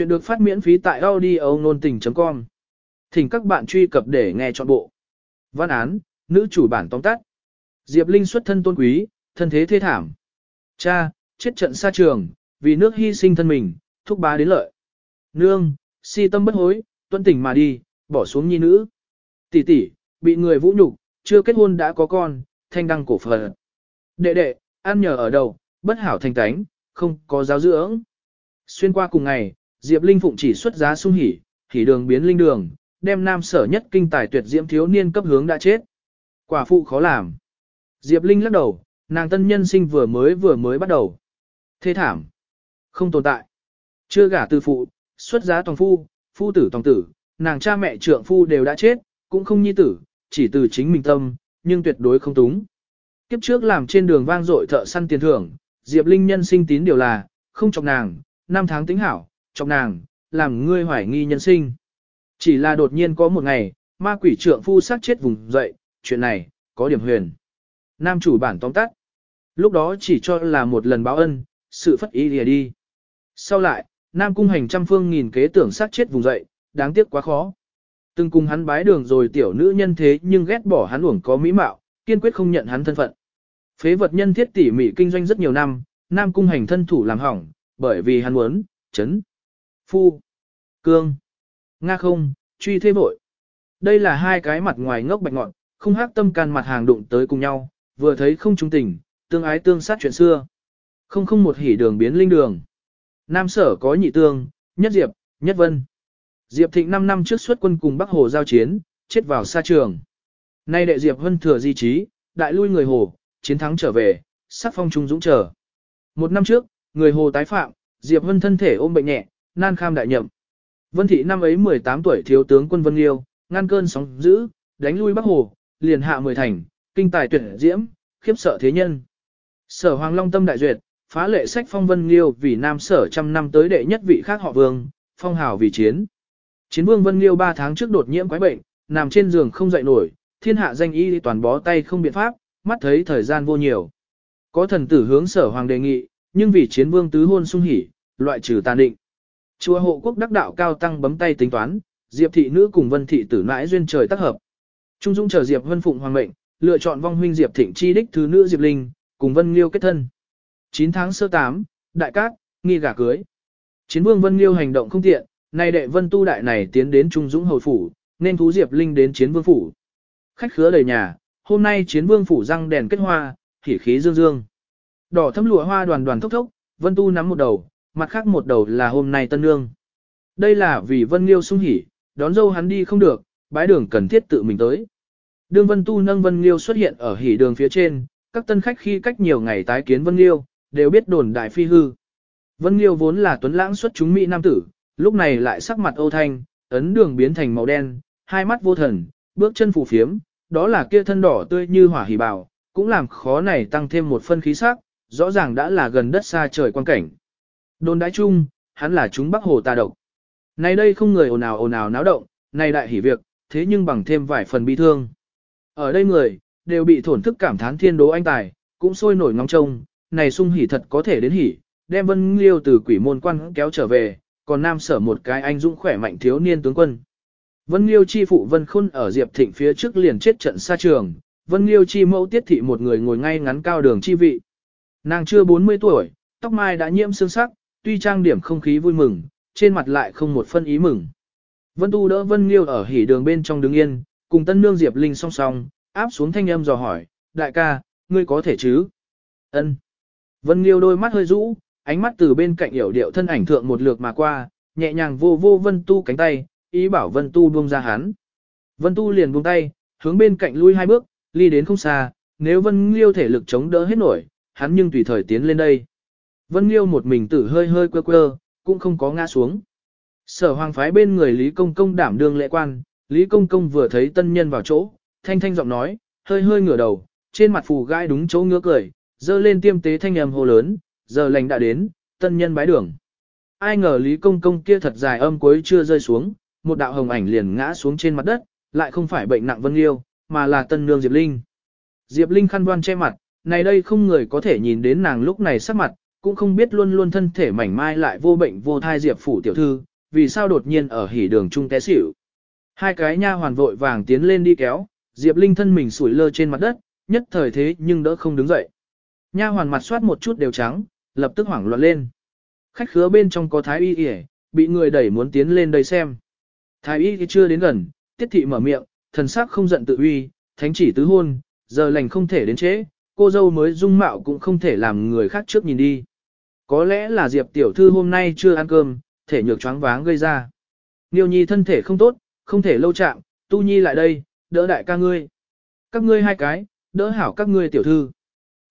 Chuyện được phát miễn phí tại audio nôn tình.com. Thỉnh các bạn truy cập để nghe trọn bộ. Văn án, nữ chủ bản tóm tắt. Diệp Linh xuất thân tôn quý, thân thế thê thảm. Cha, chết trận xa trường, vì nước hy sinh thân mình, thúc bá đến lợi. Nương, si tâm bất hối, tuân tình mà đi, bỏ xuống nhi nữ. Tỷ tỷ, bị người vũ nhục, chưa kết hôn đã có con, thanh đăng cổ phật. Đệ đệ, ăn nhờ ở đầu, bất hảo thành tánh, không có giáo dưỡng. Xuyên qua cùng ngày, Diệp Linh Phụng chỉ xuất giá sung hỉ, hỉ đường biến linh đường, đem nam sở nhất kinh tài tuyệt diễm thiếu niên cấp hướng đã chết. Quả phụ khó làm. Diệp Linh lắc đầu, nàng tân nhân sinh vừa mới vừa mới bắt đầu. Thế thảm. Không tồn tại. Chưa gả từ phụ, xuất giá toàn phu, phu tử toàn tử, nàng cha mẹ trượng phu đều đã chết, cũng không nhi tử, chỉ từ chính mình tâm, nhưng tuyệt đối không túng. Kiếp trước làm trên đường vang dội thợ săn tiền thưởng, Diệp Linh nhân sinh tín điều là, không chọc nàng, năm tháng tính hảo, chọc nàng, làm ngươi hoài nghi nhân sinh. Chỉ là đột nhiên có một ngày, ma quỷ trượng phu sát chết vùng dậy, chuyện này, có điểm huyền. Nam chủ bản tóm tắt. Lúc đó chỉ cho là một lần báo ân, sự phất ý lìa đi. Sau lại, Nam cung hành trăm phương nghìn kế tưởng sát chết vùng dậy, đáng tiếc quá khó. Từng cùng hắn bái đường rồi tiểu nữ nhân thế nhưng ghét bỏ hắn uổng có mỹ mạo, kiên quyết không nhận hắn thân phận. Phế vật nhân thiết tỉ mỉ kinh doanh rất nhiều năm, Nam cung hành thân thủ làm hỏng, bởi vì hắn muốn, chấn, phu, cương, nga không, truy thế vội. Đây là hai cái mặt ngoài ngốc bạch ngọn, không hát tâm can mặt hàng đụng tới cùng nhau, vừa thấy không trung tình, tương ái tương sát chuyện xưa. Không không một hỉ đường biến linh đường. Nam sở có nhị tương, nhất diệp, nhất vân. Diệp Thịnh 5 năm trước xuất quân cùng Bắc Hồ giao chiến, chết vào xa trường. Nay đệ Diệp Vân thừa di trí, đại lui người Hồ, chiến thắng trở về, sắc phong trung dũng trở. Một năm trước, người Hồ tái phạm, Diệp Vân thân thể ôm bệnh nhẹ, nan kham đại nhậm. Vân Thị năm ấy 18 tuổi thiếu tướng quân Vân Liêu, ngăn cơn sóng dữ, đánh lui Bắc Hồ, liền hạ mười thành, kinh tài tuyển diễm, khiếp sợ thế nhân. Sở Hoàng Long tâm đại duyệt, phá lệ sách phong Vân Liêu vì nam sở trăm năm tới đệ nhất vị khác họ vương, phong hào vì chiến. Chiến vương Vân Liêu 3 tháng trước đột nhiễm quái bệnh, nằm trên giường không dậy nổi, thiên hạ danh y toàn bó tay không biện pháp, mắt thấy thời gian vô nhiều. Có thần tử hướng sở hoàng đề nghị, nhưng vì chiến vương tứ hôn sung hỉ, loại trừ tàn định. Chùa hộ quốc đắc đạo cao tăng bấm tay tính toán, Diệp thị nữ cùng Vân thị tử mãi duyên trời tác hợp. Trung Dung chờ Diệp Vân phụng hoàng mệnh, lựa chọn vong huynh Diệp Thịnh chi đích thứ nữ Diệp Linh, cùng Vân Liêu kết thân. 9 tháng sơ 8, đại cát, nghi gả cưới. Chiến vương Vân Liêu hành động không tiện, nay đệ Vân tu đại này tiến đến Trung Dũng hồi phủ, nên thú Diệp Linh đến chiến vương phủ. Khách khứa đầy nhà, hôm nay chiến vương phủ răng đèn kết hoa, hỉ khí dương dương. Đỏ thấm lụa hoa đoàn đoàn thốc thốc, Vân tu nắm một đầu, mặt khác một đầu là hôm nay tân nương. Đây là vì Vân Liêu sung hỉ, đón dâu hắn đi không được, bái đường cần thiết tự mình tới. Đường Vân Tu nâng Vân Liêu xuất hiện ở hỉ đường phía trên, các tân khách khi cách nhiều ngày tái kiến Vân Liêu, đều biết đồn đại phi hư. Vân Liêu vốn là tuấn lãng xuất chúng mỹ nam tử, lúc này lại sắc mặt âu thanh, ấn đường biến thành màu đen, hai mắt vô thần, bước chân phù phiếm, đó là kia thân đỏ tươi như hỏa hỉ bào, cũng làm khó này tăng thêm một phân khí sắc, rõ ràng đã là gần đất xa trời quan cảnh. Đồn đái chung, hắn là chúng bắc hồ ta độc. Nay đây không người ồn ào ồn ào náo động, này đại hỉ việc, thế nhưng bằng thêm vài phần bi thương. Ở đây người, đều bị thổn thức cảm thán thiên đố anh tài, cũng sôi nổi ngóng trông, này sung hỉ thật có thể đến hỉ, đem vân liêu từ quỷ môn quan kéo trở về, còn nam sở một cái anh dũng khỏe mạnh thiếu niên tướng quân. Vân Liêu chi phụ Vân Khôn ở Diệp Thịnh phía trước liền chết trận xa trường, Vân Liêu chi mẫu tiết thị một người ngồi ngay ngắn cao đường chi vị. Nàng chưa 40 tuổi, tóc mai đã nhiễm sương sắc, tuy trang điểm không khí vui mừng, trên mặt lại không một phân ý mừng. Vân Tu đỡ Vân Liêu ở hỉ đường bên trong đứng yên, cùng tân nương Diệp Linh song song, áp xuống thanh âm dò hỏi, đại ca, ngươi có thể chứ? Ân. Vân Liêu đôi mắt hơi rũ, ánh mắt từ bên cạnh hiểu điệu thân ảnh thượng một lượt mà qua, nhẹ nhàng vô vô Vân Tu cánh tay, ý bảo Vân Tu buông ra hắn. Vân Tu liền buông tay, hướng bên cạnh lui hai bước, ly đến không xa, nếu Vân Liêu thể lực chống đỡ hết nổi, hắn nhưng tùy thời tiến lên đây. Vân Liêu một mình tử hơi hơi quơ quơ, cũng không có ngã xuống. Sở hoàng phái bên người Lý Công Công đảm đương lễ quan, Lý Công Công vừa thấy tân nhân vào chỗ, thanh thanh giọng nói, hơi hơi ngửa đầu, trên mặt phù gai đúng chỗ ngứa cười, dơ lên tiêm tế thanh âm hô lớn, giờ lành đã đến, tân nhân bái đường. Ai ngờ Lý Công Công kia thật dài âm cuối chưa rơi xuống, một đạo hồng ảnh liền ngã xuống trên mặt đất, lại không phải bệnh nặng Vân Liêu, mà là tân nương Diệp Linh. Diệp Linh khăn đoan che mặt, này đây không người có thể nhìn đến nàng lúc này sắc mặt, cũng không biết luôn luôn thân thể mảnh mai lại vô bệnh vô thai Diệp phủ tiểu thư, vì sao đột nhiên ở hỉ đường trung té xỉu. Hai cái nha hoàn vội vàng tiến lên đi kéo, Diệp Linh thân mình sủi lơ trên mặt đất, nhất thời thế nhưng đỡ không đứng dậy. Nha hoàn mặt soát một chút đều trắng, lập tức hoảng loạn lên. Khách khứa bên trong có thái y y, bị người đẩy muốn tiến lên đây xem. Thái y chưa đến gần, tiết thị mở miệng, thần sắc không giận tự uy, thánh chỉ tứ hôn, giờ lành không thể đến trễ, cô dâu mới dung mạo cũng không thể làm người khác trước nhìn đi. Có lẽ là Diệp tiểu thư hôm nay chưa ăn cơm, thể nhược choáng váng gây ra. Niêu nhi thân thể không tốt, không thể lâu chạm, tu nhi lại đây, đỡ đại ca ngươi. Các ngươi hai cái, đỡ hảo các ngươi tiểu thư.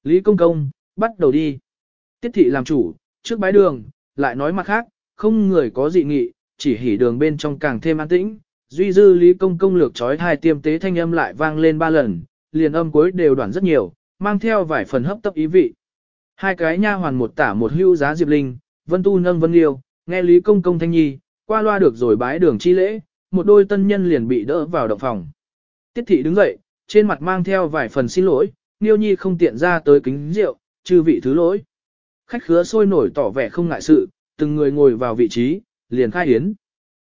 Lý công công, bắt đầu đi. Tiết thị làm chủ, trước bái đường, lại nói mặt khác, không người có dị nghị, chỉ hỉ đường bên trong càng thêm an tĩnh. Duy dư Lý công công lược trói hai tiêm tế thanh âm lại vang lên ba lần, liền âm cuối đều đoạn rất nhiều, mang theo vài phần hấp tấp ý vị. Hai cái nha hoàn một tả một hưu giá Diệp Linh, Vân Tu nâng Vân Liêu, nghe Lý Công Công thanh nhi, qua loa được rồi bái đường chi lễ, một đôi tân nhân liền bị đỡ vào động phòng. Tiết thị đứng dậy, trên mặt mang theo vài phần xin lỗi, Niêu Nhi không tiện ra tới kính rượu, chư vị thứ lỗi. Khách khứa sôi nổi tỏ vẻ không ngại sự, từng người ngồi vào vị trí, liền khai yến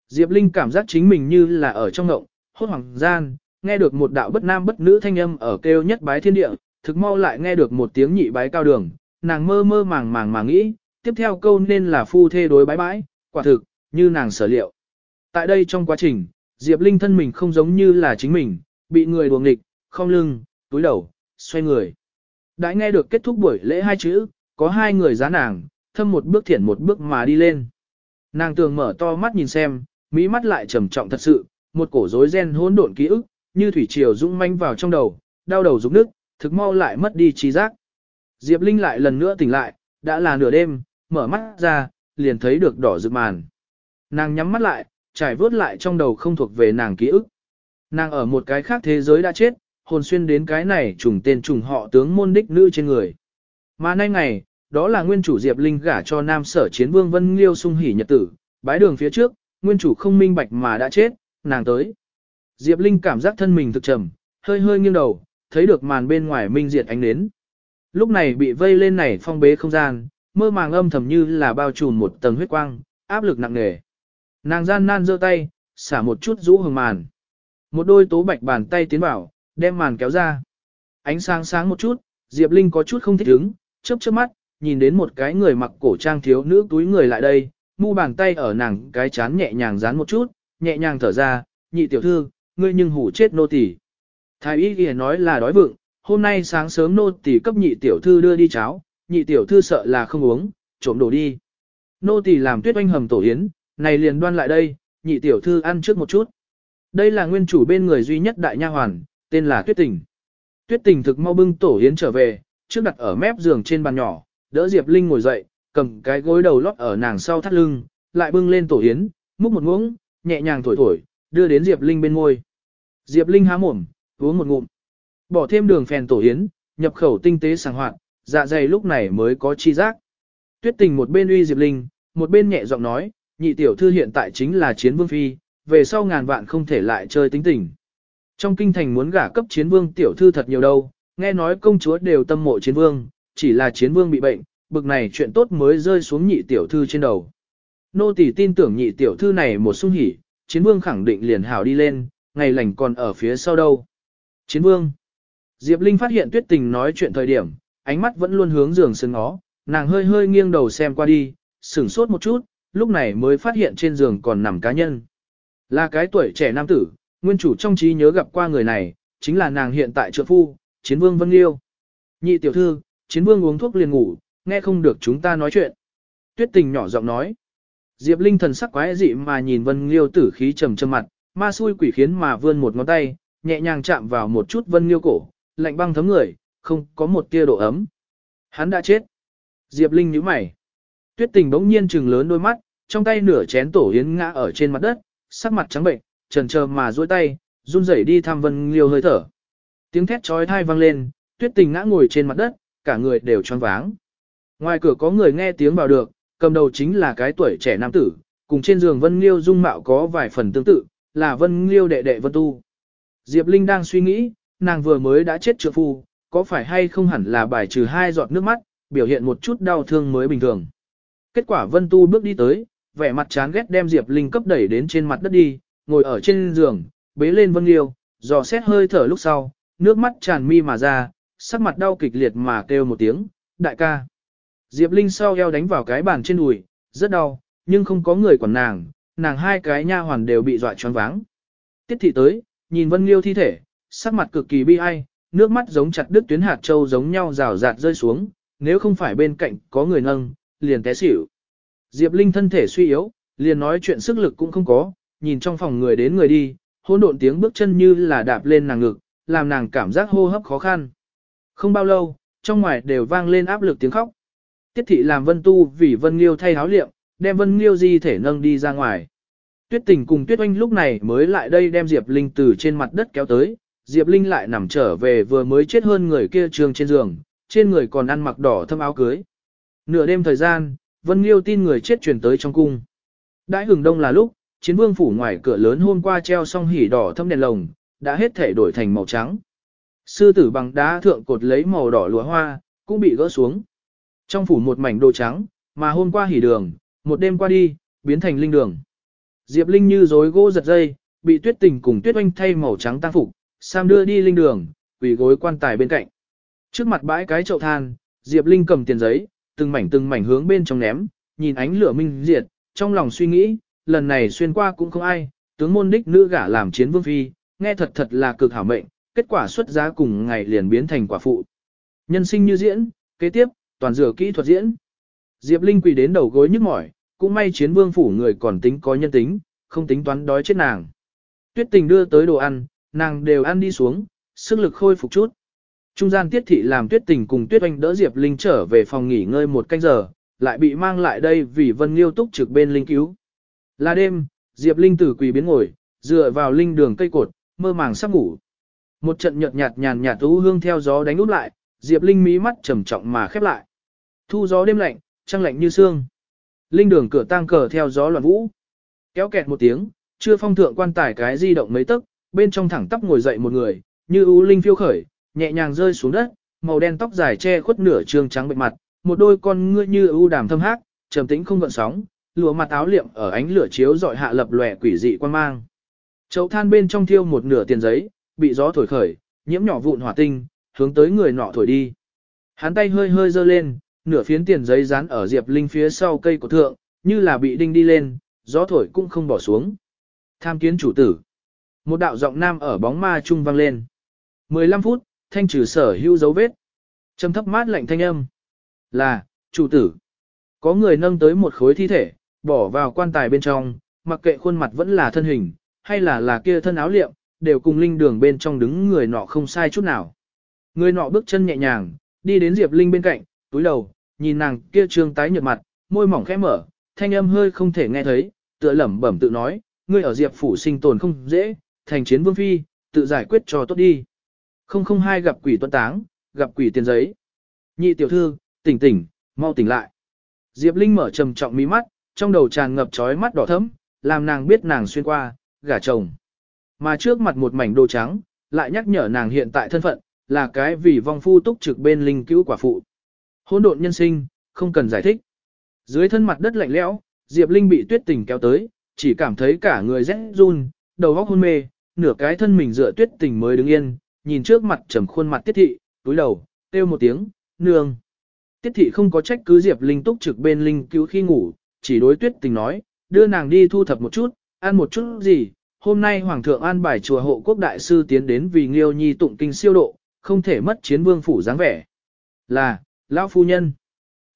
Diệp Linh cảm giác chính mình như là ở trong ngộng, hốt hoảng gian, nghe được một đạo bất nam bất nữ thanh âm ở kêu nhất bái thiên địa, thực mau lại nghe được một tiếng nhị bái cao đường, nàng mơ mơ màng màng mà nghĩ, tiếp theo câu nên là phu thê đối bái bái, quả thực, như nàng sở liệu. Tại đây trong quá trình, Diệp Linh thân mình không giống như là chính mình, bị người đuồng nghịch, không lưng, túi đầu, xoay người. Đã nghe được kết thúc buổi lễ hai chữ, có hai người giá nàng, thâm một bước thiển một bước mà đi lên. Nàng tường mở to mắt nhìn xem, mỹ mắt lại trầm trọng thật sự, một cổ rối ren hỗn độn ký ức, như thủy triều dũng manh vào trong đầu, đau đầu rụng nước, thực mau lại mất đi trí giác. Diệp Linh lại lần nữa tỉnh lại, đã là nửa đêm, mở mắt ra, liền thấy được đỏ rực màn. Nàng nhắm mắt lại, trải vớt lại trong đầu không thuộc về nàng ký ức. Nàng ở một cái khác thế giới đã chết, hồn xuyên đến cái này trùng tên trùng họ tướng môn đích nữ trên người. Mà nay ngày, đó là nguyên chủ Diệp Linh gả cho nam sở chiến vương Vân Liêu sung hỉ nhật tử, bái đường phía trước, nguyên chủ không minh bạch mà đã chết, nàng tới. Diệp Linh cảm giác thân mình thực trầm, hơi hơi nghiêng đầu, thấy được màn bên ngoài minh diệt ánh nến. Lúc này bị vây lên này phong bế không gian, mơ màng âm thầm như là bao trùm một tầng huyết quang, áp lực nặng nề. Nàng gian nan giơ tay, xả một chút rũ hồng màn. Một đôi tố bạch bàn tay tiến vào, đem màn kéo ra. Ánh sáng sáng một chút, Diệp Linh có chút không thích ứng, chớp chớp mắt, nhìn đến một cái người mặc cổ trang thiếu nữ túi người lại đây, mu bàn tay ở nàng cái chán nhẹ nhàng dán một chút, nhẹ nhàng thở ra, nhị tiểu thư, ngươi nhưng hủ chết nô tỳ. Thái y kia nói là đói vựng, hôm nay sáng sớm nô tỳ cấp nhị tiểu thư đưa đi cháo, nhị tiểu thư sợ là không uống, trộm đổ đi. Nô tỳ làm tuyết oanh hầm tổ yến, này liền đoan lại đây, nhị tiểu thư ăn trước một chút. Đây là nguyên chủ bên người duy nhất đại nha hoàn, tên là Tuyết Tình. Tuyết Tình thực mau bưng tổ yến trở về, trước đặt ở mép giường trên bàn nhỏ, đỡ Diệp Linh ngồi dậy, cầm cái gối đầu lót ở nàng sau thắt lưng, lại bưng lên tổ yến, múc một muỗng, nhẹ nhàng thổi thổi, đưa đến Diệp Linh bên môi. Diệp Linh há mồm, uống một ngụm. Bỏ thêm đường phèn tổ yến, nhập khẩu tinh tế sàng hoạt, dạ dày lúc này mới có chi giác. Tuyết tình một bên uy Diệp Linh, một bên nhẹ giọng nói, nhị tiểu thư hiện tại chính là chiến vương phi, về sau ngàn vạn không thể lại chơi tính tình. Trong kinh thành muốn gả cấp chiến vương tiểu thư thật nhiều đâu, nghe nói công chúa đều tâm mộ chiến vương, chỉ là chiến vương bị bệnh, bực này chuyện tốt mới rơi xuống nhị tiểu thư trên đầu. Nô tỳ tin tưởng nhị tiểu thư này một sung hỉ, chiến vương khẳng định liền hảo đi lên, ngày lành còn ở phía sau đâu. Chiến vương. Diệp Linh phát hiện tuyết tình nói chuyện thời điểm, ánh mắt vẫn luôn hướng giường sừng ngó, nàng hơi hơi nghiêng đầu xem qua đi, sửng sốt một chút, lúc này mới phát hiện trên giường còn nằm cá nhân. Là cái tuổi trẻ nam tử, nguyên chủ trong trí nhớ gặp qua người này, chính là nàng hiện tại trợ phu, chiến vương Vân Liêu. Nhị tiểu thư, chiến vương uống thuốc liền ngủ, nghe không được chúng ta nói chuyện. Tuyết tình nhỏ giọng nói. Diệp Linh thần sắc quái dị mà nhìn Vân Liêu tử khí trầm trầm mặt, ma xui quỷ khiến mà vươn một ngón tay, nhẹ nhàng chạm vào một chút Vân Liêu cổ, lạnh băng thấm người, không có một tia độ ấm. Hắn đã chết. Diệp Linh nhíu mày. Tuyết tình bỗng nhiên trừng lớn đôi mắt, trong tay nửa chén tổ yến ngã ở trên mặt đất, sắc mặt trắng bệnh, trần chờ mà duỗi tay, run rẩy đi thăm Vân Liêu hơi thở. Tiếng thét chói tai vang lên, Tuyết tình ngã ngồi trên mặt đất, cả người đều choáng váng. Ngoài cửa có người nghe tiếng vào được, cầm đầu chính là cái tuổi trẻ nam tử, cùng trên giường Vân Liêu dung mạo có vài phần tương tự, là Vân Liêu đệ đệ Vân Tu. Diệp Linh đang suy nghĩ, nàng vừa mới đã chết trượng phu, có phải hay không hẳn là bài trừ hai giọt nước mắt, biểu hiện một chút đau thương mới bình thường. Kết quả Vân Tu bước đi tới, vẻ mặt chán ghét đem Diệp Linh cấp đẩy đến trên mặt đất đi, ngồi ở trên giường, bế lên Vân Liêu, dò xét hơi thở lúc sau, nước mắt tràn mi mà ra, sắc mặt đau kịch liệt mà kêu một tiếng, đại ca. Diệp Linh sau eo đánh vào cái bàn trên đùi, rất đau, nhưng không có người quản nàng, nàng hai cái nha hoàn đều bị dọa choáng váng. Tiết thị tới, nhìn Vân Liêu thi thể, sắc mặt cực kỳ bi ai, nước mắt giống chặt đứt tuyến hạt châu giống nhau rào rạt rơi xuống, nếu không phải bên cạnh có người nâng, liền té xỉu. Diệp Linh thân thể suy yếu, liền nói chuyện sức lực cũng không có, nhìn trong phòng người đến người đi, hỗn độn tiếng bước chân như là đạp lên nàng ngực, làm nàng cảm giác hô hấp khó khăn. Không bao lâu, trong ngoài đều vang lên áp lực tiếng khóc. Tiết thị làm Vân Tu vì Vân Liêu thay háo liệm, đem Vân Liêu di thể nâng đi ra ngoài. Tuyết tình cùng Tuyết oanh lúc này mới lại đây đem Diệp Linh từ trên mặt đất kéo tới, Diệp Linh lại nằm trở về vừa mới chết hơn người kia trường trên giường, trên người còn ăn mặc đỏ thâm áo cưới. Nửa đêm thời gian, Vân Liêu tin người chết truyền tới trong cung. Đãi hừng đông là lúc, chiến vương phủ ngoài cửa lớn hôm qua treo xong hỉ đỏ thâm đèn lồng, đã hết thể đổi thành màu trắng. Sư tử bằng đá thượng cột lấy màu đỏ lúa hoa, cũng bị gỡ xuống. Trong phủ một mảnh đồ trắng, mà hôm qua hỉ đường, một đêm qua đi, biến thành linh đường. Diệp Linh như rối gỗ giật dây, bị tuyết tình cùng tuyết oanh thay màu trắng tăng phục, Sam đưa đi linh đường, quỳ gối quan tài bên cạnh. Trước mặt bãi cái chậu than, Diệp Linh cầm tiền giấy, từng mảnh từng mảnh hướng bên trong ném, nhìn ánh lửa minh diệt, trong lòng suy nghĩ, lần này xuyên qua cũng không ai, tướng môn đích nữ gả làm chiến vương phi, nghe thật thật là cực hảo mệnh, kết quả xuất giá cùng ngày liền biến thành quả phụ. Nhân sinh như diễn, kế tiếp, toàn dựa kỹ thuật diễn. Diệp Linh quỳ đến đầu gối nhức mỏi, cũng may chiến vương phủ người còn tính có nhân tính, không tính toán đói chết nàng. Tuyết tình đưa tới đồ ăn, nàng đều ăn đi xuống, sức lực khôi phục chút. Trung gian tiết thị làm tuyết tình cùng tuyết oanh đỡ Diệp Linh trở về phòng nghỉ ngơi một canh giờ, lại bị mang lại đây vì Vân Liêu túc trực bên Linh cứu. Là đêm, Diệp Linh tử quỳ biến ngồi, dựa vào linh đường cây cột, mơ màng sắp ngủ. Một trận nhợt nhạt nhàn nhạt thú hương theo gió đánh úp lại, Diệp Linh mí mắt trầm trọng mà khép lại. Thu gió đêm lạnh, trăng lạnh như xương. Linh đường cửa tang cờ theo gió loạn vũ. Kéo kẹt một tiếng, chưa phong thượng quan tải cái di động mấy tấc, bên trong thẳng tóc ngồi dậy một người, như ưu linh phiêu khởi, nhẹ nhàng rơi xuống đất, màu đen tóc dài che khuất nửa trương trắng bệnh mặt, một đôi con ngươi như ưu đàm thâm hắc, trầm tĩnh không gợn sóng, lụa mặt áo liệm ở ánh lửa chiếu dọi hạ lập lòe quỷ dị quan mang. Chậu than bên trong thiêu một nửa tiền giấy, bị gió thổi khởi, nhiễm nhỏ vụn hỏa tinh, hướng tới người nọ thổi đi. Hắn tay hơi hơi giơ lên, nửa phiến tiền giấy dán ở Diệp Linh phía sau cây của thượng, như là bị đinh đi lên, gió thổi cũng không bỏ xuống. Tham kiến chủ tử. Một đạo giọng nam ở bóng ma trung vang lên. 15 phút, thanh trừ sở hữu dấu vết. Trầm thấp mát lạnh thanh âm. Là, chủ tử. Có người nâng tới một khối thi thể, bỏ vào quan tài bên trong, mặc kệ khuôn mặt vẫn là thân hình, hay là là kia thân áo liệm, đều cùng linh đường bên trong đứng người nọ không sai chút nào. Người nọ bước chân nhẹ nhàng, đi đến Diệp Linh bên cạnh, túi đầu, nhìn nàng kia trương tái nhợt mặt, môi mỏng khẽ mở, thanh âm hơi không thể nghe thấy, tựa lẩm bẩm tự nói, ngươi ở Diệp phủ sinh tồn không dễ, thành chiến vương phi, tự giải quyết cho tốt đi. Không không hai gặp quỷ tuân táng, gặp quỷ tiền giấy. Nhị tiểu thư, tỉnh tỉnh, mau tỉnh lại. Diệp Linh mở trầm trọng mí mắt, trong đầu tràn ngập trói mắt đỏ thẫm, làm nàng biết nàng xuyên qua, gả chồng. Mà trước mặt một mảnh đồ trắng, lại nhắc nhở nàng hiện tại thân phận, là cái vì vong phu túc trực bên linh cứu quả phụ. Hỗn độn nhân sinh, không cần giải thích. Dưới thân mặt đất lạnh lẽo, Diệp Linh bị tuyết tình kéo tới, chỉ cảm thấy cả người rẽ run, đầu óc hôn mê, nửa cái thân mình dựa tuyết tình mới đứng yên, nhìn trước mặt trầm khuôn mặt tiết thị, túi đầu, kêu một tiếng, nương. Tiết thị không có trách cứ Diệp Linh túc trực bên Linh cứu khi ngủ, chỉ đối tuyết tình nói, đưa nàng đi thu thập một chút, ăn một chút gì. Hôm nay Hoàng thượng an bài chùa hộ quốc đại sư tiến đến vì Nghiêu Nhi tụng kinh siêu độ, không thể mất chiến vương phủ dáng vẻ. Là, lão phu nhân.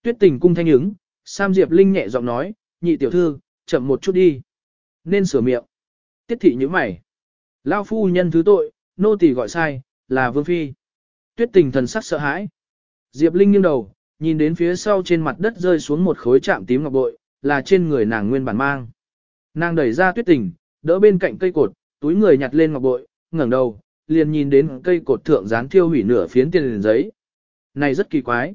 Tuyết tình cung thanh ứng, Sam Diệp Linh nhẹ giọng nói, nhị tiểu thư, chậm một chút đi. Nên sửa miệng. Tiết thị như mày. Lão phu nhân thứ tội, nô tỳ gọi sai, là vương phi. Tuyết tình thần sắc sợ hãi. Diệp Linh nghiêng đầu, nhìn đến phía sau trên mặt đất rơi xuống một khối chạm tím ngọc bội, là trên người nàng nguyên bản mang. Nàng đẩy ra tuyết tình, đỡ bên cạnh cây cột, túi người nhặt lên ngọc bội, ngẩng đầu, liền nhìn đến cây cột thượng dán thiêu hủy nửa phiến tiền giấy. Này rất kỳ quái.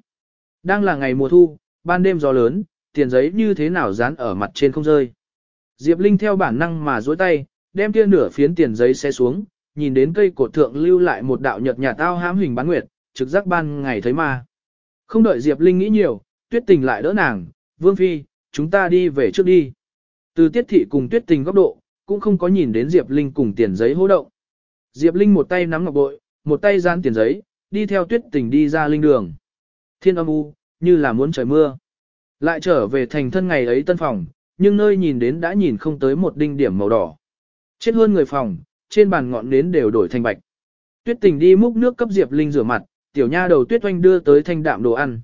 Đang là ngày mùa thu, ban đêm gió lớn, tiền giấy như thế nào dán ở mặt trên không rơi. Diệp Linh theo bản năng mà duỗi tay, đem kia nửa phiến tiền giấy xe xuống, nhìn đến cây cột thượng lưu lại một đạo nhợt nhạt tao hãm hình bán nguyệt, trực giác ban ngày thấy ma. Không đợi Diệp Linh nghĩ nhiều, tuyết tình lại đỡ nàng, Vương Phi, chúng ta đi về trước đi. Từ tiết thị cùng tuyết tình góc độ, cũng không có nhìn đến Diệp Linh cùng tiền giấy hô động. Diệp Linh một tay nắm ngọc bội, một tay gian tiền giấy, đi theo tuyết tình đi ra linh đường. Thiên âm u, như là muốn trời mưa. Lại trở về thành thân ngày ấy tân phòng, nhưng nơi nhìn đến đã nhìn không tới một đinh điểm màu đỏ. Chết hơn người phòng, trên bàn ngọn nến đều đổi thành bạch. Tuyết tình đi múc nước cấp Diệp Linh rửa mặt, tiểu nha đầu tuyết oanh đưa tới thanh đạm đồ ăn.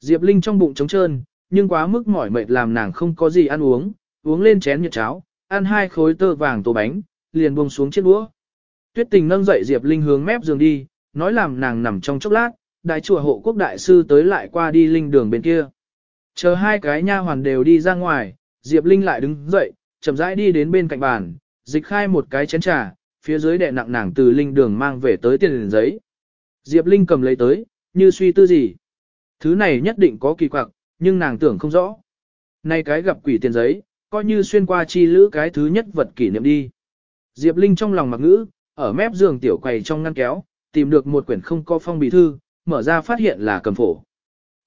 Diệp Linh trong bụng trống trơn, nhưng quá mức mỏi mệt làm nàng không có gì ăn uống, uống lên chén nhật cháo, ăn hai khối tơ vàng tổ bánh, liền buông xuống chiếc đũa. Tuyết tình nâng dậy Diệp Linh hướng mép giường đi, nói làm nàng nằm trong chốc lát, đại chùa hộ quốc đại sư tới lại qua đi linh đường bên kia. Chờ hai cái nha hoàn đều đi ra ngoài, Diệp Linh lại đứng dậy, chậm rãi đi đến bên cạnh bàn, dịch khai một cái chén trà, phía dưới đệ nặng nàng từ linh đường mang về tới tiền giấy. Diệp Linh cầm lấy tới, như suy tư gì. Thứ này nhất định có kỳ quặc, nhưng nàng tưởng không rõ. nay cái gặp quỷ tiền giấy, coi như xuyên qua chi lữ cái thứ nhất vật kỷ niệm đi. Diệp Linh trong lòng mặc ngữ, ở mép giường tiểu quầy trong ngăn kéo, tìm được một quyển không có phong bì thư, mở ra phát hiện là cầm phổ.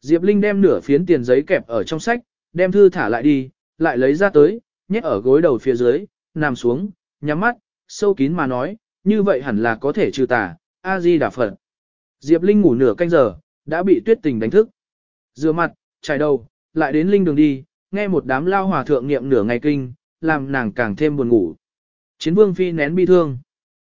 Diệp Linh đem nửa phiến tiền giấy kẹp ở trong sách, đem thư thả lại đi, lại lấy ra tới, nhét ở gối đầu phía dưới, nằm xuống, nhắm mắt, sâu kín mà nói, như vậy hẳn là có thể trừ tà, A-di đà Phật. Diệp Linh ngủ nửa canh giờ, đã bị tuyết tình đánh thức. Rửa mặt, trải đầu, lại đến linh đường đi, nghe một đám lao hòa thượng niệm nửa ngày kinh, làm nàng càng thêm buồn ngủ. Chiến vương phi nén bi thương.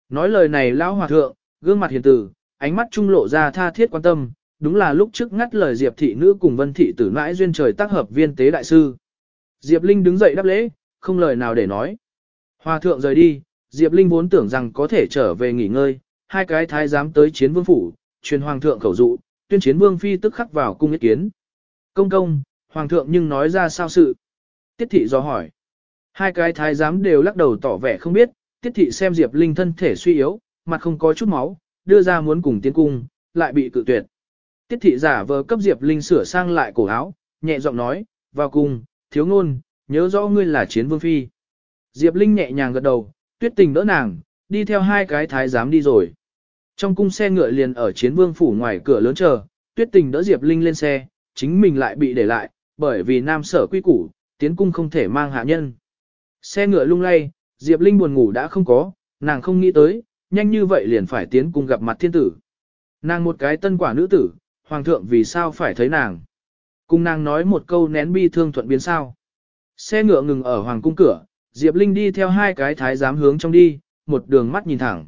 Nói lời này lao hòa thượng, gương mặt hiền tử, ánh mắt trung lộ ra tha thiết quan tâm, đúng là lúc trước ngắt lời Diệp thị nữ cùng Vân thị tử mãi duyên trời tác hợp viên tế đại sư. Diệp Linh đứng dậy đáp lễ, không lời nào để nói. Hòa thượng rời đi, Diệp Linh vốn tưởng rằng có thể trở về nghỉ ngơi, hai cái thái giám tới chiến vương phủ, truyền hoàng thượng khẩu dụ, tuyên chiến vương phi tức khắc vào cung ý kiến. Công công, hoàng thượng nhưng nói ra sao sự. Tiết thị do hỏi. Hai cái thái giám đều lắc đầu tỏ vẻ không biết, tiết thị xem Diệp Linh thân thể suy yếu, mặt không có chút máu, đưa ra muốn cùng tiến cung, lại bị cự tuyệt. Tiết thị giả vờ cấp Diệp Linh sửa sang lại cổ áo, nhẹ giọng nói, vào cung, thiếu ngôn, nhớ rõ ngươi là chiến vương phi. Diệp Linh nhẹ nhàng gật đầu, tuyết tình đỡ nàng, đi theo hai cái thái giám đi rồi. Trong cung xe ngựa liền ở chiến vương phủ ngoài cửa lớn chờ, tuyết tình đỡ Diệp Linh lên xe, chính mình lại bị để lại, bởi vì nam sở quy củ, tiến cung không thể mang hạ nhân. Xe ngựa lung lay, Diệp Linh buồn ngủ đã không có, nàng không nghĩ tới, nhanh như vậy liền phải tiến cung gặp mặt thiên tử. Nàng một cái tân quả nữ tử, hoàng thượng vì sao phải thấy nàng. Cung nàng nói một câu nén bi thương thuận biến sao. Xe ngựa ngừng ở hoàng cung cửa, Diệp Linh đi theo hai cái thái giám hướng trong đi, một đường mắt nhìn thẳng.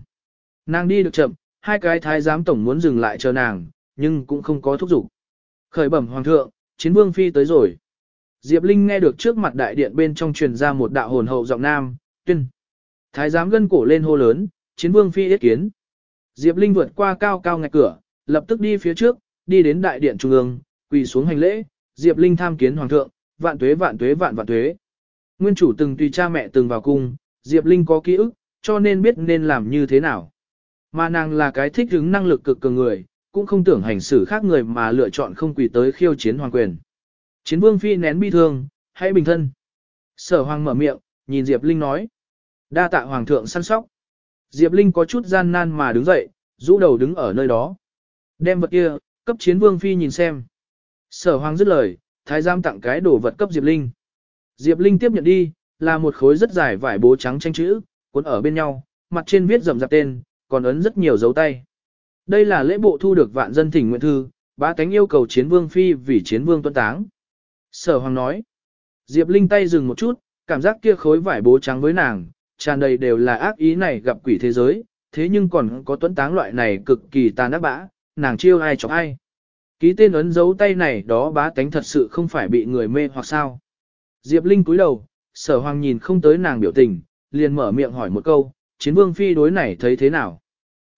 Nàng đi được chậm, hai cái thái giám tổng muốn dừng lại chờ nàng, nhưng cũng không có thúc giục. Khởi bẩm hoàng thượng, chiến vương phi tới rồi. Diệp Linh nghe được trước mặt đại điện bên trong truyền ra một đạo hồn hậu giọng nam, tuyên. Thái giám gân cổ lên hô lớn, chiến vương phi yết kiến. Diệp Linh vượt qua cao cao ngạch cửa, lập tức đi phía trước, đi đến đại điện trung ương, quỳ xuống hành lễ, Diệp Linh tham kiến hoàng thượng, vạn tuế vạn tuế vạn vạn tuế. Nguyên chủ từng tùy cha mẹ từng vào cung, Diệp Linh có ký ức, cho nên biết nên làm như thế nào. Mà nàng là cái thích hứng năng lực cực cường người, cũng không tưởng hành xử khác người mà lựa chọn không quỳ tới khiêu chiến hoàng quyền. Chiến vương phi nén bi thương, hãy bình thân. Sở hoàng mở miệng, nhìn Diệp Linh nói. Đa tạ hoàng thượng săn sóc. Diệp Linh có chút gian nan mà đứng dậy, rũ đầu đứng ở nơi đó. Đem vật kia, cấp chiến vương phi nhìn xem. Sở hoàng dứt lời, thái giam tặng cái đồ vật cấp Diệp Linh. Diệp Linh tiếp nhận đi, là một khối rất dài vải bố trắng tranh chữ, cuốn ở bên nhau, mặt trên viết rầm rạp tên, còn ấn rất nhiều dấu tay. Đây là lễ bộ thu được vạn dân thỉnh nguyện thư, bá tánh yêu cầu chiến vương phi vì chiến vương tuân táng. Sở hoàng nói. Diệp Linh tay dừng một chút, cảm giác kia khối vải bố trắng với nàng, tràn đầy đều là ác ý này gặp quỷ thế giới, thế nhưng còn có tuấn táng loại này cực kỳ tàn ác bã, nàng chiêu ai chọc ai. Ký tên ấn dấu tay này đó bá tánh thật sự không phải bị người mê hoặc sao. Diệp Linh cúi đầu, sở hoàng nhìn không tới nàng biểu tình, liền mở miệng hỏi một câu, chiến vương phi đối này thấy thế nào.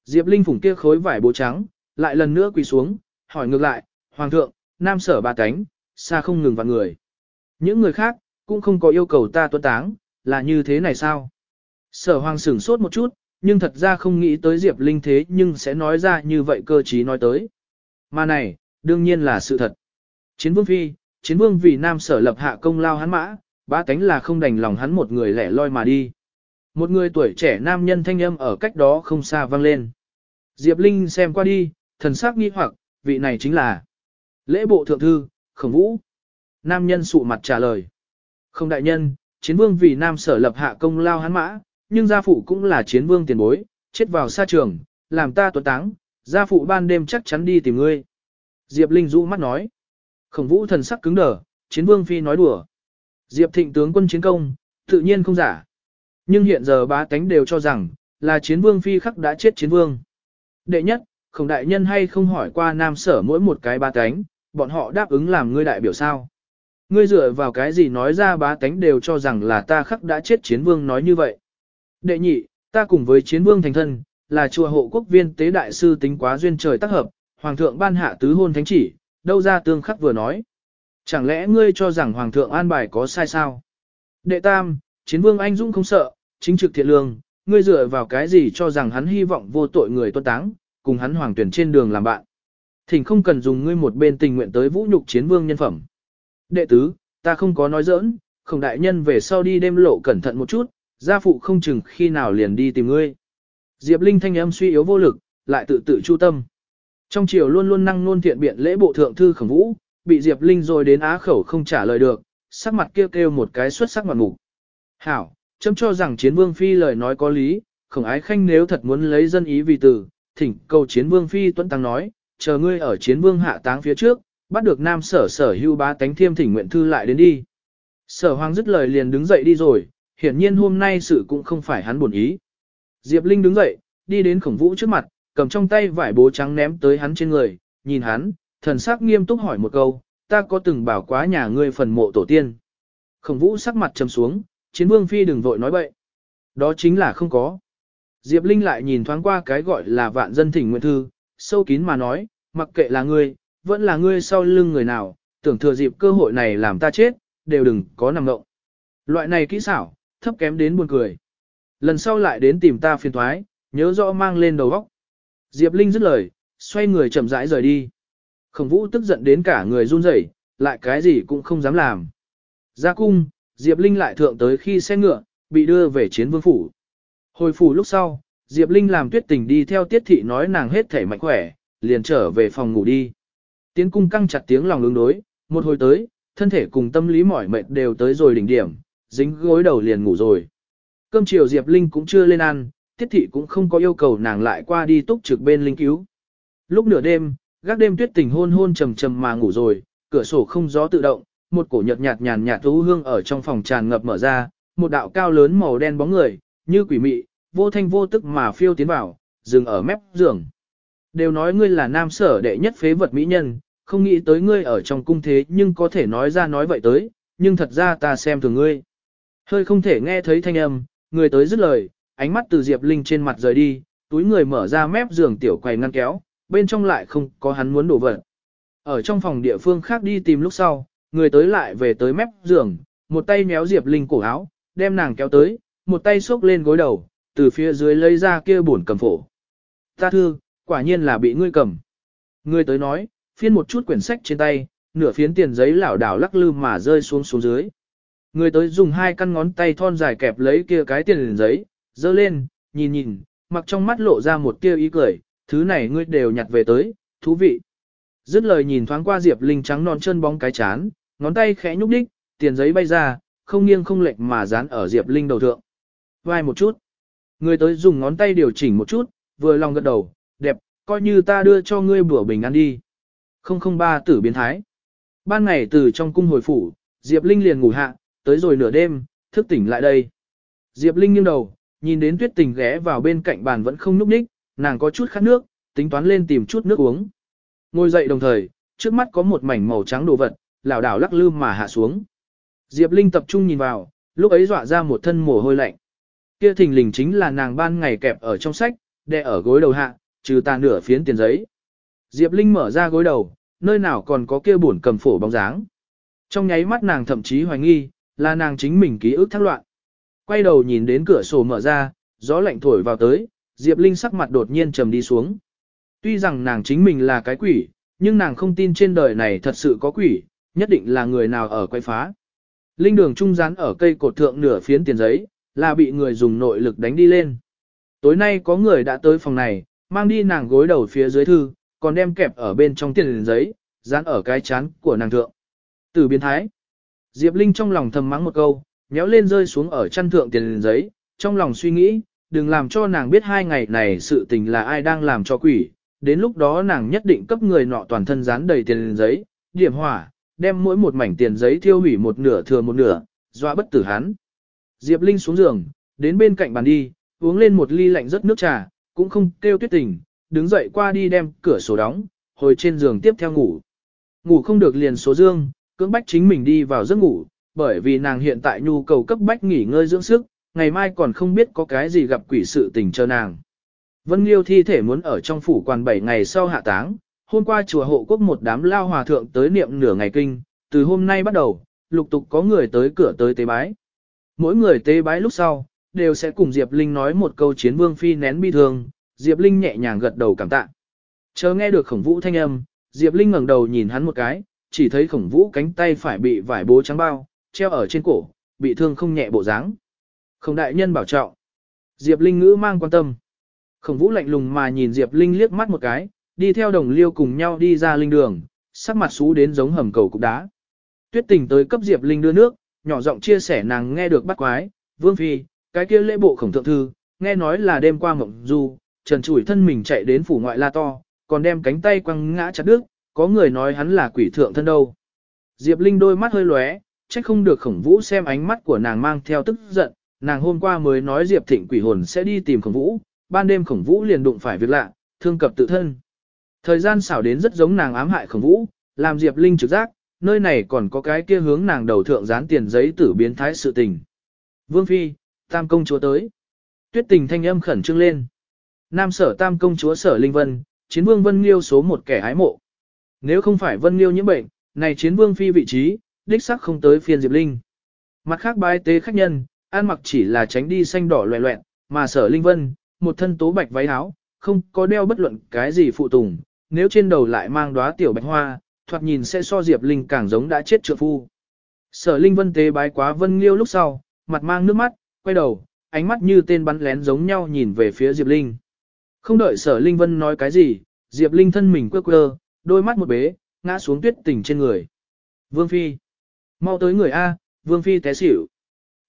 Diệp Linh phủng kia khối vải bố trắng, lại lần nữa quỳ xuống, hỏi ngược lại, hoàng thượng, nam sở ba cánh, xa không ngừng vạn người. Những người khác, cũng không có yêu cầu ta tuân táng, là như thế này sao? Sở hoàng sửng sốt một chút, nhưng thật ra không nghĩ tới Diệp Linh thế nhưng sẽ nói ra như vậy cơ trí nói tới. Mà này, đương nhiên là sự thật. Chiến vương phi, chiến vương vì nam sở lập hạ công lao hắn mã, ba cánh là không đành lòng hắn một người lẻ loi mà đi. Một người tuổi trẻ nam nhân thanh âm ở cách đó không xa vang lên. Diệp Linh xem qua đi, thần sắc nghi hoặc, vị này chính là lễ bộ thượng thư, khổng vũ. Nam nhân sụ mặt trả lời. Không đại nhân, chiến vương vì nam sở lập hạ công lao hắn mã, nhưng gia phụ cũng là chiến vương tiền bối, chết vào xa trường, làm ta tuấn táng, gia phụ ban đêm chắc chắn đi tìm ngươi. Diệp Linh rũ mắt nói. Khổng vũ thần sắc cứng đờ, chiến vương phi nói đùa. Diệp thịnh tướng quân chiến công, tự nhiên không giả. Nhưng hiện giờ bá tánh đều cho rằng, là chiến vương phi khắc đã chết chiến vương. Đệ nhất, khổng đại nhân hay không hỏi qua nam sở mỗi một cái bá tánh, bọn họ đáp ứng làm ngươi đại biểu sao. Ngươi dựa vào cái gì nói ra bá tánh đều cho rằng là ta khắc đã chết chiến vương nói như vậy. Đệ nhị, ta cùng với chiến vương thành thân, là chùa hộ quốc viên tế đại sư tính quá duyên trời tác hợp, hoàng thượng ban hạ tứ hôn thánh chỉ, đâu ra tương khắc vừa nói. Chẳng lẽ ngươi cho rằng hoàng thượng an bài có sai sao? Đệ tam, chiến vương anh dũng không sợ, chính trực thiện lương, ngươi dựa vào cái gì cho rằng hắn hy vọng vô tội người tuân táng, cùng hắn hoàng tuyển trên đường làm bạn. Thỉnh không cần dùng ngươi một bên tình nguyện tới vũ nhục chiến vương nhân phẩm. Đệ tứ, ta không có nói giỡn, không đại nhân về sau đi đêm lộ cẩn thận một chút, gia phụ không chừng khi nào liền đi tìm ngươi. Diệp Linh thanh âm suy yếu vô lực, lại tự tự chu tâm. Trong chiều luôn luôn năng nôn thiện biện lễ bộ thượng thư khổng vũ, bị Diệp Linh rồi đến á khẩu không trả lời được, sắc mặt kêu kêu một cái xuất sắc mặt mục. Hảo, chấm cho rằng chiến vương phi lời nói có lý, khổng ái khanh nếu thật muốn lấy dân ý vì từ, thỉnh cầu chiến vương phi tuấn tăng nói, chờ ngươi ở chiến vương hạ táng phía trước, bắt được nam sở sở hưu bá tánh thiêm thỉnh nguyện thư lại đến đi. Sở hoàng dứt lời liền đứng dậy đi rồi, hiển nhiên hôm nay sự cũng không phải hắn buồn ý. Diệp Linh đứng dậy, đi đến khổng vũ trước mặt, cầm trong tay vải bố trắng ném tới hắn trên người, nhìn hắn, thần sắc nghiêm túc hỏi một câu, ta có từng bảo quá nhà ngươi phần mộ tổ tiên. Khổng vũ sắc mặt trầm xuống, chiến vương phi đừng vội nói bậy. Đó chính là không có. Diệp Linh lại nhìn thoáng qua cái gọi là vạn dân thỉnh nguyện thư, sâu kín mà nói, mặc kệ là ngươi, vẫn là ngươi sau lưng người nào, tưởng thừa dịp cơ hội này làm ta chết, đều đừng có nằm ngộng. Loại này kỹ xảo, thấp kém đến buồn cười. Lần sau lại đến tìm ta phiền thoái, nhớ rõ mang lên đầu óc. Diệp Linh dứt lời, xoay người chậm rãi rời đi. Khổng vũ tức giận đến cả người run rẩy, lại cái gì cũng không dám làm. Ra cung, Diệp Linh lại thượng tới khi xe ngựa, bị đưa về chiến vương phủ. Hồi phủ lúc sau, Diệp Linh làm tuyết tình đi theo tiết thị nói nàng hết thể mạnh khỏe, liền trở về phòng ngủ đi. Tiến cung căng chặt tiếng lòng ứng đối, một hồi tới, thân thể cùng tâm lý mỏi mệt đều tới rồi đỉnh điểm, dính gối đầu liền ngủ rồi. Cơm chiều Diệp Linh cũng chưa lên ăn, tiết thị cũng không có yêu cầu nàng lại qua đi túc trực bên linh cứu. Lúc nửa đêm, gác đêm tuyết tình hôn hôn trầm trầm mà ngủ rồi, cửa sổ không gió tự động, một cổ nhợt nhạt nhàn nhạt thú hương ở trong phòng tràn ngập mở ra, một đạo cao lớn màu đen bóng người, như quỷ mị, vô thanh vô tức mà phiêu tiến vào, dừng ở mép giường. Đều nói ngươi là nam sở đệ nhất phế vật mỹ nhân, không nghĩ tới ngươi ở trong cung thế nhưng có thể nói ra nói vậy tới, nhưng thật ra ta xem thường ngươi. Hơi không thể nghe thấy thanh âm, người tới dứt lời, ánh mắt từ Diệp Linh trên mặt rời đi, túi người mở ra mép giường tiểu quầy ngăn kéo, bên trong lại không có hắn muốn đổ vật. Ở trong phòng địa phương khác đi tìm lúc sau, người tới lại về tới mép giường, một tay méo Diệp Linh cổ áo, đem nàng kéo tới, một tay xốc lên gối đầu, từ phía dưới lấy ra kia bổn cầm phổ. Ta thư, quả nhiên là bị ngươi cầm. Người tới nói, phiên một chút quyển sách trên tay, nửa phiến tiền giấy lảo đảo lắc lư mà rơi xuống xuống dưới. Người tới dùng hai căn ngón tay thon dài kẹp lấy kia cái tiền giấy, dơ lên, nhìn nhìn, mặc trong mắt lộ ra một tia ý cười, thứ này ngươi đều nhặt về tới, thú vị. Dứt lời nhìn thoáng qua Diệp Linh trắng non chân bóng cái chán, ngón tay khẽ nhúc đích, tiền giấy bay ra, không nghiêng không lệch mà dán ở Diệp Linh đầu thượng. Vai một chút. Người tới dùng ngón tay điều chỉnh một chút, vừa lòng gật đầu, đẹp, coi như ta đưa cho ngươi bữa bình ăn đi. Không không ba tử biến thái. Ban ngày từ trong cung hồi phủ, Diệp Linh liền ngủ hạ, tới rồi nửa đêm, thức tỉnh lại đây. Diệp Linh nghiêng đầu, nhìn đến tuyết tình ghé vào bên cạnh bàn vẫn không núp ních, nàng có chút khát nước, tính toán lên tìm chút nước uống. Ngồi dậy đồng thời, trước mắt có một mảnh màu trắng đồ vật, lảo đảo lắc lư mà hạ xuống. Diệp Linh tập trung nhìn vào, lúc ấy dọa ra một thân mồ hôi lạnh. Kia thình lình chính là nàng ban ngày kẹp ở trong sách, đè ở gối đầu hạ, trừ tàn nửa phiến tiền giấy. Diệp Linh mở ra gối đầu, nơi nào còn có kia buồn cầm phổ bóng dáng. Trong nháy mắt nàng thậm chí hoài nghi, là nàng chính mình ký ức thác loạn. Quay đầu nhìn đến cửa sổ mở ra, gió lạnh thổi vào tới, Diệp Linh sắc mặt đột nhiên trầm đi xuống. Tuy rằng nàng chính mình là cái quỷ, nhưng nàng không tin trên đời này thật sự có quỷ, nhất định là người nào ở quay phá. Linh đường trung rán ở cây cột thượng nửa phiến tiền giấy, là bị người dùng nội lực đánh đi lên. Tối nay có người đã tới phòng này, mang đi nàng gối đầu phía dưới thư, còn đem kẹp ở bên trong tiền giấy, dán ở cái chán của nàng thượng. Từ biến thái. Diệp Linh trong lòng thầm mắng một câu, nhéo lên rơi xuống ở chăn thượng tiền giấy, trong lòng suy nghĩ, đừng làm cho nàng biết hai ngày này sự tình là ai đang làm cho quỷ, đến lúc đó nàng nhất định cấp người nọ toàn thân dán đầy tiền giấy, điểm hỏa, đem mỗi một mảnh tiền giấy thiêu hủy một nửa thừa một nửa, dọa bất tử hắn. Diệp Linh xuống giường, đến bên cạnh bàn đi, uống lên một ly lạnh rất nước trà, cũng không kêu tuyết tình, đứng dậy qua đi đem cửa sổ đóng, hồi trên giường tiếp theo ngủ. Ngủ không được liền số dương, cưỡng bách chính mình đi vào giấc ngủ, bởi vì nàng hiện tại nhu cầu cấp bách nghỉ ngơi dưỡng sức, ngày mai còn không biết có cái gì gặp quỷ sự tình cho nàng. Vân Liêu thi thể muốn ở trong phủ quan 7 ngày sau hạ táng, hôm qua chùa hộ quốc một đám lao hòa thượng tới niệm nửa ngày kinh, từ hôm nay bắt đầu, lục tục có người tới cửa tới tế bái. Mỗi người tế bái lúc sau, đều sẽ cùng Diệp Linh nói một câu chiến vương phi nén bi thương, Diệp Linh nhẹ nhàng gật đầu cảm tạ. Chờ nghe được khổng vũ thanh âm, Diệp Linh ngẩng đầu nhìn hắn một cái, chỉ thấy khổng vũ cánh tay phải bị vải bố trắng bao, treo ở trên cổ, bị thương không nhẹ bộ dáng. Khổng đại nhân bảo trọng. Diệp Linh ngữ mang quan tâm. Khổng vũ lạnh lùng mà nhìn Diệp Linh liếc mắt một cái, đi theo đồng liêu cùng nhau đi ra linh đường, sắc mặt xú đến giống hầm cầu cục đá. Tuyết tình tới cấp Diệp Linh đưa nước, nhỏ giọng chia sẻ nàng nghe được bắt quái, vương phi, cái kia lễ bộ khổng thượng thư, nghe nói là đêm qua mộng du, trần chủi thân mình chạy đến phủ ngoại la to, còn đem cánh tay quăng ngã chặt đứt, có người nói hắn là quỷ thượng thân đâu. Diệp Linh đôi mắt hơi lóe, trách không được khổng vũ xem ánh mắt của nàng mang theo tức giận, nàng hôm qua mới nói Diệp Thịnh quỷ hồn sẽ đi tìm khổng vũ, ban đêm khổng vũ liền đụng phải việc lạ, thương cập tự thân. Thời gian xảo đến rất giống nàng ám hại khổng vũ, làm Diệp Linh trực giác, nơi này còn có cái kia hướng nàng đầu thượng dán tiền giấy tử biến thái sự tình. Vương Phi, Tam công chúa tới. Tuyết tình thanh âm khẩn trương lên. Nam sở Tam công chúa sở Linh Vân, chiến vương Vân Liêu số một kẻ hái mộ. Nếu không phải Vân Liêu nhiễm bệnh, này chiến vương phi vị trí, đích sắc không tới phiên Diệp Linh. Mặt khác bái tế khách nhân, an mặc chỉ là tránh đi xanh đỏ loẹ loẹn, mà sở Linh Vân, một thân tố bạch váy áo, không có đeo bất luận cái gì phụ tùng, nếu trên đầu lại mang đóa tiểu bạch hoa, thoạt nhìn sẽ so Diệp Linh càng giống đã chết trượng phu. Sở Linh Vân tế bái quá Vân Liêu lúc sau, mặt mang nước mắt, quay đầu, ánh mắt như tên bắn lén giống nhau nhìn về phía Diệp Linh. Không đợi sở Linh Vân nói cái gì, Diệp Linh thân mình quơ quơ, đôi mắt một bế, ngã xuống tuyết tỉnh trên người. Vương Phi. Mau tới người A, Vương Phi té xỉu.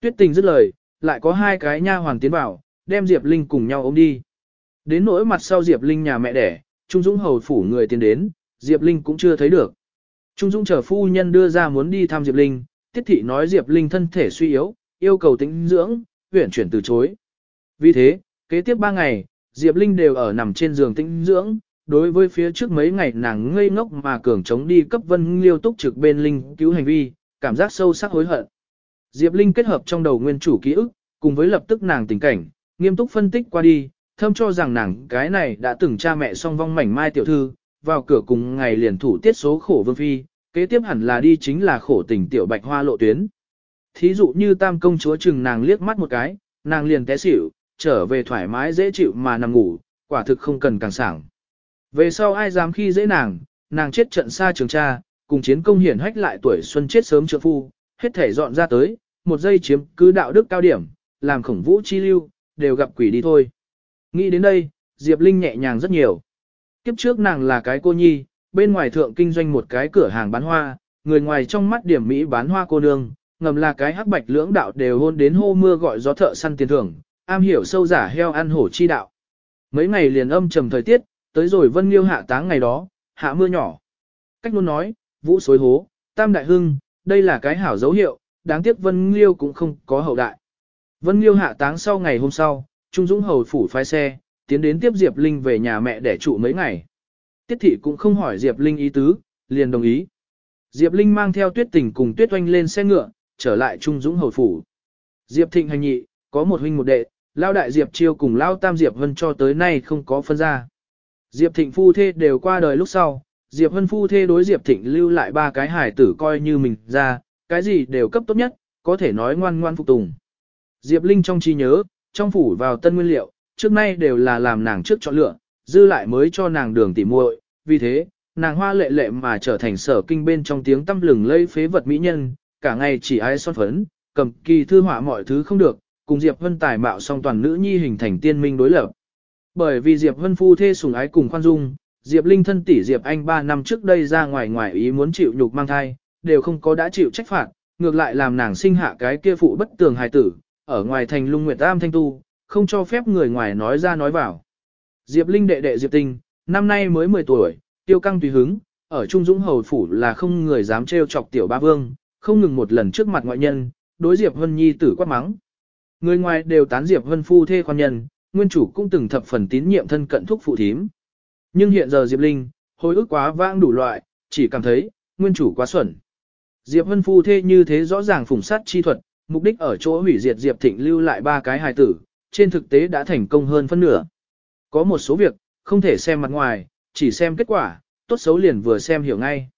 Tuyết tình dứt lời, lại có hai cái nha hoàng tiến vào, đem Diệp Linh cùng nhau ôm đi. Đến nỗi mặt sau Diệp Linh nhà mẹ đẻ, Trung Dũng hầu phủ người tiến đến, Diệp Linh cũng chưa thấy được. Trung Dũng chờ phu nhân đưa ra muốn đi thăm Diệp Linh, tiết thị nói Diệp Linh thân thể suy yếu, yêu cầu tĩnh dưỡng, huyện chuyển từ chối. Vì thế, kế tiếp ba ngày, Diệp Linh đều ở nằm trên giường tĩnh dưỡng, đối với phía trước mấy ngày nàng ngây ngốc mà cường chống đi cấp vân liêu túc trực bên Linh cứu hành vi, cảm giác sâu sắc hối hận. Diệp Linh kết hợp trong đầu nguyên chủ ký ức, cùng với lập tức nàng tình cảnh, nghiêm túc phân tích qua đi, thâm cho rằng nàng cái này đã từng cha mẹ song vong mảnh mai tiểu thư, vào cửa cùng ngày liền thủ tiết số khổ vương phi, kế tiếp hẳn là đi chính là khổ tình tiểu bạch hoa lộ tuyến. Thí dụ như tam công chúa chừng nàng liếc mắt một cái, nàng liền té xỉu, trở về thoải mái dễ chịu mà nằm ngủ, quả thực không cần càng sảng. Về sau ai dám khi dễ nàng, nàng chết trận xa trường cha, cùng chiến công hiển hách lại tuổi xuân chết sớm trượng phu, hết thể dọn ra tới, một giây chiếm cứ đạo đức cao điểm, làm khổng vũ chi lưu, đều gặp quỷ đi thôi. Nghĩ đến đây, Diệp Linh nhẹ nhàng rất nhiều. Kiếp trước nàng là cái cô nhi, bên ngoài thượng kinh doanh một cái cửa hàng bán hoa, người ngoài trong mắt điểm Mỹ bán hoa cô nương, ngầm là cái hắc bạch lưỡng đạo đều hôn đến hô mưa gọi gió thợ săn tiền thưởng, am hiểu sâu giả heo ăn hổ chi đạo. Mấy ngày liền âm trầm thời tiết, tới rồi vân liêu hạ táng ngày đó, hạ mưa nhỏ. Cách luôn nói, vũ xối hố, tam đại hưng, đây là cái hảo dấu hiệu, đáng tiếc vân liêu cũng không có hậu đại. Vân liêu hạ táng sau ngày hôm sau, Trung Dũng hầu phủ phái xe, tiến đến tiếp Diệp Linh về nhà mẹ để trụ mấy ngày. Tiết thị cũng không hỏi Diệp Linh ý tứ, liền đồng ý. Diệp Linh mang theo tuyết tình cùng tuyết oanh lên xe ngựa, trở lại Trung Dũng hầu phủ. Diệp Thịnh hành nhị, có một huynh một đệ, lao đại Diệp Chiêu cùng lao tam Diệp Vân cho tới nay không có phân ra. Diệp Thịnh phu thê đều qua đời lúc sau, Diệp Vân phu thê đối Diệp Thịnh lưu lại ba cái hài tử coi như mình ra, cái gì đều cấp tốt nhất, có thể nói ngoan ngoan phục tùng. Diệp Linh trong trí nhớ, trong phủ vào tân nguyên liệu, trước nay đều là làm nàng trước chọn lựa, dư lại mới cho nàng đường tỉ muội, vì thế, nàng hoa lệ lệ mà trở thành sở kinh bên trong tiếng tâm lừng lây phế vật mỹ nhân, cả ngày chỉ ai son phấn, cầm kỳ thư họa mọi thứ không được, cùng Diệp Vân tài mạo song toàn nữ nhi hình thành tiên minh đối lập. Bởi vì Diệp Vân phu thê sủng ái cùng khoan dung, Diệp Linh thân tỷ Diệp Anh 3 năm trước đây ra ngoài ngoài ý muốn chịu nhục mang thai, đều không có đã chịu trách phạt, ngược lại làm nàng sinh hạ cái kia phụ bất tường hài tử, ở ngoài thành lung nguyệt tam thanh tu, không cho phép người ngoài nói ra nói vào. Diệp Linh đệ đệ Diệp Tinh, năm nay mới 10 tuổi, tiêu căng tùy hứng, ở Trung Dũng Hầu Phủ là không người dám trêu chọc tiểu ba vương, không ngừng một lần trước mặt ngoại nhân, đối Diệp Vân Nhi tử quát mắng. Người ngoài đều tán Diệp Vân phu thê khoan nhân, nguyên chủ cũng từng thập phần tín nhiệm thân cận thúc phụ thím. Nhưng hiện giờ Diệp Linh, hồi ức quá vãng đủ loại, chỉ cảm thấy, nguyên chủ quá xuẩn. Diệp Vân phu thê như thế rõ ràng phủng sát chi thuật, mục đích ở chỗ hủy diệt Diệp Thịnh lưu lại ba cái hài tử, trên thực tế đã thành công hơn phân nửa. Có một số việc, không thể xem mặt ngoài, chỉ xem kết quả, tốt xấu liền vừa xem hiểu ngay.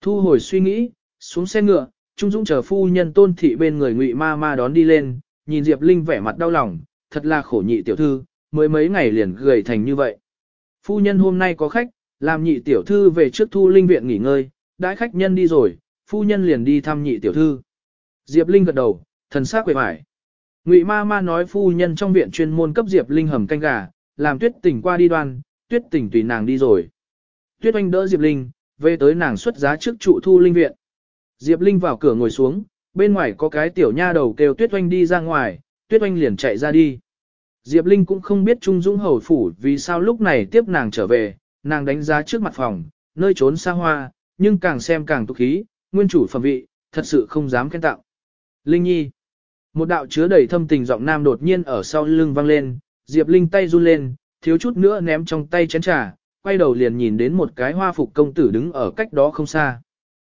Thu hồi suy nghĩ, xuống xe ngựa, Trung Dũng chờ phu nhân tôn thị bên người ngụy ma ma đón đi lên, nhìn Diệp Linh vẻ mặt đau lòng, thật là khổ nhị tiểu thư, mới mấy ngày liền gầy thành như vậy. Phu nhân hôm nay có khách, làm nhị tiểu thư về trước thu linh viện nghỉ ngơi, đãi khách nhân đi rồi, phu nhân liền đi thăm nhị tiểu thư. Diệp Linh gật đầu, thần sắc quệ mải. Ngụy ma ma nói phu nhân trong viện chuyên môn cấp Diệp Linh hầm canh gà, làm tuyết tỉnh qua đi đoan, tuyết tỉnh tùy nàng đi rồi. Tuyết oanh đỡ Diệp Linh, về tới nàng xuất giá trước trụ thu linh viện. Diệp Linh vào cửa ngồi xuống, bên ngoài có cái tiểu nha đầu kêu Tuyết oanh đi ra ngoài, Tuyết oanh liền chạy ra đi. Diệp Linh cũng không biết Trung Dũng hầu phủ vì sao lúc này tiếp nàng trở về, nàng đánh giá trước mặt phòng, nơi trốn xa hoa, nhưng càng xem càng tục khí, nguyên chủ phẩm vị, thật sự không dám khen tặng. Linh Nhi Một đạo chứa đầy thâm tình giọng nam đột nhiên ở sau lưng vang lên, Diệp Linh tay run lên, thiếu chút nữa ném trong tay chén trà, quay đầu liền nhìn đến một cái hoa phục công tử đứng ở cách đó không xa.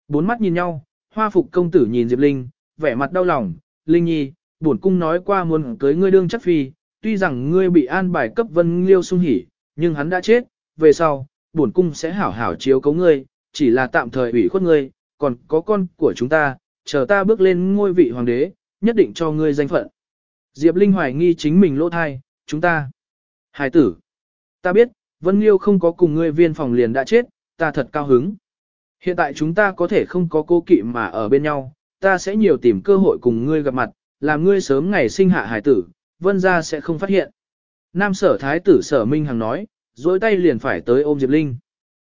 Bốn mắt nhìn nhau, hoa phục công tử nhìn Diệp Linh, vẻ mặt đau lòng, Linh Nhi, bổn cung nói qua muốn cưới ngươi đương chắc phi, tuy rằng ngươi bị an bài cấp vân liêu sung hỉ, nhưng hắn đã chết, về sau, bổn cung sẽ hảo hảo chiếu cấu ngươi, chỉ là tạm thời ủy khuất ngươi, còn có con của chúng ta, chờ ta bước lên ngôi vị hoàng đế, nhất định cho ngươi danh phận. Diệp Linh hoài nghi chính mình lỗ thai, chúng ta. Hải tử. Ta biết, Vân Liêu không có cùng ngươi viên phòng liền đã chết, ta thật cao hứng. Hiện tại chúng ta có thể không có cô kỵ mà ở bên nhau, ta sẽ nhiều tìm cơ hội cùng ngươi gặp mặt, làm ngươi sớm ngày sinh hạ hải tử, vân gia sẽ không phát hiện. Nam sở thái tử sở Minh Hằng nói, dối tay liền phải tới ôm Diệp Linh.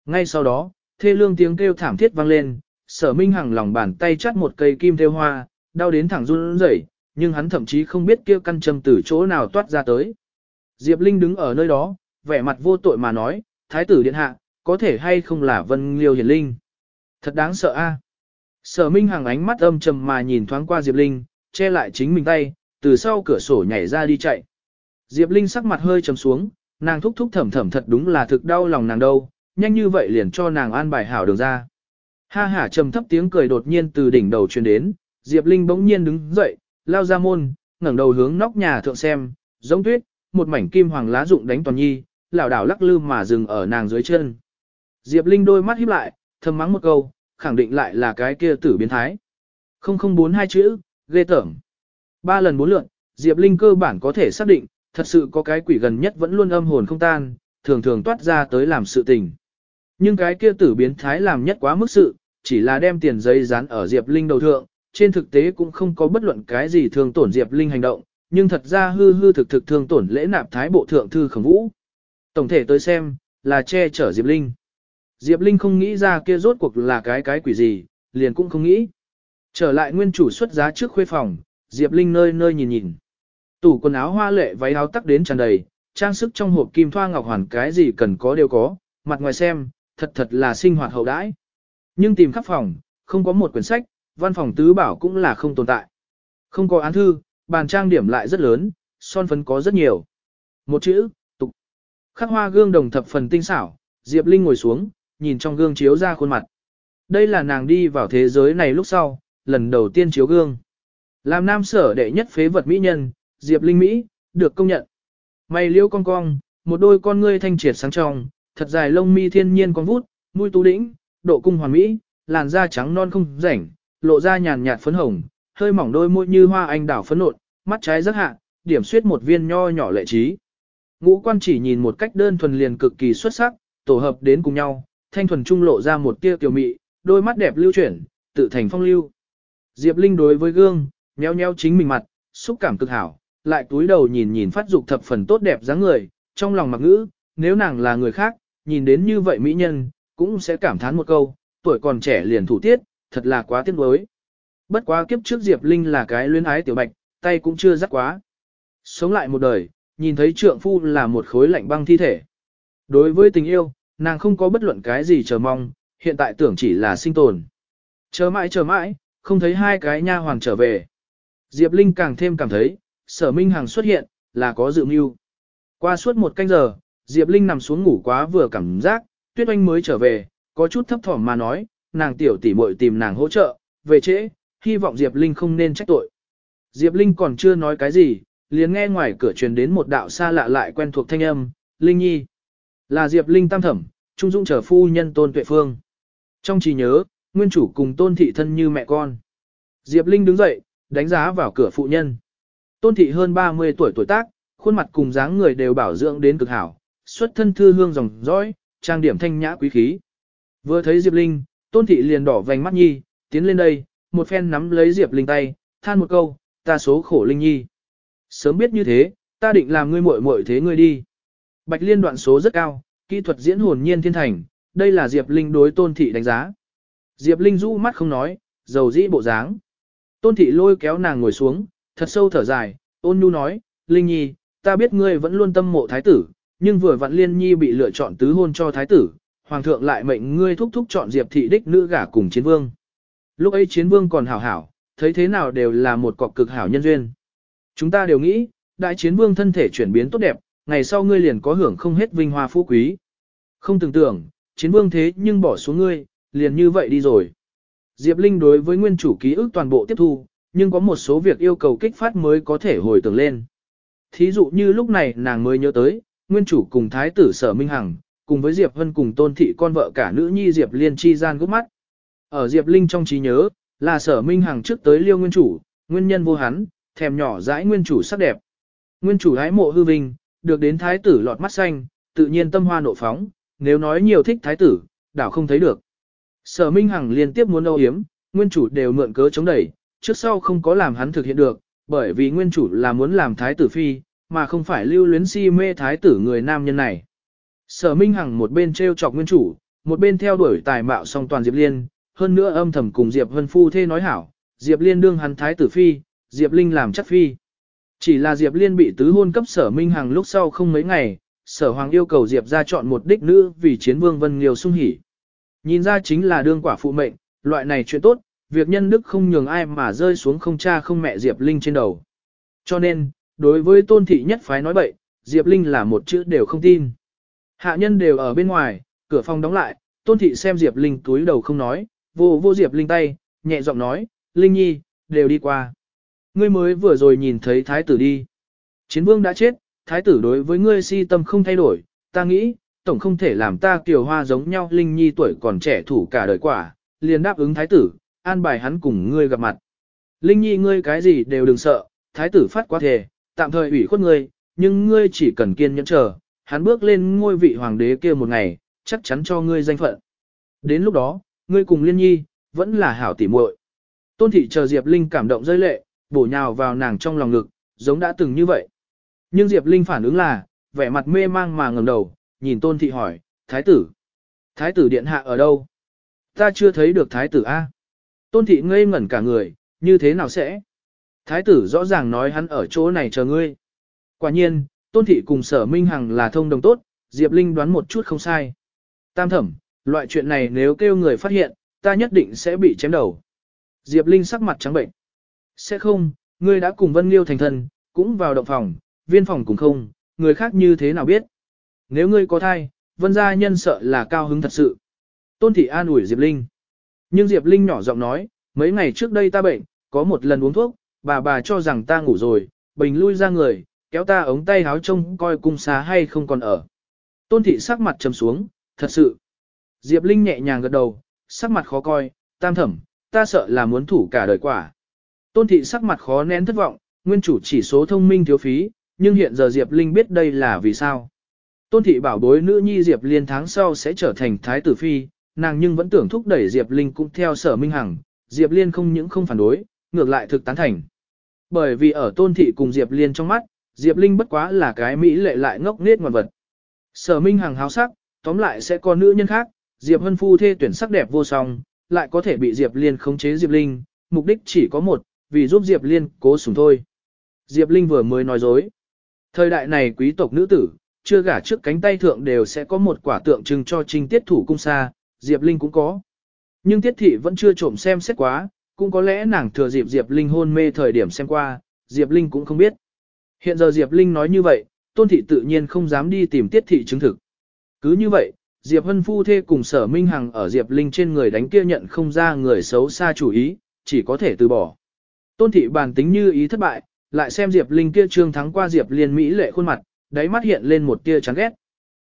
Ngay sau đó, thê lương tiếng kêu thảm thiết vang lên, sở Minh Hằng lòng bàn tay chắt một cây kim thêu hoa, đau đến thẳng run rẩy, nhưng hắn thậm chí không biết kia căn châm từ chỗ nào toát ra tới. Diệp Linh đứng ở nơi đó, vẻ mặt vô tội mà nói, thái tử điện hạ, có thể hay không là vân liêu hiển linh. Thật đáng sợ a. Sở Minh Hằng ánh mắt âm trầm mà nhìn thoáng qua Diệp Linh, che lại chính mình tay, từ sau cửa sổ nhảy ra đi chạy. Diệp Linh sắc mặt hơi trầm xuống, nàng thúc thúc thầm thầm thật đúng là thực đau lòng nàng đâu, nhanh như vậy liền cho nàng an bài hảo đường ra. Ha ha trầm thấp tiếng cười đột nhiên từ đỉnh đầu truyền đến, Diệp Linh bỗng nhiên đứng dậy, lao ra môn, ngẩng đầu hướng nóc nhà thượng xem, giống tuyết, một mảnh kim hoàng lá rụng đánh toàn nhi, lảo đảo lắc lư mà dừng ở nàng dưới chân. Diệp Linh đôi mắt híp lại, thầm mắng một câu, khẳng định lại là cái kia tử biến thái. 0042 chữ, ghê tởm. Ba lần bốn lượn, Diệp Linh cơ bản có thể xác định, thật sự có cái quỷ gần nhất vẫn luôn âm hồn không tan, thường thường toát ra tới làm sự tình. Nhưng cái kia tử biến thái làm nhất quá mức sự, chỉ là đem tiền giấy dán ở Diệp Linh đầu thượng, trên thực tế cũng không có bất luận cái gì thường tổn Diệp Linh hành động, nhưng thật ra hư hư thực thực thường tổn lễ nạp thái bộ thượng thư khổng vũ. Tổng thể tới xem, là che chở Diệp Linh. Diệp Linh không nghĩ ra kia rốt cuộc là cái cái quỷ gì, liền cũng không nghĩ. Trở lại nguyên chủ xuất giá trước khuê phòng, Diệp Linh nơi nơi nhìn nhìn. Tủ quần áo hoa lệ váy áo tắc đến tràn đầy, trang sức trong hộp kim thoa ngọc hoàn cái gì cần có đều có, mặt ngoài xem, thật thật là sinh hoạt hậu đãi. Nhưng tìm khắp phòng, không có một quyển sách, văn phòng tứ bảo cũng là không tồn tại. Không có án thư, bàn trang điểm lại rất lớn, son phấn có rất nhiều. Một chữ, tục. Khắc hoa gương đồng thập phần tinh xảo, Diệp Linh ngồi xuống, nhìn trong gương chiếu ra khuôn mặt. Đây là nàng đi vào thế giới này lúc sau, lần đầu tiên chiếu gương. Làm nam sở đệ nhất phế vật mỹ nhân, Diệp Linh Mỹ, được công nhận. Mày liêu cong cong, một đôi con ngươi thanh triệt sáng trong, thật dài lông mi thiên nhiên con vút, mũi tú đĩnh, độ cung hoàn mỹ, làn da trắng non không rảnh, lộ ra nhàn nhạt phấn hồng, hơi mỏng đôi môi như hoa anh đào phấn nộn, mắt trái rất hạ, điểm xuyết một viên nho nhỏ lệ trí. Ngũ quan chỉ nhìn một cách đơn thuần liền cực kỳ xuất sắc, tổ hợp đến cùng nhau, thanh thuần trung lộ ra một tia kiều mị, đôi mắt đẹp lưu chuyển, tự thành phong lưu. Diệp Linh đối với gương, nheo nheo chính mình mặt, xúc cảm cực hảo, lại túi đầu nhìn nhìn phát dục thập phần tốt đẹp dáng người, trong lòng mặc ngữ, nếu nàng là người khác, nhìn đến như vậy mỹ nhân, cũng sẽ cảm thán một câu, tuổi còn trẻ liền thủ tiết, thật là quá tiếc nuối. Bất quá kiếp trước Diệp Linh là cái luyến ái tiểu bạch, tay cũng chưa dắt quá. Sống lại một đời, nhìn thấy trượng phu là một khối lạnh băng thi thể. Đối với tình yêu, nàng không có bất luận cái gì chờ mong, hiện tại tưởng chỉ là sinh tồn. Chờ mãi chờ mãi, không thấy hai cái nha hoàng trở về. Diệp Linh càng thêm cảm thấy, sở minh Hằng xuất hiện, là có dự mưu. Qua suốt một canh giờ, Diệp Linh nằm xuống ngủ quá vừa cảm giác, Tuyết Oanh mới trở về, có chút thấp thỏm mà nói, nàng tiểu tỷ muội tìm nàng hỗ trợ, về trễ, hy vọng Diệp Linh không nên trách tội. Diệp Linh còn chưa nói cái gì, liền nghe ngoài cửa truyền đến một đạo xa lạ lại quen thuộc thanh âm, Linh Nhi. Là Diệp Linh tam thẩm, trung dung trở phu nhân tôn tuệ phương. Trong trí nhớ, nguyên chủ cùng tôn thị thân như mẹ con. Diệp Linh đứng dậy, đánh giá vào cửa phụ nhân. Tôn thị hơn 30 tuổi tuổi tác, khuôn mặt cùng dáng người đều bảo dưỡng đến cực hảo, xuất thân thư hương dòng dõi, trang điểm thanh nhã quý khí. Vừa thấy Diệp Linh, tôn thị liền đỏ vành mắt nhi, tiến lên đây, một phen nắm lấy Diệp Linh tay, than một câu, ta số khổ Linh nhi. Sớm biết như thế, ta định làm ngươi muội muội thế ngươi đi. Bạch liên đoạn số rất cao, kỹ thuật diễn hồn nhiên thiên thành, đây là Diệp Linh đối tôn thị đánh giá. Diệp Linh rũ mắt không nói, dầu dĩ bộ dáng. Tôn thị lôi kéo nàng ngồi xuống, thật sâu thở dài, ôn nhu nói, Linh nhi, ta biết ngươi vẫn luôn tâm mộ thái tử, nhưng vừa vặn liên nhi bị lựa chọn tứ hôn cho thái tử, hoàng thượng lại mệnh ngươi thúc thúc chọn Diệp thị đích nữ gả cùng chiến vương. Lúc ấy chiến vương còn hảo hảo, thấy thế nào đều là một cọc cực hảo nhân duyên. Chúng ta đều nghĩ, đại chiến vương thân thể chuyển biến tốt đẹp, ngày sau ngươi liền có hưởng không hết vinh hoa phú quý. Không tưởng tưởng, chiến vương thế nhưng bỏ xuống ngươi, liền như vậy đi rồi. Diệp Linh đối với nguyên chủ ký ức toàn bộ tiếp thu, nhưng có một số việc yêu cầu kích phát mới có thể hồi tưởng lên. Thí dụ như lúc này nàng mới nhớ tới, nguyên chủ cùng thái tử sở Minh Hằng, cùng với Diệp Vân cùng tôn thị con vợ cả nữ nhi Diệp Liên chi gian gốc mắt. Ở Diệp Linh trong trí nhớ, là sở Minh Hằng trước tới liêu nguyên chủ, nguyên nhân vô hắn, thèm nhỏ dãi nguyên chủ sắc đẹp. Nguyên chủ hái mộ hư vinh, được đến thái tử lọt mắt xanh, tự nhiên tâm hoa nộ phóng, nếu nói nhiều thích thái tử, đảo không thấy được. Sở Minh Hằng liên tiếp muốn âu yếm, nguyên chủ đều mượn cớ chống đẩy, trước sau không có làm hắn thực hiện được, bởi vì nguyên chủ là muốn làm thái tử phi, mà không phải lưu luyến si mê thái tử người nam nhân này. Sở Minh Hằng một bên treo chọc nguyên chủ, một bên theo đuổi tài mạo song toàn Diệp Liên, hơn nữa âm thầm cùng Diệp Vân Phu thê nói hảo, Diệp Liên đương hắn thái tử phi, Diệp Linh làm chắc phi. Chỉ là Diệp Liên bị tứ hôn cấp sở Minh Hằng lúc sau không mấy ngày, sở hoàng yêu cầu Diệp ra chọn một đích nữ vì chiến vương Vân Liều sung hỉ. Nhìn ra chính là đương quả phụ mệnh, loại này chuyện tốt, việc nhân đức không nhường ai mà rơi xuống không cha không mẹ Diệp Linh trên đầu. Cho nên, đối với tôn thị nhất phái nói bậy, Diệp Linh là một chữ đều không tin. Hạ nhân đều ở bên ngoài, cửa phòng đóng lại, tôn thị xem Diệp Linh túi đầu không nói, vô vô Diệp Linh tay, nhẹ giọng nói, Linh nhi, đều đi qua. Ngươi mới vừa rồi nhìn thấy thái tử đi. Chiến vương đã chết, thái tử đối với ngươi si tâm không thay đổi, ta nghĩ, tổng không thể làm ta kiều hoa giống nhau Linh nhi tuổi còn trẻ thủ cả đời quả, liền đáp ứng thái tử, an bài hắn cùng ngươi gặp mặt. Linh nhi ngươi cái gì đều đừng sợ, thái tử phát quá thề, tạm thời ủy khuất ngươi, nhưng ngươi chỉ cần kiên nhẫn chờ, hắn bước lên ngôi vị hoàng đế kia một ngày, chắc chắn cho ngươi danh phận. Đến lúc đó, ngươi cùng liên nhi, vẫn là hảo tỉ muội. Tôn thị chờ Diệp Linh cảm động rơi lệ, bổ nhào vào nàng trong lòng ngực, giống đã từng như vậy. Nhưng Diệp Linh phản ứng là, vẻ mặt mê mang mà ngẩng đầu, nhìn Tôn thị hỏi, Thái tử. Thái tử điện hạ ở đâu? Ta chưa thấy được Thái tử A. Tôn thị ngây ngẩn cả người, như thế nào sẽ? Thái tử rõ ràng nói hắn ở chỗ này chờ ngươi. Quả nhiên, Tôn thị cùng sở Minh Hằng là thông đồng tốt, Diệp Linh đoán một chút không sai. Tam thẩm, loại chuyện này nếu kêu người phát hiện, ta nhất định sẽ bị chém đầu. Diệp Linh sắc mặt trắng bệnh. Sẽ không, ngươi đã cùng Vân Liêu thành thân, cũng vào động phòng, viên phòng cũng không, người khác như thế nào biết. Nếu ngươi có thai, Vân gia nhân sợ là cao hứng thật sự. Tôn thị an ủi Diệp Linh. Nhưng Diệp Linh nhỏ giọng nói, mấy ngày trước đây ta bệnh, có một lần uống thuốc, bà bà cho rằng ta ngủ rồi, bình lui ra người, kéo ta ống tay háo trông coi cung xá hay không còn ở. Tôn thị sắc mặt trầm xuống, thật sự. Diệp Linh nhẹ nhàng gật đầu, sắc mặt khó coi, tam thẩm, ta sợ là muốn thủ cả đời quả. Tôn thị sắc mặt khó nén thất vọng, nguyên chủ chỉ số thông minh thiếu phí, nhưng hiện giờ Diệp Linh biết đây là vì sao. Tôn thị bảo bối nữ nhi Diệp Liên tháng sau sẽ trở thành thái tử phi, nàng nhưng vẫn tưởng thúc đẩy Diệp Linh cũng theo sở minh hằng, Diệp Liên không những không phản đối, ngược lại thực tán thành. Bởi vì ở tôn thị cùng Diệp Liên trong mắt, Diệp Linh bất quá là cái mỹ lệ lại ngốc nghếch ngoan vật. Sở minh hằng háo sắc, tóm lại sẽ có nữ nhân khác, Diệp Hân Phu thê tuyển sắc đẹp vô song, lại có thể bị Diệp Liên khống chế Diệp Linh, mục đích chỉ có một, vì giúp Diệp Liên cố sủng thôi. Diệp Linh vừa mới nói dối. Thời đại này quý tộc nữ tử, chưa gả trước cánh tay thượng đều sẽ có một quả tượng trưng cho trinh tiết thủ cung xa, Diệp Linh cũng có. Nhưng tiết thị vẫn chưa trộm xem xét quá, cũng có lẽ nàng thừa dịp Diệp Linh hôn mê thời điểm xem qua, Diệp Linh cũng không biết. Hiện giờ Diệp Linh nói như vậy, tôn thị tự nhiên không dám đi tìm tiết thị chứng thực. Cứ như vậy, Diệp Hân Phu Thê cùng sở Minh Hằng ở Diệp Linh trên người đánh kia nhận không ra người xấu xa chủ ý, chỉ có thể từ bỏ. Tôn thị bản tính như ý thất bại, lại xem Diệp Linh kia trương thắng qua Diệp Liên Mỹ lệ khuôn mặt, đáy mắt hiện lên một tia chán ghét.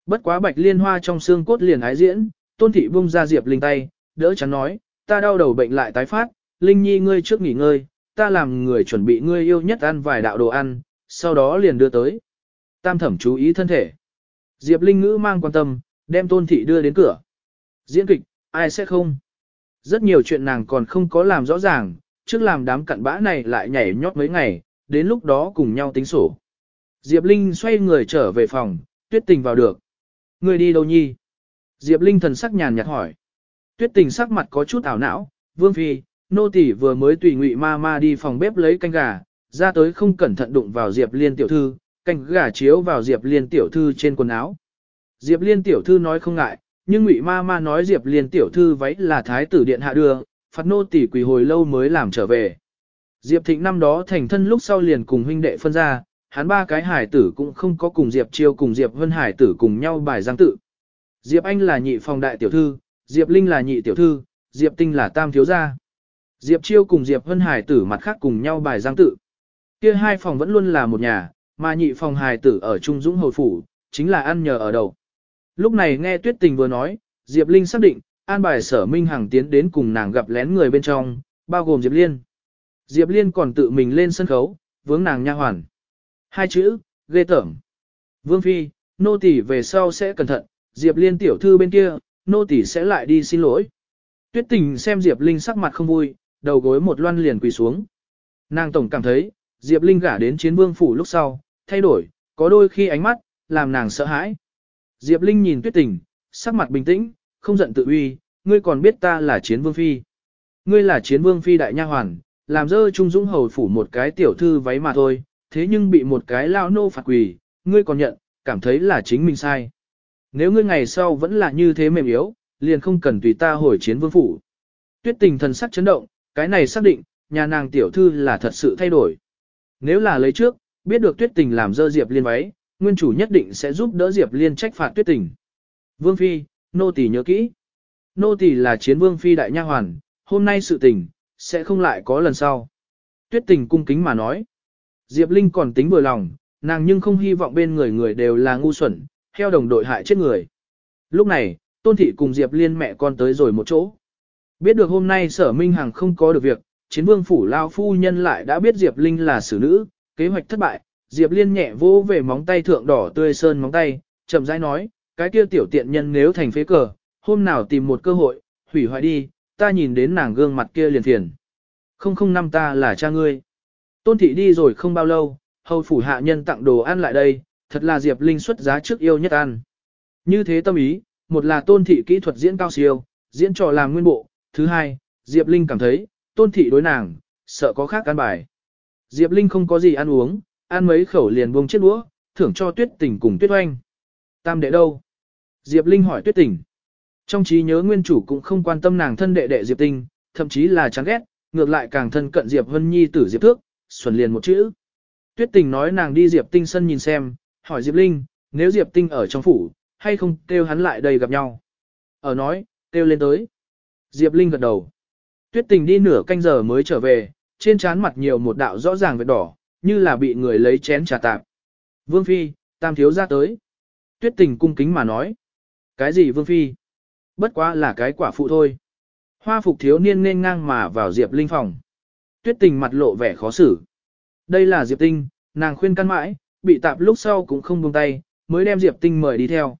Bất quá bạch liên hoa trong xương cốt liền ái diễn, tôn thị buông ra Diệp Linh tay, đỡ chắn nói, ta đau đầu bệnh lại tái phát, Linh Nhi ngươi trước nghỉ ngơi, ta làm người chuẩn bị ngươi yêu nhất ăn vài đạo đồ ăn, sau đó liền đưa tới. Tam thẩm chú ý thân thể. Diệp Linh ngữ mang quan tâm, đem tôn thị đưa đến cửa. Diễn kịch, ai sẽ không? Rất nhiều chuyện nàng còn không có làm rõ ràng, trước làm đám cặn bã này lại nhảy nhót mấy ngày, đến lúc đó cùng nhau tính sổ. Diệp Linh xoay người trở về phòng, tuyết tình vào được. Người đi đâu nhi? Diệp Linh thần sắc nhàn nhạt hỏi. Tuyết tình sắc mặt có chút ảo não, vương phi, nô tỳ vừa mới tùy ngụy ma ma đi phòng bếp lấy canh gà, ra tới không cẩn thận đụng vào Diệp Liên tiểu thư, canh gà chiếu vào Diệp Liên tiểu thư trên quần áo. Diệp Liên tiểu thư nói không ngại, nhưng ngụy ma ma nói Diệp Liên tiểu thư váy là thái tử điện hạ đưa, phạt nô tỳ quỳ hồi lâu mới làm trở về. Diệp Thịnh năm đó thành thân lúc sau liền cùng huynh đệ phân ra, hắn ba cái hải tử cũng không có cùng Diệp Chiêu cùng Diệp Vân hải tử cùng nhau bài giang tự. Diệp Anh là nhị phòng đại tiểu thư, Diệp Linh là nhị tiểu thư, Diệp Tinh là tam thiếu gia. Diệp Chiêu cùng Diệp Vân hải tử mặt khác cùng nhau bài giang tự. Kia hai phòng vẫn luôn là một nhà, mà nhị phòng hải tử ở Trung Dũng Hồi Phủ, chính là ăn nhờ ở đầu. Lúc này nghe Tuyết Tình vừa nói, Diệp Linh xác định, an bài sở Minh Hằng tiến đến cùng nàng gặp lén người bên trong, bao gồm Diệp Liên. Diệp Liên còn tự mình lên sân khấu, vướng nàng nha hoàn. Hai chữ, ghê tởm. Vương Phi, nô tỳ về sau sẽ cẩn thận, Diệp Liên tiểu thư bên kia, nô tỳ sẽ lại đi xin lỗi. Tuyết tình xem Diệp Linh sắc mặt không vui, đầu gối một loan liền quỳ xuống. Nàng tổng cảm thấy, Diệp Linh gả đến chiến vương phủ lúc sau, thay đổi, có đôi khi ánh mắt, làm nàng sợ hãi. Diệp Linh nhìn tuyết tình, sắc mặt bình tĩnh, không giận tự uy, ngươi còn biết ta là chiến vương phi. Ngươi là chiến vương phi đại nha hoàn, làm dơ trung dũng hầu phủ một cái tiểu thư váy mà thôi, thế nhưng bị một cái lao nô phạt quỳ, ngươi còn nhận, cảm thấy là chính mình sai. Nếu ngươi ngày sau vẫn là như thế mềm yếu, liền không cần tùy ta hồi chiến vương phủ. Tuyết tình thần sắc chấn động, cái này xác định, nhà nàng tiểu thư là thật sự thay đổi. Nếu là lấy trước, biết được tuyết tình làm dơ Diệp Liên váy, nguyên chủ nhất định sẽ giúp đỡ Diệp Liên trách phạt tuyết tình. Vương Phi, nô tỳ nhớ kỹ. Nô tỳ là chiến vương Phi đại nha hoàn, hôm nay sự tình, sẽ không lại có lần sau. Tuyết tình cung kính mà nói. Diệp Linh còn tính vừa lòng, nàng nhưng không hy vọng bên người người đều là ngu xuẩn, theo đồng đội hại chết người. Lúc này, Tôn Thị cùng Diệp Liên mẹ con tới rồi một chỗ. Biết được hôm nay sở Minh Hằng không có được việc, chiến vương phủ lao phu nhân lại đã biết Diệp Linh là xử nữ, kế hoạch thất bại, Diệp Liên nhẹ vỗ về móng tay thượng đỏ tươi sơn móng tay, chậm rãi nói, cái kia tiểu tiện nhân nếu thành phế cờ, hôm nào tìm một cơ hội, hủy hoại đi, ta nhìn đến nàng gương mặt kia liền phiền. Không không năm ta là cha ngươi. Tôn thị đi rồi không bao lâu, hầu phủ hạ nhân tặng đồ ăn lại đây, thật là Diệp Linh xuất giá trước yêu nhất ăn. Như thế tâm ý, một là tôn thị kỹ thuật diễn cao siêu, diễn trò làm nguyên bộ, thứ hai, Diệp Linh cảm thấy, tôn thị đối nàng, sợ có khác ăn bài. Diệp Linh không có gì ăn uống, ăn mấy khẩu liền buông chiếc đũa, thưởng cho tuyết tình cùng tuyết oanh. Tam đệ đâu? Diệp Linh hỏi tuyết tình. Trong trí nhớ nguyên chủ cũng không quan tâm nàng thân đệ đệ Diệp Tinh, thậm chí là chán ghét, ngược lại càng thân cận Diệp Vân Nhi tử Diệp Thước, xuẩn liền một chữ. Tuyết tình nói nàng đi Diệp Tinh sân nhìn xem, hỏi Diệp Linh, nếu Diệp Tinh ở trong phủ, hay không kêu hắn lại đây gặp nhau. Ở nói, kêu lên tới. Diệp Linh gật đầu. Tuyết tình đi nửa canh giờ mới trở về, trên trán mặt nhiều một đạo rõ ràng vết đỏ, như là bị người lấy chén trà tạp. Vương Phi, tam thiếu ra tới. Tuyết tình cung kính mà nói. Cái gì Vương Phi? Bất quá là cái quả phụ thôi. Hoa phục thiếu niên nên ngang mà vào Diệp Linh phòng. Tuyết tình mặt lộ vẻ khó xử. Đây là Diệp Tinh, nàng khuyên căn mãi, bị tạp lúc sau cũng không buông tay, mới đem Diệp Tinh mời đi theo.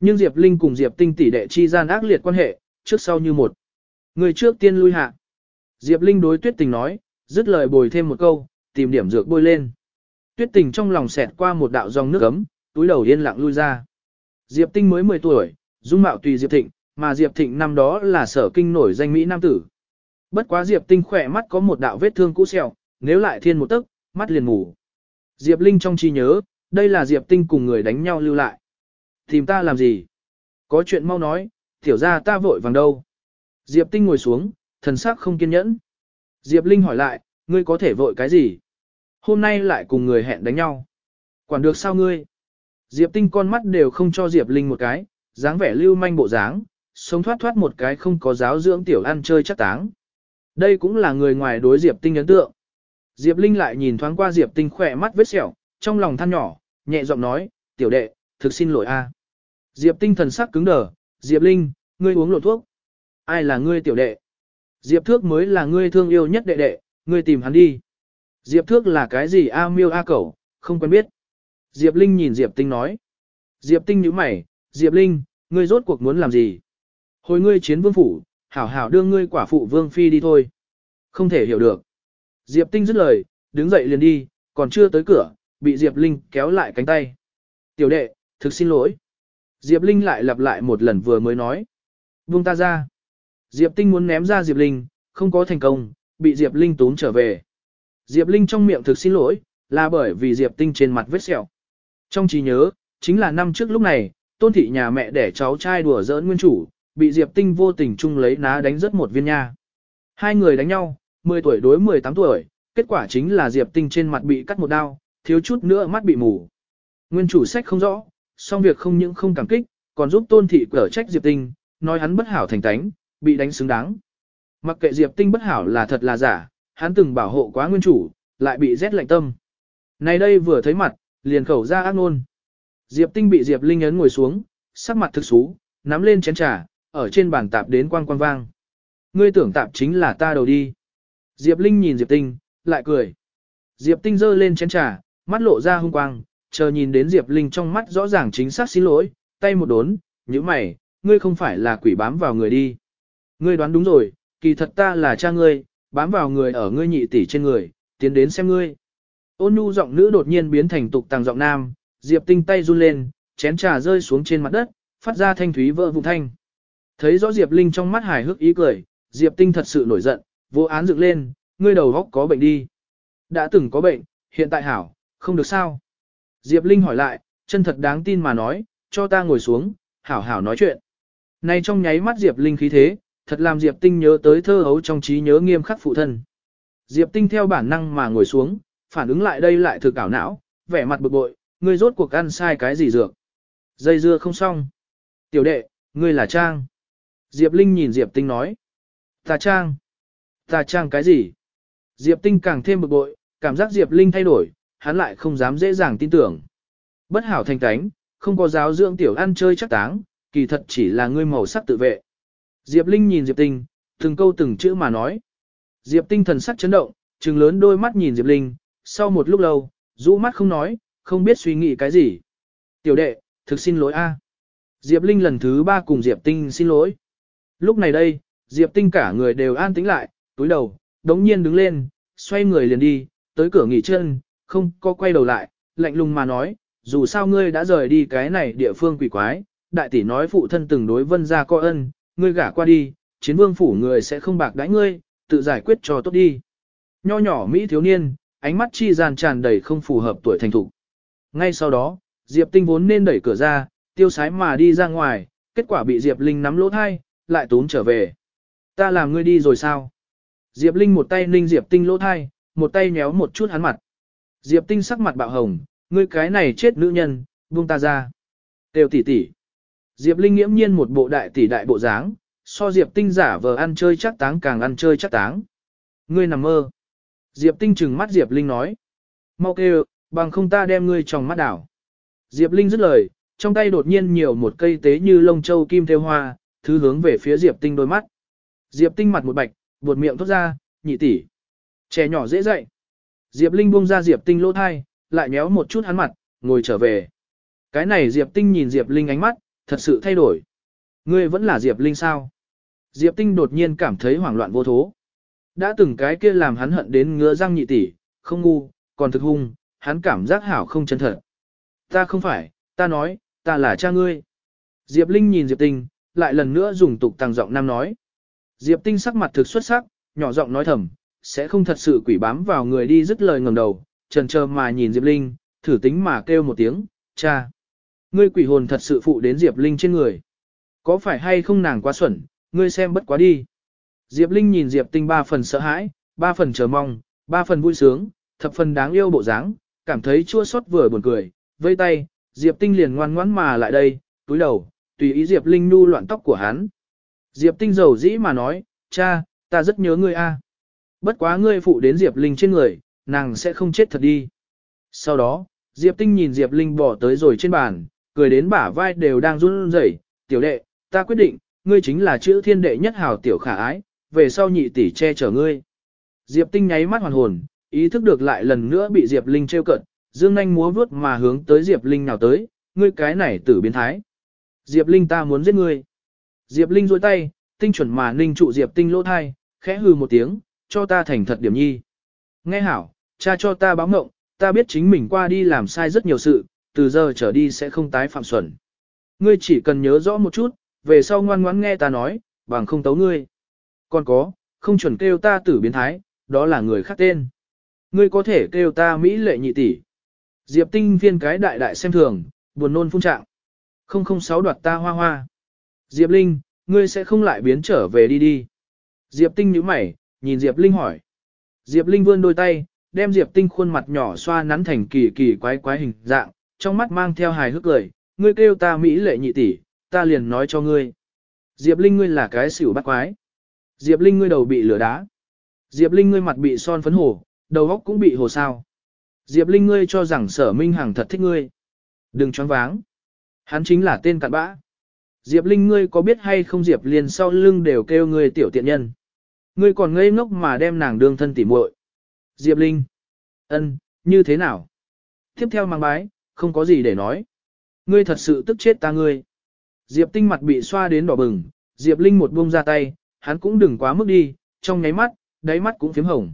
Nhưng Diệp Linh cùng Diệp Tinh tỷ đệ chi gian ác liệt quan hệ, trước sau như một. Người trước tiên lui hạ. Diệp Linh đối tuyết tình nói, dứt lời bồi thêm một câu, tìm điểm dược bôi lên. Tuyết tình trong lòng xẹt qua một đạo dòng nước ấm, túi đầu yên lặng lui ra. Diệp Tinh mới 10 tuổi, dung mạo tùy Diệp Thịnh, mà Diệp Thịnh năm đó là sở kinh nổi danh Mỹ Nam tử. Bất quá Diệp Tinh khỏe mắt có một đạo vết thương cũ sẹo, nếu lại thiên một tấc, mắt liền ngủ. Diệp Linh trong trí nhớ, đây là Diệp Tinh cùng người đánh nhau lưu lại. Tìm ta làm gì? Có chuyện mau nói, tiểu ra ta vội vàng đâu. Diệp Tinh ngồi xuống, thần sắc không kiên nhẫn. Diệp Linh hỏi lại, ngươi có thể vội cái gì? Hôm nay lại cùng người hẹn đánh nhau. Quản được sao ngươi? Diệp Tinh con mắt đều không cho Diệp Linh một cái, dáng vẻ lưu manh bộ dáng, sống thoát thoát một cái không có giáo dưỡng tiểu ăn chơi chắc táng. Đây cũng là người ngoài đối Diệp Tinh ấn tượng. Diệp Linh lại nhìn thoáng qua Diệp Tinh khỏe mắt vết sẹo, trong lòng than nhỏ, nhẹ giọng nói, tiểu đệ, thực xin lỗi a. Diệp Tinh thần sắc cứng đờ, Diệp Linh, ngươi uống lộ thuốc. Ai là ngươi tiểu đệ? Diệp Thước mới là ngươi thương yêu nhất đệ đệ, ngươi tìm hắn đi. Diệp Thước là cái gì a miêu a cẩu, không quen biết. Diệp Linh nhìn Diệp Tinh nói. Diệp Tinh nhíu mày, Diệp Linh, ngươi rốt cuộc muốn làm gì? Hồi ngươi chiến vương phủ, hảo hảo đưa ngươi quả phụ vương phi đi thôi. Không thể hiểu được. Diệp Tinh dứt lời, đứng dậy liền đi, còn chưa tới cửa, bị Diệp Linh kéo lại cánh tay. Tiểu đệ, thực xin lỗi. Diệp Linh lại lặp lại một lần vừa mới nói. Buông ta ra. Diệp Tinh muốn ném ra Diệp Linh, không có thành công, bị Diệp Linh tốn trở về. Diệp Linh trong miệng thực xin lỗi, là bởi vì Diệp Tinh trên mặt vết sẹo. Trong trí nhớ, chính là năm trước lúc này, tôn thị nhà mẹ đẻ cháu trai đùa giỡn nguyên chủ, bị Diệp Tinh vô tình chung lấy ná đánh rất một viên nha. Hai người đánh nhau, 10 tuổi đối 18 tuổi, kết quả chính là Diệp Tinh trên mặt bị cắt một đao, thiếu chút nữa mắt bị mù. Nguyên chủ sách không rõ, song việc không những không cảm kích, còn giúp tôn thị cở trách Diệp Tinh, nói hắn bất hảo thành tánh, bị đánh xứng đáng. Mặc kệ Diệp Tinh bất hảo là thật là giả, hắn từng bảo hộ quá nguyên chủ, lại bị rét lạnh tâm. Này đây vừa thấy mặt, liền khẩu ra ác ngôn. Diệp Tinh bị Diệp Linh ấn ngồi xuống, sắc mặt thực xú, nắm lên chén trà, ở trên bàn tạp đến quang quang vang. Ngươi tưởng tạp chính là ta đầu đi. Diệp Linh nhìn Diệp Tinh, lại cười. Diệp Tinh giơ lên chén trà, mắt lộ ra hung quang, chờ nhìn đến Diệp Linh trong mắt rõ ràng chính xác xin lỗi, tay một đốn, như mày, ngươi không phải là quỷ bám vào người đi. Ngươi đoán đúng rồi, kỳ thật ta là cha ngươi, bám vào người ở ngươi nhị tỷ trên người, tiến đến xem ngươi. Ôn nhu giọng nữ đột nhiên biến thành tục tàng giọng nam, Diệp Tinh tay run lên, chén trà rơi xuống trên mặt đất, phát ra thanh thúy vỡ vụn thanh. Thấy rõ Diệp Linh trong mắt hài hước ý cười, Diệp Tinh thật sự nổi giận, vô án dựng lên, ngươi đầu góc có bệnh đi. Đã từng có bệnh, hiện tại hảo, không được sao. Diệp Linh hỏi lại, chân thật đáng tin mà nói, cho ta ngồi xuống, hảo hảo nói chuyện. Này trong nháy mắt Diệp Linh khí thế, thật làm Diệp Tinh nhớ tới thơ hấu trong trí nhớ nghiêm khắc phụ thân. Diệp Tinh theo bản năng mà ngồi xuống, phản ứng lại đây lại thực ảo não, vẻ mặt bực bội, ngươi rốt cuộc ăn sai cái gì dược. Dây dưa không xong. Tiểu đệ, ngươi là Trang. Diệp Linh nhìn Diệp Tinh nói. Tà Trang. tà Trang cái gì? Diệp Tinh càng thêm bực bội, cảm giác Diệp Linh thay đổi, hắn lại không dám dễ dàng tin tưởng. Bất hảo thành tánh, không có giáo dưỡng tiểu ăn chơi chắc táng, kỳ thật chỉ là ngươi màu sắc tự vệ. Diệp Linh nhìn Diệp Tinh, từng câu từng chữ mà nói. Diệp Tinh thần sắc chấn động, trừng lớn đôi mắt nhìn Diệp Linh, sau một lúc lâu, rũ mắt không nói, không biết suy nghĩ cái gì. Tiểu đệ, thực xin lỗi a. Diệp Linh lần thứ ba cùng Diệp Tinh xin lỗi. Lúc này đây, Diệp Tinh cả người đều an tĩnh lại, túi đầu, đống nhiên đứng lên, xoay người liền đi, tới cửa nghỉ chân, không có quay đầu lại, lạnh lùng mà nói, dù sao ngươi đã rời đi cái này địa phương quỷ quái, đại tỷ nói phụ thân từng đối vân ra coi ân, ngươi gả qua đi, chiến vương phủ người sẽ không bạc đãi ngươi, tự giải quyết cho tốt đi. Nho nhỏ Mỹ thiếu niên, ánh mắt chi gian tràn đầy không phù hợp tuổi thành thục. Ngay sau đó, Diệp Tinh vốn nên đẩy cửa ra, tiêu sái mà đi ra ngoài, kết quả bị Diệp Linh nắm lỗ thai, lại tốn trở về. Ta làm ngươi đi rồi sao? Diệp Linh một tay ninh Diệp Tinh lỗ thai, một tay nhéo một chút hắn mặt. Diệp Tinh sắc mặt bạo hồng, ngươi cái này chết nữ nhân, buông ta ra. Tiêu tỷ tỷ. Diệp Linh nghiễm nhiên một bộ đại tỷ đại bộ dáng, so Diệp Tinh giả vờ ăn chơi chắc táng càng ăn chơi chắc táng. Ngươi nằm mơ. Diệp Tinh trừng mắt Diệp Linh nói. Mau kêu, bằng không ta đem ngươi trong mắt đảo. Diệp Linh dứt lời, trong tay đột nhiên nhiều một cây tế như lông châu kim theo hoa, thứ hướng về phía Diệp Tinh đôi mắt. Diệp Tinh mặt một bạch, buột miệng thốt ra, nhị tỷ. Trẻ nhỏ dễ dậy. Diệp Linh buông ra Diệp Tinh lỗ thai, lại nhéo một chút hắn mặt, ngồi trở về. Cái này Diệp Tinh nhìn Diệp Linh ánh mắt, thật sự thay đổi. Ngươi vẫn là Diệp Linh sao? Diệp Tinh đột nhiên cảm thấy hoảng loạn vô thố. Đã từng cái kia làm hắn hận đến ngứa răng nhị tỷ, không ngu, còn thực hung, hắn cảm giác hảo không chân thật. Ta không phải, ta nói, ta là cha ngươi. Diệp Linh nhìn Diệp Tinh, lại lần nữa dùng tục tàng giọng nam nói. Diệp Tinh sắc mặt thực xuất sắc, nhỏ giọng nói thầm, sẽ không thật sự quỷ bám vào người đi dứt lời ngầm đầu, trần chờ mà nhìn Diệp Linh, thử tính mà kêu một tiếng, cha. Ngươi quỷ hồn thật sự phụ đến Diệp Linh trên người. Có phải hay không nàng quá xuẩn, ngươi xem bất quá đi. Diệp Linh nhìn Diệp Tinh ba phần sợ hãi, ba phần chờ mong, ba phần vui sướng, thập phần đáng yêu bộ dáng, cảm thấy chua xót vừa buồn cười, vây tay, Diệp Tinh liền ngoan ngoãn mà lại đây, túi đầu, tùy ý Diệp Linh nu loạn tóc của hắn. Diệp Tinh dầu dĩ mà nói, cha, ta rất nhớ ngươi a. Bất quá ngươi phụ đến Diệp Linh trên người, nàng sẽ không chết thật đi. Sau đó, Diệp Tinh nhìn Diệp Linh bỏ tới rồi trên bàn, cười đến bả vai đều đang run rẩy. tiểu đệ, ta quyết định, ngươi chính là chữ thiên đệ nhất hào tiểu khả ái, về sau nhị tỷ che chở ngươi. Diệp Tinh nháy mắt hoàn hồn, ý thức được lại lần nữa bị Diệp Linh trêu cận, dương nhanh múa vuốt mà hướng tới Diệp Linh nào tới, ngươi cái này tử biến thái. Diệp Linh ta muốn giết ngươi. Diệp Linh duỗi tay, tinh chuẩn mà ninh trụ Diệp Tinh lỗ thai, khẽ hừ một tiếng, cho ta thành thật điểm nhi. Nghe hảo, cha cho ta báo ngộng, ta biết chính mình qua đi làm sai rất nhiều sự, từ giờ trở đi sẽ không tái phạm xuẩn. Ngươi chỉ cần nhớ rõ một chút, về sau ngoan ngoãn nghe ta nói, bằng không tấu ngươi. Còn có, không chuẩn kêu ta tử biến thái, đó là người khác tên. Ngươi có thể kêu ta Mỹ lệ nhị tỷ. Diệp tinh viên cái đại đại xem thường, buồn nôn phun trạng. 006 đoạt ta hoa hoa. Diệp Linh, ngươi sẽ không lại biến trở về đi đi. Diệp tinh nhíu mày, nhìn Diệp Linh hỏi. Diệp Linh vươn đôi tay, đem Diệp tinh khuôn mặt nhỏ xoa nắn thành kỳ kỳ quái quái hình dạng, trong mắt mang theo hài hước cười, ngươi kêu ta Mỹ lệ nhị tỷ, ta liền nói cho ngươi. Diệp Linh ngươi là cái xỉu bắt quái. Diệp Linh ngươi đầu bị lửa đá. Diệp Linh ngươi mặt bị son phấn hồ, đầu óc cũng bị hồ sao. Diệp Linh ngươi cho rằng sở minh hằng thật thích ngươi. Đừng choáng váng. Hắn chính là tên cặn bã. Diệp Linh ngươi có biết hay không Diệp Liên sau lưng đều kêu ngươi tiểu tiện nhân. Ngươi còn ngây ngốc mà đem nàng đương thân tỉ muội. Diệp Linh. ân, như thế nào? Tiếp theo mang bái, không có gì để nói. Ngươi thật sự tức chết ta ngươi. Diệp Tinh mặt bị xoa đến đỏ bừng, Diệp Linh một buông ra tay, hắn cũng đừng quá mức đi, trong nháy mắt, đáy mắt cũng phím hồng.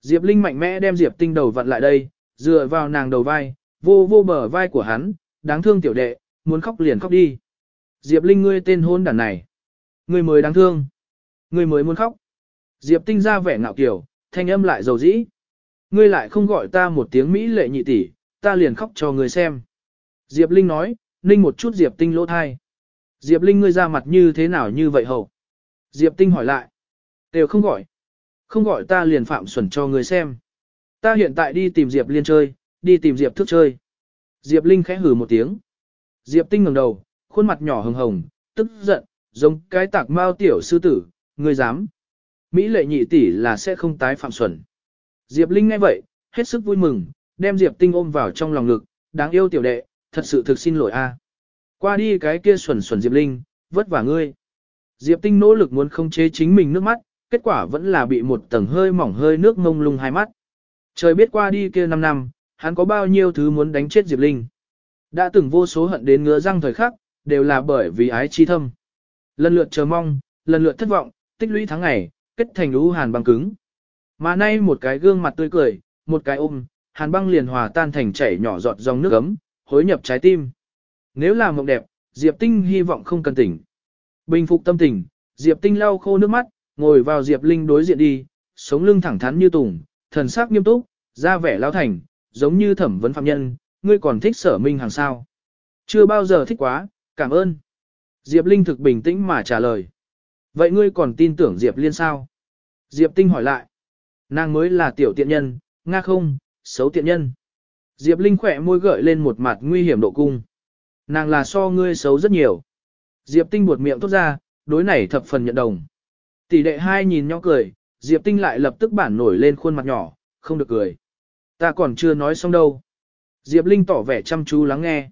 Diệp Linh mạnh mẽ đem Diệp Tinh đầu vặn lại đây, dựa vào nàng đầu vai, vô vô bờ vai của hắn, đáng thương tiểu đệ, muốn khóc liền khóc đi. Diệp Linh ngươi tên hôn đàn này. Ngươi mới đáng thương. Ngươi mới muốn khóc. Diệp Tinh ra vẻ ngạo kiểu, thanh âm lại dầu dĩ. Ngươi lại không gọi ta một tiếng Mỹ lệ nhị tỷ, ta liền khóc cho ngươi xem. Diệp Linh nói, ninh một chút Diệp Tinh lỗ thai. Diệp Linh ngươi ra mặt như thế nào như vậy hầu? Diệp Tinh hỏi lại. Đều không gọi. Không gọi ta liền phạm xuẩn cho ngươi xem. Ta hiện tại đi tìm Diệp Liên chơi, đi tìm Diệp thức chơi. Diệp Linh khẽ hử một tiếng. Diệp Tinh ngẩng đầu, khuôn mặt nhỏ hồng hồng, tức giận, giống cái tạc mao tiểu sư tử, ngươi dám. Mỹ lệ nhị tỷ là sẽ không tái phạm xuẩn. Diệp Linh nghe vậy, hết sức vui mừng, đem Diệp Tinh ôm vào trong lòng ngực, đáng yêu tiểu đệ, thật sự thực xin lỗi a. Qua đi cái kia xuẩn xuẩn Diệp Linh, vất vả ngươi. Diệp Tinh nỗ lực muốn không chế chính mình nước mắt, kết quả vẫn là bị một tầng hơi mỏng hơi nước mông lung hai mắt. Trời biết qua đi kia 5 năm, hắn có bao nhiêu thứ muốn đánh chết Diệp Linh. Đã từng vô số hận đến ngứa răng thời khắc, đều là bởi vì ái chi thâm. Lần lượt chờ mong, lần lượt thất vọng, tích lũy tháng ngày, kết thành lũ hàn băng cứng. Mà nay một cái gương mặt tươi cười, một cái ôm, hàn băng liền hòa tan thành chảy nhỏ giọt dòng nước ấm, hối nhập trái tim. Nếu là mộng đẹp, Diệp Tinh hy vọng không cần tỉnh. Bình phục tâm tình, Diệp Tinh lau khô nước mắt, ngồi vào Diệp Linh đối diện đi, sống lưng thẳng thắn như tùng, thần sắc nghiêm túc, ra vẻ lao thành, giống như thẩm vấn phạm nhân, ngươi còn thích sở minh hàng sao. Chưa bao giờ thích quá, cảm ơn. Diệp Linh thực bình tĩnh mà trả lời. Vậy ngươi còn tin tưởng Diệp Liên sao? Diệp Tinh hỏi lại. Nàng mới là tiểu tiện nhân, nga không, xấu tiện nhân. Diệp Linh khỏe môi gợi lên một mặt nguy hiểm độ cung. Nàng là so ngươi xấu rất nhiều. Diệp Tinh buột miệng tốt ra, đối này thập phần nhận đồng. Tỷ đệ hai nhìn nhau cười, Diệp Tinh lại lập tức bản nổi lên khuôn mặt nhỏ, không được cười. Ta còn chưa nói xong đâu. Diệp Linh tỏ vẻ chăm chú lắng nghe.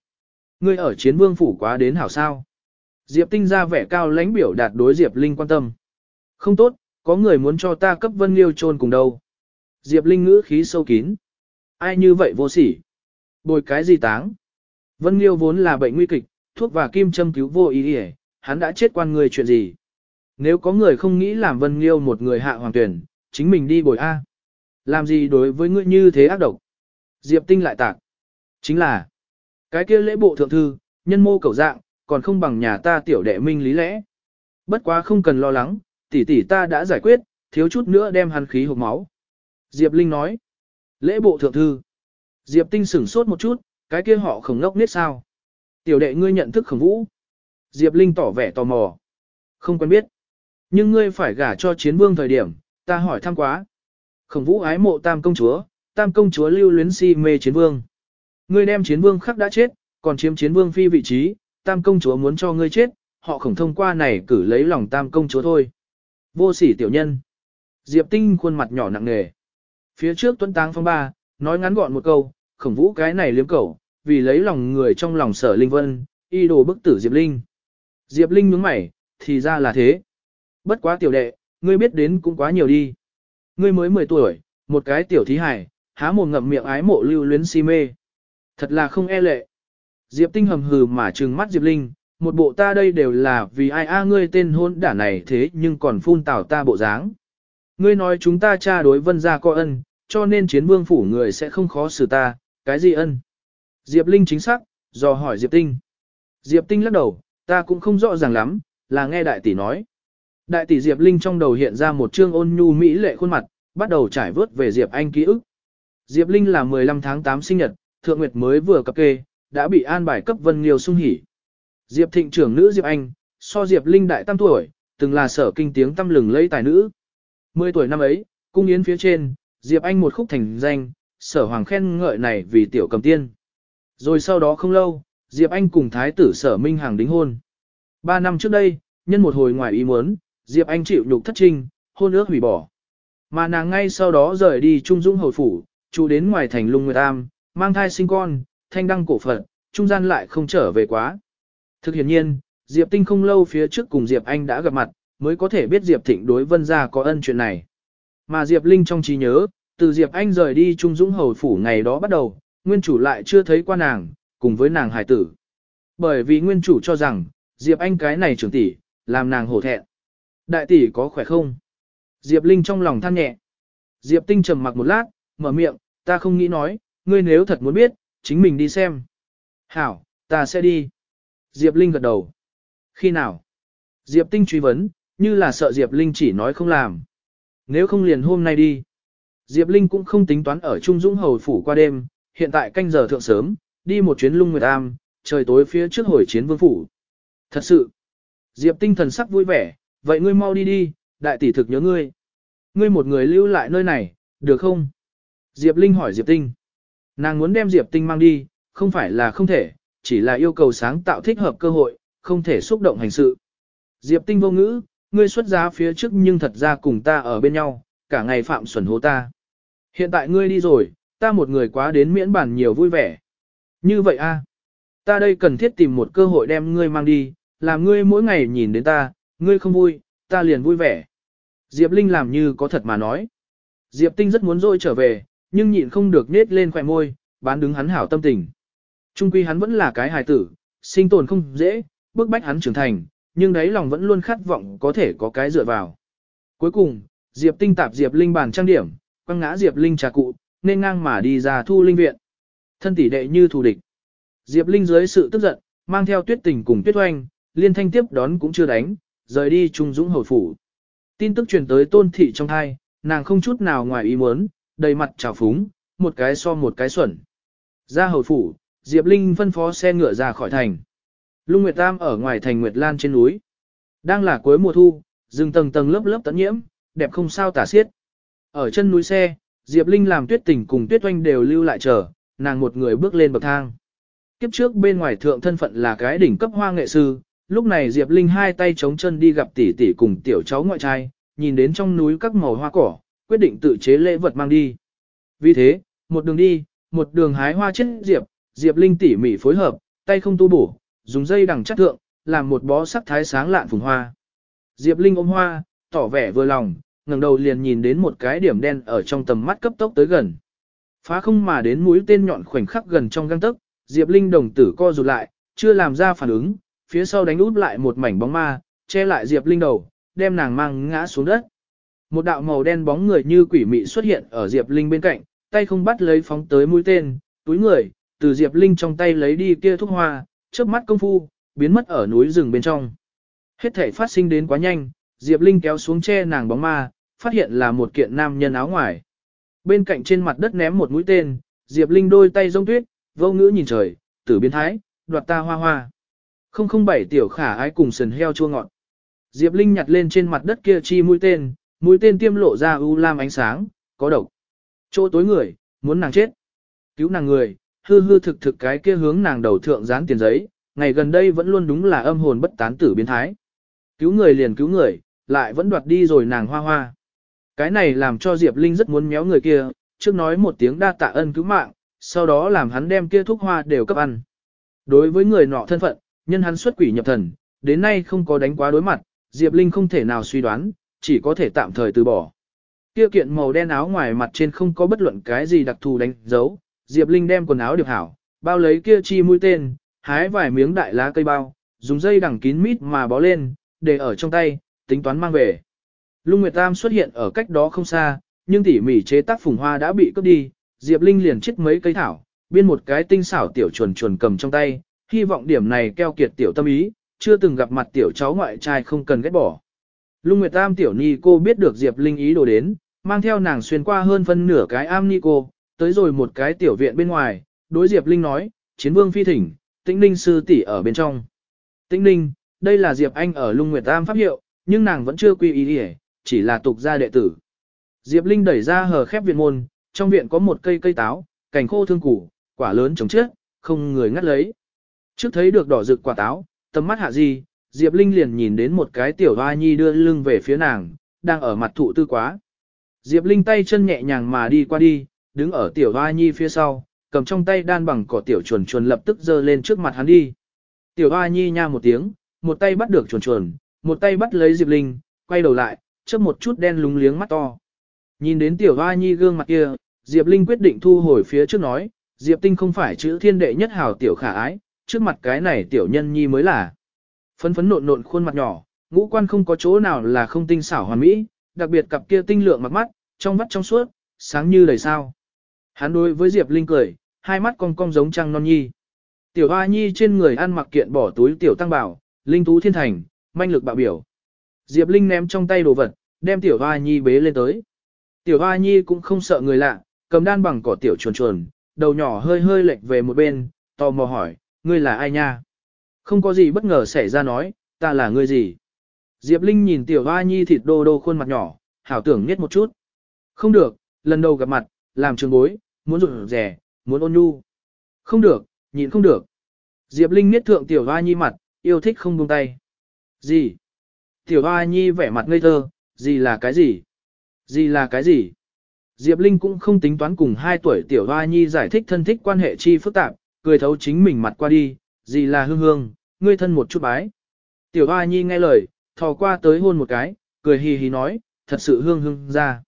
Ngươi ở chiến vương phủ quá đến hảo sao. Diệp Tinh ra vẻ cao lãnh biểu đạt đối Diệp Linh quan tâm. Không tốt, có người muốn cho ta cấp Vân Liêu chôn cùng đâu. Diệp Linh ngữ khí sâu kín. Ai như vậy vô sỉ? Bồi cái gì táng? Vân Liêu vốn là bệnh nguy kịch, thuốc và kim châm cứu vô ý ỉa, hắn đã chết quan người chuyện gì? Nếu có người không nghĩ làm Vân Liêu một người hạ hoàng tuyển, chính mình đi bồi A. Làm gì đối với ngươi như thế ác độc? Diệp Tinh lại tạc. Chính là, cái kia lễ bộ thượng thư, nhân mô cầu dạng, còn không bằng nhà ta tiểu đệ minh lý lẽ. Bất quá không cần lo lắng, tỷ tỷ ta đã giải quyết, thiếu chút nữa đem hắn khí hộp máu. Diệp Linh nói, lễ bộ thượng thư. Diệp Tinh sửng sốt một chút, cái kia họ khổng ngốc biết sao. Tiểu đệ ngươi nhận thức khổng vũ. Diệp Linh tỏ vẻ tò mò. Không quen biết. Nhưng ngươi phải gả cho chiến vương thời điểm, ta hỏi thăm quá. Khổng vũ ái mộ tam công chúa, tam công chúa lưu luyến si mê chiến vương. Ngươi đem chiến vương khắc đã chết, còn chiếm chiến vương phi vị trí, tam công chúa muốn cho ngươi chết, họ khổng thông qua này cử lấy lòng tam công chúa thôi. Vô sỉ tiểu nhân. Diệp Tinh khuôn mặt nhỏ nặng nề. Phía trước tuấn táng phong ba, nói ngắn gọn một câu, khổng vũ cái này liếm cẩu, vì lấy lòng người trong lòng sở Linh Vân, y đồ bức tử Diệp Linh. Diệp Linh nhướng mày, thì ra là thế. Bất quá tiểu đệ, ngươi biết đến cũng quá nhiều đi. Ngươi mới 10 tuổi, một cái tiểu thí hải, há mồm ngậm miệng ái mộ lưu luyến si mê. Thật là không e lệ. Diệp Tinh hầm hừ mà trừng mắt Diệp Linh, một bộ ta đây đều là vì ai a ngươi tên hôn đả này thế nhưng còn phun tảo ta bộ dáng. Ngươi nói chúng ta cha đối vân gia có ân, cho nên chiến vương phủ người sẽ không khó xử ta, cái gì ân? Diệp Linh chính xác, dò hỏi Diệp Tinh. Diệp Tinh lắc đầu, ta cũng không rõ ràng lắm, là nghe đại tỷ nói. Đại tỷ Diệp Linh trong đầu hiện ra một trương ôn nhu mỹ lệ khuôn mặt, bắt đầu trải vớt về Diệp Anh ký ức. Diệp Linh là 15 tháng 8 sinh nhật, Thượng Nguyệt mới vừa cập kê, đã bị an bài cấp Vân Nghiêu sung hỉ. Diệp Thịnh trưởng nữ Diệp Anh, so Diệp Linh đại tam tuổi, từng là sở kinh tiếng tâm lừng lấy tài nữ. 10 tuổi năm ấy, cung yến phía trên, Diệp Anh một khúc thành danh, sở hoàng khen ngợi này vì tiểu cầm tiên. Rồi sau đó không lâu, Diệp Anh cùng thái tử sở minh hàng đính hôn. Ba năm trước đây, nhân một hồi ngoài ý muốn, Diệp Anh chịu nhục thất trinh, hôn ước hủy bỏ. Mà nàng ngay sau đó rời đi Trung Dũng hồi phủ, trụ đến ngoài thành Lung Nguyệt Am, mang thai sinh con, thanh đăng cổ phận, trung gian lại không trở về quá. Thực hiện nhiên, Diệp Tinh không lâu phía trước cùng Diệp Anh đã gặp mặt, mới có thể biết Diệp Thịnh đối vân gia có ân chuyện này. Mà Diệp Linh trong trí nhớ, từ Diệp Anh rời đi Trung Dũng Hầu Phủ ngày đó bắt đầu, nguyên chủ lại chưa thấy qua nàng, cùng với nàng hài tử. Bởi vì nguyên chủ cho rằng, Diệp Anh cái này trưởng tỷ, làm nàng hổ thẹn. Đại tỷ có khỏe không? Diệp Linh trong lòng than nhẹ. Diệp Tinh trầm mặc một lát, mở miệng, ta không nghĩ nói, ngươi nếu thật muốn biết, chính mình đi xem. Hảo, ta sẽ đi. Diệp Linh gật đầu. Khi nào? Diệp Tinh truy vấn, như là sợ Diệp Linh chỉ nói không làm. Nếu không liền hôm nay đi. Diệp Linh cũng không tính toán ở Trung Dũng Hầu Phủ qua đêm, hiện tại canh giờ thượng sớm, đi một chuyến lung nguyệt am, trời tối phía trước hồi chiến vương phủ. Thật sự, Diệp Tinh thần sắc vui vẻ, vậy ngươi mau đi đi, đại tỷ thực nhớ ngươi. Ngươi một người lưu lại nơi này, được không? Diệp Linh hỏi Diệp Tinh. Nàng muốn đem Diệp Tinh mang đi, không phải là không thể, chỉ là yêu cầu sáng tạo thích hợp cơ hội, không thể xúc động hành sự. Diệp Tinh vô ngữ, ngươi xuất giá phía trước nhưng thật ra cùng ta ở bên nhau, cả ngày phạm xuẩn hố ta. Hiện tại ngươi đi rồi, ta một người quá đến miễn bản nhiều vui vẻ. Như vậy a, ta đây cần thiết tìm một cơ hội đem ngươi mang đi, làm ngươi mỗi ngày nhìn đến ta, ngươi không vui, ta liền vui vẻ. Diệp Linh làm như có thật mà nói. Diệp Tinh rất muốn rồi trở về, nhưng nhịn không được nết lên khỏe môi, bán đứng hắn hảo tâm tình. Trung quy hắn vẫn là cái hài tử, sinh tồn không dễ, bước bách hắn trưởng thành, nhưng đấy lòng vẫn luôn khát vọng có thể có cái dựa vào. Cuối cùng, Diệp Tinh tạp Diệp Linh bàn trang điểm, quăng ngã Diệp Linh trà cụ, nên ngang mà đi ra thu linh viện. Thân tỷ đệ như thù địch. Diệp Linh dưới sự tức giận, mang theo tuyết tình cùng tuyết oanh, liên thanh tiếp đón cũng chưa đánh, rời đi trung dũng hồi phủ. Tin tức truyền tới tôn thị trong thai, nàng không chút nào ngoài ý muốn, đầy mặt trào phúng, một cái so một cái xuẩn. Ra hầu phủ, Diệp Linh phân phó xe ngựa ra khỏi thành. Lung Nguyệt Tam ở ngoài thành Nguyệt Lan trên núi. Đang là cuối mùa thu, rừng tầng tầng lớp lớp tận nhiễm, đẹp không sao tả xiết. Ở chân núi xe, Diệp Linh làm tuyết tình cùng tuyết oanh đều lưu lại chờ, nàng một người bước lên bậc thang. Kiếp trước bên ngoài thượng thân phận là cái đỉnh cấp hoa nghệ sư, lúc này Diệp Linh hai tay chống chân đi gặp tỷ tỷ cùng tiểu cháu ngoại trai, nhìn đến trong núi các màu hoa cỏ, quyết định tự chế lễ vật mang đi. Vì thế, một đường đi, một đường hái hoa chết Diệp, Diệp Linh tỉ mỉ phối hợp, tay không tu bổ, dùng dây đằng chất thượng, làm một bó sắc thái sáng lạn phùng hoa. Diệp Linh ôm hoa, tỏ vẻ vừa lòng, ngẩng đầu liền nhìn đến một cái điểm đen ở trong tầm mắt cấp tốc tới gần. Phá không mà đến mũi tên nhọn khoảnh khắc gần trong găng tấc, Diệp Linh đồng tử co rụt lại, chưa làm ra phản ứng, phía sau đánh út lại một mảnh bóng ma, che lại Diệp Linh đầu, đem nàng mang ngã xuống đất. Một đạo màu đen bóng người như quỷ mị xuất hiện ở Diệp Linh bên cạnh, tay không bắt lấy phóng tới mũi tên, túi người, từ Diệp Linh trong tay lấy đi kia thuốc hoa, trước mắt công phu, biến mất ở núi rừng bên trong. Hết thể phát sinh đến quá nhanh, Diệp Linh kéo xuống che nàng bóng ma, phát hiện là một kiện nam nhân áo ngoài. Bên cạnh trên mặt đất ném một mũi tên, Diệp Linh đôi tay rông tuyết, vô ngữ nhìn trời, tử biến thái, đoạt ta hoa hoa. 007 tiểu khả ái cùng sần heo chua ngọt. Diệp Linh nhặt lên trên mặt đất kia chi mũi tên, mũi tên tiêm lộ ra u lam ánh sáng, có độc. Chỗ tối người, muốn nàng chết. Cứu nàng người, hư hư thực thực cái kia hướng nàng đầu thượng dán tiền giấy, ngày gần đây vẫn luôn đúng là âm hồn bất tán tử biến thái. Cứu người liền cứu người, lại vẫn đoạt đi rồi nàng hoa hoa. Cái này làm cho Diệp Linh rất muốn méo người kia, trước nói một tiếng đa tạ ân cứu mạng, sau đó làm hắn đem kia thuốc hoa đều cấp ăn. Đối với người nọ thân phận, nhân hắn xuất quỷ nhập thần, đến nay không có đánh quá đối mặt, Diệp Linh không thể nào suy đoán, chỉ có thể tạm thời từ bỏ. Kia kiện màu đen áo ngoài mặt trên không có bất luận cái gì đặc thù đánh dấu, Diệp Linh đem quần áo điệp hảo, bao lấy kia chi mũi tên, hái vài miếng đại lá cây bao, dùng dây đằng kín mít mà bó lên, để ở trong tay, tính toán mang về. Lung Nguyệt Tam xuất hiện ở cách đó không xa, nhưng tỉ mỉ chế tác phùng hoa đã bị cướp đi, Diệp Linh liền chết mấy cây thảo, biên một cái tinh xảo tiểu chuồn chuồn cầm trong tay, hy vọng điểm này keo kiệt tiểu tâm ý, chưa từng gặp mặt tiểu cháu ngoại trai không cần ghét bỏ. Lung Nguyệt Tam tiểu ni cô biết được Diệp Linh ý đồ đến, mang theo nàng xuyên qua hơn phân nửa cái am ni cô, tới rồi một cái tiểu viện bên ngoài, đối Diệp Linh nói, chiến vương phi thỉnh, tĩnh ninh sư tỷ ở bên trong. Tĩnh ninh, đây là Diệp Anh ở Lung Nguyệt Tam pháp hiệu, nhưng nàng vẫn chưa quy ý hề, chỉ là tục gia đệ tử. Diệp Linh đẩy ra hờ khép viện môn, trong viện có một cây cây táo, cành khô thương củ, quả lớn trồng chết, không người ngắt lấy. Trước thấy được đỏ rực quả táo, tầm mắt hạ gì, Diệp Linh liền nhìn đến một cái tiểu hoa nhi đưa lưng về phía nàng, đang ở mặt thụ tư quá. Diệp Linh tay chân nhẹ nhàng mà đi qua đi, đứng ở tiểu hoa nhi phía sau, cầm trong tay đan bằng cỏ tiểu chuồn chuồn lập tức giơ lên trước mặt hắn đi. Tiểu hoa nhi nha một tiếng, một tay bắt được chuồn chuồn, một tay bắt lấy Diệp Linh, quay đầu lại, chớp một chút đen lúng liếng mắt to. Nhìn đến tiểu hoa nhi gương mặt kia, Diệp Linh quyết định thu hồi phía trước nói, Diệp Tinh không phải chữ thiên đệ nhất hào tiểu khả ái, trước mặt cái này tiểu nhân nhi mới là. Phấn phấn nộn nộn khuôn mặt nhỏ, ngũ quan không có chỗ nào là không tinh xảo hoàn mỹ, đặc biệt cặp kia tinh lượng mặt mắt, trong vắt trong suốt, sáng như đầy sao. Hắn đối với Diệp Linh cười, hai mắt cong cong giống trăng non nhi. Tiểu hoa nhi trên người ăn mặc kiện bỏ túi tiểu tăng bảo, linh tú thiên thành, manh lực bạo biểu. Diệp Linh ném trong tay đồ vật, đem tiểu hoa nhi bế lên tới. Tiểu hoa nhi cũng không sợ người lạ, cầm đan bằng cỏ tiểu chuồn chuồn, đầu nhỏ hơi hơi lệch về một bên, tò mò hỏi, ngươi là ai nha? Không có gì bất ngờ xảy ra nói, ta là người gì? Diệp Linh nhìn tiểu hoa nhi thịt đô đô khuôn mặt nhỏ, hảo tưởng nhất một chút. Không được, lần đầu gặp mặt, làm trường bối, muốn rụt rẻ, muốn ôn nhu. Không được, nhìn không được. Diệp Linh miết thượng tiểu hoa nhi mặt, yêu thích không buông tay. Gì? Tiểu hoa nhi vẻ mặt ngây thơ, gì là cái gì? Gì là cái gì? Diệp Linh cũng không tính toán cùng hai tuổi tiểu hoa nhi giải thích thân thích quan hệ chi phức tạp, cười thấu chính mình mặt qua đi, gì là hương hương, ngươi thân một chút bái. Tiểu hoa nhi nghe lời, thò qua tới hôn một cái, cười hì hì nói, thật sự hương hương ra.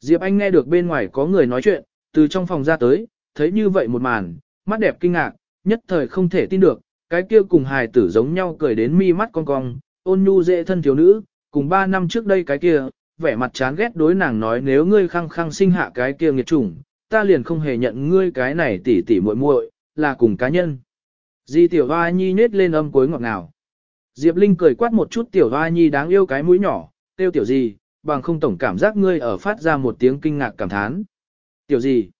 Diệp Anh nghe được bên ngoài có người nói chuyện, từ trong phòng ra tới, thấy như vậy một màn, mắt đẹp kinh ngạc, nhất thời không thể tin được, cái kia cùng hài tử giống nhau cười đến mi mắt cong cong, ôn nhu dễ thân thiếu nữ, cùng ba năm trước đây cái kia, vẻ mặt chán ghét đối nàng nói nếu ngươi khăng khăng sinh hạ cái kia nghiệt chủng, ta liền không hề nhận ngươi cái này tỉ tỉ muội muội, là cùng cá nhân. Di tiểu hoa nhi nết lên âm cuối ngọt ngào. Diệp Linh cười quát một chút tiểu hoa nhi đáng yêu cái mũi nhỏ, tiêu tiểu gì, bằng không tổng cảm giác ngươi ở phát ra một tiếng kinh ngạc cảm thán. Tiểu gì?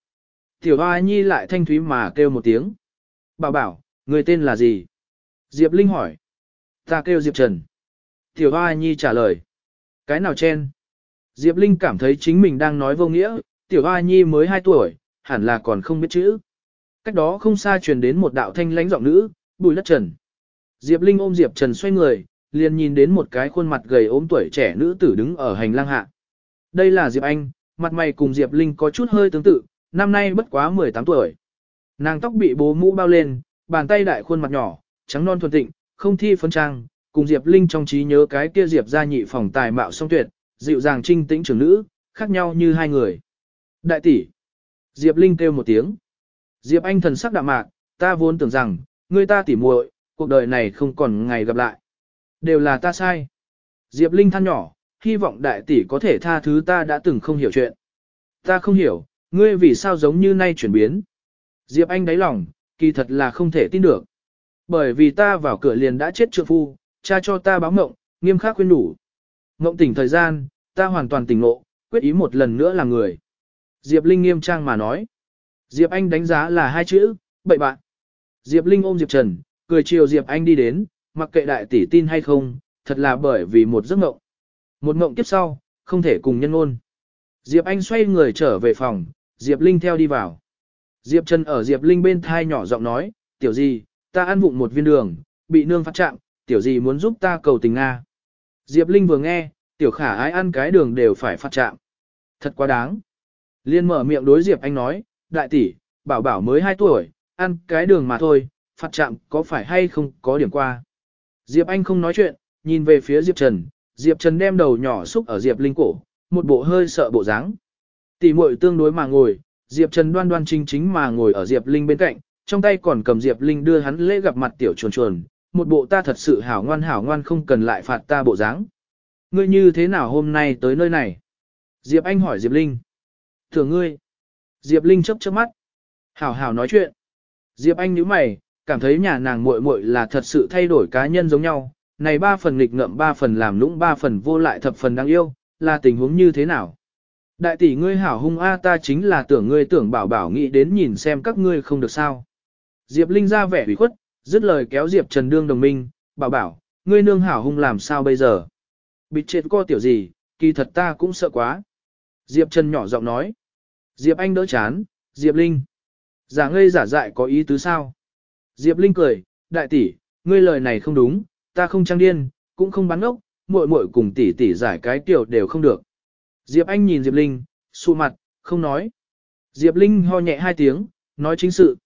Tiểu hoa nhi lại thanh thúy mà kêu một tiếng. Bảo bảo, người tên là gì? Diệp Linh hỏi. Ta kêu Diệp Trần. Tiểu hoa nhi trả lời. Cái nào chen? Diệp Linh cảm thấy chính mình đang nói vô nghĩa, tiểu hoa nhi mới 2 tuổi, hẳn là còn không biết chữ. Cách đó không xa truyền đến một đạo thanh lãnh giọng nữ, bùi lất trần. Diệp Linh ôm Diệp Trần xoay người, liền nhìn đến một cái khuôn mặt gầy ốm tuổi trẻ nữ tử đứng ở hành lang hạ. Đây là Diệp Anh, mặt mày cùng Diệp Linh có chút hơi tương tự, năm nay bất quá 18 tuổi. Nàng tóc bị bố mũ bao lên, bàn tay đại khuôn mặt nhỏ, trắng non thuần tịnh, không thi phấn trang, cùng Diệp Linh trong trí nhớ cái kia Diệp gia nhị phòng tài mạo song tuyệt, dịu dàng trinh tĩnh trưởng nữ, khác nhau như hai người. Đại tỷ. Diệp Linh kêu một tiếng. Diệp Anh thần sắc đạm mạc, ta vốn tưởng rằng, người ta tỉ muội, cuộc đời này không còn ngày gặp lại. Đều là ta sai. Diệp Linh than nhỏ, hy vọng đại tỷ có thể tha thứ ta đã từng không hiểu chuyện. Ta không hiểu, ngươi vì sao giống như nay chuyển biến. Diệp Anh đáy lòng, kỳ thật là không thể tin được. Bởi vì ta vào cửa liền đã chết trượng phu, cha cho ta báo mộng, nghiêm khắc khuyên đủ. Mộng tỉnh thời gian, ta hoàn toàn tỉnh ngộ, quyết ý một lần nữa là người. Diệp Linh nghiêm trang mà nói. Diệp Anh đánh giá là hai chữ, bậy bạn. Diệp Linh ôm Diệp Trần, cười chiều Diệp Anh đi đến, mặc kệ đại tỷ tin hay không, thật là bởi vì một giấc mộng. Một mộng tiếp sau, không thể cùng nhân ngôn. Diệp Anh xoay người trở về phòng, Diệp Linh theo đi vào. Diệp Trần ở Diệp Linh bên thai nhỏ giọng nói, tiểu gì, ta ăn vụng một viên đường, bị nương phát chạm. tiểu gì muốn giúp ta cầu tình Nga. Diệp Linh vừa nghe, tiểu khả ai ăn cái đường đều phải phát chạm. Thật quá đáng. Liên mở miệng đối Diệp Anh nói, đại tỷ, bảo bảo mới 2 tuổi, ăn cái đường mà thôi, phạt chạm có phải hay không có điểm qua. Diệp Anh không nói chuyện, nhìn về phía Diệp Trần, Diệp Trần đem đầu nhỏ xúc ở Diệp Linh cổ, một bộ hơi sợ bộ dáng. Tỷ muội tương đối mà ngồi, Diệp Trần đoan đoan chính chính mà ngồi ở Diệp Linh bên cạnh, trong tay còn cầm Diệp Linh đưa hắn lễ gặp mặt tiểu chuồn chuồn, một bộ ta thật sự hảo ngoan hảo ngoan không cần lại phạt ta bộ dáng. Ngươi như thế nào hôm nay tới nơi này? Diệp Anh hỏi Diệp Linh. Thưa ngươi. Diệp Linh chấp chớp mắt. Hảo hảo nói chuyện. Diệp Anh nhíu mày, cảm thấy nhà nàng muội muội là thật sự thay đổi cá nhân giống nhau, này ba phần nghịch ngợm ba phần làm lũng ba phần vô lại thập phần đáng yêu, là tình huống như thế nào? Đại tỷ ngươi hảo hung a ta chính là tưởng ngươi tưởng bảo bảo nghĩ đến nhìn xem các ngươi không được sao. Diệp Linh ra vẻ ủy khuất, dứt lời kéo Diệp Trần Đương đồng minh, bảo bảo, ngươi nương hảo hung làm sao bây giờ? Bịt chết co tiểu gì, kỳ thật ta cũng sợ quá. Diệp Trần nhỏ giọng nói. Diệp Anh đỡ chán, Diệp Linh. Giả ngây giả dại có ý tứ sao? Diệp Linh cười, đại tỷ, ngươi lời này không đúng, ta không trang điên, cũng không bán ốc, muội muội cùng tỷ tỷ giải cái tiểu đều không được. Diệp Anh nhìn Diệp Linh, xù mặt, không nói. Diệp Linh ho nhẹ hai tiếng, nói chính sự.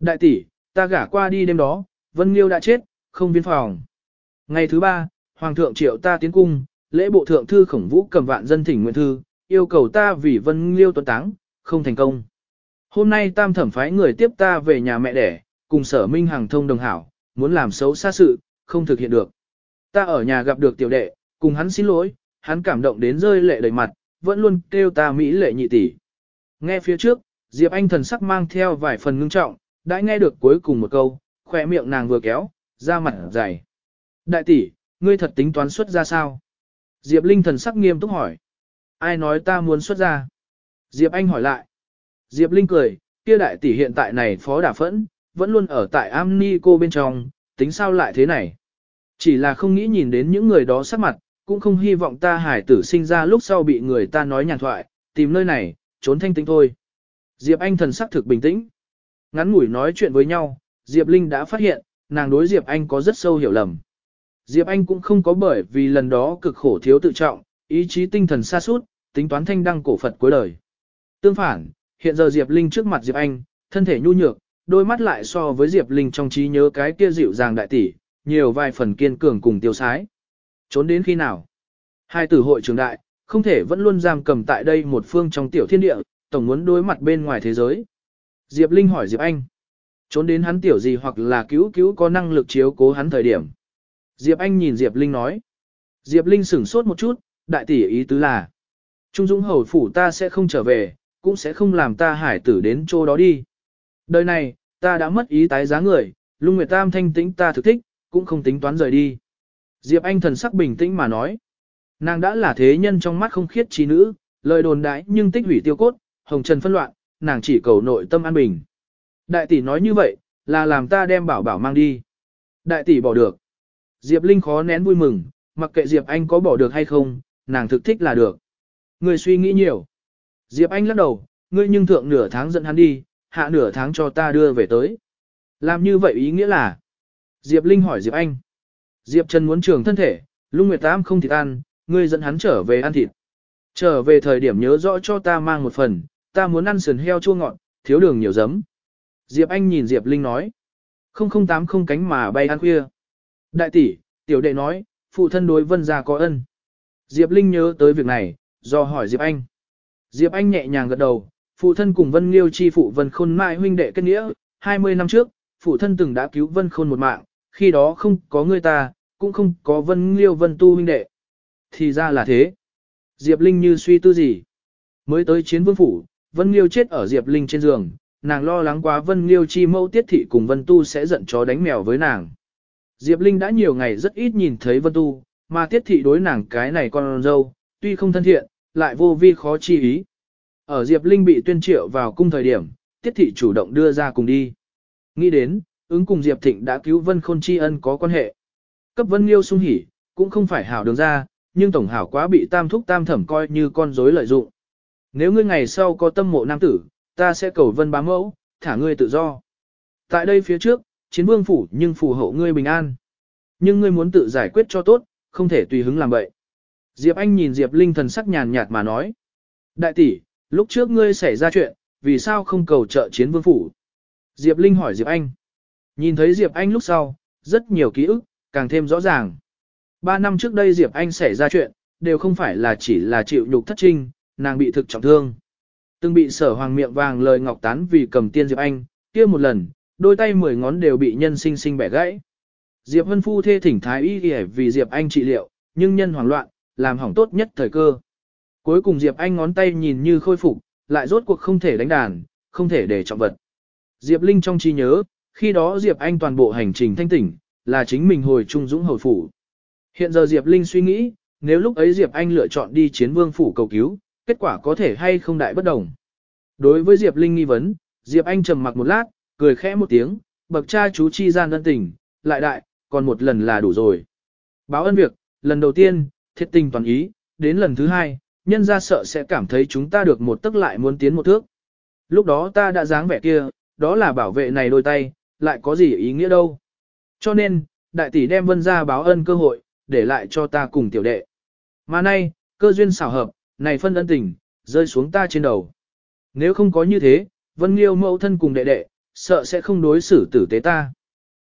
Đại tỷ, ta gả qua đi đêm đó, Vân Liêu đã chết, không viên phòng. Ngày thứ ba, Hoàng thượng triệu ta tiến cung, lễ bộ thượng thư khổng vũ cầm vạn dân thỉnh nguyện thư, yêu cầu ta vì Vân Liêu tuấn táng, không thành công. Hôm nay tam thẩm phái người tiếp ta về nhà mẹ đẻ, cùng sở minh hàng thông đồng hảo, muốn làm xấu xa sự, không thực hiện được. Ta ở nhà gặp được tiểu đệ, cùng hắn xin lỗi, hắn cảm động đến rơi lệ đầy mặt, vẫn luôn kêu ta Mỹ lệ nhị tỷ. Nghe phía trước, Diệp Anh thần sắc mang theo vài phần ngưng trọng, đã nghe được cuối cùng một câu, khỏe miệng nàng vừa kéo, ra mặt dày. Đại tỷ, ngươi thật tính toán xuất ra sao? Diệp Linh thần sắc nghiêm túc hỏi. Ai nói ta muốn xuất ra? Diệp Anh hỏi lại. Diệp Linh cười, kia đại tỷ hiện tại này phó đả phẫn, vẫn luôn ở tại am ni cô bên trong, tính sao lại thế này? Chỉ là không nghĩ nhìn đến những người đó sắc mặt, cũng không hy vọng ta hải tử sinh ra lúc sau bị người ta nói nhàn thoại, tìm nơi này, trốn thanh tĩnh thôi. Diệp Anh thần sắc thực bình tĩnh. Ngắn ngủi nói chuyện với nhau, Diệp Linh đã phát hiện, nàng đối Diệp Anh có rất sâu hiểu lầm. Diệp Anh cũng không có bởi vì lần đó cực khổ thiếu tự trọng, ý chí tinh thần xa suốt, tính toán thanh đăng cổ Phật cuối đời. Tương phản, hiện giờ Diệp Linh trước mặt Diệp Anh, thân thể nhu nhược, đôi mắt lại so với Diệp Linh trong trí nhớ cái kia dịu dàng đại tỷ, nhiều vài phần kiên cường cùng tiêu sái. Trốn đến khi nào? Hai tử hội trường đại, không thể vẫn luôn giam cầm tại đây một phương trong tiểu thiên địa, tổng muốn đối mặt bên ngoài thế giới. Diệp Linh hỏi Diệp Anh. Trốn đến hắn tiểu gì hoặc là cứu cứu có năng lực chiếu cố hắn thời điểm. Diệp Anh nhìn Diệp Linh nói. Diệp Linh sửng sốt một chút, đại tỷ ý tứ là. Trung Dũng hầu phủ ta sẽ không trở về, cũng sẽ không làm ta hải tử đến chỗ đó đi. Đời này, ta đã mất ý tái giá người, Lung Nguyệt Tam thanh tĩnh ta thực thích, cũng không tính toán rời đi. Diệp Anh thần sắc bình tĩnh mà nói. Nàng đã là thế nhân trong mắt không khiết trí nữ, lời đồn đãi nhưng tích hủy tiêu cốt, hồng trần phân loạn, nàng chỉ cầu nội tâm an bình. Đại tỷ nói như vậy, là làm ta đem bảo bảo mang đi. Đại tỷ bỏ được. Diệp Linh khó nén vui mừng, mặc kệ Diệp Anh có bỏ được hay không, nàng thực thích là được. Người suy nghĩ nhiều. Diệp Anh lắc đầu, ngươi nhưng thượng nửa tháng dẫn hắn đi, hạ nửa tháng cho ta đưa về tới. Làm như vậy ý nghĩa là. Diệp Linh hỏi Diệp Anh. Diệp Trần muốn trường thân thể, Lung Nguyệt Tam không thịt ăn, ngươi dẫn hắn trở về ăn thịt. Trở về thời điểm nhớ rõ cho ta mang một phần, ta muốn ăn sườn heo chua ngọt, thiếu đường nhiều giấm. Diệp Anh nhìn Diệp Linh nói. Không không tám không cánh mà bay ăn khuya. Đại tỷ, tiểu đệ nói, phụ thân đối vân gia có ân. Diệp Linh nhớ tới việc này, do hỏi Diệp Anh. Diệp Anh nhẹ nhàng gật đầu, phụ thân cùng Vân Liêu chi phụ Vân Khôn mãi huynh đệ kết nghĩa, 20 năm trước, phụ thân từng đã cứu Vân Khôn một mạng, khi đó không có người ta, cũng không có Vân Liêu Vân Tu huynh đệ. Thì ra là thế. Diệp Linh như suy tư gì. Mới tới chiến vương phủ, Vân Liêu chết ở Diệp Linh trên giường, nàng lo lắng quá Vân Liêu chi mẫu tiết thị cùng Vân Tu sẽ giận chó đánh mèo với nàng. Diệp Linh đã nhiều ngày rất ít nhìn thấy Vân Tu, mà tiết thị đối nàng cái này con dâu, tuy không thân thiện, lại vô vi khó chi ý. Ở Diệp Linh bị tuyên triệu vào cung thời điểm, Tiết Thị chủ động đưa ra cùng đi. Nghĩ đến, ứng cùng Diệp Thịnh đã cứu Vân Khôn tri ân có quan hệ. Cấp Vân Liêu sung hỉ, cũng không phải hảo đường ra, nhưng tổng hảo quá bị tam thúc tam thẩm coi như con rối lợi dụng. Nếu ngươi ngày sau có tâm mộ nam tử, ta sẽ cầu Vân bá mẫu, thả ngươi tự do. Tại đây phía trước, chiến vương phủ nhưng phù hộ ngươi bình an. Nhưng ngươi muốn tự giải quyết cho tốt, không thể tùy hứng làm vậy. Diệp Anh nhìn Diệp Linh thần sắc nhàn nhạt mà nói. Đại tỷ, lúc trước ngươi xảy ra chuyện, vì sao không cầu trợ chiến vương phủ? Diệp Linh hỏi Diệp Anh. Nhìn thấy Diệp Anh lúc sau, rất nhiều ký ức, càng thêm rõ ràng. Ba năm trước đây Diệp Anh xảy ra chuyện, đều không phải là chỉ là chịu nhục thất trinh, nàng bị thực trọng thương. Từng bị sở hoàng miệng vàng lời ngọc tán vì cầm tiên Diệp Anh, kia một lần, đôi tay mười ngón đều bị nhân sinh sinh bẻ gãy. Diệp Vân Phu thê thỉnh thái y y vì Diệp Anh trị liệu, nhưng nhân hoảng loạn, làm hỏng tốt nhất thời cơ. Cuối cùng Diệp Anh ngón tay nhìn như khôi phục, lại rốt cuộc không thể đánh đàn, không thể để trọng vật. Diệp Linh trong trí nhớ, khi đó Diệp Anh toàn bộ hành trình thanh tỉnh, là chính mình hồi trung dũng hồi phủ. Hiện giờ Diệp Linh suy nghĩ, nếu lúc ấy Diệp Anh lựa chọn đi chiến vương phủ cầu cứu, kết quả có thể hay không đại bất đồng. Đối với Diệp Linh nghi vấn, Diệp Anh trầm mặc một lát, cười khẽ một tiếng, bậc cha chú chi gian ân tình, lại đại, còn một lần là đủ rồi. Báo ân việc, lần đầu tiên, thiệt tình toàn ý, đến lần thứ hai, nhân ra sợ sẽ cảm thấy chúng ta được một tức lại muốn tiến một thước. Lúc đó ta đã dáng vẻ kia, đó là bảo vệ này đôi tay, lại có gì ý nghĩa đâu. Cho nên, đại tỷ đem vân ra báo ân cơ hội, để lại cho ta cùng tiểu đệ. Mà nay, cơ duyên xảo hợp, này phân ân tình, rơi xuống ta trên đầu. Nếu không có như thế, vân liêu mẫu thân cùng đệ đệ, sợ sẽ không đối xử tử tế ta.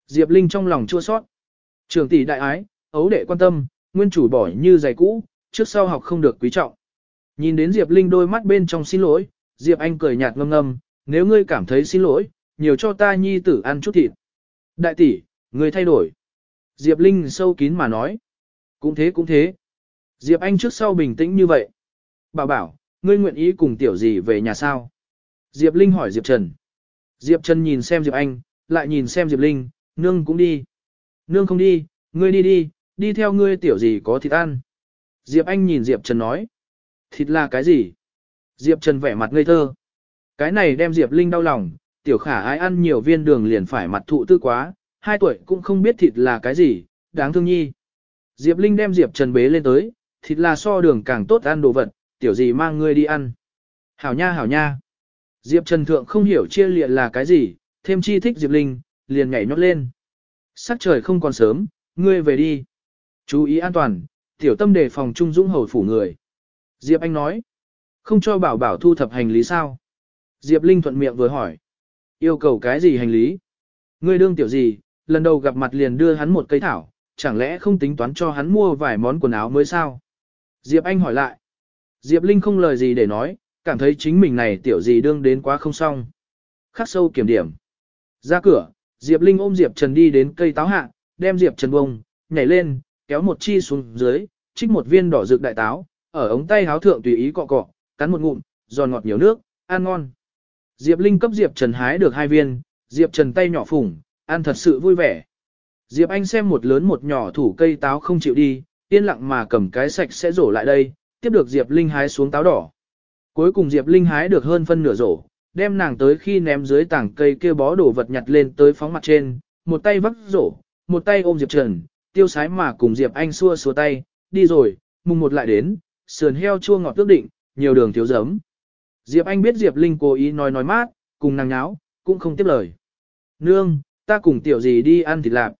Diệp Linh trong lòng chua sót. Trường tỷ đại ái, ấu đệ quan tâm, nguyên chủ bỏ như giày cũ, trước sau học không được quý trọng. Nhìn đến Diệp Linh đôi mắt bên trong xin lỗi, Diệp Anh cười nhạt ngâm ngâm, nếu ngươi cảm thấy xin lỗi, nhiều cho ta nhi tử ăn chút thịt. Đại tỷ, ngươi thay đổi. Diệp Linh sâu kín mà nói. Cũng thế cũng thế. Diệp Anh trước sau bình tĩnh như vậy. Bảo bảo, ngươi nguyện ý cùng tiểu gì về nhà sao? Diệp Linh hỏi Diệp Trần. Diệp Trần nhìn xem Diệp Anh, lại nhìn xem Diệp Linh, nương cũng đi. Nương không đi, ngươi đi đi, đi theo ngươi tiểu gì có thịt ăn. Diệp Anh nhìn Diệp Trần nói. Thịt là cái gì? Diệp Trần vẻ mặt ngây thơ. Cái này đem Diệp Linh đau lòng, tiểu khả ai ăn nhiều viên đường liền phải mặt thụ tư quá, hai tuổi cũng không biết thịt là cái gì, đáng thương nhi. Diệp Linh đem Diệp Trần bế lên tới, thịt là so đường càng tốt ăn đồ vật, tiểu gì mang ngươi đi ăn. Hảo nha hảo nha. Diệp Trần Thượng không hiểu chia liệt là cái gì, thêm chi thích Diệp Linh, liền nhảy nhót lên. Sắc trời không còn sớm, ngươi về đi. Chú ý an toàn, tiểu tâm đề phòng trung dũng hầu phủ người. Diệp Anh nói, không cho bảo bảo thu thập hành lý sao? Diệp Linh thuận miệng vừa hỏi, yêu cầu cái gì hành lý? Ngươi đương tiểu gì, lần đầu gặp mặt liền đưa hắn một cây thảo, chẳng lẽ không tính toán cho hắn mua vài món quần áo mới sao? Diệp Anh hỏi lại. Diệp Linh không lời gì để nói, cảm thấy chính mình này tiểu gì đương đến quá không xong. Khắc sâu kiểm điểm. Ra cửa, Diệp Linh ôm Diệp Trần đi đến cây táo hạ, đem Diệp Trần bông, nhảy lên, kéo một chi xuống dưới, trích một viên đỏ rực đại táo, ở ống tay háo thượng tùy ý cọ cọ, cắn một ngụm, giòn ngọt nhiều nước, ăn ngon. Diệp Linh cấp Diệp Trần hái được hai viên, Diệp Trần tay nhỏ phủng, ăn thật sự vui vẻ. Diệp Anh xem một lớn một nhỏ thủ cây táo không chịu đi, yên lặng mà cầm cái sạch sẽ rổ lại đây, tiếp được Diệp Linh hái xuống táo đỏ. Cuối cùng Diệp Linh hái được hơn phân nửa rổ, đem nàng tới khi ném dưới tảng cây kia bó đổ vật nhặt lên tới phóng mặt trên, một tay vắt rổ, một tay ôm Diệp Trần, tiêu sái mà cùng Diệp Anh xua xua tay, đi rồi, mùng một lại đến, sườn heo chua ngọt tước định, nhiều đường thiếu giấm. Diệp Anh biết Diệp Linh cố ý nói nói mát, cùng nàng nháo, cũng không tiếp lời. Nương, ta cùng tiểu gì đi ăn thịt lạp.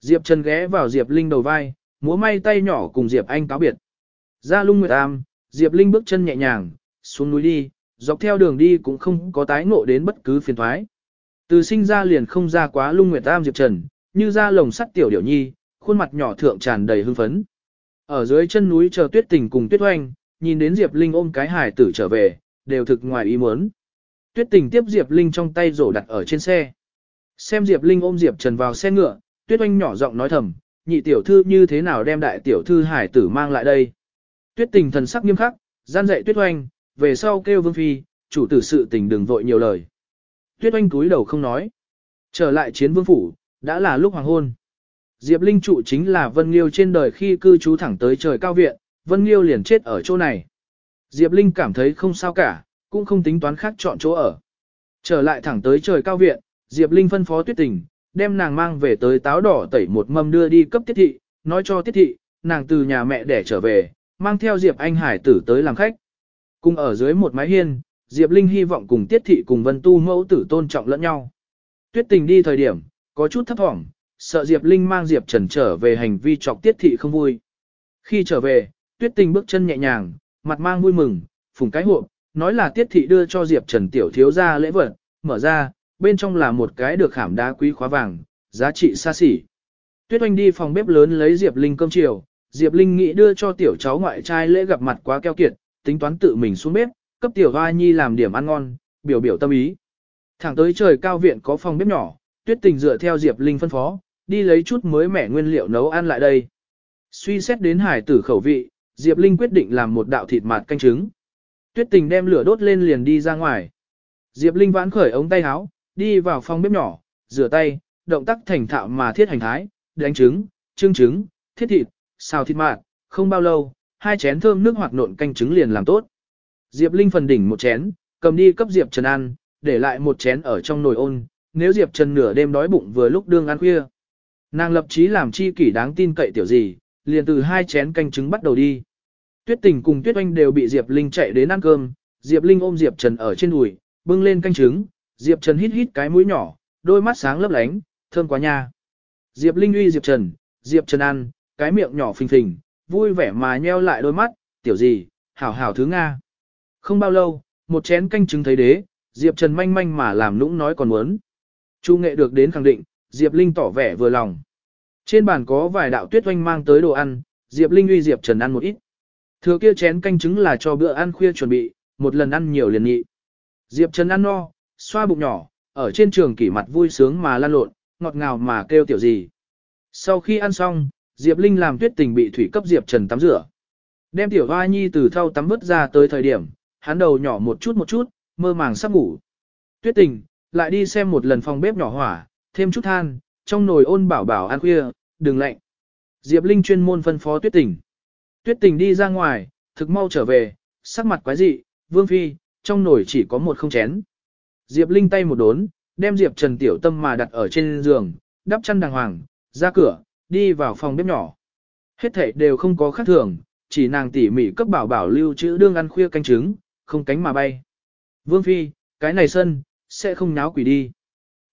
Diệp Trần ghé vào Diệp Linh đầu vai, múa may tay nhỏ cùng Diệp Anh cáo biệt. Ra lung nguyệt am, Diệp Linh bước chân nhẹ nhàng, xuống núi đi, dọc theo đường đi cũng không có tái ngộ đến bất cứ phiền thoái. Từ sinh ra liền không ra quá lung nguyệt am Diệp Trần, như ra lồng sắt tiểu điểu nhi, khuôn mặt nhỏ thượng tràn đầy hưng phấn. Ở dưới chân núi chờ tuyết tình cùng tuyết oanh, nhìn đến Diệp Linh ôm cái hải tử trở về, đều thực ngoài ý muốn. Tuyết tình tiếp Diệp Linh trong tay rổ đặt ở trên xe. Xem Diệp Linh ôm Diệp Trần vào xe ngựa, tuyết oanh nhỏ giọng nói thầm, nhị tiểu thư như thế nào đem đại tiểu thư hải tử mang lại đây. Tuyết tình thần sắc nghiêm khắc, gian dạy tuyết oanh, về sau kêu vương phi, chủ tử sự tình đừng vội nhiều lời. Tuyết oanh cúi đầu không nói. Trở lại chiến vương phủ, đã là lúc hoàng hôn. Diệp Linh trụ chính là Vân Liêu trên đời khi cư trú thẳng tới trời cao viện, Vân Liêu liền chết ở chỗ này. Diệp Linh cảm thấy không sao cả, cũng không tính toán khác chọn chỗ ở. Trở lại thẳng tới trời cao viện, Diệp Linh phân phó tuyết tình, đem nàng mang về tới táo đỏ tẩy một mâm đưa đi cấp tiết thị, nói cho tiết thị, nàng từ nhà mẹ để trở về, mang theo Diệp Anh Hải tử tới làm khách. Cùng ở dưới một mái hiên, Diệp Linh hy vọng cùng tiết thị cùng Vân Tu mẫu tử tôn trọng lẫn nhau. Tuyết tình đi thời điểm, có chút thấp thỏm, sợ Diệp Linh mang Diệp Trần trở về hành vi chọc tiết thị không vui. Khi trở về, tuyết tình bước chân nhẹ nhàng, mặt mang vui mừng, phùng cái hộp, nói là tiết thị đưa cho Diệp Trần tiểu thiếu ra lễ vật, mở ra, bên trong là một cái được khảm đá quý khóa vàng, giá trị xa xỉ. Tuyết oanh đi phòng bếp lớn lấy Diệp Linh cơm chiều, Diệp Linh nghĩ đưa cho tiểu cháu ngoại trai lễ gặp mặt quá keo kiệt, tính toán tự mình xuống bếp, cấp tiểu hoa nhi làm điểm ăn ngon, biểu biểu tâm ý. Thẳng tới trời cao viện có phòng bếp nhỏ, tuyết tình dựa theo Diệp Linh phân phó, đi lấy chút mới mẻ nguyên liệu nấu ăn lại đây. Suy xét đến hải tử khẩu vị, Diệp Linh quyết định làm một đạo thịt mạt canh trứng. Tuyết tình đem lửa đốt lên liền đi ra ngoài. Diệp Linh vãn khởi ống tay áo, đi vào phòng bếp nhỏ, rửa tay, động tác thành thạo mà thiết hành thái, đánh trứng, trưng trứng, thiết thịt, xào thịt mạt, không bao lâu, hai chén thơm nước hoặc nộn canh trứng liền làm tốt. Diệp Linh phần đỉnh một chén, cầm đi cấp Diệp Trần ăn, để lại một chén ở trong nồi ôn, nếu Diệp Trần nửa đêm đói bụng vừa lúc đương ăn khuya. Nàng lập chí làm chi kỷ đáng tin cậy tiểu gì, liền từ hai chén canh trứng bắt đầu đi. Tuyết Tình cùng Tuyết Oanh đều bị Diệp Linh chạy đến ăn cơm, Diệp Linh ôm Diệp Trần ở trên đùi, bưng lên canh trứng, Diệp Trần hít hít cái mũi nhỏ, đôi mắt sáng lấp lánh, thơm quá nha. Diệp Linh uy Diệp Trần, Diệp Trần ăn, cái miệng nhỏ phình phình, vui vẻ mà nheo lại đôi mắt, tiểu gì, hảo hảo thứ Nga. Không bao lâu, một chén canh trứng thấy đế, Diệp Trần manh manh mà làm nũng nói còn muốn. Chu nghệ được đến khẳng định, Diệp Linh tỏ vẻ vừa lòng. Trên bàn có vài đạo tuyết oanh mang tới đồ ăn, Diệp Linh uy Diệp Trần ăn một ít. Thừa kia chén canh trứng là cho bữa ăn khuya chuẩn bị, một lần ăn nhiều liền nhị. Diệp Trần ăn no, xoa bụng nhỏ, ở trên trường kỷ mặt vui sướng mà lan lộn, ngọt ngào mà kêu tiểu gì. Sau khi ăn xong, Diệp Linh làm tuyết tình bị thủy cấp Diệp Trần tắm rửa. Đem tiểu hoa nhi từ thau tắm vứt ra tới thời điểm, hắn đầu nhỏ một chút một chút, mơ màng sắp ngủ. Tuyết tình, lại đi xem một lần phòng bếp nhỏ hỏa, thêm chút than, trong nồi ôn bảo bảo ăn khuya, đừng lạnh. Diệp Linh chuyên môn phân phó tuyết tình. Tuyết tình đi ra ngoài, thực mau trở về, sắc mặt quái dị, vương phi, trong nồi chỉ có một không chén. Diệp Linh tay một đốn, đem Diệp Trần Tiểu Tâm mà đặt ở trên giường, đắp chăn đàng hoàng, ra cửa, đi vào phòng bếp nhỏ. Hết thảy đều không có khác thường, chỉ nàng tỉ mỉ cấp bảo bảo lưu trữ đương ăn khuya canh trứng, không cánh mà bay. Vương Phi, cái này sân, sẽ không náo quỷ đi.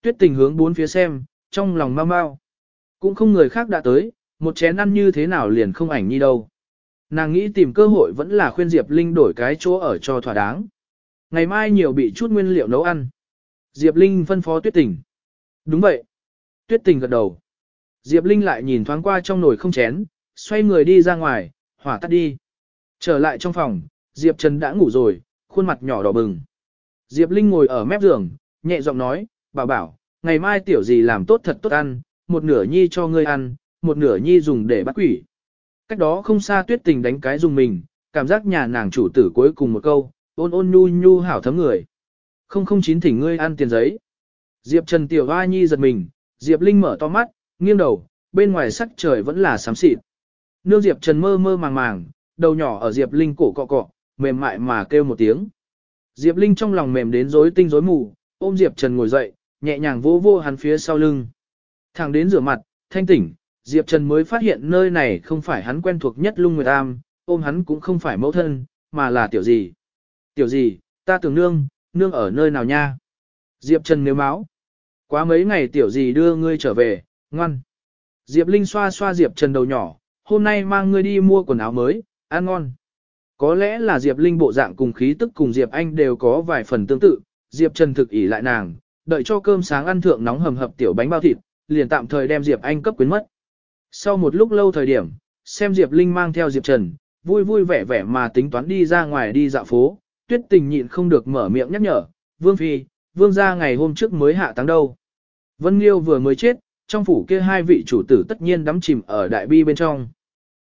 Tuyết tình hướng bốn phía xem, trong lòng mau mau. Cũng không người khác đã tới, một chén ăn như thế nào liền không ảnh nhi đâu. Nàng nghĩ tìm cơ hội vẫn là khuyên Diệp Linh đổi cái chỗ ở cho thỏa đáng. Ngày mai nhiều bị chút nguyên liệu nấu ăn. Diệp Linh phân phó Tuyết Tình. Đúng vậy. Tuyết Tình gật đầu. Diệp Linh lại nhìn thoáng qua trong nồi không chén, xoay người đi ra ngoài, hỏa tắt đi. Trở lại trong phòng, Diệp Trần đã ngủ rồi, khuôn mặt nhỏ đỏ bừng. Diệp Linh ngồi ở mép giường, nhẹ giọng nói, bảo bảo, ngày mai tiểu gì làm tốt thật tốt ăn, một nửa nhi cho ngươi ăn, một nửa nhi dùng để bắt quỷ. Cách đó không xa tuyết tình đánh cái dùng mình, cảm giác nhà nàng chủ tử cuối cùng một câu, ôn ôn nhu nhu hảo thấm người. Không không chín thỉnh ngươi ăn tiền giấy. Diệp Trần Tiểu Hoa Nhi giật mình, Diệp Linh mở to mắt, nghiêng đầu, bên ngoài sắc trời vẫn là xám xịt. Nương Diệp Trần mơ mơ màng màng, đầu nhỏ ở Diệp Linh cổ cọ cọ, mềm mại mà kêu một tiếng. Diệp Linh trong lòng mềm đến rối tinh rối mù, ôm Diệp Trần ngồi dậy, nhẹ nhàng vô vô hắn phía sau lưng. Thẳng đến rửa mặt, thanh tỉnh, Diệp Trần mới phát hiện nơi này không phải hắn quen thuộc nhất lung nguyệt am, ôm hắn cũng không phải mẫu thân, mà là tiểu gì. Tiểu gì, ta tưởng nương, nương ở nơi nào nha? Diệp Trần nếu máu. Quá mấy ngày tiểu gì đưa ngươi trở về, ngoan. Diệp Linh xoa xoa Diệp Trần đầu nhỏ, hôm nay mang ngươi đi mua quần áo mới, ăn ngon. Có lẽ là Diệp Linh bộ dạng cùng khí tức cùng Diệp Anh đều có vài phần tương tự, Diệp Trần thực ỷ lại nàng, đợi cho cơm sáng ăn thượng nóng hầm hập tiểu bánh bao thịt, liền tạm thời đem Diệp Anh cấp quyến mất. Sau một lúc lâu thời điểm, xem Diệp Linh mang theo Diệp Trần, vui vui vẻ vẻ mà tính toán đi ra ngoài đi dạo phố, tuyết tình nhịn không được mở miệng nhắc nhở, Vương Phi, Vương gia ngày hôm trước mới hạ táng đâu. Vân Liêu vừa mới chết, trong phủ kia hai vị chủ tử tất nhiên đắm chìm ở đại bi bên trong.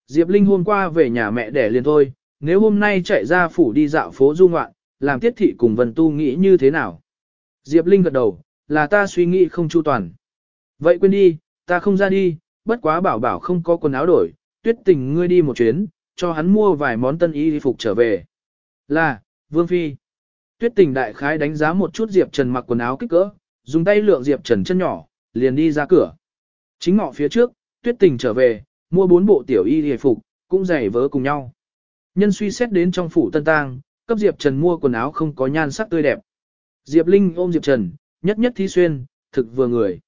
Diệp Linh hôm qua về nhà mẹ đẻ liền thôi, nếu hôm nay chạy ra phủ đi dạo phố du ngoạn, làm tiết thị cùng Vân Tu nghĩ như thế nào? Diệp Linh gật đầu, là ta suy nghĩ không chu toàn. Vậy quên đi, ta không ra đi, bất quá bảo bảo không có quần áo đổi, tuyết tình ngươi đi một chuyến, cho hắn mua vài món tân y phục trở về. Là, Vương Phi. Tuyết tình đại khái đánh giá một chút Diệp Trần mặc quần áo kích cỡ, dùng tay lượng Diệp Trần chân nhỏ, liền đi ra cửa. Chính ngọ phía trước, Tuyết tình trở về, mua bốn bộ tiểu y hề phục, cũng giày vớ cùng nhau. Nhân suy xét đến trong phủ tân tang, cấp Diệp Trần mua quần áo không có nhan sắc tươi đẹp. Diệp Linh ôm Diệp Trần, nhất nhất thi xuyên, thực vừa người.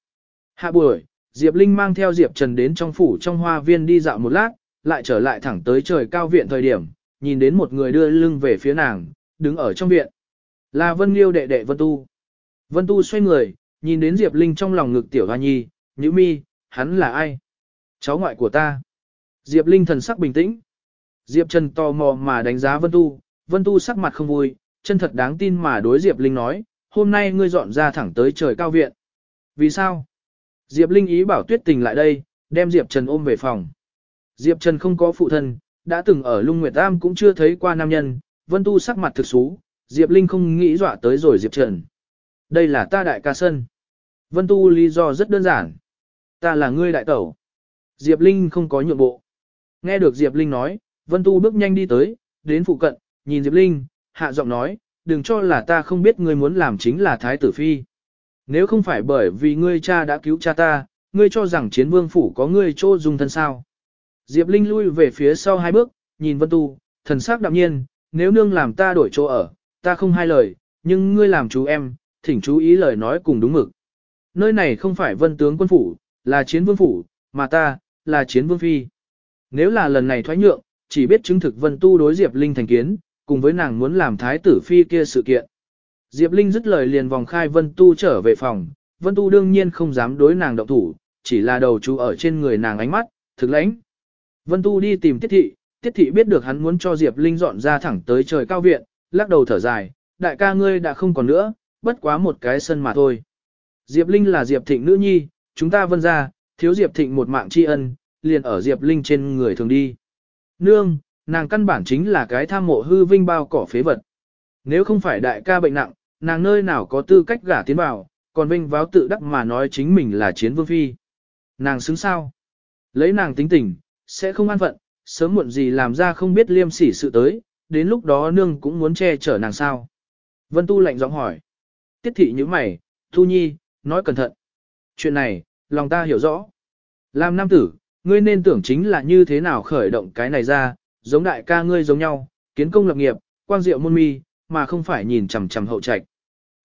Hạ buổi, Diệp Linh mang theo Diệp Trần đến trong phủ trong hoa viên đi dạo một lát, lại trở lại thẳng tới trời cao viện thời điểm, nhìn đến một người đưa lưng về phía nàng, đứng ở trong viện. Là Vân Liêu đệ đệ Vân Tu. Vân Tu xoay người, nhìn đến Diệp Linh trong lòng ngực tiểu hoa nhi, nhữ mi, hắn là ai? Cháu ngoại của ta. Diệp Linh thần sắc bình tĩnh. Diệp Trần tò mò mà đánh giá Vân Tu, Vân Tu sắc mặt không vui, chân thật đáng tin mà đối Diệp Linh nói, hôm nay ngươi dọn ra thẳng tới trời cao viện. Vì sao? Diệp Linh ý bảo tuyết tình lại đây, đem Diệp Trần ôm về phòng. Diệp Trần không có phụ thân, đã từng ở Lung Nguyệt Tam cũng chưa thấy qua nam nhân, Vân Tu sắc mặt thực xú, Diệp Linh không nghĩ dọa tới rồi Diệp Trần. Đây là ta đại ca sân. Vân Tu lý do rất đơn giản. Ta là ngươi đại tẩu. Diệp Linh không có nhượng bộ. Nghe được Diệp Linh nói, Vân Tu bước nhanh đi tới, đến phụ cận, nhìn Diệp Linh, hạ giọng nói, đừng cho là ta không biết ngươi muốn làm chính là Thái tử Phi. Nếu không phải bởi vì ngươi cha đã cứu cha ta, ngươi cho rằng chiến vương phủ có ngươi chỗ dung thân sao. Diệp Linh lui về phía sau hai bước, nhìn Vân Tu, thần sắc đạm nhiên, nếu nương làm ta đổi chỗ ở, ta không hai lời, nhưng ngươi làm chú em, thỉnh chú ý lời nói cùng đúng mực. Nơi này không phải vân tướng quân phủ, là chiến vương phủ, mà ta, là chiến vương phi. Nếu là lần này thoái nhượng, chỉ biết chứng thực vân tu đối Diệp Linh thành kiến, cùng với nàng muốn làm thái tử phi kia sự kiện. Diệp Linh dứt lời liền vòng khai vân tu trở về phòng, vân tu đương nhiên không dám đối nàng động thủ, chỉ là đầu chú ở trên người nàng ánh mắt, thực lãnh. Vân tu đi tìm tiết thị, tiết thị biết được hắn muốn cho Diệp Linh dọn ra thẳng tới trời cao viện, lắc đầu thở dài, đại ca ngươi đã không còn nữa, bất quá một cái sân mà thôi. Diệp Linh là Diệp Thịnh nữ nhi, chúng ta vân ra, thiếu Diệp Thịnh một mạng tri ân, liền ở Diệp Linh trên người thường đi. Nương, nàng căn bản chính là cái tham mộ hư vinh bao cỏ phế vật. Nếu không phải đại ca bệnh nặng, nàng nơi nào có tư cách gả tiến vào, còn vinh váo tự đắc mà nói chính mình là chiến vương phi. Nàng xứng sao? Lấy nàng tính tình, sẽ không an phận, sớm muộn gì làm ra không biết liêm sỉ sự tới, đến lúc đó nương cũng muốn che chở nàng sao. Vân Tu lạnh giọng hỏi. Tiết thị như mày, Thu Nhi, nói cẩn thận. Chuyện này, lòng ta hiểu rõ. Làm nam tử, ngươi nên tưởng chính là như thế nào khởi động cái này ra, giống đại ca ngươi giống nhau, kiến công lập nghiệp, quang diệu môn mi, mà không phải nhìn chằm chằm hậu trạch.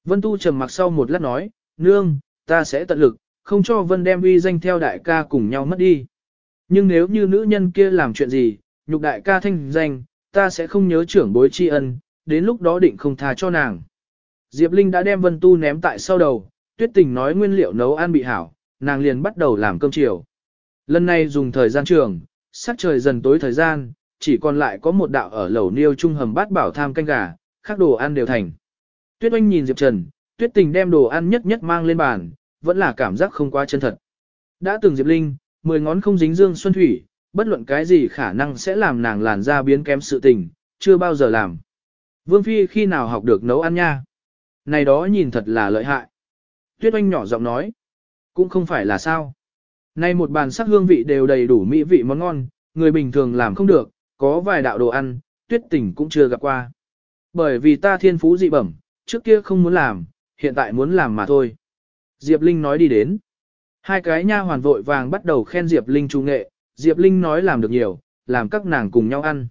Vân Tu trầm mặc sau một lát nói, nương, ta sẽ tận lực, không cho Vân đem uy danh theo đại ca cùng nhau mất đi. Nhưng nếu như nữ nhân kia làm chuyện gì, nhục đại ca thanh danh, ta sẽ không nhớ trưởng bối tri ân, đến lúc đó định không tha cho nàng. Diệp Linh đã đem Vân Tu ném tại sau đầu, tuyết tình nói nguyên liệu nấu ăn bị hảo, nàng liền bắt đầu làm cơm chiều. Lần này dùng thời gian trường, sắc trời dần tối thời gian, chỉ còn lại có một đạo ở lầu niêu trung hầm bát bảo tham canh gà, khác đồ ăn đều thành. Tuyết oanh nhìn Diệp Trần, tuyết tình đem đồ ăn nhất nhất mang lên bàn, vẫn là cảm giác không quá chân thật. Đã từng Diệp Linh, mười ngón không dính dương xuân thủy, bất luận cái gì khả năng sẽ làm nàng làn da biến kém sự tình, chưa bao giờ làm. Vương Phi khi nào học được nấu ăn nha? Này đó nhìn thật là lợi hại. Tuyết oanh nhỏ giọng nói. Cũng không phải là sao. Nay một bàn sắc hương vị đều đầy đủ mỹ vị món ngon, người bình thường làm không được, có vài đạo đồ ăn, tuyết tình cũng chưa gặp qua. Bởi vì ta thiên phú dị bẩm, trước kia không muốn làm, hiện tại muốn làm mà thôi. Diệp Linh nói đi đến. Hai cái nha hoàn vội vàng bắt đầu khen Diệp Linh trung nghệ, Diệp Linh nói làm được nhiều, làm các nàng cùng nhau ăn.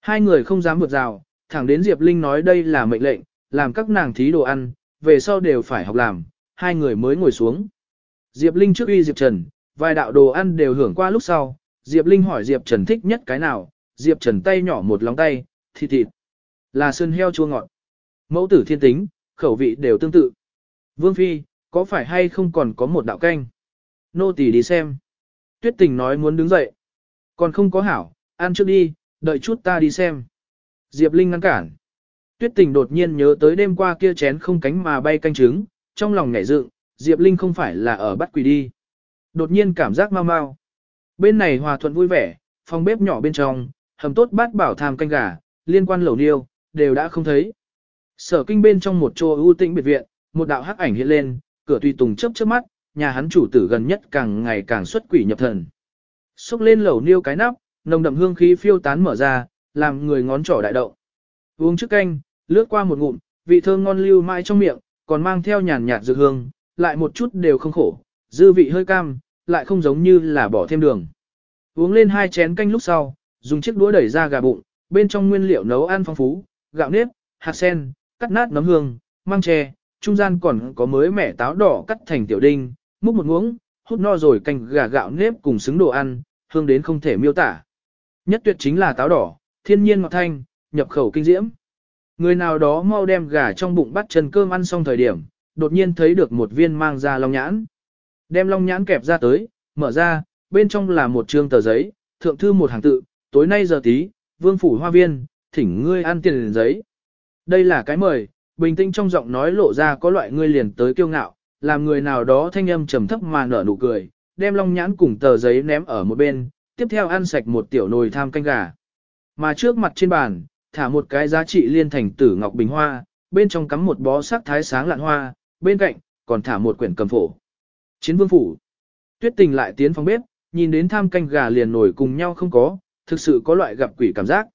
Hai người không dám vượt rào, thẳng đến Diệp Linh nói đây là mệnh lệnh, làm các nàng thí đồ ăn, về sau đều phải học làm, hai người mới ngồi xuống. Diệp Linh trước uy Diệp Trần, vài đạo đồ ăn đều hưởng qua lúc sau, Diệp Linh hỏi Diệp Trần thích nhất cái nào, Diệp Trần tay nhỏ một lóng tay, thịt thịt, là sơn heo chua ngọt. Mẫu tử thiên tính, khẩu vị đều tương tự. Vương Phi, có phải hay không còn có một đạo canh? Nô tỳ đi xem. Tuyết tình nói muốn đứng dậy. Còn không có hảo, ăn trước đi, đợi chút ta đi xem. Diệp Linh ngăn cản. Tuyết tình đột nhiên nhớ tới đêm qua kia chén không cánh mà bay canh trứng, trong lòng ngảy dựng, Diệp Linh không phải là ở bắt quỷ đi. Đột nhiên cảm giác mau mau. Bên này hòa thuận vui vẻ, phòng bếp nhỏ bên trong, hầm tốt bát bảo tham canh gà, liên quan lẩu niêu, đều đã không thấy. Sở kinh bên trong một chỗ ưu tĩnh biệt viện, một đạo hắc ảnh hiện lên, cửa tùy tùng chớp chớp mắt, nhà hắn chủ tử gần nhất càng ngày càng xuất quỷ nhập thần. Xúc lên lẩu niêu cái nắp, nồng đậm hương khí phiêu tán mở ra, làm người ngón trỏ đại động. Uống trước canh, lướt qua một ngụm, vị thơm ngon lưu mãi trong miệng, còn mang theo nhàn nhạt dược hương, lại một chút đều không khổ, dư vị hơi cam, lại không giống như là bỏ thêm đường. Uống lên hai chén canh lúc sau, dùng chiếc đũa đẩy ra gà bụng, bên trong nguyên liệu nấu ăn phong phú, gạo nếp, hạt sen, cắt nát nấm hương, măng tre, trung gian còn có mới mẻ táo đỏ cắt thành tiểu đinh, múc một muỗng, hút no rồi canh gà gạo nếp cùng xứng đồ ăn, hương đến không thể miêu tả. Nhất tuyệt chính là táo đỏ, thiên nhiên ngọt thanh, nhập khẩu kinh diễm. Người nào đó mau đem gà trong bụng bắt chân cơm ăn xong thời điểm, đột nhiên thấy được một viên mang ra long nhãn. Đem long nhãn kẹp ra tới, mở ra, bên trong là một trương tờ giấy, thượng thư một hàng tự, tối nay giờ tí, vương phủ hoa viên, thỉnh ngươi ăn tiền giấy. Đây là cái mời, bình tĩnh trong giọng nói lộ ra có loại ngươi liền tới kiêu ngạo, làm người nào đó thanh âm trầm thấp mà nở nụ cười, đem long nhãn cùng tờ giấy ném ở một bên, tiếp theo ăn sạch một tiểu nồi tham canh gà. Mà trước mặt trên bàn, thả một cái giá trị liên thành tử ngọc bình hoa, bên trong cắm một bó sắc thái sáng lạn hoa, bên cạnh, còn thả một quyển cầm phổ. Chiến vương phủ. Tuyết tình lại tiến phòng bếp, nhìn đến tham canh gà liền nổi cùng nhau không có, thực sự có loại gặp quỷ cảm giác.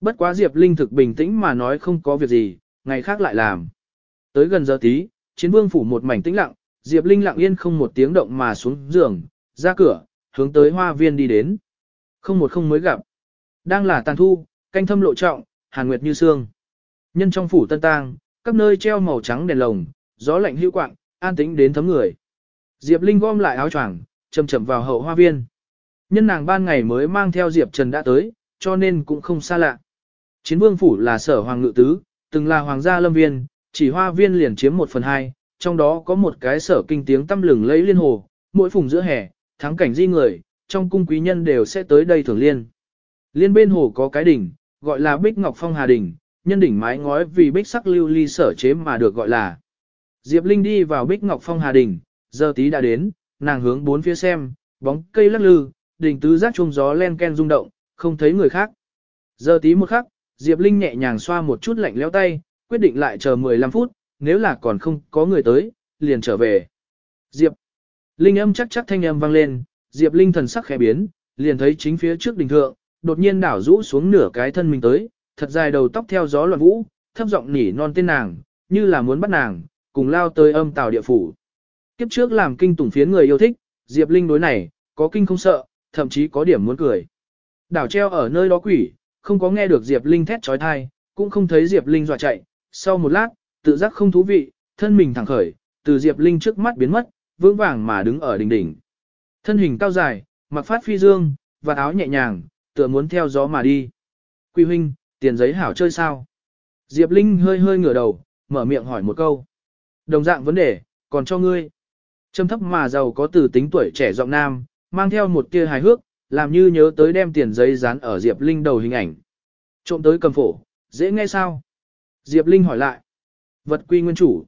Bất quá Diệp Linh thực bình tĩnh mà nói không có việc gì, ngày khác lại làm. Tới gần giờ tí, chiến vương phủ một mảnh tĩnh lặng, Diệp Linh lặng yên không một tiếng động mà xuống giường, ra cửa, hướng tới hoa viên đi đến. Không một không mới gặp. Đang là tàn thu, canh thâm lộ trọng, hàn nguyệt như sương. Nhân trong phủ tân tang, các nơi treo màu trắng đèn lồng, gió lạnh hữu quạng, an tĩnh đến thấm người. Diệp Linh gom lại áo choàng, chầm chậm vào hậu hoa viên. Nhân nàng ban ngày mới mang theo Diệp Trần đã tới, cho nên cũng không xa lạ. Chiến vương phủ là sở hoàng ngự tứ, từng là hoàng gia lâm viên, chỉ hoa viên liền chiếm một phần hai, trong đó có một cái sở kinh tiếng tâm lừng lấy liên hồ, mỗi phùng giữa hè, thắng cảnh di người, trong cung quý nhân đều sẽ tới đây thưởng liên. Liên bên hồ có cái đỉnh, gọi là Bích Ngọc Phong Hà Đỉnh, nhân đỉnh mái ngói vì bích sắc lưu ly sở chế mà được gọi là. Diệp Linh đi vào Bích Ngọc Phong Hà Đỉnh, giờ tí đã đến, nàng hướng bốn phía xem, bóng cây lắc lư, đỉnh tứ giác chuông gió len ken rung động, không thấy người khác. Giờ tí một khắc, Diệp Linh nhẹ nhàng xoa một chút lạnh lẽo tay, quyết định lại chờ 15 phút, nếu là còn không có người tới, liền trở về. Diệp. Linh âm chắc chắc thanh âm vang lên, Diệp Linh thần sắc khẽ biến, liền thấy chính phía trước đỉnh thượng, đột nhiên đảo rũ xuống nửa cái thân mình tới, thật dài đầu tóc theo gió loạn vũ, thấp giọng nỉ non tên nàng, như là muốn bắt nàng, cùng lao tới âm tào địa phủ. Kiếp trước làm kinh tủng phiến người yêu thích, Diệp Linh đối này, có kinh không sợ, thậm chí có điểm muốn cười. Đảo treo ở nơi đó quỷ, không có nghe được Diệp Linh thét trói thai, cũng không thấy Diệp Linh dọa chạy, sau một lát, tự giác không thú vị, thân mình thẳng khởi, từ Diệp Linh trước mắt biến mất, vững vàng mà đứng ở đỉnh đỉnh. Thân hình cao dài, mặc phát phi dương, và áo nhẹ nhàng, tựa muốn theo gió mà đi. Quy huynh, tiền giấy hảo chơi sao? Diệp Linh hơi hơi ngửa đầu, mở miệng hỏi một câu. Đồng dạng vấn đề, còn cho ngươi. Trầm thấp mà giàu có từ tính tuổi trẻ giọng nam, mang theo một tia hài hước, làm như nhớ tới đem tiền giấy dán ở Diệp Linh đầu hình ảnh. Trộm tới cầm phổ, dễ nghe sao? Diệp Linh hỏi lại. Vật quy nguyên chủ.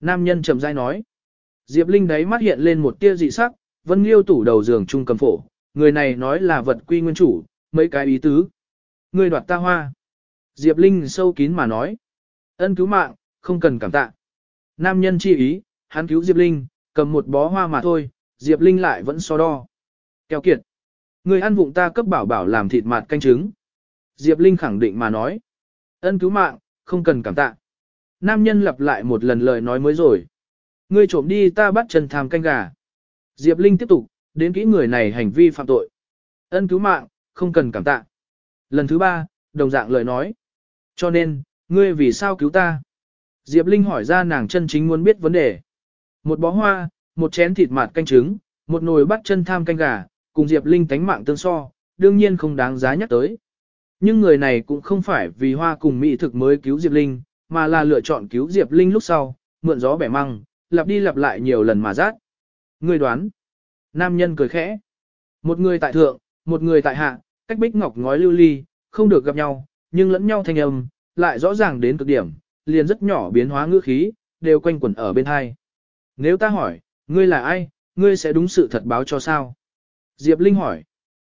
Nam nhân trầm dai nói. Diệp Linh đấy mắt hiện lên một tia dị sắc, vân liêu tủ đầu giường trung cầm phổ. Người này nói là vật quy nguyên chủ, mấy cái ý tứ. Người đoạt ta hoa. Diệp Linh sâu kín mà nói. Ân cứu mạng, không cần cảm tạ. Nam nhân chi ý, hắn cứu Diệp Linh, cầm một bó hoa mà thôi, Diệp Linh lại vẫn so đo. Kéo kiệt. Người ăn vụng ta cấp bảo bảo làm thịt mạt canh trứng. Diệp Linh khẳng định mà nói. Ân cứu mạng, không cần cảm tạ. Nam nhân lặp lại một lần lời nói mới rồi. Ngươi trộm đi ta bắt chân tham canh gà. Diệp Linh tiếp tục, đến kỹ người này hành vi phạm tội. Ân cứu mạng, không cần cảm tạ. Lần thứ ba, đồng dạng lời nói. Cho nên, ngươi vì sao cứu ta? Diệp Linh hỏi ra nàng chân chính muốn biết vấn đề. Một bó hoa, một chén thịt mạt canh trứng, một nồi bắt chân tham canh gà, cùng Diệp Linh tánh mạng tương so, đương nhiên không đáng giá nhắc tới. Nhưng người này cũng không phải vì hoa cùng mỹ thực mới cứu Diệp Linh, mà là lựa chọn cứu Diệp Linh lúc sau, mượn gió bẻ măng, lặp đi lặp lại nhiều lần mà rát. Người đoán. Nam nhân cười khẽ. Một người tại thượng, một người tại hạ, cách bích ngọc ngói lưu ly, không được gặp nhau, nhưng lẫn nhau thanh âm, lại rõ ràng đến cực điểm, liền rất nhỏ biến hóa ngữ khí, đều quanh quẩn ở bên hai. Nếu ta hỏi, ngươi là ai, ngươi sẽ đúng sự thật báo cho sao? Diệp Linh hỏi.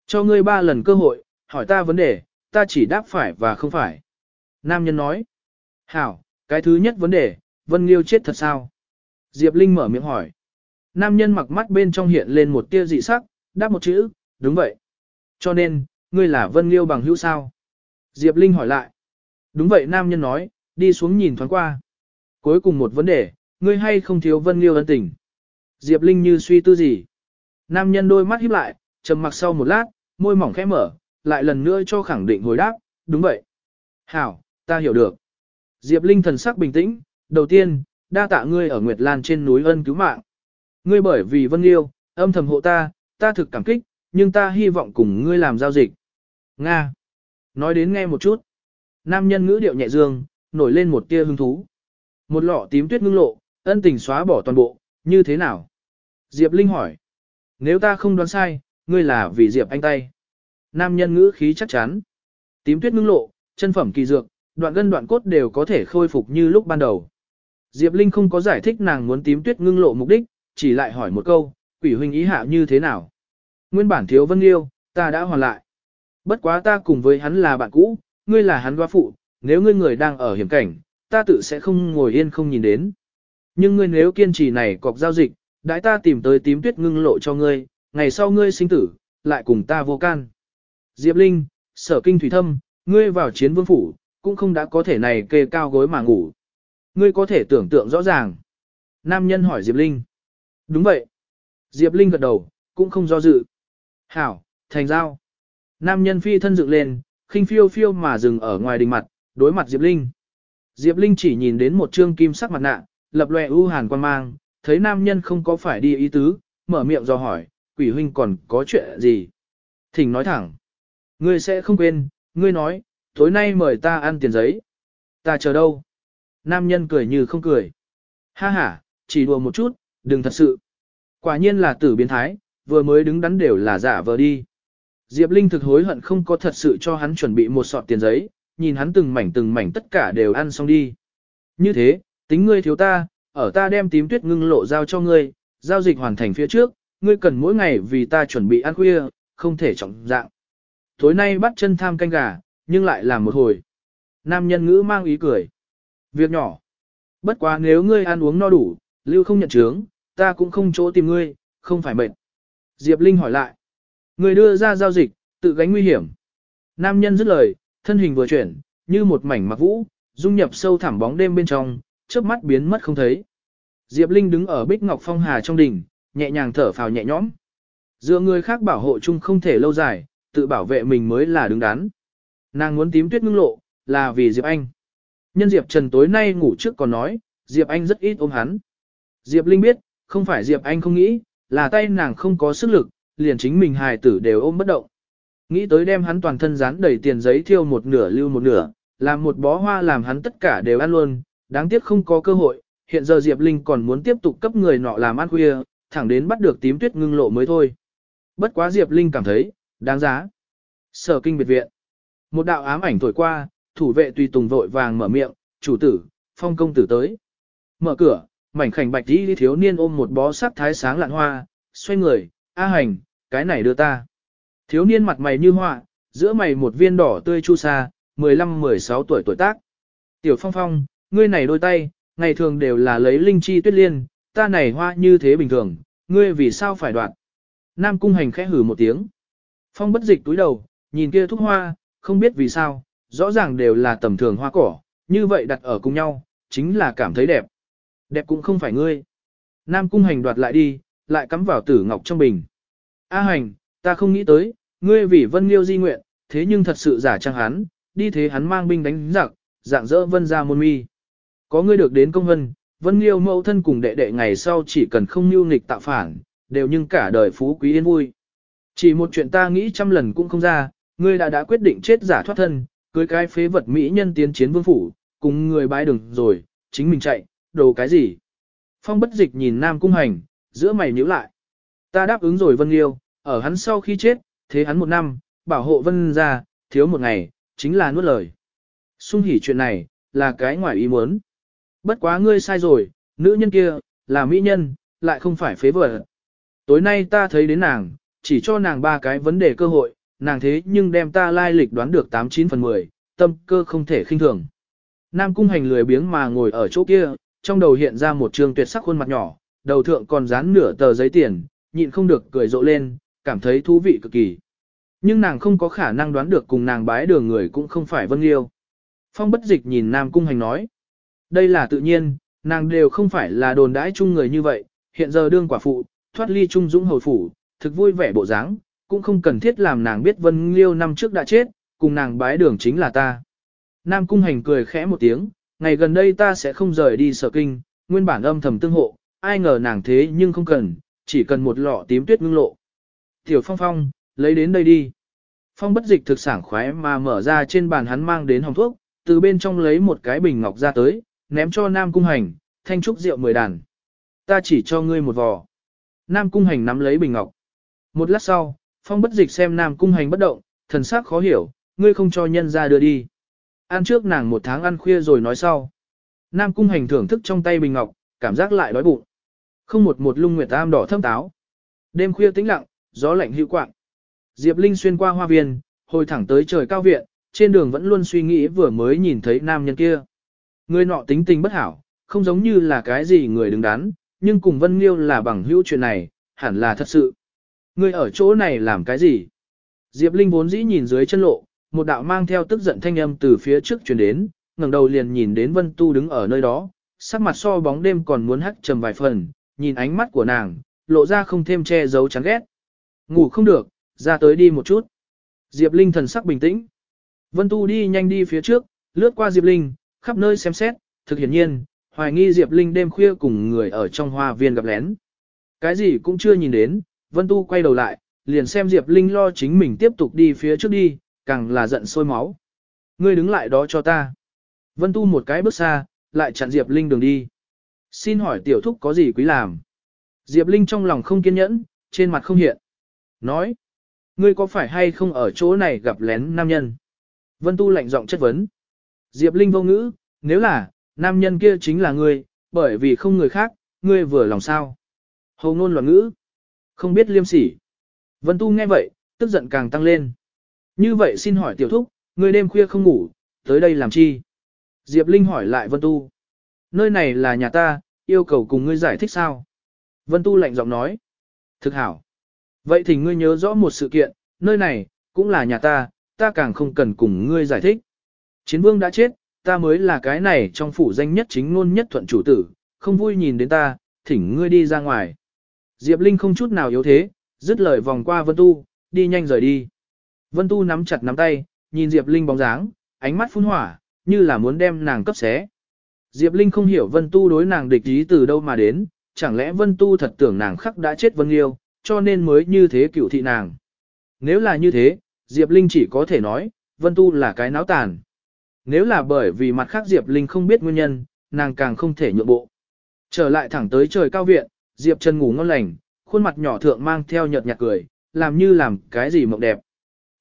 Cho ngươi ba lần cơ hội, hỏi ta vấn đề, ta chỉ đáp phải và không phải. Nam nhân nói. Hảo, cái thứ nhất vấn đề, Vân Liêu chết thật sao? Diệp Linh mở miệng hỏi. Nam nhân mặc mắt bên trong hiện lên một tia dị sắc, đáp một chữ, đúng vậy. Cho nên, ngươi là Vân Liêu bằng hữu sao? Diệp Linh hỏi lại. Đúng vậy nam nhân nói, đi xuống nhìn thoáng qua. Cuối cùng một vấn đề, ngươi hay không thiếu Vân Liêu ân tình? Diệp Linh như suy tư gì? Nam nhân đôi mắt híp lại, trầm mặc sau một lát, môi mỏng khẽ mở, lại lần nữa cho khẳng định hồi đáp, đúng vậy. Hảo, ta hiểu được. Diệp Linh thần sắc bình tĩnh, đầu tiên, đa tạ ngươi ở Nguyệt Lan trên núi ân cứu mạng. Ngươi bởi vì Vân yêu, âm thầm hộ ta, ta thực cảm kích, nhưng ta hy vọng cùng ngươi làm giao dịch. Nga. Nói đến nghe một chút. Nam nhân ngữ điệu nhẹ dương, nổi lên một tia hứng thú. Một lọ tím tuyết ngưng lộ, ân tình xóa bỏ toàn bộ, như thế nào? Diệp Linh hỏi. Nếu ta không đoán sai, ngươi là vì Diệp anh tay. Nam nhân ngữ khí chắc chắn. Tím tuyết ngưng lộ, chân phẩm kỳ dược, đoạn gân đoạn cốt đều có thể khôi phục như lúc ban đầu. Diệp Linh không có giải thích nàng muốn tím tuyết ngưng lộ mục đích, chỉ lại hỏi một câu, quỷ huynh ý hạ như thế nào. Nguyên bản thiếu vân yêu, ta đã hoàn lại. Bất quá ta cùng với hắn là bạn cũ, ngươi là hắn góa phụ, nếu ngươi người đang ở hiểm cảnh, ta tự sẽ không ngồi yên không nhìn đến. Nhưng ngươi nếu kiên trì này cọc giao dịch, đãi ta tìm tới tím tuyết ngưng lộ cho ngươi, ngày sau ngươi sinh tử, lại cùng ta vô can. Diệp Linh, sở kinh thủy thâm, ngươi vào chiến vương phủ, cũng không đã có thể này kê cao gối mà ngủ. Ngươi có thể tưởng tượng rõ ràng. Nam nhân hỏi Diệp Linh. Đúng vậy. Diệp Linh gật đầu, cũng không do dự. Hảo, thành giao. Nam nhân phi thân dựng lên, khinh phiêu phiêu mà dừng ở ngoài đình mặt, đối mặt Diệp Linh. Diệp Linh chỉ nhìn đến một trương kim sắc mặt nạ, lập lòe ưu hàn quan mang, thấy nam nhân không có phải đi ý tứ, mở miệng do hỏi, quỷ huynh còn có chuyện gì? Thỉnh nói thẳng. Ngươi sẽ không quên, ngươi nói, tối nay mời ta ăn tiền giấy. Ta chờ đâu? Nam nhân cười như không cười. Ha ha, chỉ đùa một chút, đừng thật sự. Quả nhiên là tử biến thái, vừa mới đứng đắn đều là giả vờ đi. Diệp Linh thực hối hận không có thật sự cho hắn chuẩn bị một sọt tiền giấy, nhìn hắn từng mảnh từng mảnh tất cả đều ăn xong đi. Như thế, tính ngươi thiếu ta, ở ta đem tím tuyết ngưng lộ giao cho ngươi, giao dịch hoàn thành phía trước, ngươi cần mỗi ngày vì ta chuẩn bị ăn khuya, không thể trọng dạng. Tối nay bắt chân tham canh gà, nhưng lại làm một hồi. Nam nhân ngữ mang ý cười. Việc nhỏ. Bất quá nếu ngươi ăn uống no đủ, lưu không nhận chướng, ta cũng không chỗ tìm ngươi, không phải mệt. Diệp Linh hỏi lại. Ngươi đưa ra giao dịch, tự gánh nguy hiểm. Nam nhân dứt lời, thân hình vừa chuyển, như một mảnh mặc vũ, dung nhập sâu thẳm bóng đêm bên trong, chớp mắt biến mất không thấy. Diệp Linh đứng ở Bích Ngọc Phong Hà trong đỉnh, nhẹ nhàng thở phào nhẹ nhõm. Dựa người khác bảo hộ chung không thể lâu dài, tự bảo vệ mình mới là đứng đắn. Nàng muốn tím tuyết ngưng lộ, là vì Diệp Anh. Nhân Diệp Trần tối nay ngủ trước còn nói, Diệp Anh rất ít ôm hắn. Diệp Linh biết, không phải Diệp Anh không nghĩ, là tay nàng không có sức lực, liền chính mình hài tử đều ôm bất động. Nghĩ tới đem hắn toàn thân dán đầy tiền giấy thiêu một nửa lưu một nửa, làm một bó hoa làm hắn tất cả đều ăn luôn, đáng tiếc không có cơ hội, hiện giờ Diệp Linh còn muốn tiếp tục cấp người nọ làm ăn khuya, thẳng đến bắt được tím tuyết ngưng lộ mới thôi. Bất quá Diệp Linh cảm thấy, đáng giá. Sở kinh biệt viện. Một đạo ám ảnh thổi qua, thủ vệ tùy tùng vội vàng mở miệng, chủ tử, phong công tử tới. Mở cửa, mảnh khảnh bạch đi thiếu niên ôm một bó sắc thái sáng lạn hoa, xoay người, A hành, cái này đưa ta. Thiếu niên mặt mày như họa, giữa mày một viên đỏ tươi chu sa, 15-16 tuổi tuổi tác. Tiểu phong phong, ngươi này đôi tay, ngày thường đều là lấy linh chi tuyết liên, ta này hoa như thế bình thường, ngươi vì sao phải đoạn. Nam cung hành khẽ hử một tiếng. Phong bất dịch túi đầu, nhìn kia thúc hoa, không biết vì sao, rõ ràng đều là tầm thường hoa cỏ, như vậy đặt ở cùng nhau, chính là cảm thấy đẹp. Đẹp cũng không phải ngươi. Nam cung hành đoạt lại đi, lại cắm vào tử ngọc trong bình. A hành, ta không nghĩ tới, ngươi vì vân liêu di nguyện, thế nhưng thật sự giả trang hắn, đi thế hắn mang binh đánh giặc, dạng dỡ vân ra môn mi. Có ngươi được đến công vân, vân liêu mẫu thân cùng đệ đệ ngày sau chỉ cần không mưu nghịch tạo phản, đều nhưng cả đời phú quý yên vui. Chỉ một chuyện ta nghĩ trăm lần cũng không ra, ngươi đã đã quyết định chết giả thoát thân, cưới cái phế vật mỹ nhân tiến chiến vương phủ, cùng người bái đường rồi, chính mình chạy, đồ cái gì. Phong bất dịch nhìn Nam Cung Hành, giữa mày nhíu lại. Ta đáp ứng rồi Vân Liêu, ở hắn sau khi chết, thế hắn một năm, bảo hộ Vân ra, thiếu một ngày, chính là nuốt lời. Xung hỉ chuyện này, là cái ngoài ý muốn. Bất quá ngươi sai rồi, nữ nhân kia, là mỹ nhân, lại không phải phế vật. Tối nay ta thấy đến nàng, chỉ cho nàng ba cái vấn đề cơ hội, nàng thế nhưng đem ta lai lịch đoán được 89 phần 10, tâm cơ không thể khinh thường. Nam cung hành lười biếng mà ngồi ở chỗ kia, trong đầu hiện ra một trường tuyệt sắc khuôn mặt nhỏ, đầu thượng còn dán nửa tờ giấy tiền, nhịn không được cười rộ lên, cảm thấy thú vị cực kỳ. Nhưng nàng không có khả năng đoán được cùng nàng bái đường người cũng không phải Vân Liêu. Phong bất dịch nhìn Nam Cung Hành nói. Đây là tự nhiên, nàng đều không phải là đồn đãi chung người như vậy, hiện giờ đương quả phụ, thoát ly trung dũng hồi phủ, thực vui vẻ bộ dáng, cũng không cần thiết làm nàng biết Vân Liêu năm trước đã chết, cùng nàng bái đường chính là ta. Nam Cung Hành cười khẽ một tiếng, ngày gần đây ta sẽ không rời đi sở kinh, nguyên bản âm thầm tương hộ, ai ngờ nàng thế nhưng không cần, chỉ cần một lọ tím tuyết ngưng lộ. Tiểu Phong Phong, lấy đến đây đi. Phong bất dịch thực sảng khoái mà mở ra trên bàn hắn mang đến hồng thuốc, từ bên trong lấy một cái bình ngọc ra tới, ném cho Nam Cung Hành, thanh trúc rượu mười đàn. Ta chỉ cho ngươi một vò. Nam Cung Hành nắm lấy bình ngọc. Một lát sau, Phong bất dịch xem Nam Cung Hành bất động, thần sắc khó hiểu, ngươi không cho nhân ra đưa đi. Ăn trước nàng một tháng ăn khuya rồi nói sau. Nam Cung Hành thưởng thức trong tay bình ngọc, cảm giác lại đói bụng. Không một một lung nguyệt tam đỏ thâm táo. Đêm khuya tĩnh lặng, gió lạnh hữu quạng. Diệp Linh xuyên qua hoa viên, hồi thẳng tới trời cao viện, trên đường vẫn luôn suy nghĩ vừa mới nhìn thấy nam nhân kia. Người nọ tính tình bất hảo, không giống như là cái gì người đứng đắn, nhưng cùng Vân Liêu là bằng hữu chuyện này, hẳn là thật sự. Người ở chỗ này làm cái gì? Diệp Linh vốn dĩ nhìn dưới chân lộ, một đạo mang theo tức giận thanh âm từ phía trước truyền đến, ngẩng đầu liền nhìn đến Vân Tu đứng ở nơi đó, sắc mặt so bóng đêm còn muốn hắt trầm vài phần, nhìn ánh mắt của nàng, lộ ra không thêm che giấu chán ghét. Ngủ không được, ra tới đi một chút. Diệp Linh thần sắc bình tĩnh. Vân Tu đi nhanh đi phía trước, lướt qua Diệp Linh, khắp nơi xem xét, thực hiển nhiên, hoài nghi Diệp Linh đêm khuya cùng người ở trong hoa viên gặp lén. Cái gì cũng chưa nhìn đến, Vân Tu quay đầu lại, liền xem Diệp Linh lo chính mình tiếp tục đi phía trước đi, càng là giận sôi máu. Ngươi đứng lại đó cho ta. Vân Tu một cái bước xa, lại chặn Diệp Linh đường đi. Xin hỏi tiểu thúc có gì quý làm? Diệp Linh trong lòng không kiên nhẫn, trên mặt không hiện. Nói, ngươi có phải hay không ở chỗ này gặp lén nam nhân? Vân Tu lạnh giọng chất vấn. Diệp Linh vô ngữ, nếu là, nam nhân kia chính là ngươi, bởi vì không người khác, ngươi vừa lòng sao. Hồ ngôn loạn ngữ, không biết liêm sỉ. Vân Tu nghe vậy, tức giận càng tăng lên. Như vậy xin hỏi tiểu thúc, ngươi đêm khuya không ngủ, tới đây làm chi? Diệp Linh hỏi lại Vân Tu. Nơi này là nhà ta, yêu cầu cùng ngươi giải thích sao? Vân Tu lạnh giọng nói. Thực hảo. Vậy thì ngươi nhớ rõ một sự kiện, nơi này, cũng là nhà ta, ta càng không cần cùng ngươi giải thích. Chiến vương đã chết, ta mới là cái này trong phủ danh nhất chính ngôn nhất thuận chủ tử, không vui nhìn đến ta, thỉnh ngươi đi ra ngoài. Diệp Linh không chút nào yếu thế, dứt lời vòng qua Vân Tu, đi nhanh rời đi. Vân Tu nắm chặt nắm tay, nhìn Diệp Linh bóng dáng, ánh mắt phun hỏa, như là muốn đem nàng cấp xé. Diệp Linh không hiểu Vân Tu đối nàng địch ý từ đâu mà đến, chẳng lẽ Vân Tu thật tưởng nàng khắc đã chết Vân Liêu, cho nên mới như thế cựu thị nàng. Nếu là như thế, Diệp Linh chỉ có thể nói, Vân Tu là cái náo tàn. Nếu là bởi vì mặt khác Diệp Linh không biết nguyên nhân, nàng càng không thể nhượng bộ. Trở lại thẳng tới trời cao viện, Diệp Trần ngủ ngon lành, khuôn mặt nhỏ thượng mang theo nhợt nhạt cười, làm như làm cái gì mộng đẹp.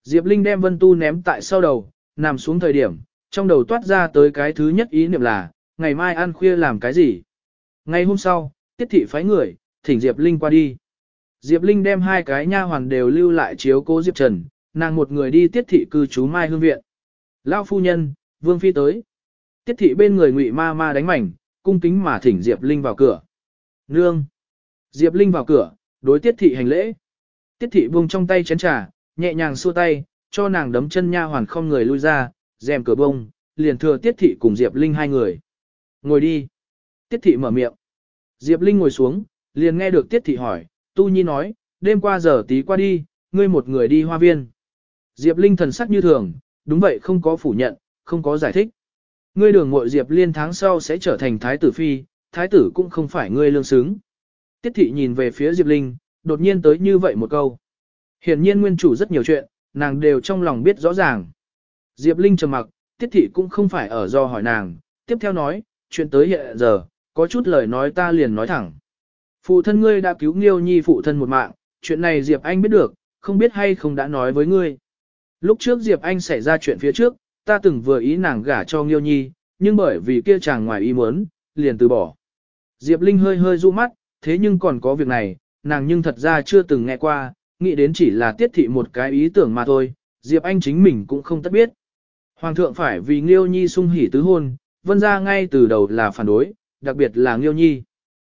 Diệp Linh đem Vân Tu ném tại sau đầu, nằm xuống thời điểm, trong đầu toát ra tới cái thứ nhất ý niệm là, ngày mai ăn khuya làm cái gì. Ngày hôm sau, tiết thị phái người, thỉnh Diệp Linh qua đi. Diệp Linh đem hai cái nha hoàn đều lưu lại chiếu cố Diệp Trần, nàng một người đi tiết thị cư trú Mai Hương Viện. Lao phu nhân, Vương Phi tới. Tiết thị bên người ngụy ma ma đánh mảnh, cung kính mà thỉnh Diệp Linh vào cửa. Nương. Diệp Linh vào cửa, đối tiết thị hành lễ. Tiết thị buông trong tay chén trà, nhẹ nhàng xua tay, cho nàng đấm chân nha hoàn không người lui ra, rèm cửa bông, liền thừa tiết thị cùng Diệp Linh hai người. Ngồi đi. Tiết thị mở miệng. Diệp Linh ngồi xuống, liền nghe được tiết thị hỏi, Tu Nhi nói, đêm qua giờ tí qua đi, ngươi một người đi hoa viên. Diệp Linh thần sắc như thường, đúng vậy không có phủ nhận, không có giải thích. Ngươi đường muội Diệp Liên tháng sau sẽ trở thành thái tử phi, thái tử cũng không phải ngươi lương xứng. Tiết thị nhìn về phía Diệp Linh, đột nhiên tới như vậy một câu. Hiển nhiên nguyên chủ rất nhiều chuyện, nàng đều trong lòng biết rõ ràng. Diệp Linh trầm mặc, tiết thị cũng không phải ở do hỏi nàng, tiếp theo nói, chuyện tới hiện giờ, có chút lời nói ta liền nói thẳng. Phụ thân ngươi đã cứu Nghiêu Nhi phụ thân một mạng, chuyện này Diệp Anh biết được, không biết hay không đã nói với ngươi. Lúc trước Diệp Anh xảy ra chuyện phía trước, ta từng vừa ý nàng gả cho Nghiêu Nhi, nhưng bởi vì kia chàng ngoài ý muốn, liền từ bỏ. Diệp Linh hơi hơi du mắt, thế nhưng còn có việc này, nàng nhưng thật ra chưa từng nghe qua, nghĩ đến chỉ là tiết thị một cái ý tưởng mà thôi, Diệp Anh chính mình cũng không tất biết. Hoàng thượng phải vì Nghiêu Nhi sung hỉ tứ hôn, vân ra ngay từ đầu là phản đối, đặc biệt là Nghiêu Nhi.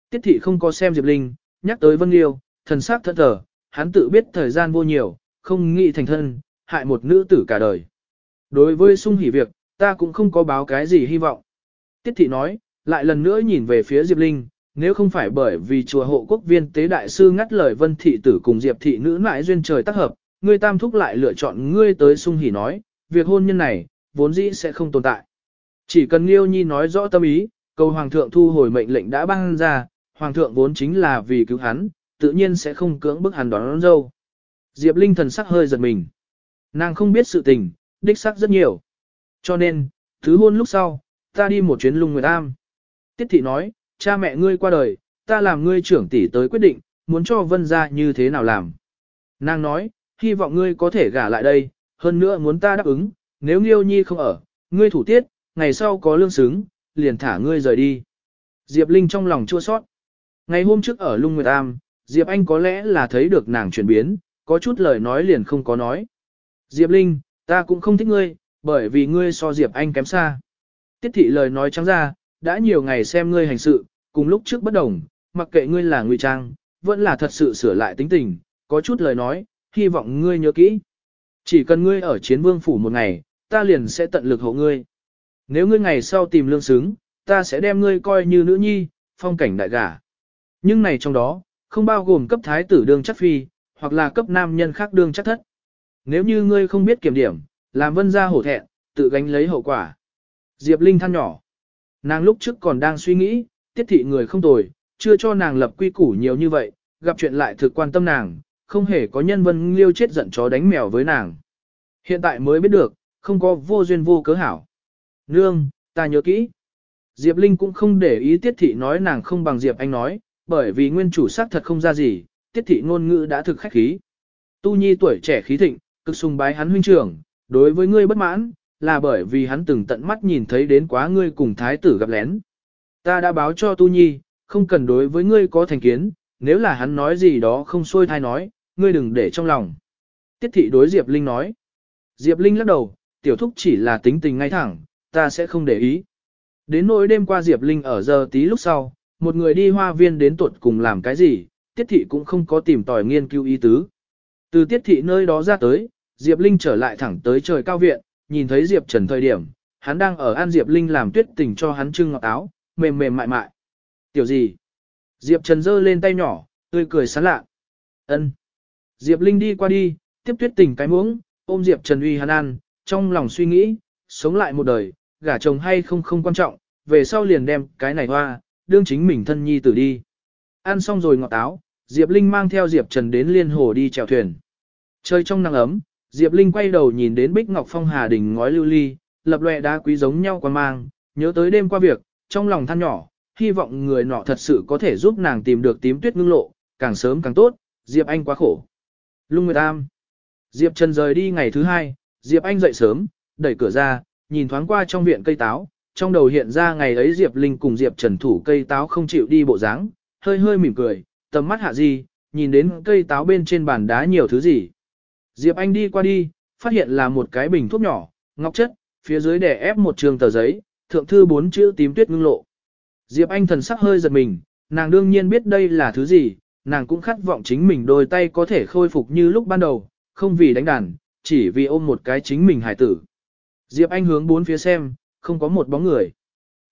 Tiết thị không có xem Diệp Linh, nhắc tới Vân Nghiêu, thần sắc thẫn thờ, hắn tự biết thời gian vô nhiều, không nghĩ thành thân, hại một nữ tử cả đời. Đối với sung hỉ việc, ta cũng không có báo cái gì hy vọng. Tiết thị nói, lại lần nữa nhìn về phía Diệp Linh, nếu không phải bởi vì chùa hộ quốc viên tế đại sư ngắt lời vân thị tử cùng Diệp thị nữ mãi duyên trời tác hợp, ngươi tam thúc lại lựa chọn ngươi tới sung hỉ nói, việc hôn nhân này, vốn dĩ sẽ không tồn tại. Chỉ cần Liêu Nhi nói rõ tâm ý, cầu Hoàng thượng thu hồi mệnh lệnh đã ban ra, Hoàng thượng vốn chính là vì cứu hắn, tự nhiên sẽ không cưỡng bức hắn đón, đón dâu. Diệp Linh thần sắc hơi giật mình. Nàng không biết sự tình, đích sắc rất nhiều. Cho nên, thứ hôn lúc sau, ta đi một chuyến lung nguyệt am. Tiết thị nói, cha mẹ ngươi qua đời, ta làm ngươi trưởng tỷ tới quyết định, muốn cho vân ra như thế nào làm. Nàng nói, hy vọng ngươi có thể gả lại đây, hơn nữa muốn ta đáp ứng, nếu Nghiêu Nhi không ở, ngươi thủ tiết, ngày sau có lương xứng, liền thả ngươi rời đi. Diệp Linh trong lòng chua sót. Ngày hôm trước ở Lung Nguyệt Am, Diệp Anh có lẽ là thấy được nàng chuyển biến, có chút lời nói liền không có nói. Diệp Linh, ta cũng không thích ngươi, bởi vì ngươi so Diệp Anh kém xa. Tiết thị lời nói trắng ra, đã nhiều ngày xem ngươi hành sự, cùng lúc trước bất đồng, mặc kệ ngươi là ngụy trang, vẫn là thật sự sửa lại tính tình, có chút lời nói, hy vọng ngươi nhớ kỹ. Chỉ cần ngươi ở chiến vương phủ một ngày, ta liền sẽ tận lực hộ ngươi. Nếu ngươi ngày sau tìm lương xứng, ta sẽ đem ngươi coi như nữ nhi, phong cảnh đại gả. Nhưng này trong đó, không bao gồm cấp thái tử đương chắc phi, hoặc là cấp nam nhân khác đương chắc thất. Nếu như ngươi không biết kiểm điểm, làm vân ra hổ thẹn, tự gánh lấy hậu quả. Diệp Linh than nhỏ. Nàng lúc trước còn đang suy nghĩ, tiết thị người không tồi, chưa cho nàng lập quy củ nhiều như vậy, gặp chuyện lại thực quan tâm nàng, không hề có nhân vân liêu chết giận chó đánh mèo với nàng. Hiện tại mới biết được, không có vô duyên vô cớ hảo. Nương, ta nhớ kỹ. Diệp Linh cũng không để ý tiết thị nói nàng không bằng Diệp Anh nói, bởi vì nguyên chủ xác thật không ra gì, tiết thị ngôn ngữ đã thực khách khí. Tu Nhi tuổi trẻ khí thịnh, cực sùng bái hắn huynh trưởng, đối với ngươi bất mãn, là bởi vì hắn từng tận mắt nhìn thấy đến quá ngươi cùng thái tử gặp lén. Ta đã báo cho Tu Nhi, không cần đối với ngươi có thành kiến, nếu là hắn nói gì đó không xuôi thai nói, ngươi đừng để trong lòng. Tiết thị đối Diệp Linh nói. Diệp Linh lắc đầu, tiểu thúc chỉ là tính tình ngay thẳng, ta sẽ không để ý. Đến nỗi đêm qua Diệp Linh ở giờ tí lúc sau, một người đi hoa viên đến tuột cùng làm cái gì, tiết thị cũng không có tìm tòi nghiên cứu ý tứ. Từ tiết thị nơi đó ra tới, Diệp Linh trở lại thẳng tới trời cao viện, nhìn thấy Diệp Trần thời điểm, hắn đang ở an Diệp Linh làm tuyết tình cho hắn trưng ngọt áo, mềm mềm mại mại. Tiểu gì? Diệp Trần giơ lên tay nhỏ, tươi cười sán lạ. Ân. Diệp Linh đi qua đi, tiếp tuyết tình cái muỗng, ôm Diệp Trần uy hắn ăn, trong lòng suy nghĩ, sống lại một đời, gả chồng hay không không quan trọng, về sau liền đem cái này hoa, đương chính mình thân nhi tử đi. Ăn xong rồi ngọt áo, Diệp Linh mang theo Diệp Trần đến liên hồ đi chèo thuyền. Chơi trong nắng ấm, Diệp Linh quay đầu nhìn đến Bích Ngọc Phong Hà đỉnh ngói lưu ly, lập lòe đá quý giống nhau quan mang, nhớ tới đêm qua việc, trong lòng than nhỏ, hy vọng người nọ thật sự có thể giúp nàng tìm được tím tuyết ngưng lộ, càng sớm càng tốt, Diệp Anh quá khổ. Lung Nguyệt Am Diệp Trần rời đi ngày thứ hai, Diệp Anh dậy sớm, đẩy cửa ra, nhìn thoáng qua trong viện cây táo, trong đầu hiện ra ngày ấy Diệp Linh cùng Diệp Trần thủ cây táo không chịu đi bộ dáng, hơi hơi mỉm cười, tầm mắt hạ gì, nhìn đến cây táo bên trên bàn đá nhiều thứ gì. Diệp Anh đi qua đi, phát hiện là một cái bình thuốc nhỏ, ngọc chất, phía dưới đè ép một trường tờ giấy, thượng thư bốn chữ tím tuyết ngưng lộ. Diệp Anh thần sắc hơi giật mình, nàng đương nhiên biết đây là thứ gì, nàng cũng khát vọng chính mình đôi tay có thể khôi phục như lúc ban đầu, không vì đánh đàn, chỉ vì ôm một cái chính mình hải tử. Diệp Anh hướng bốn phía xem, không có một bóng người.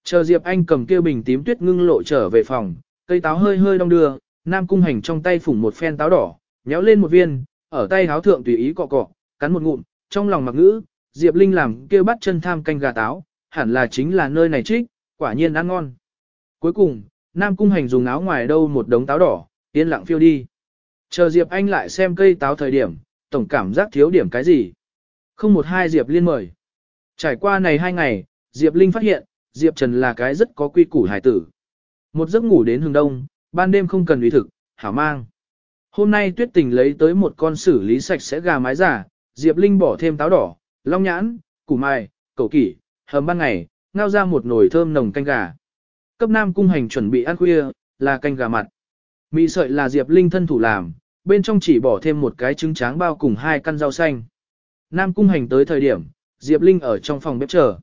Chờ Diệp Anh cầm kia bình tím tuyết ngưng lộ trở về phòng, cây táo hơi hơi đong đưa, Nam Cung Hành trong tay phủng một phen táo đỏ, nhéo lên một viên, ở tay háo thượng tùy ý cọ cọ, cắn một ngụm, trong lòng mặc ngữ, Diệp Linh làm kêu bắt chân tham canh gà táo, hẳn là chính là nơi này trích, quả nhiên ăn ngon. Cuối cùng, Nam Cung Hành dùng áo ngoài đâu một đống táo đỏ, yên lặng phiêu đi. Chờ Diệp Anh lại xem cây táo thời điểm, tổng cảm giác thiếu điểm cái gì. Không một hai Diệp Liên mời. Trải qua này hai ngày, Diệp Linh phát hiện, Diệp Trần là cái rất có quy củ hải tử. Một giấc ngủ đến hừng đông, ban đêm không cần uy thực, hảo mang. Hôm nay tuyết tình lấy tới một con xử lý sạch sẽ gà mái giả, Diệp Linh bỏ thêm táo đỏ, long nhãn, củ mai, cẩu kỷ, hầm ban ngày, ngao ra một nồi thơm nồng canh gà. Cấp nam cung hành chuẩn bị ăn khuya, là canh gà mặt. Mì sợi là Diệp Linh thân thủ làm, bên trong chỉ bỏ thêm một cái trứng tráng bao cùng hai căn rau xanh. Nam cung hành tới thời điểm, Diệp Linh ở trong phòng bếp chờ.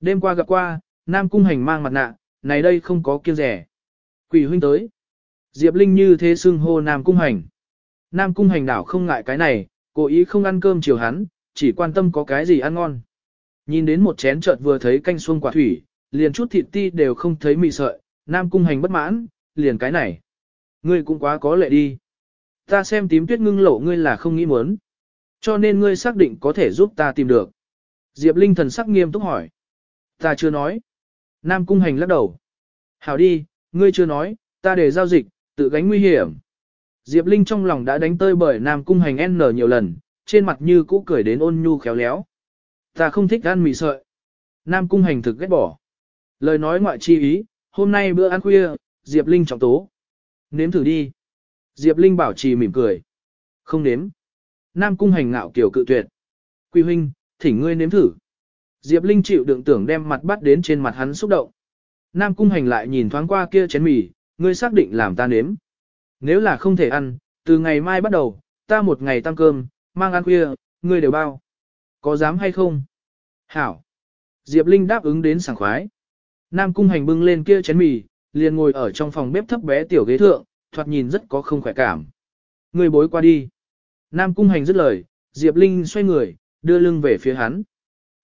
Đêm qua gặp qua, Nam cung hành mang mặt nạ, này đây không có kiêng rẻ. Quỷ huynh tới. Diệp Linh như thế xưng hô Nam cung hành. Nam cung hành đảo không ngại cái này, cố ý không ăn cơm chiều hắn, chỉ quan tâm có cái gì ăn ngon. Nhìn đến một chén chợt vừa thấy canh xuông quả thủy, liền chút thịt ti đều không thấy mị sợi, Nam Cung Hành bất mãn, liền cái này. Ngươi cũng quá có lệ đi. Ta xem tím tuyết ngưng lộ ngươi là không nghĩ muốn. Cho nên ngươi xác định có thể giúp ta tìm được. Diệp Linh thần sắc nghiêm túc hỏi. Ta chưa nói. Nam Cung Hành lắc đầu. Hảo đi, ngươi chưa nói, ta để giao dịch, tự gánh nguy hiểm. Diệp Linh trong lòng đã đánh tơi bởi Nam Cung Hành N nhiều lần, trên mặt như cũ cười đến ôn nhu khéo léo. Ta không thích ăn mì sợi. Nam Cung Hành thực ghét bỏ. Lời nói ngoại chi ý, hôm nay bữa ăn khuya, Diệp Linh trọng tố. Nếm thử đi. Diệp Linh bảo trì mỉm cười. Không nếm. Nam Cung Hành ngạo kiểu cự tuyệt. Quy huynh, thỉnh ngươi nếm thử. Diệp Linh chịu đựng tưởng đem mặt bắt đến trên mặt hắn xúc động. Nam Cung Hành lại nhìn thoáng qua kia chén mì, ngươi xác định làm ta nếm. Nếu là không thể ăn, từ ngày mai bắt đầu, ta một ngày tăng cơm, mang ăn khuya, ngươi đều bao. Có dám hay không? Hảo. Diệp Linh đáp ứng đến sảng khoái. Nam Cung Hành bưng lên kia chén mì, liền ngồi ở trong phòng bếp thấp bé tiểu ghế thượng, thoạt nhìn rất có không khỏe cảm. Ngươi bối qua đi. Nam Cung Hành dứt lời, Diệp Linh xoay người, đưa lưng về phía hắn.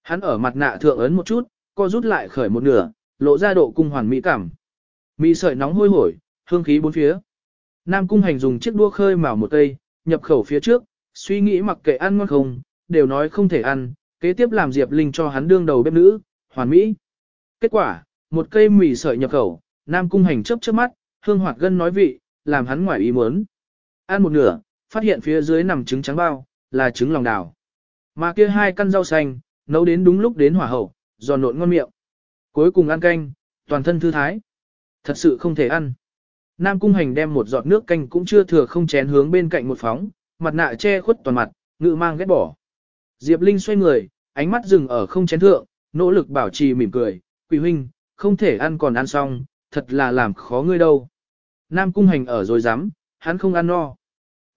Hắn ở mặt nạ thượng ấn một chút, co rút lại khởi một nửa, lộ ra độ cung hoàn mỹ cảm. Mì sợi nóng hôi hổi, hương khí bốn phía. Nam Cung Hành dùng chiếc đua khơi mào một cây, nhập khẩu phía trước, suy nghĩ mặc kệ ăn ngon không, đều nói không thể ăn, kế tiếp làm Diệp Linh cho hắn đương đầu bếp nữ, hoàn mỹ. Kết quả, một cây mì sợi nhập khẩu, Nam Cung Hành chớp chớp mắt, hương hoạt gân nói vị, làm hắn ngoài ý muốn. Ăn một nửa, phát hiện phía dưới nằm trứng trắng bao, là trứng lòng đào. Mà kia hai căn rau xanh, nấu đến đúng lúc đến hỏa hậu, giòn nộn ngon miệng. Cuối cùng ăn canh, toàn thân thư thái. Thật sự không thể ăn. Nam Cung Hành đem một giọt nước canh cũng chưa thừa không chén hướng bên cạnh một phóng, mặt nạ che khuất toàn mặt, ngự mang ghét bỏ. Diệp Linh xoay người, ánh mắt dừng ở không chén thượng, nỗ lực bảo trì mỉm cười, quỷ huynh, không thể ăn còn ăn xong, thật là làm khó ngươi đâu. Nam Cung Hành ở rồi dám, hắn không ăn no.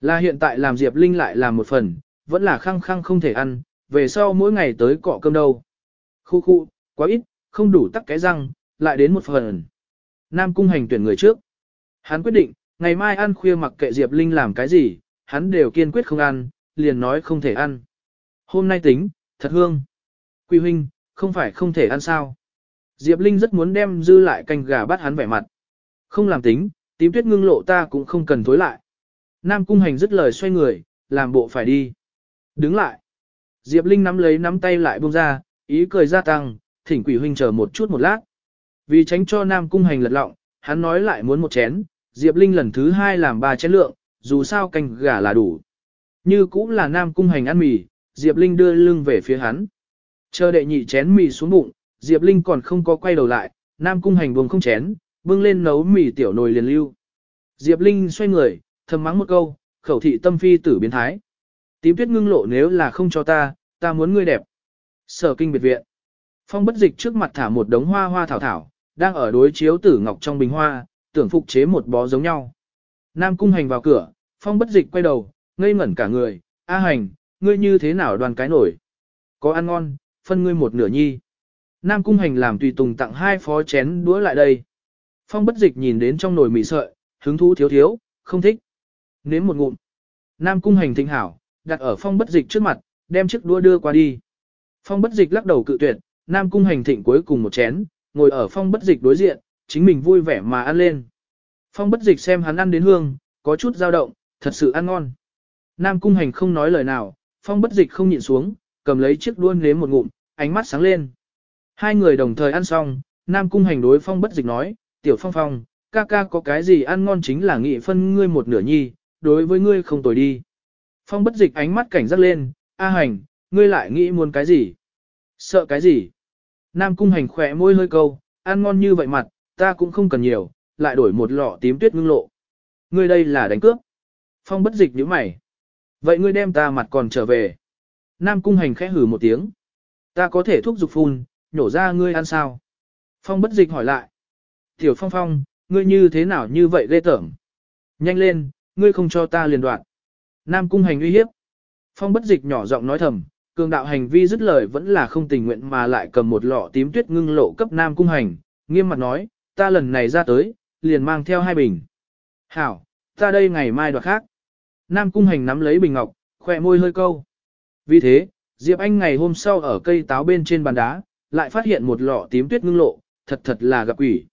Là hiện tại làm Diệp Linh lại làm một phần, vẫn là khăng khăng không thể ăn, về sau mỗi ngày tới cọ cơm đâu. Khu khu, quá ít, không đủ tắc cái răng, lại đến một phần. Nam Cung Hành tuyển người trước. Hắn quyết định, ngày mai ăn khuya mặc kệ Diệp Linh làm cái gì, hắn đều kiên quyết không ăn, liền nói không thể ăn. Hôm nay tính, thật hương. Quy huynh, không phải không thể ăn sao. Diệp Linh rất muốn đem dư lại canh gà bắt hắn vẻ mặt. Không làm tính, tím tuyết ngưng lộ ta cũng không cần thối lại. Nam Cung Hành dứt lời xoay người, làm bộ phải đi. Đứng lại. Diệp Linh nắm lấy nắm tay lại buông ra, ý cười gia tăng, thỉnh quỷ huynh chờ một chút một lát. Vì tránh cho Nam Cung Hành lật lọng, hắn nói lại muốn một chén, Diệp Linh lần thứ hai làm ba chén lượng, dù sao canh gà là đủ. Như cũng là Nam Cung Hành ăn mì, Diệp Linh đưa lưng về phía hắn. Chờ đệ nhị chén mì xuống bụng, Diệp Linh còn không có quay đầu lại, Nam Cung Hành buông không chén, bưng lên nấu mì tiểu nồi liền lưu. Diệp Linh xoay người, thầm mắng một câu, khẩu thị tâm phi tử biến thái. Tím tuyết ngưng lộ nếu là không cho ta, ta muốn ngươi đẹp. Sở kinh biệt viện. Phong bất dịch trước mặt thả một đống hoa hoa thảo thảo, đang ở đối chiếu tử ngọc trong bình hoa, tưởng phục chế một bó giống nhau. Nam cung hành vào cửa, phong bất dịch quay đầu, ngây ngẩn cả người, A hành, ngươi như thế nào đoàn cái nổi? Có ăn ngon, phân ngươi một nửa nhi. Nam cung hành làm tùy tùng tặng hai phó chén đũa lại đây. Phong bất dịch nhìn đến trong nồi mì sợi, hứng thú thiếu thiếu, không thích. Nếm một ngụm. Nam cung hành thịnh hảo, đặt ở phong bất dịch trước mặt, đem chiếc đũa đưa qua đi. Phong bất dịch lắc đầu cự tuyệt, Nam cung hành thịnh cuối cùng một chén, ngồi ở phong bất dịch đối diện, chính mình vui vẻ mà ăn lên. Phong bất dịch xem hắn ăn đến hương, có chút dao động, thật sự ăn ngon. Nam cung hành không nói lời nào, phong bất dịch không nhịn xuống, cầm lấy chiếc đuôn nếm một ngụm, ánh mắt sáng lên. Hai người đồng thời ăn xong, Nam cung hành đối phong bất dịch nói, tiểu phong phong, ca ca có cái gì ăn ngon chính là nghị phân ngươi một nửa nhi, đối với ngươi không tồi đi. Phong bất dịch ánh mắt cảnh giác lên, A hành, ngươi lại nghĩ muốn cái gì? Sợ cái gì? Nam cung hành khỏe môi hơi câu, ăn ngon như vậy mặt, ta cũng không cần nhiều, lại đổi một lọ tím tuyết ngưng lộ. Ngươi đây là đánh cướp. Phong bất dịch nhíu mày. Vậy ngươi đem ta mặt còn trở về. Nam cung hành khẽ hử một tiếng. Ta có thể thuốc dục phun, nhổ ra ngươi ăn sao? Phong bất dịch hỏi lại. Tiểu phong phong, ngươi như thế nào như vậy ghê tởm? Nhanh lên, ngươi không cho ta liền đoạn. Nam cung hành uy hiếp. Phong bất dịch nhỏ giọng nói thầm, cường đạo hành vi dứt lời vẫn là không tình nguyện mà lại cầm một lọ tím tuyết ngưng lộ cấp Nam cung hành, nghiêm mặt nói, ta lần này ra tới, liền mang theo hai bình. Hảo, ta đây ngày mai đoạt khác. Nam cung hành nắm lấy bình ngọc, Khỏe môi hơi câu. Vì thế, Diệp Anh ngày hôm sau ở cây táo bên trên bàn đá, lại phát hiện một lọ tím tuyết ngưng lộ, thật thật là gặp quỷ.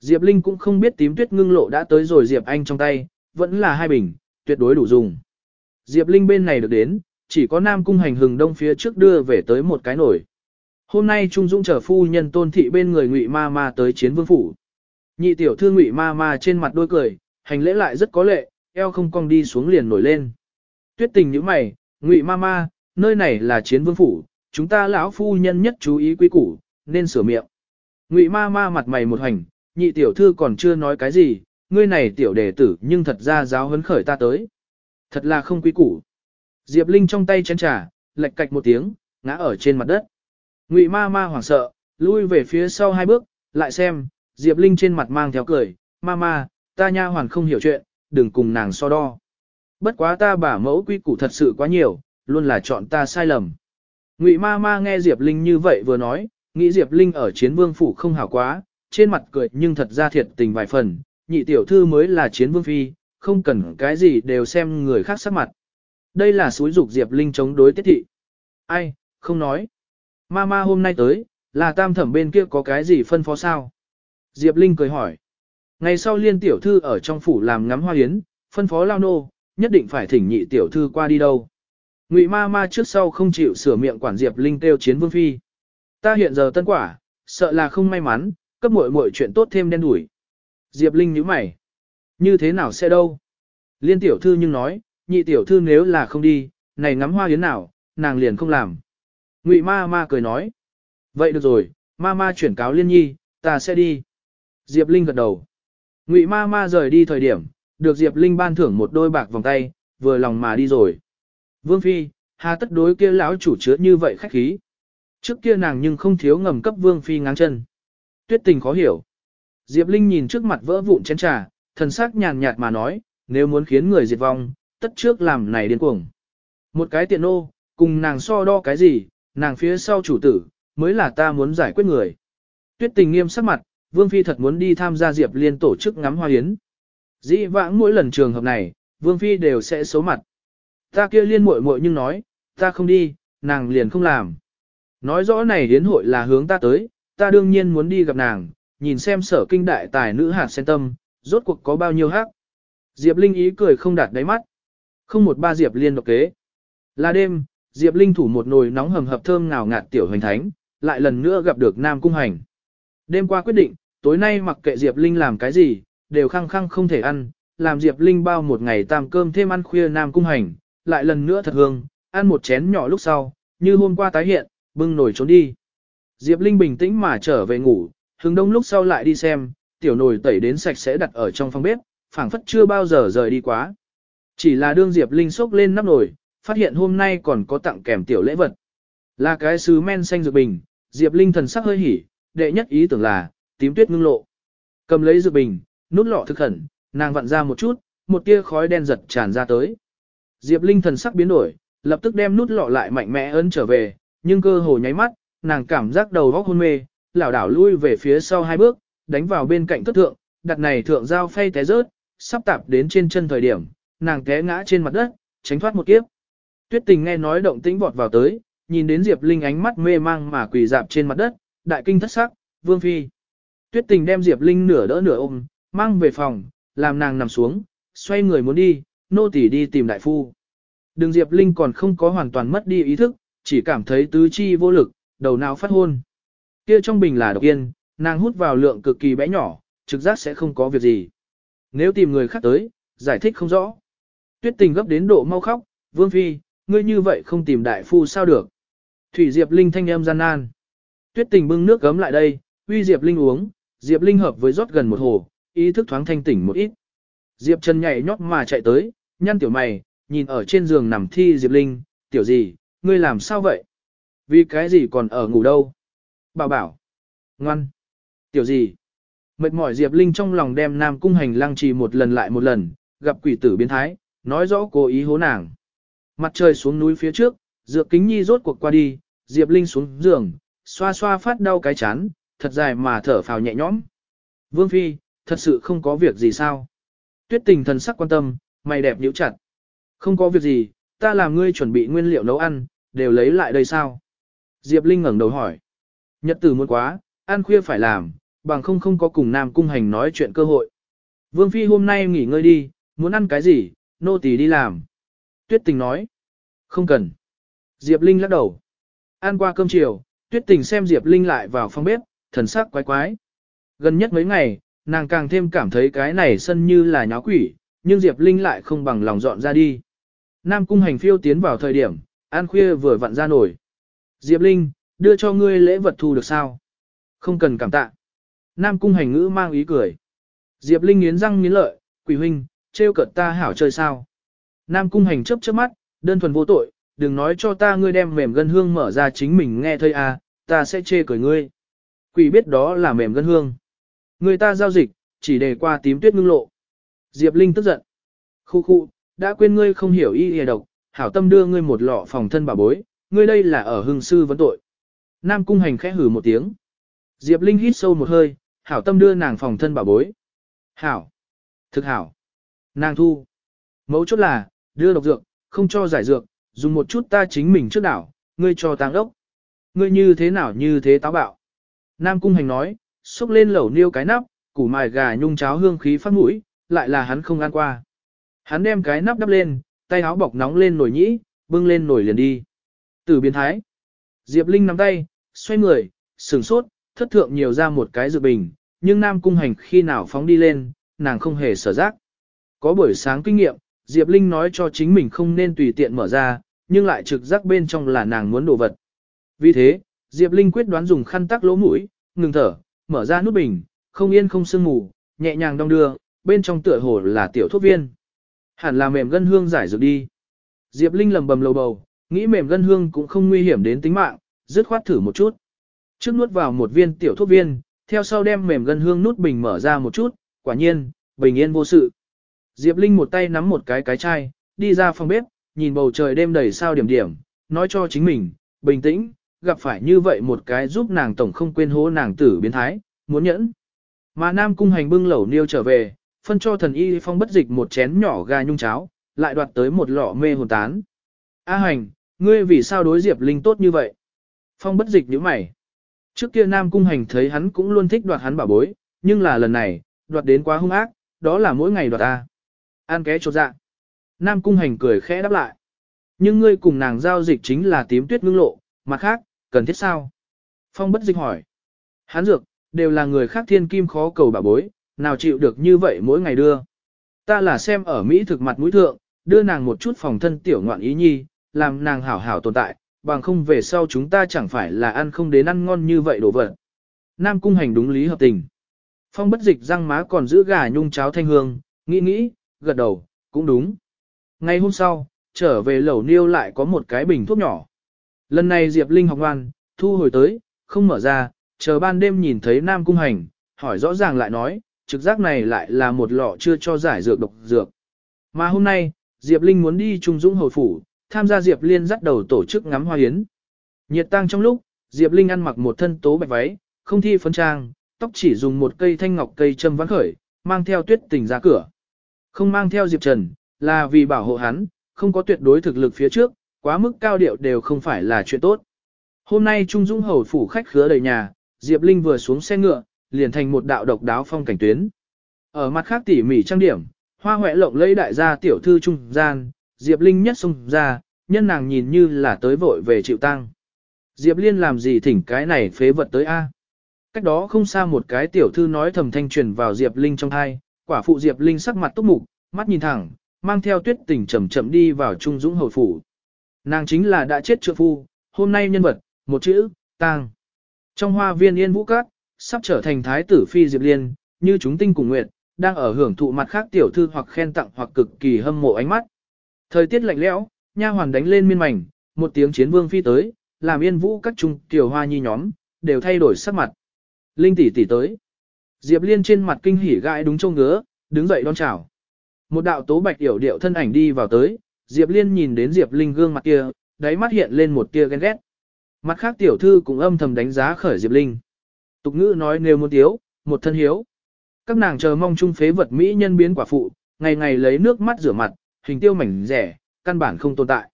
Diệp Linh cũng không biết tím tuyết ngưng lộ đã tới rồi Diệp Anh trong tay, vẫn là hai bình, tuyệt đối đủ dùng. Diệp Linh bên này được đến, chỉ có Nam Cung hành hừng đông phía trước đưa về tới một cái nổi. Hôm nay Trung Dũng trở phu nhân tôn thị bên người Ngụy Ma Ma tới chiến vương phủ. Nhị tiểu thư Ngụy Ma Ma trên mặt đôi cười, hành lễ lại rất có lệ, eo không cong đi xuống liền nổi lên. Tuyết tình như mày, Ngụy Ma Ma, nơi này là chiến vương phủ, chúng ta lão phu nhân nhất chú ý quy củ, nên sửa miệng. Ngụy Ma Ma mặt mày một hành, nhị tiểu thư còn chưa nói cái gì, ngươi này tiểu đệ tử nhưng thật ra giáo huấn khởi ta tới. Thật là không quý củ. Diệp Linh trong tay chén trà, lệch cạch một tiếng, ngã ở trên mặt đất. Ngụy ma ma hoảng sợ, lui về phía sau hai bước, lại xem, Diệp Linh trên mặt mang theo cười, ma ma, ta nha hoàn không hiểu chuyện, đừng cùng nàng so đo. Bất quá ta bả mẫu quy củ thật sự quá nhiều, luôn là chọn ta sai lầm. Ngụy ma ma nghe Diệp Linh như vậy vừa nói, nghĩ Diệp Linh ở chiến vương phủ không hảo quá, trên mặt cười nhưng thật ra thiệt tình vài phần, nhị tiểu thư mới là chiến vương phi, không cần cái gì đều xem người khác sắc mặt. Đây là suối dục Diệp Linh chống đối tiết thị. Ai, không nói. Mama hôm nay tới, là tam thẩm bên kia có cái gì phân phó sao? Diệp Linh cười hỏi. Ngày sau liên tiểu thư ở trong phủ làm ngắm hoa yến, phân phó lao nô, nhất định phải thỉnh nhị tiểu thư qua đi đâu. Ngụy ma ma trước sau không chịu sửa miệng quản Diệp Linh kêu chiến vương phi. Ta hiện giờ tân quả, sợ là không may mắn, cấp muội muội chuyện tốt thêm đen đủi. Diệp Linh nhíu mày. Như thế nào sẽ đâu? Liên tiểu thư nhưng nói, nhị tiểu thư nếu là không đi, này ngắm hoa yến nào, nàng liền không làm. Ngụy ma ma cười nói. Vậy được rồi, ma ma chuyển cáo liên nhi, ta sẽ đi. Diệp Linh gật đầu. Ngụy ma ma rời đi thời điểm, được Diệp Linh ban thưởng một đôi bạc vòng tay, vừa lòng mà đi rồi. Vương Phi, hà tất đối kia lão chủ chứa như vậy khách khí. Trước kia nàng nhưng không thiếu ngầm cấp Vương Phi ngáng chân. Tuyết tình khó hiểu. Diệp Linh nhìn trước mặt vỡ vụn chén trà, thần sắc nhàn nhạt mà nói, nếu muốn khiến người diệt vong, tất trước làm này điên cuồng. Một cái tiện nô, cùng nàng so đo cái gì, nàng phía sau chủ tử, mới là ta muốn giải quyết người. Tuyết tình nghiêm sắc mặt, Vương Phi thật muốn đi tham gia Diệp Liên tổ chức ngắm hoa yến, Dĩ vãng mỗi lần trường hợp này, Vương Phi đều sẽ xấu mặt. Ta kia liên muội muội nhưng nói, ta không đi, nàng liền không làm. Nói rõ này đến hội là hướng ta tới, ta đương nhiên muốn đi gặp nàng, nhìn xem sở kinh đại tài nữ hạt sen tâm, rốt cuộc có bao nhiêu hắc. Diệp Linh ý cười không đạt đáy mắt. Không một ba Diệp Liên độc kế. Là đêm, Diệp Linh thủ một nồi nóng hầm hập thơm ngào ngạt tiểu hoành thánh, lại lần nữa gặp được Nam Cung Hành. Đêm qua quyết định, tối nay mặc kệ Diệp Linh làm cái gì, đều khăng khăng không thể ăn, làm Diệp Linh bao một ngày tam cơm thêm ăn khuya Nam Cung Hành, lại lần nữa thật hương, ăn một chén nhỏ lúc sau, như hôm qua tái hiện, bưng nồi trốn đi. Diệp Linh bình tĩnh mà trở về ngủ, hướng đông lúc sau lại đi xem, tiểu nồi tẩy đến sạch sẽ đặt ở trong phòng bếp, phảng phất chưa bao giờ rời đi quá. Chỉ là đương Diệp Linh sốc lên nắp nồi, phát hiện hôm nay còn có tặng kèm tiểu lễ vật. Là cái sứ men xanh dược bình, Diệp Linh thần sắc hơi hỉ, đệ nhất ý tưởng là, tím tuyết ngưng lộ. Cầm lấy dược bình, nút lọ thực khẩn, nàng vặn ra một chút, một tia khói đen giật tràn ra tới. Diệp Linh thần sắc biến đổi, lập tức đem nút lọ lại mạnh mẽ ấn trở về, nhưng cơ hồ nháy mắt, nàng cảm giác đầu vóc hôn mê, lảo đảo lui về phía sau hai bước, đánh vào bên cạnh thất thượng, đặt này thượng dao phay té rớt, sắp tạp đến trên chân thời điểm, nàng té ngã trên mặt đất, tránh thoát một kiếp. Tuyết tình nghe nói động tĩnh vọt vào tới, nhìn đến Diệp Linh ánh mắt mê mang mà quỳ dạp trên mặt đất, đại kinh thất sắc, vương phi. Tuyết tình đem Diệp Linh nửa đỡ nửa ôm, mang về phòng, làm nàng nằm xuống, xoay người muốn đi, nô tỳ đi tìm đại phu. Đường Diệp Linh còn không có hoàn toàn mất đi ý thức, chỉ cảm thấy tứ chi vô lực, đầu não phát hôn. Kia trong bình là độc yên, nàng hút vào lượng cực kỳ bé nhỏ, trực giác sẽ không có việc gì. Nếu tìm người khác tới, giải thích không rõ. Tuyết tình gấp đến độ mau khóc, Vương Phi, ngươi như vậy không tìm đại phu sao được. Thủy Diệp Linh thanh em gian nan. Tuyết tình bưng nước gấm lại đây, uy Diệp Linh uống, Diệp Linh hợp với rót gần một hồ, ý thức thoáng thanh tỉnh một ít. Diệp Trần nhảy nhót mà chạy tới, nhăn tiểu mày, nhìn ở trên giường nằm thi Diệp Linh, tiểu gì, ngươi làm sao vậy? Vì cái gì còn ở ngủ đâu? Bảo bảo. Ngoan. Tiểu gì? Mệt mỏi Diệp Linh trong lòng đem Nam Cung Hành lăng trì một lần lại một lần, gặp quỷ tử biến thái, nói rõ cố ý hố nàng. Mặt trời xuống núi phía trước, Dược Kính Nhi rốt cuộc qua đi, Diệp Linh xuống giường, xoa xoa phát đau cái chán, thật dài mà thở phào nhẹ nhõm. Vương Phi, thật sự không có việc gì sao? Tuyết tình thần sắc quan tâm, mày đẹp nhíu chặt. Không có việc gì, ta làm ngươi chuẩn bị nguyên liệu nấu ăn, đều lấy lại đây sao? Diệp Linh ngẩng đầu hỏi. Nhật tử muốn quá, ăn khuya phải làm, bằng không không có cùng Nam Cung Hành nói chuyện cơ hội. Vương Phi hôm nay nghỉ ngơi đi, muốn ăn cái gì, nô tỳ đi làm. Tuyết tình nói. Không cần. Diệp Linh lắc đầu. Ăn qua cơm chiều, Tuyết tình xem Diệp Linh lại vào phòng bếp, thần sắc quái quái. Gần nhất mấy ngày, nàng càng thêm cảm thấy cái này sân như là nháo quỷ, nhưng Diệp Linh lại không bằng lòng dọn ra đi. Nam Cung Hành phiêu tiến vào thời điểm, ăn khuya vừa vặn ra nổi. Diệp Linh, đưa cho ngươi lễ vật thu được sao? Không cần cảm tạ. Nam Cung Hành ngữ mang ý cười. Diệp Linh nghiến răng nghiến lợi, quỷ huynh, trêu cợt ta hảo chơi sao? Nam Cung Hành chớp chớp mắt, đơn thuần vô tội, đừng nói cho ta ngươi đem mềm gân hương mở ra chính mình nghe thôi à, ta sẽ chê cười ngươi. Quỷ biết đó là mềm gân hương. Người ta giao dịch, chỉ để qua tím tuyết ngưng lộ. Diệp Linh tức giận. Khu khu, đã quên ngươi không hiểu y y độc, hảo tâm đưa ngươi một lọ phòng thân bà bối, ngươi đây là ở hưng sư vấn tội. Nam cung hành khẽ hử một tiếng. Diệp Linh hít sâu một hơi, hảo tâm đưa nàng phòng thân bà bối. Hảo. Thực hảo. Nàng thu. Mấu chốt là, đưa độc dược, không cho giải dược, dùng một chút ta chính mình trước đảo, ngươi cho tàng đốc. Ngươi như thế nào như thế táo bạo. Nam cung hành nói, xúc lên lẩu niêu cái nắp, củ mài gà nhung cháo hương khí phát mũi, lại là hắn không ăn qua. Hắn đem cái nắp đắp lên, tay áo bọc nóng lên nổi nhĩ, bưng lên nổi liền đi. Từ biến thái. Diệp Linh nắm tay, xoay người, sừng sốt, thất thượng nhiều ra một cái dự bình, nhưng Nam Cung Hành khi nào phóng đi lên, nàng không hề sở giác. Có buổi sáng kinh nghiệm, Diệp Linh nói cho chính mình không nên tùy tiện mở ra, nhưng lại trực giác bên trong là nàng muốn đồ vật. Vì thế, Diệp Linh quyết đoán dùng khăn tắc lỗ mũi, ngừng thở, mở ra nút bình, không yên không sương mù, nhẹ nhàng đong đưa, bên trong tựa hồ là tiểu thuốc viên. Hẳn là mềm gân hương giải dược đi. Diệp Linh lầm bầm lầu bầu, nghĩ mềm gân hương cũng không nguy hiểm đến tính mạng, dứt khoát thử một chút. Trước nuốt vào một viên tiểu thuốc viên, theo sau đem mềm gân hương nút bình mở ra một chút, quả nhiên, bình yên vô sự. Diệp Linh một tay nắm một cái cái chai, đi ra phòng bếp, nhìn bầu trời đêm đầy sao điểm điểm, nói cho chính mình, bình tĩnh, gặp phải như vậy một cái giúp nàng tổng không quên hố nàng tử biến thái, muốn nhẫn. Mà Nam Cung Hành bưng lẩu niêu trở về, phân cho thần y phong bất dịch một chén nhỏ gà nhung cháo, lại đoạt tới một lọ mê hồn tán. A Hành, ngươi vì sao đối Diệp Linh tốt như vậy? Phong bất dịch nhíu mày. Trước kia Nam Cung Hành thấy hắn cũng luôn thích đoạt hắn bảo bối, nhưng là lần này, đoạt đến quá hung ác, đó là mỗi ngày đoạt ta. An ké chột dạ. Nam Cung Hành cười khẽ đáp lại. Nhưng ngươi cùng nàng giao dịch chính là tím tuyết ngưng lộ, mặt khác, cần thiết sao? Phong bất dịch hỏi. Hán dược, đều là người khác thiên kim khó cầu bảo bối, nào chịu được như vậy mỗi ngày đưa. Ta là xem ở Mỹ thực mặt mũi thượng, đưa nàng một chút phòng thân tiểu ngoạn ý nhi, làm nàng hảo hảo tồn tại, bằng không về sau chúng ta chẳng phải là ăn không đến ăn ngon như vậy đồ vật. Nam cung hành đúng lý hợp tình. Phong bất dịch răng má còn giữ gà nhung cháo thanh hương, nghĩ nghĩ, gật đầu, cũng đúng. Ngày hôm sau, trở về lẩu niêu lại có một cái bình thuốc nhỏ. Lần này Diệp Linh học ngoan, thu hồi tới, không mở ra, chờ ban đêm nhìn thấy Nam cung hành, hỏi rõ ràng lại nói, trực giác này lại là một lọ chưa cho giải dược độc dược. Mà hôm nay, Diệp Linh muốn đi Trung Dũng hồi phủ, tham gia Diệp Liên dắt đầu tổ chức ngắm hoa hiến. Nhiệt tăng trong lúc, Diệp Linh ăn mặc một thân tố bạch váy, không thi phấn trang, tóc chỉ dùng một cây thanh ngọc cây châm vãn khởi, mang theo tuyết tình ra cửa. Không mang theo Diệp Trần, là vì bảo hộ hắn, không có tuyệt đối thực lực phía trước, quá mức cao điệu đều không phải là chuyện tốt. Hôm nay Trung Dũng hầu phủ khách khứa đầy nhà, Diệp Linh vừa xuống xe ngựa, liền thành một đạo độc đáo phong cảnh tuyến. Ở mặt khác tỉ mỉ trang điểm, hoa hoẹ lộng lẫy đại gia tiểu thư trung gian, Diệp Linh nhất xung ra, nhân nàng nhìn như là tới vội về chịu tăng. Diệp Liên làm gì thỉnh cái này phế vật tới A. Cách đó không xa một cái tiểu thư nói thầm thanh truyền vào Diệp Linh trong hai, quả phụ Diệp Linh sắc mặt túc mục, mắt nhìn thẳng, mang theo tuyết tình chậm chậm đi vào trung dũng hồi phủ. Nàng chính là đã chết trượng phu, hôm nay nhân vật, một chữ, tang. Trong hoa viên yên vũ cát, sắp trở thành thái tử phi Diệp Liên, như chúng tinh cùng nguyện, đang ở hưởng thụ mặt khác tiểu thư hoặc khen tặng hoặc cực kỳ hâm mộ ánh mắt. Thời tiết lạnh lẽo, nha hoàn đánh lên miên mảnh, một tiếng chiến vương phi tới, làm yên vũ các trung tiểu hoa nhi nhóm, đều thay đổi sắc mặt. Linh tỷ tỷ tới. Diệp Liên trên mặt kinh hỉ gãi đúng trông ngứa, đứng dậy đón chào. Một đạo tố bạch yểu điệu thân ảnh đi vào tới, Diệp Liên nhìn đến Diệp Linh gương mặt kia, đáy mắt hiện lên một tia ghen ghét. Mặt khác tiểu thư cũng âm thầm đánh giá khởi Diệp Linh. Tục ngữ nói nếu muốn tiếu, một thân hiếu. Các nàng chờ mong chung phế vật mỹ nhân biến quả phụ, ngày ngày lấy nước mắt rửa mặt, hình tiêu mảnh rẻ, căn bản không tồn tại.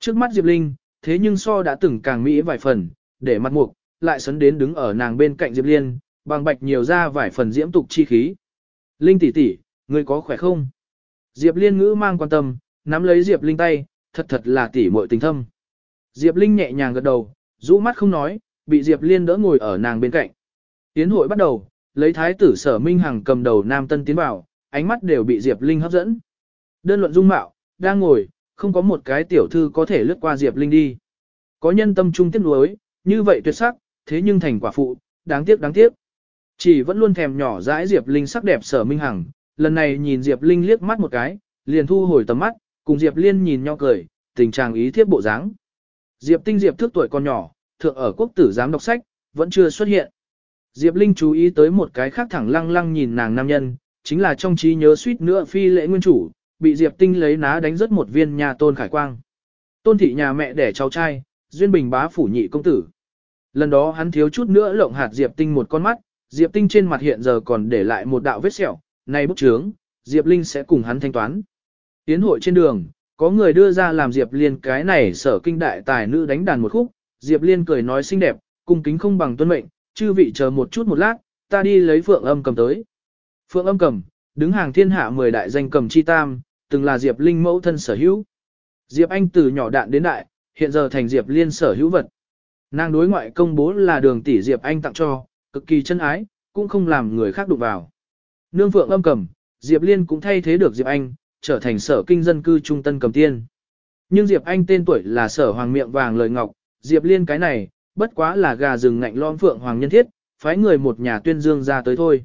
Trước mắt Diệp Linh, thế nhưng so đã từng càng mỹ vài phần, để mặt mục, lại sấn đến đứng ở nàng bên cạnh Diệp Liên, bằng bạch nhiều ra vài phần diễm tục chi khí. Linh tỷ tỷ, ngươi có khỏe không? Diệp Liên ngữ mang quan tâm, nắm lấy Diệp Linh tay, thật thật là tỷ muội tình thâm. Diệp Linh nhẹ nhàng gật đầu, rũ mắt không nói, bị Diệp Liên đỡ ngồi ở nàng bên cạnh. Tiến hội bắt đầu, lấy thái tử sở minh hằng cầm đầu nam tân tiến vào, ánh mắt đều bị Diệp Linh hấp dẫn. Đơn luận dung mạo, đang ngồi, không có một cái tiểu thư có thể lướt qua Diệp Linh đi. Có nhân tâm trung tiếc nuối, như vậy tuyệt sắc, thế nhưng thành quả phụ, đáng tiếc đáng tiếc. Chỉ vẫn luôn thèm nhỏ dãi Diệp Linh sắc đẹp sở minh hằng, lần này nhìn Diệp Linh liếc mắt một cái, liền thu hồi tầm mắt, cùng Diệp Liên nhìn nhau cười, tình trạng ý thiết bộ dáng. Diệp Tinh Diệp thước tuổi còn nhỏ, thượng ở quốc tử giám đọc sách, vẫn chưa xuất hiện. Diệp Linh chú ý tới một cái khác thẳng lăng lăng nhìn nàng nam nhân, chính là trong trí nhớ suýt nữa phi lễ nguyên chủ, bị Diệp Tinh lấy ná đánh rất một viên nhà tôn khải quang. Tôn thị nhà mẹ đẻ cháu trai, duyên bình bá phủ nhị công tử. Lần đó hắn thiếu chút nữa lộng hạt Diệp Tinh một con mắt, Diệp Tinh trên mặt hiện giờ còn để lại một đạo vết sẹo, này bức trướng, Diệp Linh sẽ cùng hắn thanh toán. Tiến hội trên đường, có người đưa ra làm Diệp Liên cái này sở kinh đại tài nữ đánh đàn một khúc, Diệp Liên cười nói xinh đẹp, cung kính không bằng tuân mệnh, chư vị chờ một chút một lát, ta đi lấy phượng âm cầm tới. Phượng âm cầm, đứng hàng thiên hạ 10 đại danh cầm chi tam, từng là Diệp Linh mẫu thân sở hữu. Diệp Anh từ nhỏ đạn đến đại, hiện giờ thành Diệp Liên sở hữu vật. Nàng đối ngoại công bố là đường tỷ Diệp Anh tặng cho, cực kỳ chân ái, cũng không làm người khác đụng vào. Nương phượng âm cầm, Diệp Liên cũng thay thế được Diệp Anh, trở thành sở kinh dân cư trung tân cầm tiên. Nhưng Diệp Anh tên tuổi là sở hoàng miệng vàng lời ngọc, Diệp Liên cái này, bất quá là gà rừng ngạnh lon phượng hoàng nhân thiết, phái người một nhà tuyên dương ra tới thôi.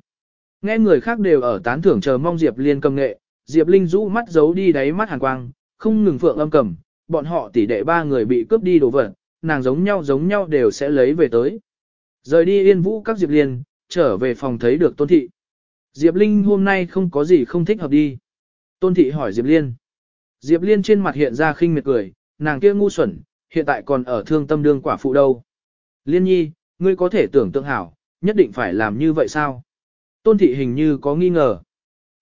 Nghe người khác đều ở tán thưởng chờ mong Diệp Liên cầm nghệ, Diệp Linh rũ mắt giấu đi đáy mắt hàn quang, không ngừng phượng âm cầm, bọn họ tỷ đệ ba người bị cướp đi đồ vật, nàng giống nhau giống nhau đều sẽ lấy về tới. Rời đi yên vũ các Diệp Liên, trở về phòng thấy được tôn thị. Diệp Linh hôm nay không có gì không thích hợp đi. Tôn thị hỏi Diệp Liên. Diệp Liên trên mặt hiện ra khinh miệt cười, nàng kia ngu xuẩn, hiện tại còn ở thương tâm đương quả phụ đâu. Liên nhi, ngươi có thể tưởng tượng hảo, nhất định phải làm như vậy sao? Tôn thị hình như có nghi ngờ.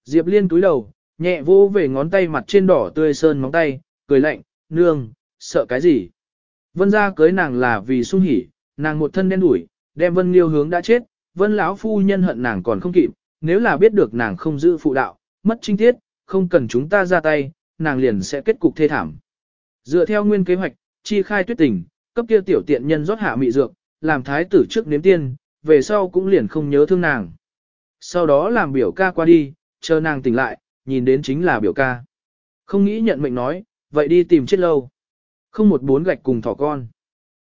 Diệp Liên túi đầu, nhẹ vô về ngón tay mặt trên đỏ tươi sơn móng tay, cười lạnh, nương, sợ cái gì? Vân ra cưới nàng là vì sung hỉ, nàng một thân đen đủi, đem Vân Liêu hướng đã chết, Vân lão phu nhân hận nàng còn không kịp, nếu là biết được nàng không giữ phụ đạo, mất trinh tiết, không cần chúng ta ra tay, nàng liền sẽ kết cục thê thảm. Dựa theo nguyên kế hoạch, chi khai tuyết tình, cấp kia tiểu tiện nhân rót hạ mị dược, làm thái tử trước nếm tiên, về sau cũng liền không nhớ thương nàng. Sau đó làm biểu ca qua đi, chờ nàng tỉnh lại, nhìn đến chính là biểu ca. Không nghĩ nhận mệnh nói, vậy đi tìm chết lâu. Không một bốn gạch cùng thỏ con.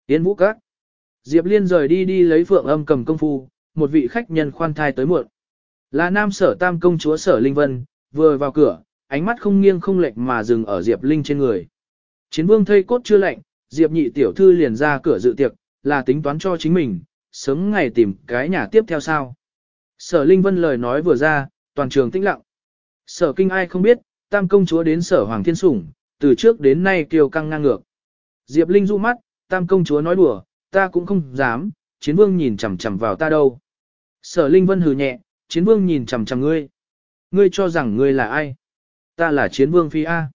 yến vũ cát. Diệp Liên rời đi đi lấy phượng âm cầm công phu, một vị khách nhân khoan thai tới muộn. Là nam sở tam công chúa sở Linh Vân, vừa vào cửa, ánh mắt không nghiêng không lệch mà dừng ở Diệp Linh trên người. Chiến vương thây cốt chưa lạnh, Diệp nhị tiểu thư liền ra cửa dự tiệc, là tính toán cho chính mình, sớm ngày tìm cái nhà tiếp theo sao. Sở Linh Vân lời nói vừa ra, toàn trường tĩnh lặng. Sở kinh ai không biết, tam công chúa đến sở Hoàng Thiên Sủng, từ trước đến nay kiều căng ngang ngược. Diệp Linh du mắt, tam công chúa nói đùa, ta cũng không dám, chiến vương nhìn chằm chằm vào ta đâu. Sở Linh Vân hừ nhẹ, chiến vương nhìn chằm chằm ngươi. Ngươi cho rằng ngươi là ai? Ta là chiến vương phi A.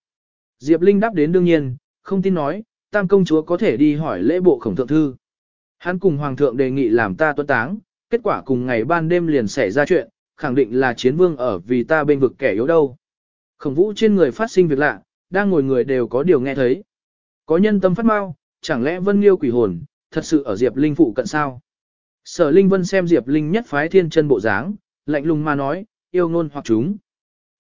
Diệp Linh đáp đến đương nhiên, không tin nói, tam công chúa có thể đi hỏi lễ bộ khổng thượng thư. Hắn cùng hoàng thượng đề nghị làm ta tuân táng, kết quả cùng ngày ban đêm liền xảy ra chuyện, khẳng định là chiến vương ở vì ta bên vực kẻ yếu đâu. Khổng vũ trên người phát sinh việc lạ, đang ngồi người đều có điều nghe thấy. Có nhân tâm phát mau, chẳng lẽ vân liêu quỷ hồn, thật sự ở Diệp Linh phụ cận sao? Sở Linh Vân xem Diệp Linh nhất phái thiên chân bộ dáng, lạnh lùng mà nói, yêu ngôn hoặc chúng.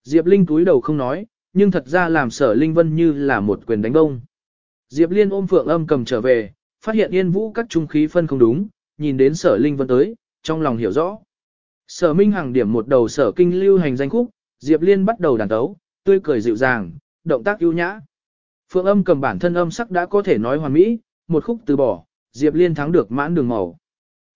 Diệp Linh túi đầu không nói, nhưng thật ra làm sở Linh Vân như là một quyền đánh bông. Diệp Liên ôm phượng âm cầm trở về, phát hiện yên vũ các trung khí phân không đúng, nhìn đến sở Linh Vân tới, trong lòng hiểu rõ. Sở Minh Hằng điểm một đầu sở kinh lưu hành danh khúc, Diệp Liên bắt đầu đàn tấu, tươi cười dịu dàng, động tác ưu nhã. Phượng âm cầm bản thân âm sắc đã có thể nói hoàn mỹ, một khúc từ bỏ, Diệp Liên thắng được mãn đường màu.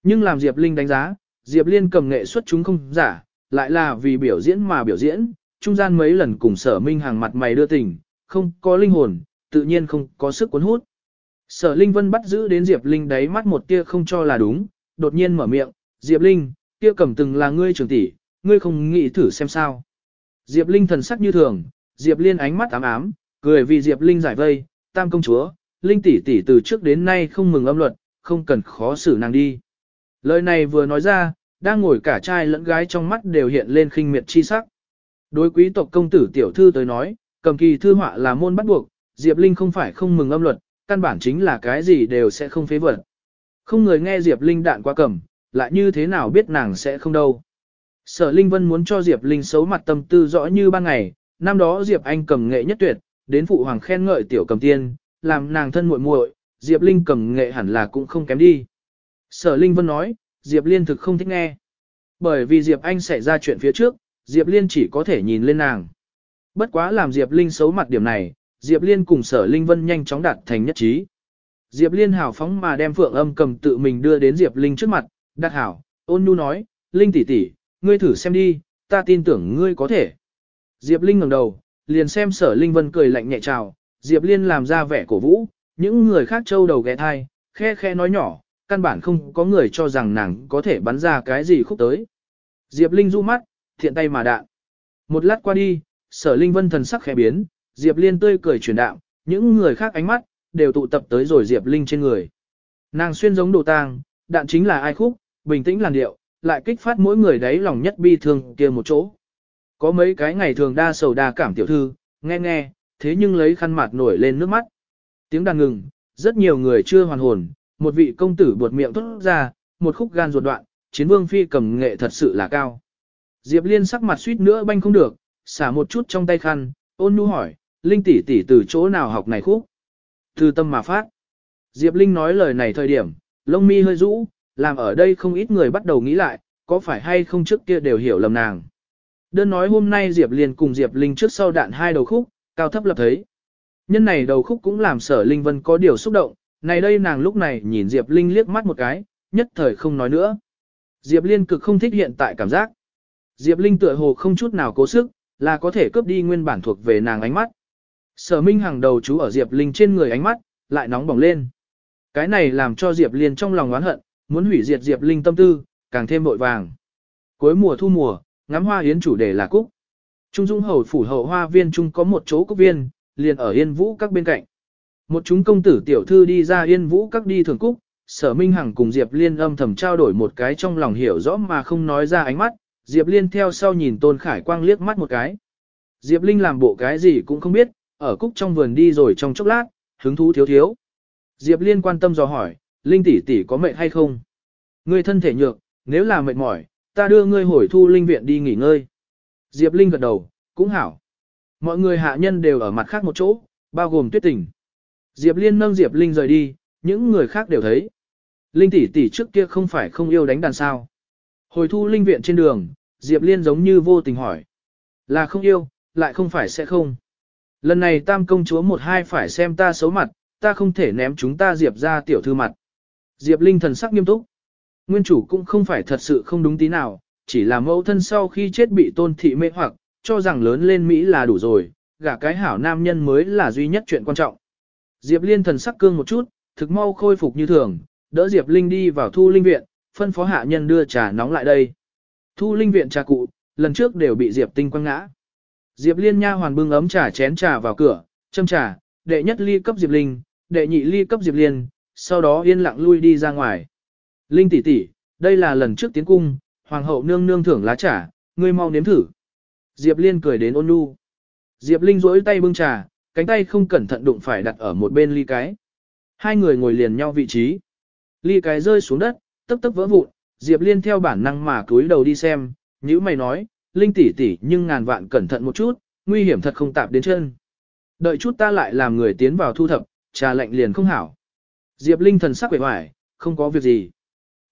Nhưng làm Diệp Linh đánh giá, Diệp Liên cầm nghệ xuất chúng không giả, lại là vì biểu diễn mà biểu diễn, trung gian mấy lần cùng sở minh hàng mặt mày đưa tình, không có linh hồn, tự nhiên không có sức cuốn hút. Sở Linh Vân bắt giữ đến Diệp Linh đáy mắt một tia không cho là đúng, đột nhiên mở miệng, Diệp Linh, kia cầm từng là ngươi trưởng tỷ, ngươi không nghĩ thử xem sao. Diệp Linh thần sắc như thường, Diệp Liên ánh mắt ám ám, Cười vì Diệp Linh giải vây, tam công chúa, Linh tỷ tỷ từ trước đến nay không mừng âm luật, không cần khó xử nàng đi. Lời này vừa nói ra, đang ngồi cả trai lẫn gái trong mắt đều hiện lên khinh miệt chi sắc. Đối quý tộc công tử tiểu thư tới nói, cầm kỳ thư họa là môn bắt buộc, Diệp Linh không phải không mừng âm luật, căn bản chính là cái gì đều sẽ không phế vật. Không người nghe Diệp Linh đạn qua cầm, lại như thế nào biết nàng sẽ không đâu. Sở Linh Vân muốn cho Diệp Linh xấu mặt tâm tư rõ như ban ngày, năm đó Diệp Anh cầm nghệ nhất tuyệt, đến phụ hoàng khen ngợi tiểu cầm tiên, làm nàng thân muội muội, Diệp Linh cầm nghệ hẳn là cũng không kém đi. Sở Linh Vân nói, Diệp Liên thực không thích nghe. Bởi vì Diệp Anh xảy ra chuyện phía trước, Diệp Liên chỉ có thể nhìn lên nàng. Bất quá làm Diệp Linh xấu mặt điểm này, Diệp Liên cùng Sở Linh Vân nhanh chóng đạt thành nhất trí. Diệp Liên hảo phóng mà đem Phượng Âm cầm tự mình đưa đến Diệp Linh trước mặt, đặt hảo, ôn nhu nói, Linh tỷ tỷ, ngươi thử xem đi, ta tin tưởng ngươi có thể. Diệp Linh ngẩng đầu, liền xem Sở Linh Vân cười lạnh nhẹ chào, Diệp Liên làm ra vẻ cổ vũ, những người khác trâu đầu ghé thai, khe khe nói nhỏ, căn bản không có người cho rằng nàng có thể bắn ra cái gì khúc tới. Diệp Linh du mắt, thiện tay mà đạn. Một lát qua đi, sở Linh Vân thần sắc khẽ biến, Diệp Liên tươi cười chuyển đạo, những người khác ánh mắt, đều tụ tập tới rồi Diệp Linh trên người. Nàng xuyên giống đồ tang, đạn chính là ai khúc, bình tĩnh làn điệu, lại kích phát mỗi người đấy lòng nhất bi thương kia một chỗ. Có mấy cái ngày thường đa sầu đa cảm tiểu thư, nghe nghe, thế nhưng lấy khăn mặt nổi lên nước mắt. Tiếng đàn ngừng, rất nhiều người chưa hoàn hồn, một vị công tử buột miệng thốt ra, một khúc gan ruột đoạn, chiến vương phi cầm nghệ thật sự là cao. Diệp Liên sắc mặt suýt nữa banh không được, xả một chút trong tay khăn, ôn nhu hỏi, Linh tỷ tỷ từ chỗ nào học này khúc? Từ tâm mà phát. Diệp Linh nói lời này thời điểm, lông mi hơi rũ, làm ở đây không ít người bắt đầu nghĩ lại, có phải hay không trước kia đều hiểu lầm nàng. Đơn nói hôm nay Diệp Liên cùng Diệp Linh trước sau đạn hai đầu khúc, cao thấp lập thấy. Nhân này đầu khúc cũng làm sở Linh Vân có điều xúc động, này đây nàng lúc này nhìn Diệp Linh liếc mắt một cái, nhất thời không nói nữa. Diệp Liên cực không thích hiện tại cảm giác. Diệp Linh tựa hồ không chút nào cố sức, là có thể cướp đi nguyên bản thuộc về nàng ánh mắt. Sở Minh hàng đầu chú ở Diệp Linh trên người ánh mắt, lại nóng bỏng lên. Cái này làm cho Diệp Liên trong lòng oán hận, muốn hủy diệt Diệp Linh tâm tư, càng thêm vội vàng. Cuối mùa thu mùa, ngắm hoa yến chủ đề là cúc. Trung Dung Hầu phủ hậu hoa viên trung có một chỗ cúc viên, liền ở Yên Vũ các bên cạnh. Một chúng công tử tiểu thư đi ra Yên Vũ các đi thưởng cúc, Sở Minh Hằng cùng Diệp Liên âm thầm trao đổi một cái trong lòng hiểu rõ mà không nói ra ánh mắt, Diệp Liên theo sau nhìn Tôn Khải Quang liếc mắt một cái. Diệp Linh làm bộ cái gì cũng không biết, ở cúc trong vườn đi rồi trong chốc lát, hứng thú thiếu thiếu. Diệp Liên quan tâm dò hỏi, Linh tỷ tỷ có mệt hay không? Ngươi thân thể nhược, nếu là mệt mỏi, ta đưa ngươi hồi thu linh viện đi nghỉ ngơi. Diệp Linh gật đầu, cũng hảo. Mọi người hạ nhân đều ở mặt khác một chỗ, bao gồm tuyết tình. Diệp Liên nâng Diệp Linh rời đi, những người khác đều thấy. Linh tỷ tỷ trước kia không phải không yêu đánh đàn sao. Hồi thu linh viện trên đường, Diệp Liên giống như vô tình hỏi. Là không yêu, lại không phải sẽ không. Lần này tam công chúa một hai phải xem ta xấu mặt, ta không thể ném chúng ta Diệp ra tiểu thư mặt. Diệp Linh thần sắc nghiêm túc. Nguyên chủ cũng không phải thật sự không đúng tí nào, chỉ là mẫu thân sau khi chết bị tôn thị mê hoặc, cho rằng lớn lên Mỹ là đủ rồi, gả cái hảo nam nhân mới là duy nhất chuyện quan trọng. Diệp Liên thần sắc cương một chút, thực mau khôi phục như thường, đỡ Diệp Linh đi vào thu linh viện, phân phó hạ nhân đưa trà nóng lại đây. Thu linh viện trà cụ, lần trước đều bị Diệp Tinh quăng ngã. Diệp Liên nha hoàn bưng ấm trà chén trà vào cửa, châm trà, đệ nhất ly cấp Diệp Linh, đệ nhị ly cấp Diệp Liên, sau đó yên lặng lui đi ra ngoài. Linh tỷ tỷ, đây là lần trước tiến cung, hoàng hậu nương nương thưởng lá trà, ngươi mau nếm thử. Diệp Liên cười đến ôn nhu. Diệp Linh duỗi tay bưng trà, cánh tay không cẩn thận đụng phải đặt ở một bên ly cái. Hai người ngồi liền nhau vị trí. Ly cái rơi xuống đất, tức tức vỡ vụn, Diệp Liên theo bản năng mà cúi đầu đi xem, nhữ mày nói, Linh tỷ tỷ nhưng ngàn vạn cẩn thận một chút, nguy hiểm thật không tạp đến chân. Đợi chút ta lại làm người tiến vào thu thập, trà lạnh liền không hảo. Diệp Linh thần sắc vẻ hoài, không có việc gì.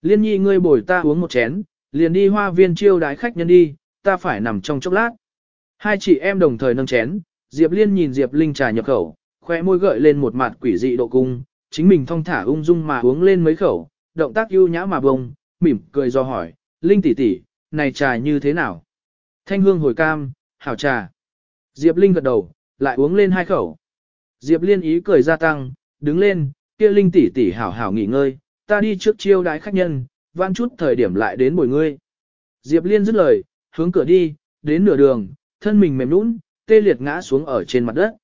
Liên nhi ngươi bồi ta uống một chén, liền đi hoa viên chiêu đái khách nhân đi, ta phải nằm trong chốc lát. Hai chị em đồng thời nâng chén, Diệp Liên nhìn Diệp Linh trà nhập khẩu, khoe môi gợi lên một mặt quỷ dị độ cung, chính mình thong thả ung dung mà uống lên mấy khẩu, động tác ưu nhã mà bông, mỉm cười do hỏi, Linh tỷ tỷ, này trà như thế nào? Thanh hương hồi cam, hảo trà. Diệp Linh gật đầu, lại uống lên hai khẩu. Diệp Liên ý cười gia tăng, đứng lên, kia Linh tỷ tỷ hảo hảo nghỉ ngơi, ta đi trước chiêu đái khách nhân, van chút thời điểm lại đến bồi ngươi. Diệp Liên dứt lời, hướng cửa đi, đến nửa đường, thân mình mềm nũng, tê liệt ngã xuống ở trên mặt đất.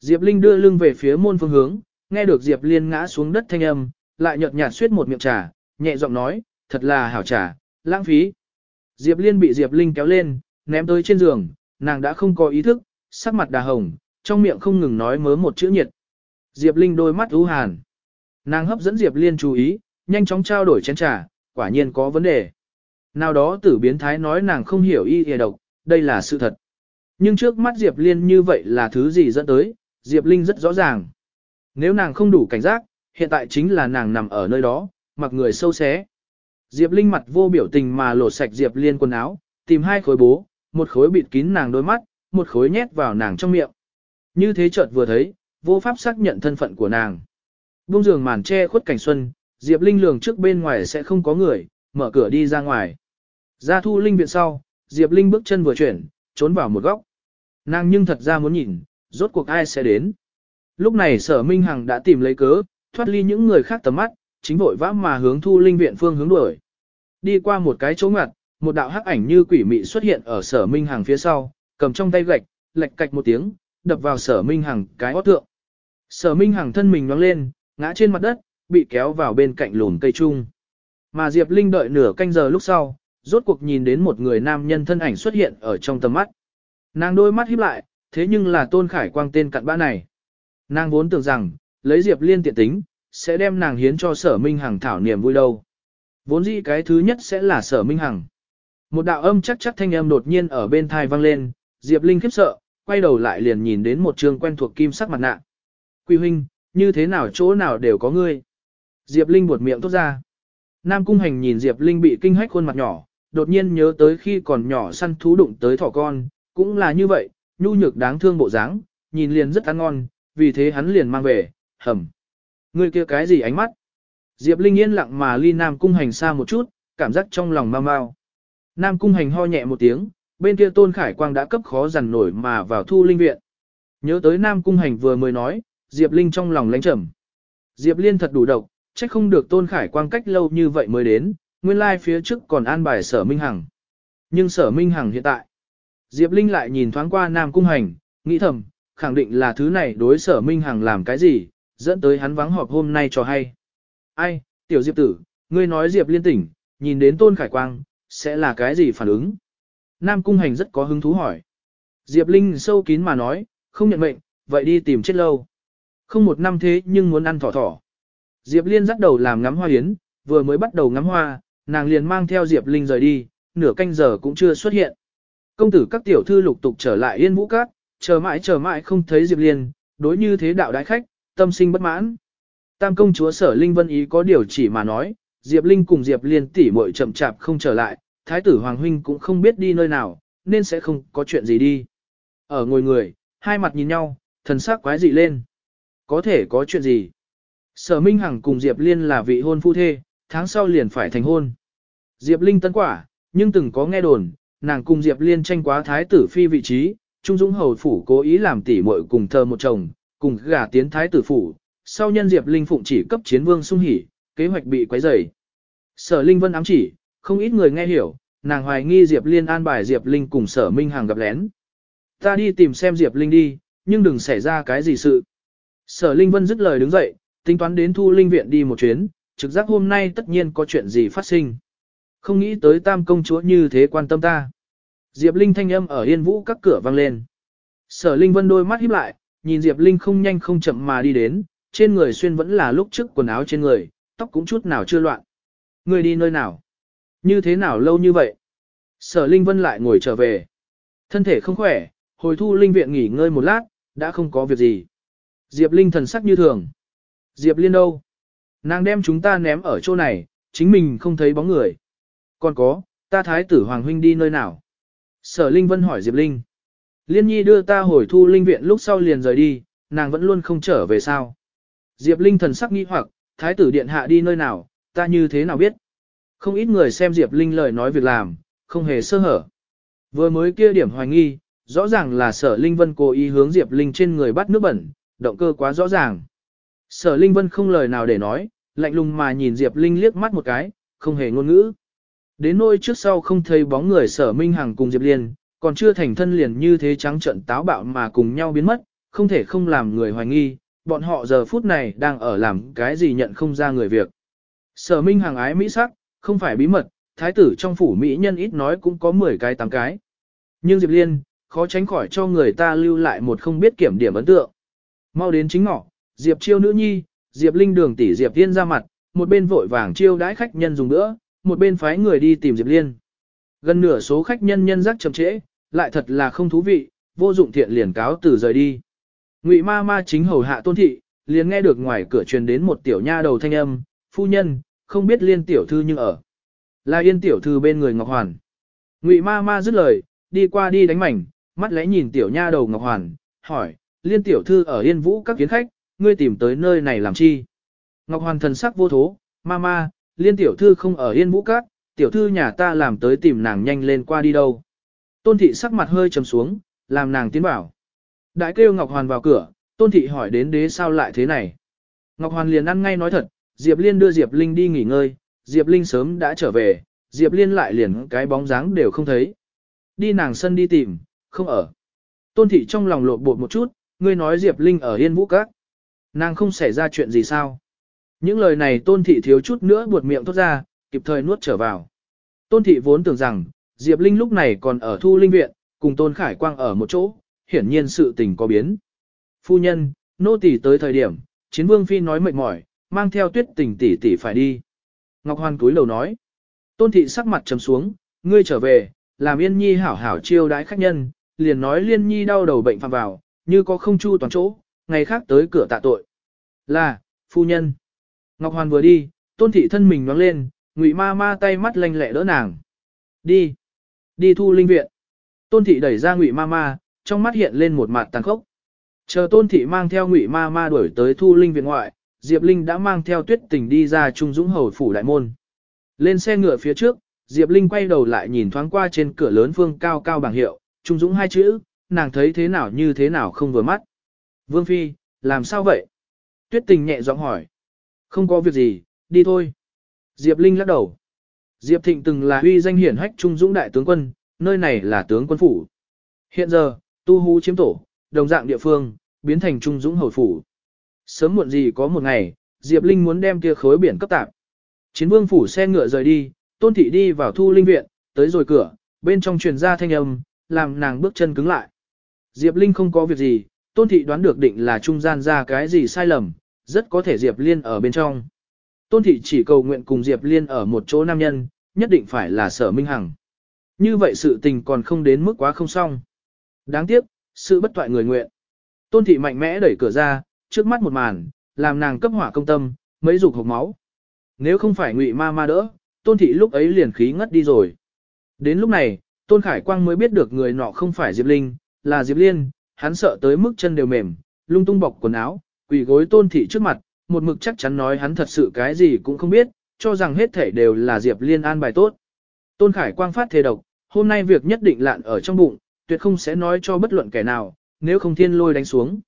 Diệp Linh đưa lưng về phía môn phương hướng, nghe được Diệp Liên ngã xuống đất thanh âm, lại nhợt nhạt suýt một miệng trà, nhẹ giọng nói, thật là hảo trà, lãng phí. Diệp Liên bị Diệp Linh kéo lên, ném tới trên giường, nàng đã không có ý thức, sắc mặt đà hồng, trong miệng không ngừng nói mớ một chữ nhiệt. Diệp Linh đôi mắt u hàn. Nàng hấp dẫn Diệp Liên chú ý, nhanh chóng trao đổi chén trà, quả nhiên có vấn đề. Nào đó tử biến thái nói nàng không hiểu y y độc, đây là sự thật. Nhưng trước mắt Diệp Liên như vậy là thứ gì dẫn tới, Diệp Linh rất rõ ràng. Nếu nàng không đủ cảnh giác, hiện tại chính là nàng nằm ở nơi đó, mặc người sâu xé. Diệp Linh mặt vô biểu tình mà lột sạch Diệp Liên quần áo, tìm hai khối bố, một khối bịt kín nàng đôi mắt, một khối nhét vào nàng trong miệng. Như thế chợt vừa thấy, vô pháp xác nhận thân phận của nàng. Buông giường màn che khuất cảnh xuân, Diệp Linh lường trước bên ngoài sẽ không có người, mở cửa đi ra ngoài. Ra thu linh viện sau, Diệp Linh bước chân vừa chuyển, trốn vào một góc. Nàng nhưng thật ra muốn nhìn, rốt cuộc ai sẽ đến. Lúc này sở Minh Hằng đã tìm lấy cớ, thoát ly những người khác tầm mắt, chính vội vã mà hướng thu linh viện phương hướng đuổi. Đi qua một cái chỗ ngặt, một đạo hắc ảnh như quỷ mị xuất hiện ở sở Minh Hằng phía sau, cầm trong tay gạch, lệch cạch một tiếng, đập vào sở Minh Hằng cái hót thượng. Sở Minh Hằng thân mình nhoáng lên, ngã trên mặt đất, bị kéo vào bên cạnh lùn cây chung Mà Diệp Linh đợi nửa canh giờ lúc sau, rốt cuộc nhìn đến một người nam nhân thân ảnh xuất hiện ở trong tầm mắt. Nàng đôi mắt híp lại, thế nhưng là Tôn Khải Quang tên cặn bã này. Nàng vốn tưởng rằng, lấy Diệp Liên tiện tính, sẽ đem nàng hiến cho sở Minh Hằng thảo niềm vui đâu. Vốn dĩ cái thứ nhất sẽ là sở Minh Hằng. Một đạo âm chắc chắc thanh âm đột nhiên ở bên thai vang lên, Diệp Linh khiếp sợ, quay đầu lại liền nhìn đến một trường quen thuộc kim sắc mặt nạ. Quy huynh, như thế nào chỗ nào đều có ngươi. Diệp Linh buột miệng tốt ra. Nam Cung Hành nhìn Diệp Linh bị kinh hách khuôn mặt nhỏ, đột nhiên nhớ tới khi còn nhỏ săn thú đụng tới thỏ con, cũng là như vậy, nhu nhược đáng thương bộ dáng, nhìn liền rất ăn ngon, vì thế hắn liền mang về, hầm. người kia cái gì ánh mắt? Diệp Linh yên lặng mà ly Nam Cung Hành xa một chút, cảm giác trong lòng mau mau. Nam Cung Hành ho nhẹ một tiếng, bên kia Tôn Khải Quang đã cấp khó dằn nổi mà vào thu linh viện. Nhớ tới Nam Cung Hành vừa mới nói, Diệp Linh trong lòng lánh trầm. Diệp Liên thật đủ độc, trách không được Tôn Khải Quang cách lâu như vậy mới đến, nguyên lai like phía trước còn an bài sở Minh Hằng. Nhưng sở Minh Hằng hiện tại, Diệp Linh lại nhìn thoáng qua Nam Cung Hành, nghĩ thầm, khẳng định là thứ này đối sở Minh Hằng làm cái gì, dẫn tới hắn vắng họp hôm nay cho hay. Ai, tiểu Diệp tử, ngươi nói Diệp Liên tỉnh, nhìn đến Tôn Khải Quang, sẽ là cái gì phản ứng? Nam Cung Hành rất có hứng thú hỏi. Diệp Linh sâu kín mà nói, không nhận mệnh, vậy đi tìm chết lâu. Không một năm thế nhưng muốn ăn thỏ thỏ. Diệp Liên dắt đầu làm ngắm hoa yến, vừa mới bắt đầu ngắm hoa, nàng liền mang theo Diệp Linh rời đi, nửa canh giờ cũng chưa xuất hiện. Công tử các tiểu thư lục tục trở lại yên vũ cát, chờ mãi chờ mãi không thấy Diệp Liên, đối như thế đạo đại khách, tâm sinh bất mãn. Tam công chúa sở Linh Vân Ý có điều chỉ mà nói, Diệp Linh cùng Diệp Liên tỷ muội chậm chạp không trở lại, thái tử Hoàng Huynh cũng không biết đi nơi nào, nên sẽ không có chuyện gì đi. Ở ngồi người, hai mặt nhìn nhau, thần sắc quái dị lên. Có thể có chuyện gì? Sở Minh Hằng cùng Diệp Liên là vị hôn phu thê, tháng sau liền phải thành hôn. Diệp Linh tấn quả, nhưng từng có nghe đồn, nàng cùng Diệp Liên tranh quá thái tử phi vị trí, Trung Dũng Hầu Phủ cố ý làm tỉ muội cùng thơ một chồng, cùng gả tiến thái tử phủ, sau nhân Diệp Linh phụng chỉ cấp chiến vương sung hỉ, kế hoạch bị quấy rầy. Sở Linh Vân ám chỉ, không ít người nghe hiểu, nàng hoài nghi Diệp Liên an bài Diệp Linh cùng Sở Minh Hằng gặp lén. Ta đi tìm xem Diệp Linh đi, nhưng đừng xảy ra cái gì sự. Sở Linh Vân dứt lời đứng dậy, tính toán đến thu linh viện đi một chuyến, trực giác hôm nay tất nhiên có chuyện gì phát sinh. Không nghĩ tới tam công chúa như thế quan tâm ta. Diệp Linh thanh âm ở yên vũ các cửa vang lên. Sở Linh Vân đôi mắt híp lại, nhìn Diệp Linh không nhanh không chậm mà đi đến, trên người xuyên vẫn là lúc trước quần áo trên người, tóc cũng chút nào chưa loạn. Người đi nơi nào? Như thế nào lâu như vậy? Sở Linh Vân lại ngồi trở về. Thân thể không khỏe, hồi thu linh viện nghỉ ngơi một lát, đã không có việc gì. Diệp Linh thần sắc như thường. Diệp Liên đâu? Nàng đem chúng ta ném ở chỗ này, chính mình không thấy bóng người. Còn có, ta thái tử Hoàng Huynh đi nơi nào? Sở Linh Vân hỏi Diệp Linh. Liên Nhi đưa ta hồi thu linh viện lúc sau liền rời đi, nàng vẫn luôn không trở về sao. Diệp Linh thần sắc nghi hoặc, thái tử điện hạ đi nơi nào, ta như thế nào biết? Không ít người xem Diệp Linh lời nói việc làm, không hề sơ hở. Vừa mới kia điểm hoài nghi, rõ ràng là sở Linh Vân cố ý hướng Diệp Linh trên người bắt nước bẩn, động cơ quá rõ ràng. Sở Linh Vân không lời nào để nói, lạnh lùng mà nhìn Diệp Linh liếc mắt một cái, không hề ngôn ngữ. Đến nôi trước sau không thấy bóng người sở Minh Hằng cùng Diệp Liên, còn chưa thành thân liền như thế trắng trận táo bạo mà cùng nhau biến mất, không thể không làm người hoài nghi, bọn họ giờ phút này đang ở làm cái gì nhận không ra người việc. Sở Minh Hằng ái mỹ sắc, không phải bí mật, thái tử trong phủ mỹ nhân ít nói cũng có 10 cái 8 cái. Nhưng Diệp Liên, khó tránh khỏi cho người ta lưu lại một không biết kiểm điểm ấn tượng. Mau đến chính ngọ, Diệp chiêu nữ nhi, Diệp Linh đường tỷ Diệp Liên ra mặt, một bên vội vàng chiêu đãi khách nhân dùng nữa, một bên phái người đi tìm Diệp Liên. Gần nửa số khách nhân nhân giác chậm trễ, lại thật là không thú vị, vô dụng thiện liền cáo từ rời đi. Ngụy ma ma chính hầu hạ tôn thị, liền nghe được ngoài cửa truyền đến một tiểu nha đầu thanh âm, phu nhân, không biết liên tiểu thư nhưng ở. Là yên tiểu thư bên người Ngọc Hoàn. Ngụy ma ma dứt lời, đi qua đi đánh mảnh, mắt lẽ nhìn tiểu nha đầu Ngọc Hoàn, hỏi, liên tiểu thư ở yên vũ các kiến khách, ngươi tìm tới nơi này làm chi? Ngọc Hoàn thần sắc vô thố, mama, liên tiểu thư không ở yên vũ các, tiểu thư nhà ta làm tới tìm nàng nhanh lên qua đi đâu. Tôn thị sắc mặt hơi trầm xuống, làm nàng tiến bảo. Đại kêu Ngọc Hoàn vào cửa, tôn thị hỏi đến đế sao lại thế này. Ngọc Hoàn liền ăn ngay nói thật, Diệp Liên đưa Diệp Linh đi nghỉ ngơi, Diệp Linh sớm đã trở về, Diệp Liên lại liền cái bóng dáng đều không thấy. Đi nàng sân đi tìm, không ở. Tôn thị trong lòng lộn bột một chút, ngươi nói Diệp Linh ở Yên Vũ Các. Nàng không xảy ra chuyện gì sao? Những lời này tôn thị thiếu chút nữa buột miệng thốt ra, kịp thời nuốt trở vào. Tôn thị vốn tưởng rằng, Diệp Linh lúc này còn ở thu linh viện, cùng tôn khải quang ở một chỗ, hiển nhiên sự tình có biến. Phu nhân, nô tỳ tới thời điểm, chiến vương phi nói mệt mỏi, mang theo tuyết tình tỷ tỷ phải đi. Ngọc Hoàn túi lầu nói. Tôn thị sắc mặt trầm xuống, ngươi trở về, làm yên nhi hảo hảo chiêu đãi khách nhân, liền nói liên nhi đau đầu bệnh phạm vào, như có không chu toàn chỗ, ngày khác tới cửa tạ tội. Là, phu nhân. Ngọc Hoàn vừa đi, tôn thị thân mình nhoáng lên, ngụy ma ma tay mắt lanh lẹ đỡ nàng. Đi. Đi thu linh viện. Tôn thị đẩy ra ngụy ma ma, trong mắt hiện lên một mặt tàn khốc. Chờ tôn thị mang theo ngụy ma ma đuổi tới thu linh viện ngoại, Diệp Linh đã mang theo tuyết tình đi ra Trung Dũng Hầu Phủ Đại Môn. Lên xe ngựa phía trước, Diệp Linh quay đầu lại nhìn thoáng qua trên cửa lớn phương cao cao bảng hiệu, Trung Dũng hai chữ, nàng thấy thế nào như thế nào không vừa mắt. Vương Phi, làm sao vậy? Tuyết tình nhẹ giọng hỏi. Không có việc gì, đi thôi. Diệp Linh lắc đầu. Diệp Thịnh từng là huy danh hiển hách Trung Dũng đại tướng quân, nơi này là tướng quân phủ. Hiện giờ, tu hú chiếm tổ, đồng dạng địa phương, biến thành Trung Dũng hồi phủ. Sớm muộn gì có một ngày, Diệp Linh muốn đem kia khối biển cấp tạp. Chiến vương phủ xe ngựa rời đi, tôn thị đi vào thu linh viện, tới rồi cửa, bên trong truyền ra thanh âm, làm nàng bước chân cứng lại. Diệp Linh không có việc gì, tôn thị đoán được định là trung gian ra cái gì sai lầm, rất có thể Diệp Liên ở bên trong. Tôn thị chỉ cầu nguyện cùng Diệp Liên ở một chỗ nam nhân, nhất định phải là sở minh hằng. Như vậy sự tình còn không đến mức quá không xong. Đáng tiếc, sự bất toại người nguyện. Tôn thị mạnh mẽ đẩy cửa ra, trước mắt một màn, làm nàng cấp hỏa công tâm, mấy dục hộc máu. Nếu không phải ngụy ma ma đỡ, tôn thị lúc ấy liền khí ngất đi rồi. Đến lúc này, tôn khải quang mới biết được người nọ không phải Diệp Linh, là Diệp Liên, hắn sợ tới mức chân đều mềm, lung tung bọc quần áo, quỳ gối tôn thị trước mặt, một mực chắc chắn nói hắn thật sự cái gì cũng không biết, cho rằng hết thể đều là Diệp Liên an bài tốt. Tôn khải quang phát thề độc, hôm nay việc nhất định lạn ở trong bụng, tuyệt không sẽ nói cho bất luận kẻ nào, nếu không thiên lôi đánh xuống.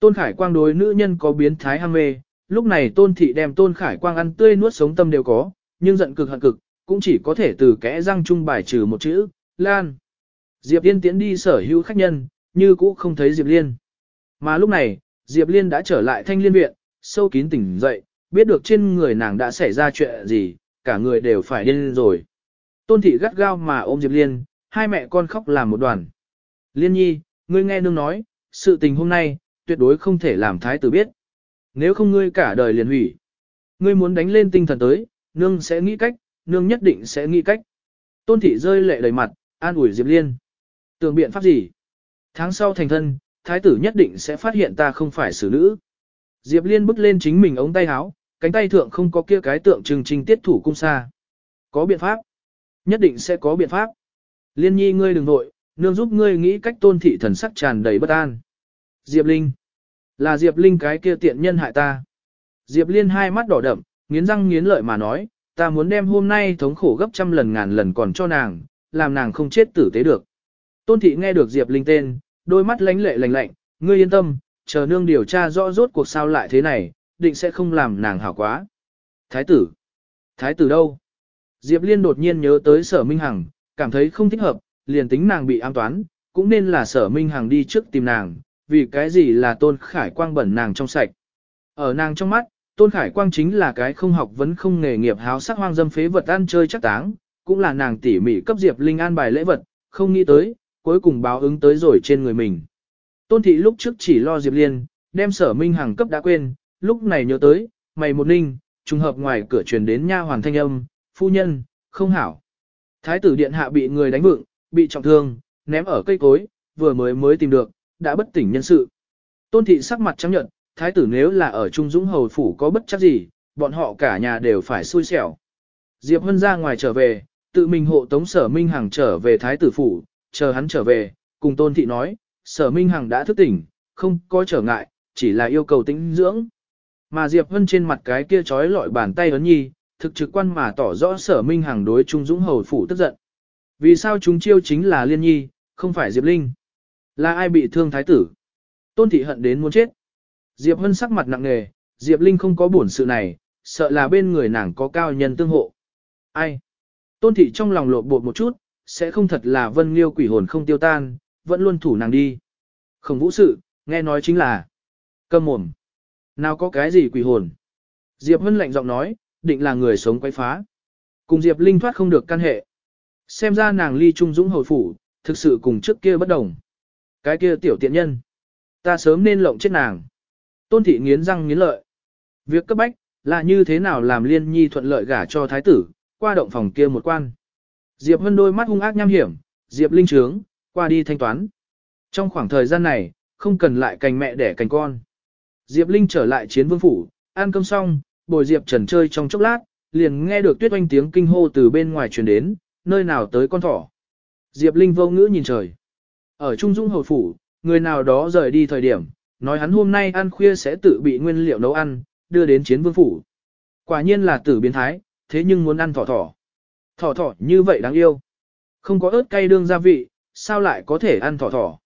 Tôn Khải Quang đối nữ nhân có biến thái ham mê, lúc này Tôn Thị đem Tôn Khải Quang ăn tươi nuốt sống tâm đều có, nhưng giận cực hận cực, cũng chỉ có thể từ kẽ răng trung bài trừ một chữ, Lan. Diệp Liên tiến đi sở hữu khách nhân, như cũ không thấy Diệp Liên. Mà lúc này, Diệp Liên đã trở lại thanh liên viện, sâu kín tỉnh dậy, biết được trên người nàng đã xảy ra chuyện gì, cả người đều phải điên rồi. Tôn Thị gắt gao mà ôm Diệp Liên, hai mẹ con khóc làm một đoàn. Liên nhi, ngươi nghe nương nói, sự tình hôm nay, tuyệt đối không thể làm thái tử biết. Nếu không ngươi cả đời liền hủy. Ngươi muốn đánh lên tinh thần tới, nương sẽ nghĩ cách, nương nhất định sẽ nghĩ cách. Tôn thị rơi lệ đầy mặt, an ủi Diệp Liên. Tưởng biện pháp gì? Tháng sau thành thân, thái tử nhất định sẽ phát hiện ta không phải xử nữ. Diệp Liên bước lên chính mình ống tay áo, cánh tay thượng không có kia cái tượng trưng trình tiết thủ cung xa. Có biện pháp. Nhất định sẽ có biện pháp. Liên nhi ngươi đừng nội, nương giúp ngươi nghĩ cách tôn thị thần sắc tràn đầy bất an. Diệp Linh. Là Diệp Linh cái kia tiện nhân hại ta. Diệp Liên hai mắt đỏ đậm, nghiến răng nghiến lợi mà nói, ta muốn đem hôm nay thống khổ gấp trăm lần ngàn lần còn cho nàng, làm nàng không chết tử tế được. Tôn thị nghe được Diệp Linh tên, đôi mắt lánh lệ lạnh lạnh, ngươi yên tâm, chờ nương điều tra rõ rốt cuộc sao lại thế này, định sẽ không làm nàng hảo quá. Thái tử. Thái tử đâu? Diệp Liên đột nhiên nhớ tới sở Minh Hằng, cảm thấy không thích hợp, liền tính nàng bị an toán, cũng nên là sở Minh Hằng đi trước tìm nàng, vì cái gì là tôn khải quang bẩn nàng trong sạch. Ở nàng trong mắt, tôn khải quang chính là cái không học vấn không nghề nghiệp háo sắc hoang dâm phế vật ăn chơi chắc táng, cũng là nàng tỉ mỉ cấp Diệp Linh an bài lễ vật, không nghĩ tới, cuối cùng báo ứng tới rồi trên người mình. Tôn thị lúc trước chỉ lo Diệp Liên, đem sở minh hàng cấp đã quên, lúc này nhớ tới, mày một ninh, trùng hợp ngoài cửa truyền đến nha hoàn thanh âm, phu nhân, không hảo. Thái tử điện hạ bị người đánh vựng, bị trọng thương, ném ở cây cối, vừa mới mới tìm được, đã bất tỉnh nhân sự. Tôn thị sắc mặt trắng nhận, thái tử nếu là ở Trung Dũng Hầu Phủ có bất chắc gì, bọn họ cả nhà đều phải xui xẻo. Diệp Hân ra ngoài trở về, tự mình hộ tống sở Minh hàng trở về thái tử phủ, chờ hắn trở về, cùng tôn thị nói, sở Minh Hằng đã thức tỉnh, không có trở ngại, chỉ là yêu cầu tĩnh dưỡng. Mà Diệp Hân trên mặt cái kia trói lọi bàn tay ấn nhi, thực trực quan mà tỏ rõ sở Minh Hằng đối Trung Dũng Hầu Phủ tức giận. Vì sao chúng chiêu chính là Liên Nhi, không phải Diệp Linh? Là ai bị thương thái tử? Tôn thị hận đến muốn chết. Diệp Hân sắc mặt nặng nề, Diệp Linh không có buồn sự này, sợ là bên người nàng có cao nhân tương hộ. Ai? Tôn thị trong lòng lộ bột một chút, sẽ không thật là vân liêu quỷ hồn không tiêu tan, vẫn luôn thủ nàng đi. Không vũ sự, nghe nói chính là câm mồm. Nào có cái gì quỷ hồn? Diệp Hân lạnh giọng nói, định là người sống quấy phá. Cùng Diệp Linh thoát không được căn hệ. Xem ra nàng ly trung dũng hồi phủ, thực sự cùng trước kia bất đồng. Cái kia tiểu tiện nhân. Ta sớm nên lộng chết nàng. Tôn thị nghiến răng nghiến lợi. Việc cấp bách, là như thế nào làm liên nhi thuận lợi gả cho thái tử, qua động phòng kia một quan. Diệp Hân đôi mắt hung ác nham hiểm, Diệp Linh trướng, qua đi thanh toán. Trong khoảng thời gian này, không cần lại cành mẹ đẻ cành con. Diệp Linh trở lại chiến vương phủ, ăn cơm xong, bồi Diệp Trần chơi trong chốc lát, liền nghe được tuyết oanh tiếng kinh hô từ bên ngoài truyền đến, nơi nào tới con thỏ. Diệp Linh vô ngữ nhìn trời. Ở Trung Dung Hầu Phủ, người nào đó rời đi thời điểm, nói hắn hôm nay ăn khuya sẽ tự bị nguyên liệu nấu ăn, đưa đến chiến vương phủ. Quả nhiên là tử biến thái, thế nhưng muốn ăn thỏ thỏ. Thỏ thỏ như vậy đáng yêu. Không có ớt cay đương gia vị, sao lại có thể ăn thỏ thỏ.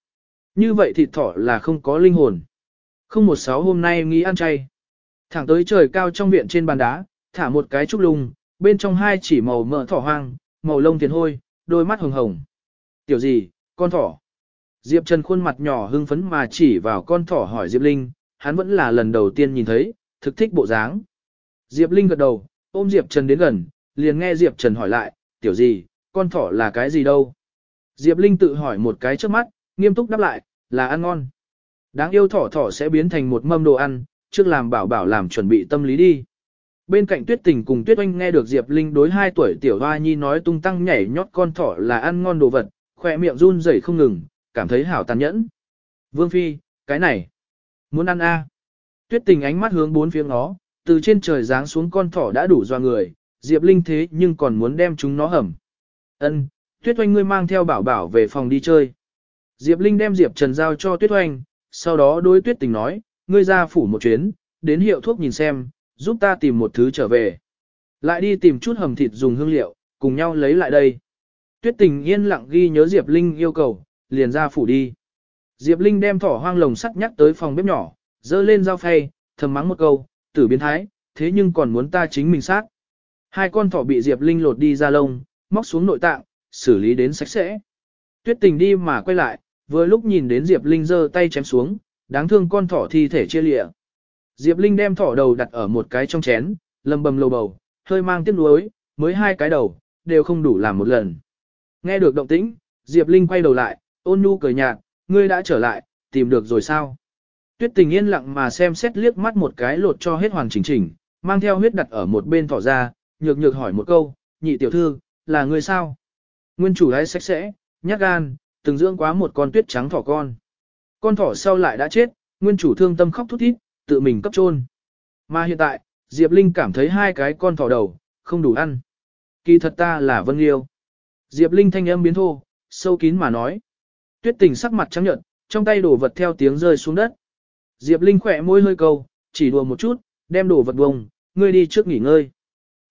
Như vậy thịt thỏ là không có linh hồn. Không một sáu hôm nay nghĩ ăn chay. Thẳng tới trời cao trong viện trên bàn đá, thả một cái trúc lùng, bên trong hai chỉ màu mỡ thỏ hoang, màu lông tiền hôi, đôi mắt hồng hồng. Tiểu gì, con thỏ. Diệp Trần khuôn mặt nhỏ hưng phấn mà chỉ vào con thỏ hỏi Diệp Linh, hắn vẫn là lần đầu tiên nhìn thấy, thực thích bộ dáng. Diệp Linh gật đầu, ôm Diệp Trần đến gần, liền nghe Diệp Trần hỏi lại, tiểu gì, con thỏ là cái gì đâu? Diệp Linh tự hỏi một cái trước mắt, nghiêm túc đáp lại, là ăn ngon. Đáng yêu thỏ thỏ sẽ biến thành một mâm đồ ăn, trước làm bảo bảo làm chuẩn bị tâm lý đi. Bên cạnh tuyết tình cùng tuyết oanh nghe được Diệp Linh đối 2 tuổi tiểu hoa nhi nói tung tăng nhảy nhót con thỏ là ăn ngon đồ vật, khỏe miệng run rẩy không ngừng, cảm thấy hảo tàn nhẫn. Vương Phi, cái này, muốn ăn a Tuyết tình ánh mắt hướng bốn phía nó, từ trên trời giáng xuống con thỏ đã đủ doa người, Diệp Linh thế nhưng còn muốn đem chúng nó hầm. Ân, Tuyết Oanh ngươi mang theo bảo bảo về phòng đi chơi. Diệp Linh đem Diệp Trần giao cho Tuyết Oanh, sau đó đối Tuyết Tình nói, ngươi ra phủ một chuyến, đến hiệu thuốc nhìn xem, giúp ta tìm một thứ trở về. Lại đi tìm chút hầm thịt dùng hương liệu, cùng nhau lấy lại đây. Tuyết Tình yên lặng ghi nhớ Diệp Linh yêu cầu, liền ra phủ đi. Diệp Linh đem thỏ hoang lồng sắt nhắc tới phòng bếp nhỏ, dơ lên dao phay, thầm mắng một câu, tử biến thái, thế nhưng còn muốn ta chính mình sát. Hai con thỏ bị Diệp Linh lột đi ra lông, móc xuống nội tạng, xử lý đến sạch sẽ. Tuyết tình đi mà quay lại, vừa lúc nhìn đến Diệp Linh giơ tay chém xuống, đáng thương con thỏ thi thể chia lịa. Diệp Linh đem thỏ đầu đặt ở một cái trong chén, lầm bầm lầu bầu, hơi mang tiếc nuối, mới hai cái đầu, đều không đủ làm một lần. Nghe được động tĩnh, Diệp Linh quay đầu lại, ôn nhu cười nhạt, ngươi đã trở lại, tìm được rồi sao? Tuyết tình yên lặng mà xem xét liếc mắt một cái lột cho hết hoàn chỉnh chỉnh, mang theo huyết đặt ở một bên thỏ ra, nhược nhược hỏi một câu, nhị tiểu thư, là người sao? Nguyên chủ hãy sạch sẽ, nhát gan, từng dưỡng quá một con tuyết trắng thỏ con. Con thỏ sau lại đã chết, nguyên chủ thương tâm khóc thút thít, tự mình cấp trôn. Mà hiện tại, Diệp Linh cảm thấy hai cái con thỏ đầu, không đủ ăn. Kỳ thật ta là Vân Liêu. Diệp Linh thanh âm biến thô, sâu kín mà nói. Tuyết tình sắc mặt trắng nhợt, trong tay đổ vật theo tiếng rơi xuống đất. Diệp Linh khỏe môi hơi câu, chỉ đùa một chút, đem đổ vật bông, ngươi đi trước nghỉ ngơi.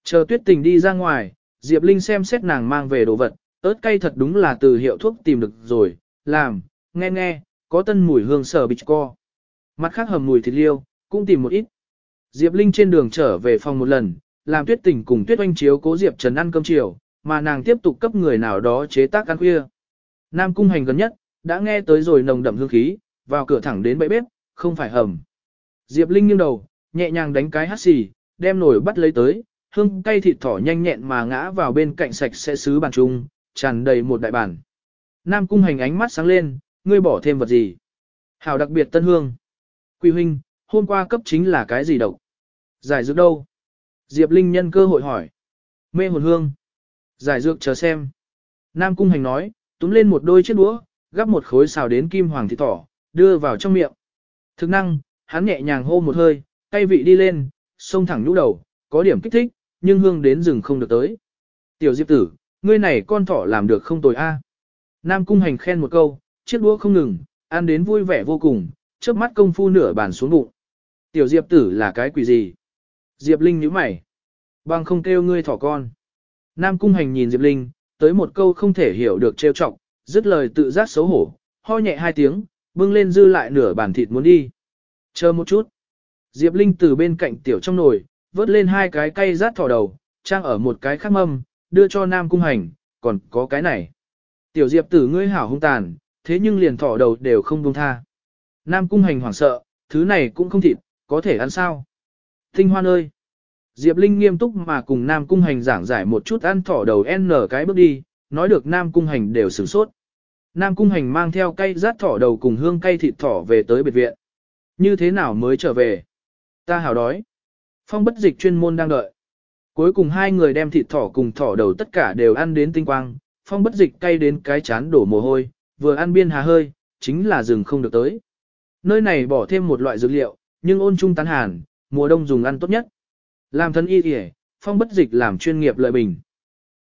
Chờ tuyết tình đi ra ngoài, Diệp Linh xem xét nàng mang về đồ vật, ớt cay thật đúng là từ hiệu thuốc tìm được rồi, làm, nghe nghe, có tân mùi hương sở bịch co. Mặt khác hầm mùi thịt liêu, cũng tìm một ít. Diệp Linh trên đường trở về phòng một lần, làm tuyết tình cùng tuyết oanh chiếu cố Diệp Trần ăn cơm chiều, mà nàng tiếp tục cấp người nào đó chế tác ăn khuya. Nam cung hành gần nhất, đã nghe tới rồi nồng đậm hương khí, vào cửa thẳng đến bẫy bếp, không phải hầm. Diệp Linh nghiêng đầu, nhẹ nhàng đánh cái hắt xì, đem nồi bắt lấy tới, hương cay thịt thỏ nhanh nhẹn mà ngã vào bên cạnh sạch sẽ xứ bàn trung, tràn đầy một đại bản Nam cung hành ánh mắt sáng lên, ngươi bỏ thêm vật gì? Hảo đặc biệt tân hương. Quy huynh, hôm qua cấp chính là cái gì độc? Giải dược đâu? Diệp Linh nhân cơ hội hỏi. Mê hồn hương. Giải dược chờ xem. Nam cung hành nói, túm lên một đôi chiếc đũa, gắp một khối xào đến kim hoàng thịt thỏ, đưa vào trong miệng. Thực năng, hắn nhẹ nhàng hô một hơi, tay vị đi lên, xông thẳng nhũ đầu, có điểm kích thích, nhưng hương đến rừng không được tới. Tiểu Diệp tử, ngươi này con thỏ làm được không tồi a. Nam cung hành khen một câu, chiếc đũa không ngừng, ăn đến vui vẻ vô cùng, chớp mắt công phu nửa bàn xuống bụng. Tiểu Diệp tử là cái quỷ gì? Diệp Linh nhíu mày. Bằng không kêu ngươi thỏ con. Nam cung hành nhìn Diệp Linh, tới một câu không thể hiểu được trêu chọc, dứt lời tự giác xấu hổ, ho nhẹ hai tiếng, bưng lên dư lại nửa bàn thịt muốn đi. Chờ một chút. Diệp Linh từ bên cạnh tiểu trong nồi, vớt lên hai cái cây rát thỏ đầu, trang ở một cái khắc mâm, đưa cho Nam Cung Hành, còn có cái này. Tiểu Diệp tử ngươi hảo hung tàn, thế nhưng liền thỏ đầu đều không buông tha. Nam Cung Hành hoảng sợ, thứ này cũng không thịt, có thể ăn sao? Tinh hoan ơi! Diệp Linh nghiêm túc mà cùng Nam Cung Hành giảng giải một chút ăn thỏ đầu N cái bước đi, nói được Nam Cung Hành đều sửng sốt. Nam Cung Hành mang theo cây rát thỏ đầu cùng hương cây thịt thỏ về tới biệt viện. Như thế nào mới trở về? Ta hào đói. Phong bất dịch chuyên môn đang đợi. Cuối cùng hai người đem thịt thỏ cùng thỏ đầu tất cả đều ăn đến tinh quang, phong bất dịch cay đến cái chán đổ mồ hôi, vừa ăn biên hà hơi, chính là rừng không được tới. Nơi này bỏ thêm một loại dược liệu, nhưng ôn trung tán hàn, mùa đông dùng ăn tốt nhất. Làm thân y kìa, phong bất dịch làm chuyên nghiệp lợi bình.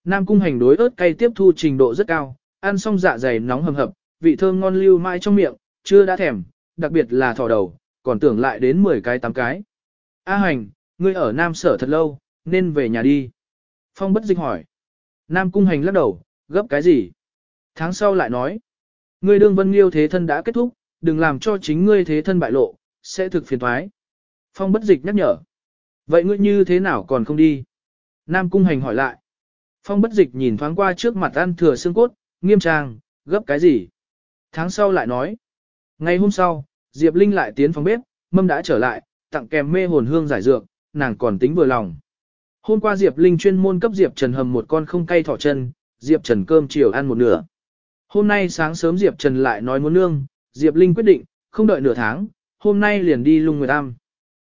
Nam cung hành đối ớt cay tiếp thu trình độ rất cao, ăn xong dạ dày nóng hầm hập, vị thơm ngon lưu mãi trong miệng, chưa đã thèm, đặc biệt là thỏ đầu, còn tưởng lại đến 10 cái 8 cái. A hành, ngươi ở Nam sở thật lâu, nên về nhà đi. Phong bất dịch hỏi. Nam cung hành lắc đầu, gấp cái gì? Tháng sau lại nói. Ngươi đương vân liêu thế thân đã kết thúc, đừng làm cho chính ngươi thế thân bại lộ, sẽ thực phiền thoái. Phong bất dịch nhắc nhở. Vậy ngươi như thế nào còn không đi? Nam cung hành hỏi lại. Phong bất dịch nhìn thoáng qua trước mặt ăn thừa xương cốt, nghiêm trang, gấp cái gì? Tháng sau lại nói. Ngày hôm sau, Diệp Linh lại tiến phòng bếp, mâm đã trở lại, tặng kèm mê hồn hương giải dược, nàng còn tính vừa lòng. Hôm qua Diệp Linh chuyên môn cấp Diệp Trần hầm một con không cay thỏ chân, Diệp Trần cơm chiều ăn một nửa. Hôm nay sáng sớm Diệp Trần lại nói muốn nương, Diệp Linh quyết định, không đợi nửa tháng, hôm nay liền đi lung người tam.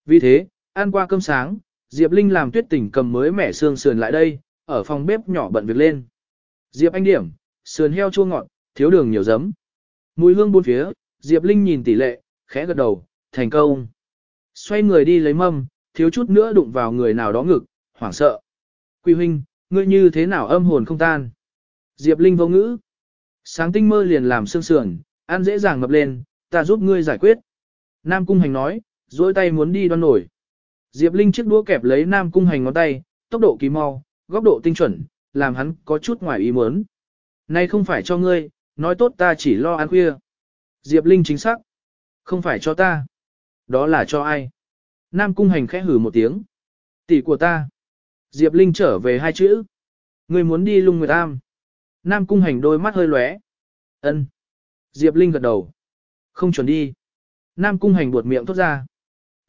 Vì thế, ăn qua cơm sáng, Diệp Linh làm tuyết tỉnh cầm mới mẻ xương sườn lại đây, ở phòng bếp nhỏ bận việc lên. Diệp anh điểm, sườn heo chua ngọt, thiếu đường nhiều giấm. Mùi hương buôn phía, Diệp Linh nhìn tỷ lệ, khẽ gật đầu, thành công. Xoay người đi lấy mâm, thiếu chút nữa đụng vào người nào đó ngực, hoảng sợ. Quỳ huynh, ngươi như thế nào âm hồn không tan? Diệp Linh vô ngữ. Sáng tinh mơ liền làm sương sườn, ăn dễ dàng ngập lên, ta giúp ngươi giải quyết. Nam Cung Hành nói, dối tay muốn đi đoan nổi. Diệp Linh chiếc đũa kẹp lấy Nam Cung Hành ngón tay, tốc độ kỳ mau, góc độ tinh chuẩn, làm hắn có chút ngoài ý muốn. Này không phải cho ngươi, nói tốt ta chỉ lo ăn khuya. Diệp Linh chính xác. Không phải cho ta. Đó là cho ai? Nam Cung Hành khẽ hử một tiếng. Tỷ của ta. Diệp Linh trở về hai chữ. Người muốn đi lung nguyệt am. Nam Cung Hành đôi mắt hơi lóe. Ân. Diệp Linh gật đầu. Không chuẩn đi. Nam Cung Hành buột miệng thốt ra.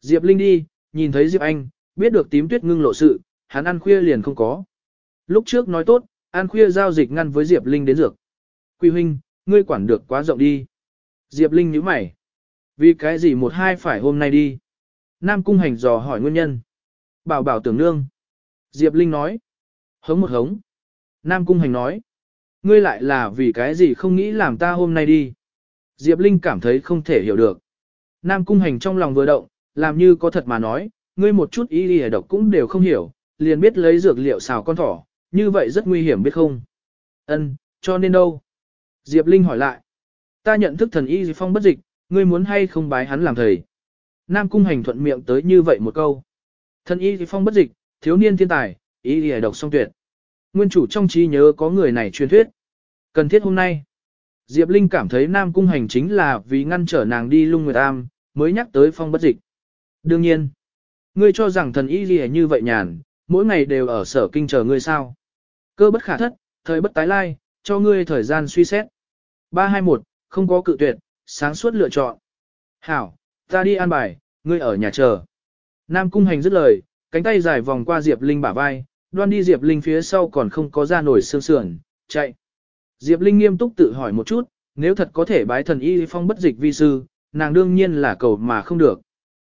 Diệp Linh đi, nhìn thấy Diệp Anh, biết được tím tuyết ngưng lộ sự, hắn ăn khuya liền không có. Lúc trước nói tốt, ăn khuya giao dịch ngăn với Diệp Linh đến dược. Quy huynh, ngươi quản được quá rộng đi. Diệp Linh nhíu mày. Vì cái gì một hai phải hôm nay đi? Nam Cung Hành dò hỏi nguyên nhân. Bảo bảo tưởng nương. Diệp Linh nói. Hống một hống. Nam Cung Hành nói. Ngươi lại là vì cái gì không nghĩ làm ta hôm nay đi. Diệp Linh cảm thấy không thể hiểu được. Nam Cung Hành trong lòng vừa động, làm như có thật mà nói, ngươi một chút ý đi độc cũng đều không hiểu, liền biết lấy dược liệu xào con thỏ, như vậy rất nguy hiểm biết không? Ân, cho nên đâu? Diệp Linh hỏi lại. Ta nhận thức thần y phong bất dịch, ngươi muốn hay không bái hắn làm thầy? Nam Cung Hành thuận miệng tới như vậy một câu. Thần y phong bất dịch, thiếu niên thiên tài, ý thì độc song tuyệt. Nguyên chủ trong trí nhớ có người này truyền thuyết. Cần thiết hôm nay. Diệp Linh cảm thấy Nam Cung Hành chính là vì ngăn trở nàng đi lung nguyệt am, mới nhắc tới phong bất dịch. Đương nhiên, ngươi cho rằng thần y gì như vậy nhàn, mỗi ngày đều ở sở kinh chờ ngươi sao. Cơ bất khả thất, thời bất tái lai, cho ngươi thời gian suy xét. 321, không có cự tuyệt, sáng suốt lựa chọn. Hảo, ta đi an bài, ngươi ở nhà chờ. Nam cung hành dứt lời, cánh tay dài vòng qua Diệp Linh bả vai, đoan đi Diệp Linh phía sau còn không có ra nổi xương sườn, chạy. Diệp Linh nghiêm túc tự hỏi một chút, nếu thật có thể bái thần y phong bất dịch vi sư, nàng đương nhiên là cầu mà không được.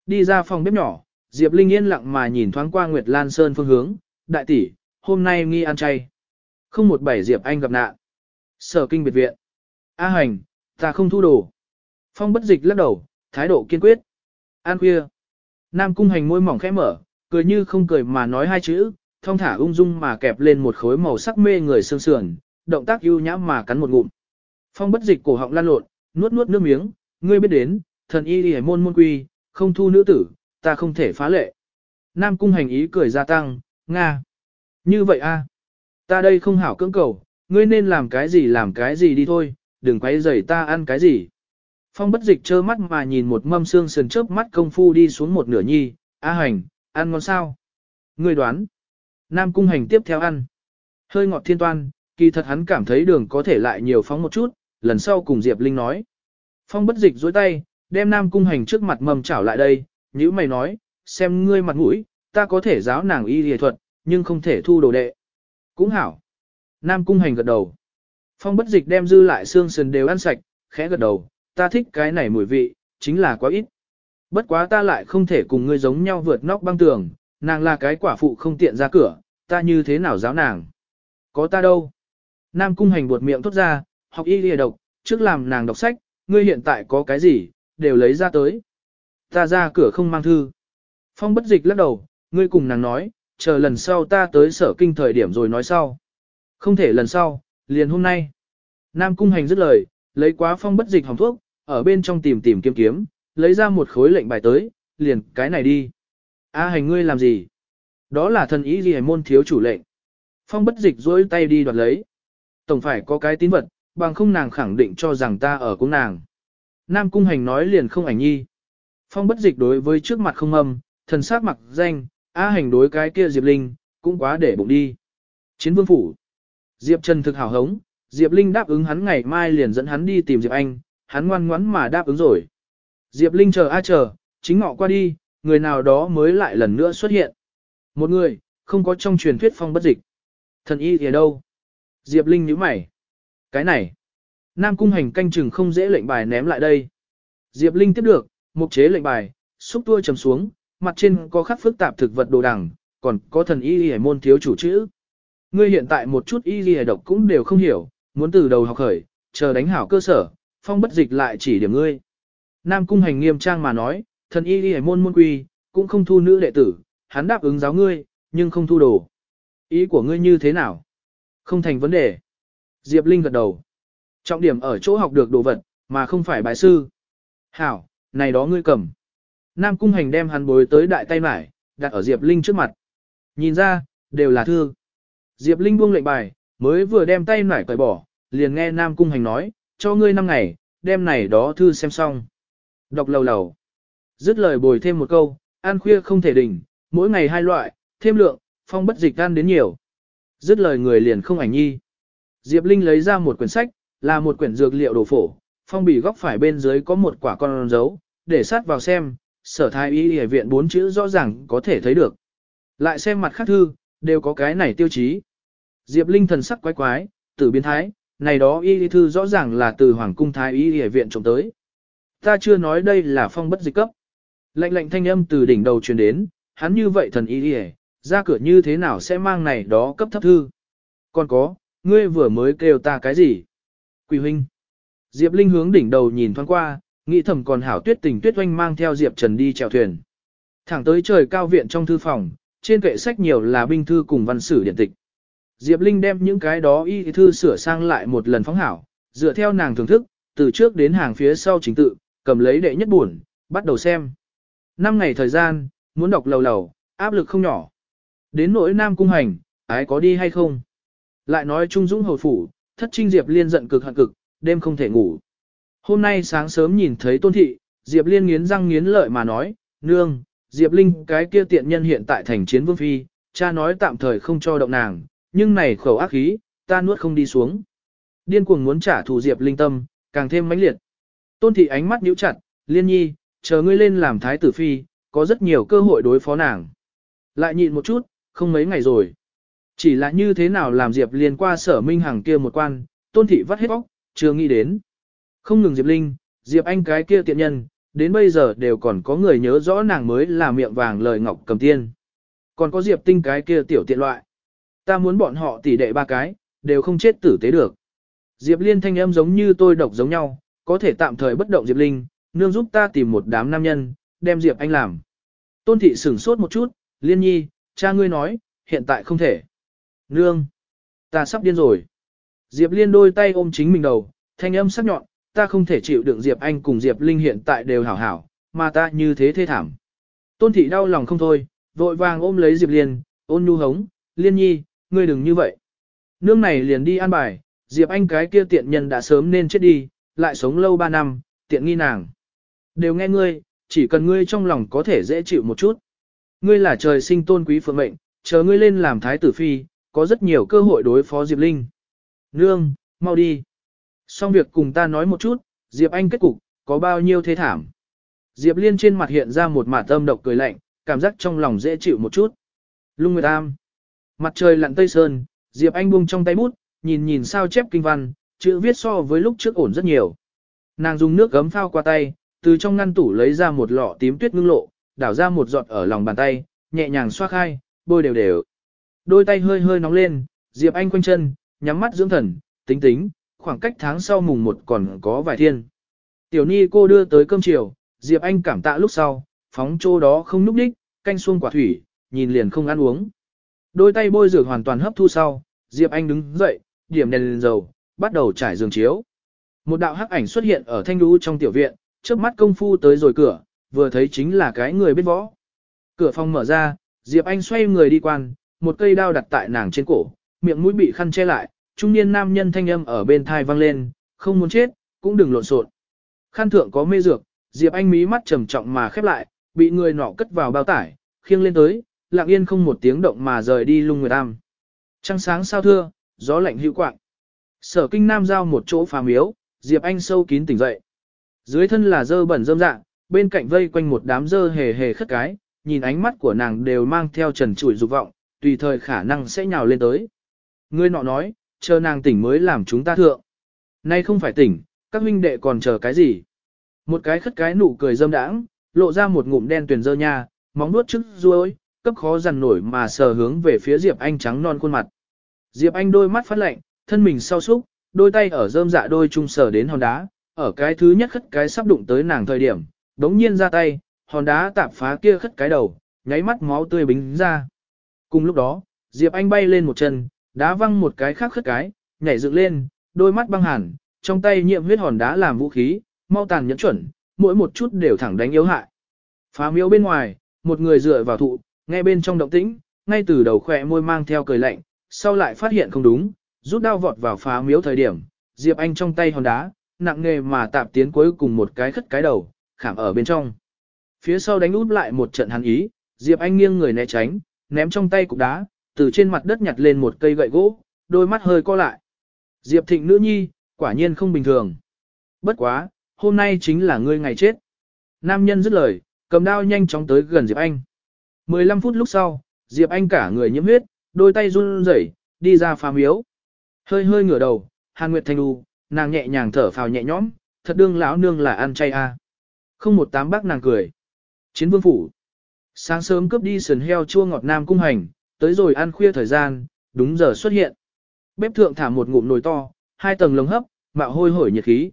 Đi ra phòng bếp nhỏ, Diệp Linh yên lặng mà nhìn thoáng qua Nguyệt Lan Sơn phương hướng, đại tỷ, hôm nay nghi ăn chay. Không một bảy Diệp Anh gặp nạn. Sở kinh biệt viện. A hành, ta không thu đồ. Phong bất dịch lắc đầu, thái độ kiên quyết. An khuya. Nam cung hành môi mỏng khẽ mở, cười như không cười mà nói hai chữ, thong thả ung dung mà kẹp lên một khối màu sắc mê người sương sườn, động tác ưu nhã mà cắn một ngụm. Phong bất dịch cổ họng lan lộn, nuốt nuốt nước miếng, ngươi biết đến, thần y đi môn môn quy, không thu nữ tử, ta không thể phá lệ. Nam cung hành ý cười gia tăng, Nga. Như vậy a, ta đây không hảo cưỡng cầu, ngươi nên làm cái gì làm cái gì đi thôi, đừng quấy rầy ta ăn cái gì. Phong bất dịch trơ mắt mà nhìn một mâm xương sườn chớp mắt công phu đi xuống một nửa nhi, A hành, ăn ngon sao? Ngươi đoán. Nam cung hành tiếp theo ăn. Hơi ngọt thiên toan, kỳ thật hắn cảm thấy đường có thể lại nhiều phóng một chút, lần sau cùng Diệp Linh nói. Phong bất dịch dối tay, đem Nam cung hành trước mặt mầm chảo lại đây, như mày nói, xem ngươi mặt mũi, ta có thể giáo nàng y y thuật, nhưng không thể thu đồ đệ. Cũng hảo. Nam cung hành gật đầu. Phong bất dịch đem dư lại xương sườn đều ăn sạch, khẽ gật đầu, ta thích cái này mùi vị, chính là quá ít. Bất quá ta lại không thể cùng ngươi giống nhau vượt nóc băng tường, nàng là cái quả phụ không tiện ra cửa, ta như thế nào giáo nàng. Có ta đâu. Nam cung hành buột miệng thốt ra, học y lìa độc, trước làm nàng đọc sách, ngươi hiện tại có cái gì, đều lấy ra tới. Ta ra cửa không mang thư. Phong bất dịch lắc đầu, ngươi cùng nàng nói, chờ lần sau ta tới sở kinh thời điểm rồi nói sau. Không thể lần sau, liền hôm nay. Nam cung hành dứt lời, lấy quá phong bất dịch hỏng thuốc, ở bên trong tìm tìm kiếm kiếm, lấy ra một khối lệnh bài tới, liền cái này đi. A hành ngươi làm gì? Đó là thần ý gì môn thiếu chủ lệnh. Phong bất dịch dối tay đi đoạt lấy. Tổng phải có cái tín vật, bằng không nàng khẳng định cho rằng ta ở cung nàng. Nam cung hành nói liền không ảnh nhi. Phong bất dịch đối với trước mặt không âm, thần sát mặc danh, A hành đối cái kia Diệp Linh, cũng quá để bụng đi. Chiến vương phủ. Diệp Trần thực hào hống, Diệp Linh đáp ứng hắn ngày mai liền dẫn hắn đi tìm Diệp Anh, hắn ngoan ngoãn mà đáp ứng rồi. Diệp Linh chờ a chờ, chính ngọ qua đi, người nào đó mới lại lần nữa xuất hiện. Một người, không có trong truyền thuyết phong bất dịch. Thần y thì đâu? Diệp Linh nhíu mày. Cái này. Nam cung hành canh chừng không dễ lệnh bài ném lại đây. Diệp Linh tiếp được, mục chế lệnh bài, xúc tua trầm xuống, mặt trên có khắc phức tạp thực vật đồ đằng, còn có thần y y môn thiếu chủ chữ. Ngươi hiện tại một chút y y độc cũng đều không hiểu, muốn từ đầu học khởi, chờ đánh hảo cơ sở, phong bất dịch lại chỉ điểm ngươi. Nam cung hành nghiêm trang mà nói, thần y y môn môn quy, cũng không thu nữ đệ tử, hắn đáp ứng giáo ngươi, nhưng không thu đồ. Ý của ngươi như thế nào? Không thành vấn đề. Diệp Linh gật đầu. Trọng điểm ở chỗ học được đồ vật, mà không phải bài sư. Hảo, này đó ngươi cầm. Nam cung hành đem hắn bối tới đại tay mải, đặt ở Diệp Linh trước mặt. Nhìn ra, đều là thư. Diệp Linh buông lệnh bài, mới vừa đem tay nải cởi bỏ, liền nghe Nam Cung Hành nói, cho ngươi năm ngày, đem này đó thư xem xong. Đọc lầu lầu. Dứt lời bồi thêm một câu, ăn khuya không thể đỉnh, mỗi ngày hai loại, thêm lượng, phong bất dịch ăn đến nhiều. Dứt lời người liền không ảnh nhi. Diệp Linh lấy ra một quyển sách, là một quyển dược liệu đồ phổ, phong bì góc phải bên dưới có một quả con dấu, để sát vào xem, sở thái y y viện bốn chữ rõ ràng có thể thấy được. Lại xem mặt khác thư, đều có cái này tiêu chí. Diệp Linh thần sắc quái quái, tử biến thái, này đó y thư rõ ràng là từ Hoàng cung thái y y viện trộm tới. Ta chưa nói đây là phong bất dịch cấp. Lệnh lệnh thanh âm từ đỉnh đầu truyền đến, hắn như vậy thần y y, ra cửa như thế nào sẽ mang này đó cấp thấp thư. Còn có, ngươi vừa mới kêu ta cái gì? Quỳ huynh. Diệp Linh hướng đỉnh đầu nhìn thoáng qua, nghĩ thầm còn hảo tuyết tình tuyết oanh mang theo Diệp Trần đi chèo thuyền. Thẳng tới trời cao viện trong thư phòng, trên kệ sách nhiều là binh thư cùng văn sử điện tịch. Diệp Linh đem những cái đó y thư sửa sang lại một lần phóng hảo, dựa theo nàng thưởng thức, từ trước đến hàng phía sau chính tự, cầm lấy đệ nhất buồn, bắt đầu xem. Năm ngày thời gian, muốn đọc lầu lầu, áp lực không nhỏ. Đến nỗi nam cung hành, ái có đi hay không? Lại nói Trung Dũng hồi phủ, thất trinh Diệp Liên giận cực hận cực, đêm không thể ngủ. Hôm nay sáng sớm nhìn thấy tôn thị, Diệp Liên nghiến răng nghiến lợi mà nói, nương, Diệp Linh cái kia tiện nhân hiện tại thành chiến vương phi, cha nói tạm thời không cho động nàng, nhưng này khẩu ác khí, ta nuốt không đi xuống. Điên cuồng muốn trả thù Diệp Linh tâm, càng thêm mãnh liệt. Tôn thị ánh mắt nhíu chặt, Liên nhi, chờ ngươi lên làm thái tử phi, có rất nhiều cơ hội đối phó nàng. Lại nhịn một chút, không mấy ngày rồi. Chỉ là như thế nào làm Diệp Liên qua sở minh hàng kia một quan, tôn thị vắt hết bóc, chưa nghĩ đến. Không ngừng Diệp Linh, Diệp Anh cái kia tiện nhân, đến bây giờ đều còn có người nhớ rõ nàng mới là miệng vàng lời ngọc cầm tiên. Còn có Diệp Tinh cái kia tiểu tiện loại. Ta muốn bọn họ tỉ đệ ba cái, đều không chết tử tế được. Diệp Liên thanh âm giống như tôi độc giống nhau, có thể tạm thời bất động Diệp Linh, nương giúp ta tìm một đám nam nhân, đem Diệp Anh làm. Tôn thị sửng sốt một chút, Liên nhi, cha ngươi nói, hiện tại không thể. Nương, ta sắp điên rồi. Diệp Liên đôi tay ôm chính mình đầu, thanh âm sắc nhọn, ta không thể chịu đựng Diệp Anh cùng Diệp Linh hiện tại đều hảo hảo, mà ta như thế thê thảm. Tôn thị đau lòng không thôi, vội vàng ôm lấy Diệp Liên, ôn nhu hống, Liên nhi, ngươi đừng như vậy. Nương này liền đi an bài, Diệp Anh cái kia tiện nhân đã sớm nên chết đi, lại sống lâu ba năm, tiện nghi nàng. Đều nghe ngươi, chỉ cần ngươi trong lòng có thể dễ chịu một chút. Ngươi là trời sinh tôn quý phượng mệnh, chờ ngươi lên làm thái tử phi, có rất nhiều cơ hội đối phó Diệp Linh. Nương, mau đi. Xong việc cùng ta nói một chút, Diệp Anh kết cục, có bao nhiêu thế thảm. Diệp Liên trên mặt hiện ra một mạt âm độc cười lạnh, cảm giác trong lòng dễ chịu một chút. Lung Nguyệt Am. Mặt trời lặn tây sơn, Diệp Anh buông trong tay bút, nhìn nhìn sao chép kinh văn, chữ viết so với lúc trước ổn rất nhiều. Nàng dùng nước gấm phao qua tay, từ trong ngăn tủ lấy ra một lọ tím tuyết ngưng lộ, đảo ra một giọt ở lòng bàn tay, nhẹ nhàng xoa khai, bôi đều đều. Đôi tay hơi hơi nóng lên, Diệp Anh quanh chân, nhắm mắt dưỡng thần, tính tính, khoảng cách tháng sau mùng một còn có vài thiên. Tiểu Ni cô đưa tới cơm chiều, Diệp Anh cảm tạ lúc sau, phóng chỗ đó không núp đích, canh xuông quả thủy, nhìn liền không ăn uống. Đôi tay bôi dược hoàn toàn hấp thu sau, Diệp Anh đứng dậy, điểm đèn lên dầu, bắt đầu trải giường chiếu. Một đạo hắc ảnh xuất hiện ở thanh lũ trong tiểu viện, trước mắt công phu tới rồi cửa, vừa thấy chính là cái người biết võ. Cửa phòng mở ra, Diệp Anh xoay người đi quan, một cây đao đặt tại nàng trên cổ, miệng mũi bị khăn che lại, trung niên nam nhân thanh âm ở bên thai vang lên, không muốn chết, cũng đừng lộn xộn. Khăn thượng có mê dược, Diệp Anh mí mắt trầm trọng mà khép lại, bị người nọ cất vào bao tải, khiêng lên tới, lặng yên không một tiếng động mà rời đi lung nguyệt am. Trăng sáng sao thưa, gió lạnh hữu quạng. Sở kinh nam giao một chỗ phà miếu, Diệp Anh sâu kín tỉnh dậy. Dưới thân là dơ bẩn rơm dạ, bên cạnh vây quanh một đám dơ hề hề khất cái, nhìn ánh mắt của nàng đều mang theo trần trụi dục vọng, tùy thời khả năng sẽ nhào lên tới. Ngươi nọ nói, chờ nàng tỉnh mới làm chúng ta thượng. Nay không phải tỉnh, các huynh đệ còn chờ cái gì? Một cái khất cái nụ cười dâm đãng, lộ ra một ngụm đen tuyền dơ nha, móng nuốt trước ruôi, cấp khó dằn nổi mà sờ hướng về phía Diệp Anh trắng non khuôn mặt. Diệp Anh đôi mắt phát lạnh, thân mình sau súc, đôi tay ở rơm dạ đôi trung sờ đến hòn đá, ở cái thứ nhất khất cái sắp đụng tới nàng thời điểm, đống nhiên ra tay, hòn đá tạp phá kia khất cái đầu, nháy mắt máu tươi bính ra. Cùng lúc đó, Diệp Anh bay lên một chân, đá văng một cái khác khất cái, nhảy dựng lên, đôi mắt băng hẳn, trong tay nhiệm huyết hòn đá làm vũ khí, mau tàn nhẫn chuẩn, mỗi một chút đều thẳng đánh yếu hại. Phá miếu bên ngoài, một người dựa vào thụ, nghe bên trong động tĩnh, ngay từ đầu khỏe môi mang theo cười lạnh, sau lại phát hiện không đúng, rút đao vọt vào phá miếu thời điểm, Diệp Anh trong tay hòn đá, nặng nghề mà tạp tiến cuối cùng một cái khất cái đầu, khảm ở bên trong. Phía sau đánh út lại một trận hắn ý, Diệp Anh nghiêng người né tránh, ném trong tay cục đá, từ trên mặt đất nhặt lên một cây gậy gỗ, đôi mắt hơi co lại. Diệp Thịnh nữ nhi, quả nhiên không bình thường. Bất quá, hôm nay chính là ngươi ngày chết. Nam nhân dứt lời, cầm đao nhanh chóng tới gần Diệp Anh. 15 phút lúc sau, Diệp Anh cả người nhiễm huyết, đôi tay run rẩy, đi ra phá miếu. Hơi hơi ngửa đầu, Hàn Nguyệt Thanh đu, nàng nhẹ nhàng thở phào nhẹ nhõm, thật đương lão nương là ăn chay a. À. Không một tám bác nàng cười. Chiến vương phủ. Sáng sớm cướp đi sườn heo chua ngọt nam cung hành, tới rồi ăn khuya thời gian, đúng giờ xuất hiện. Bếp thượng thả một ngụm nồi to, hai tầng lồng hấp, mạo hôi hổi nhiệt khí.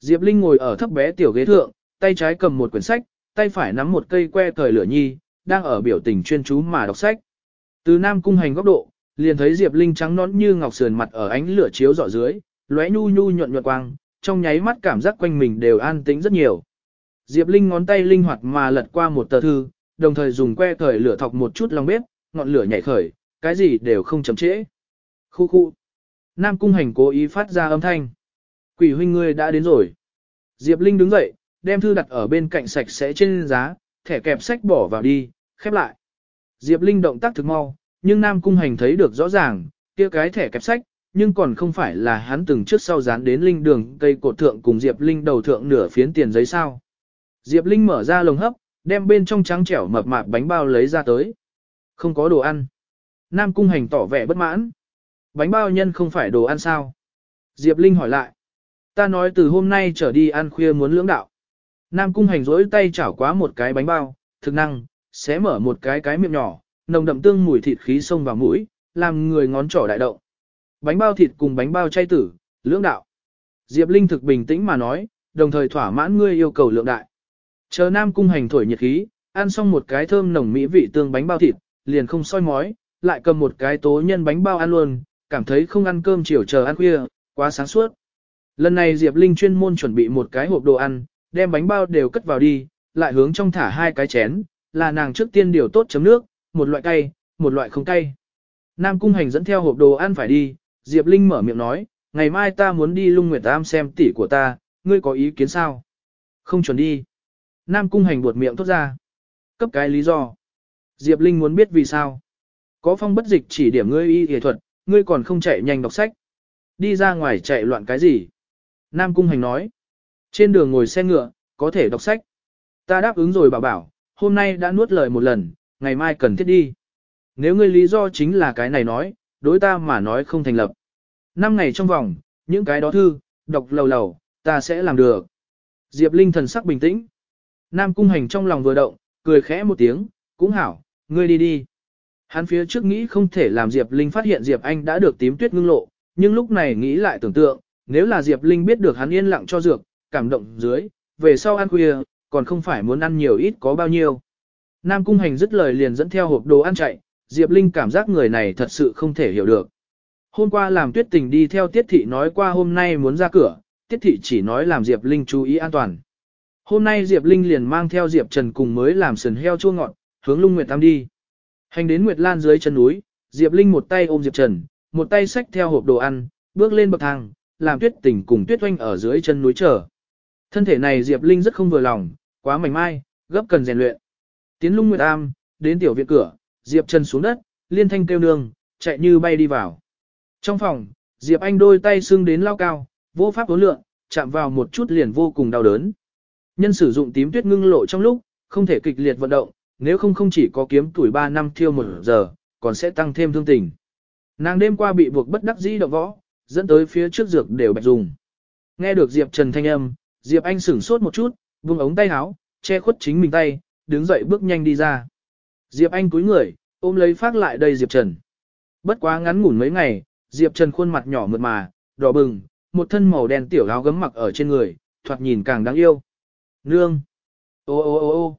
Diệp Linh ngồi ở thấp bé tiểu ghế thượng, tay trái cầm một quyển sách, tay phải nắm một cây que thời lửa nhi, đang ở biểu tình chuyên chú mà đọc sách. Từ Nam cung hành góc độ, liền thấy Diệp Linh trắng nõn như ngọc sườn mặt ở ánh lửa chiếu rọi dưới, lóe nhu nhu nhuận nhuận quang, trong nháy mắt cảm giác quanh mình đều an tĩnh rất nhiều. Diệp Linh ngón tay linh hoạt mà lật qua một tờ thư, đồng thời dùng que thời lửa thọc một chút lòng bếp, ngọn lửa nhảy khởi, cái gì đều không chậm trễ. Khu khu. Nam cung hành cố ý phát ra âm thanh. Quỷ huynh ngươi đã đến rồi. Diệp Linh đứng dậy, đem thư đặt ở bên cạnh sạch sẽ trên giá, thẻ kẹp sách bỏ vào đi, khép lại. Diệp Linh động tác thực mau, nhưng Nam cung hành thấy được rõ ràng, kia cái thẻ kẹp sách, nhưng còn không phải là hắn từng trước sau dán đến linh đường cây cột thượng cùng Diệp Linh đầu thượng nửa phiến tiền giấy sao. Diệp Linh mở ra lồng hấp, đem bên trong trắng trẻo mập mạp bánh bao lấy ra tới. Không có đồ ăn. Nam Cung Hành tỏ vẻ bất mãn. Bánh bao nhân không phải đồ ăn sao? Diệp Linh hỏi lại. Ta nói từ hôm nay trở đi ăn khuya muốn lưỡng đạo. Nam Cung Hành rỗi tay chảo quá một cái bánh bao, thực năng, xé mở một cái cái miệng nhỏ, nồng đậm tương mùi thịt khí xông vào mũi, làm người ngón trỏ đại động. Bánh bao thịt cùng bánh bao chay tử, lưỡng đạo. Diệp Linh thực bình tĩnh mà nói, đồng thời thỏa mãn ngươi yêu cầu lượng đại. Chờ Nam Cung Hành thổi nhiệt khí, ăn xong một cái thơm nồng mỹ vị tương bánh bao thịt, liền không soi mói, lại cầm một cái tố nhân bánh bao ăn luôn, cảm thấy không ăn cơm chiều chờ ăn khuya, quá sáng suốt. Lần này Diệp Linh chuyên môn chuẩn bị một cái hộp đồ ăn, đem bánh bao đều cất vào đi, lại hướng trong thả hai cái chén, là nàng trước tiên điều tốt chấm nước, một loại cay, một loại không cay. Nam Cung Hành dẫn theo hộp đồ ăn phải đi, Diệp Linh mở miệng nói, ngày mai ta muốn đi lung nguyệt tam xem tỷ của ta, ngươi có ý kiến sao? Không chuẩn đi. Nam Cung Hành buột miệng thốt ra. Cấp cái lý do. Diệp Linh muốn biết vì sao. Có phong bất dịch chỉ điểm ngươi y y thuật, ngươi còn không chạy nhanh đọc sách. Đi ra ngoài chạy loạn cái gì? Nam Cung Hành nói. Trên đường ngồi xe ngựa, có thể đọc sách. Ta đáp ứng rồi bảo bảo, hôm nay đã nuốt lời một lần, ngày mai cần thiết đi. Nếu ngươi lý do chính là cái này nói, đối ta mà nói không thành lập. Năm ngày trong vòng, những cái đó thư, đọc lầu lầu, ta sẽ làm được. Diệp Linh thần sắc bình tĩnh. Nam Cung Hành trong lòng vừa động, cười khẽ một tiếng, cũng hảo, ngươi đi đi. Hắn phía trước nghĩ không thể làm Diệp Linh phát hiện Diệp Anh đã được tím tuyết ngưng lộ, nhưng lúc này nghĩ lại tưởng tượng, nếu là Diệp Linh biết được hắn yên lặng cho dược, cảm động dưới, về sau ăn khuya, còn không phải muốn ăn nhiều ít có bao nhiêu. Nam Cung Hành dứt lời liền dẫn theo hộp đồ ăn chạy, Diệp Linh cảm giác người này thật sự không thể hiểu được. Hôm qua làm tuyết tình đi theo Tiết Thị nói qua hôm nay muốn ra cửa, Tiết Thị chỉ nói làm Diệp Linh chú ý an toàn. Hôm nay Diệp Linh liền mang theo Diệp Trần cùng mới làm sườn heo chua ngọt, hướng lung Nguyệt Tam đi. Hành đến Nguyệt Lan dưới chân núi, Diệp Linh một tay ôm Diệp Trần, một tay xách theo hộp đồ ăn, bước lên bậc thang, làm tuyết tình cùng tuyết oanh ở dưới chân núi chờ. Thân thể này Diệp Linh rất không vừa lòng, quá mảnh mai, gấp cần rèn luyện. Tiến lung Nguyệt Am, đến tiểu viện cửa, Diệp Trần xuống đất, liên thanh kêu nương, chạy như bay đi vào. Trong phòng, Diệp Anh đôi tay xưng đến lao cao, vô pháp vô lượng, chạm vào một chút liền vô cùng đau đớn. Nhân sử dụng tím tuyết ngưng lộ trong lúc, không thể kịch liệt vận động, nếu không không chỉ có kiếm tuổi 3 năm thiêu một giờ, còn sẽ tăng thêm thương tình. Nàng đêm qua bị buộc bất đắc dĩ động võ, dẫn tới phía trước dược đều bạch dùng. Nghe được Diệp Trần thanh âm, Diệp Anh sửng sốt một chút, Vung ống tay áo, che khuất chính mình tay, đứng dậy bước nhanh đi ra. Diệp Anh cúi người, ôm lấy phát lại đây Diệp Trần. Bất quá ngắn ngủn mấy ngày, Diệp Trần khuôn mặt nhỏ mượt mà, đỏ bừng, một thân màu đen tiểu áo gấm mặc ở trên người, thoạt nhìn càng đáng yêu. Nương! Ô ô ô ô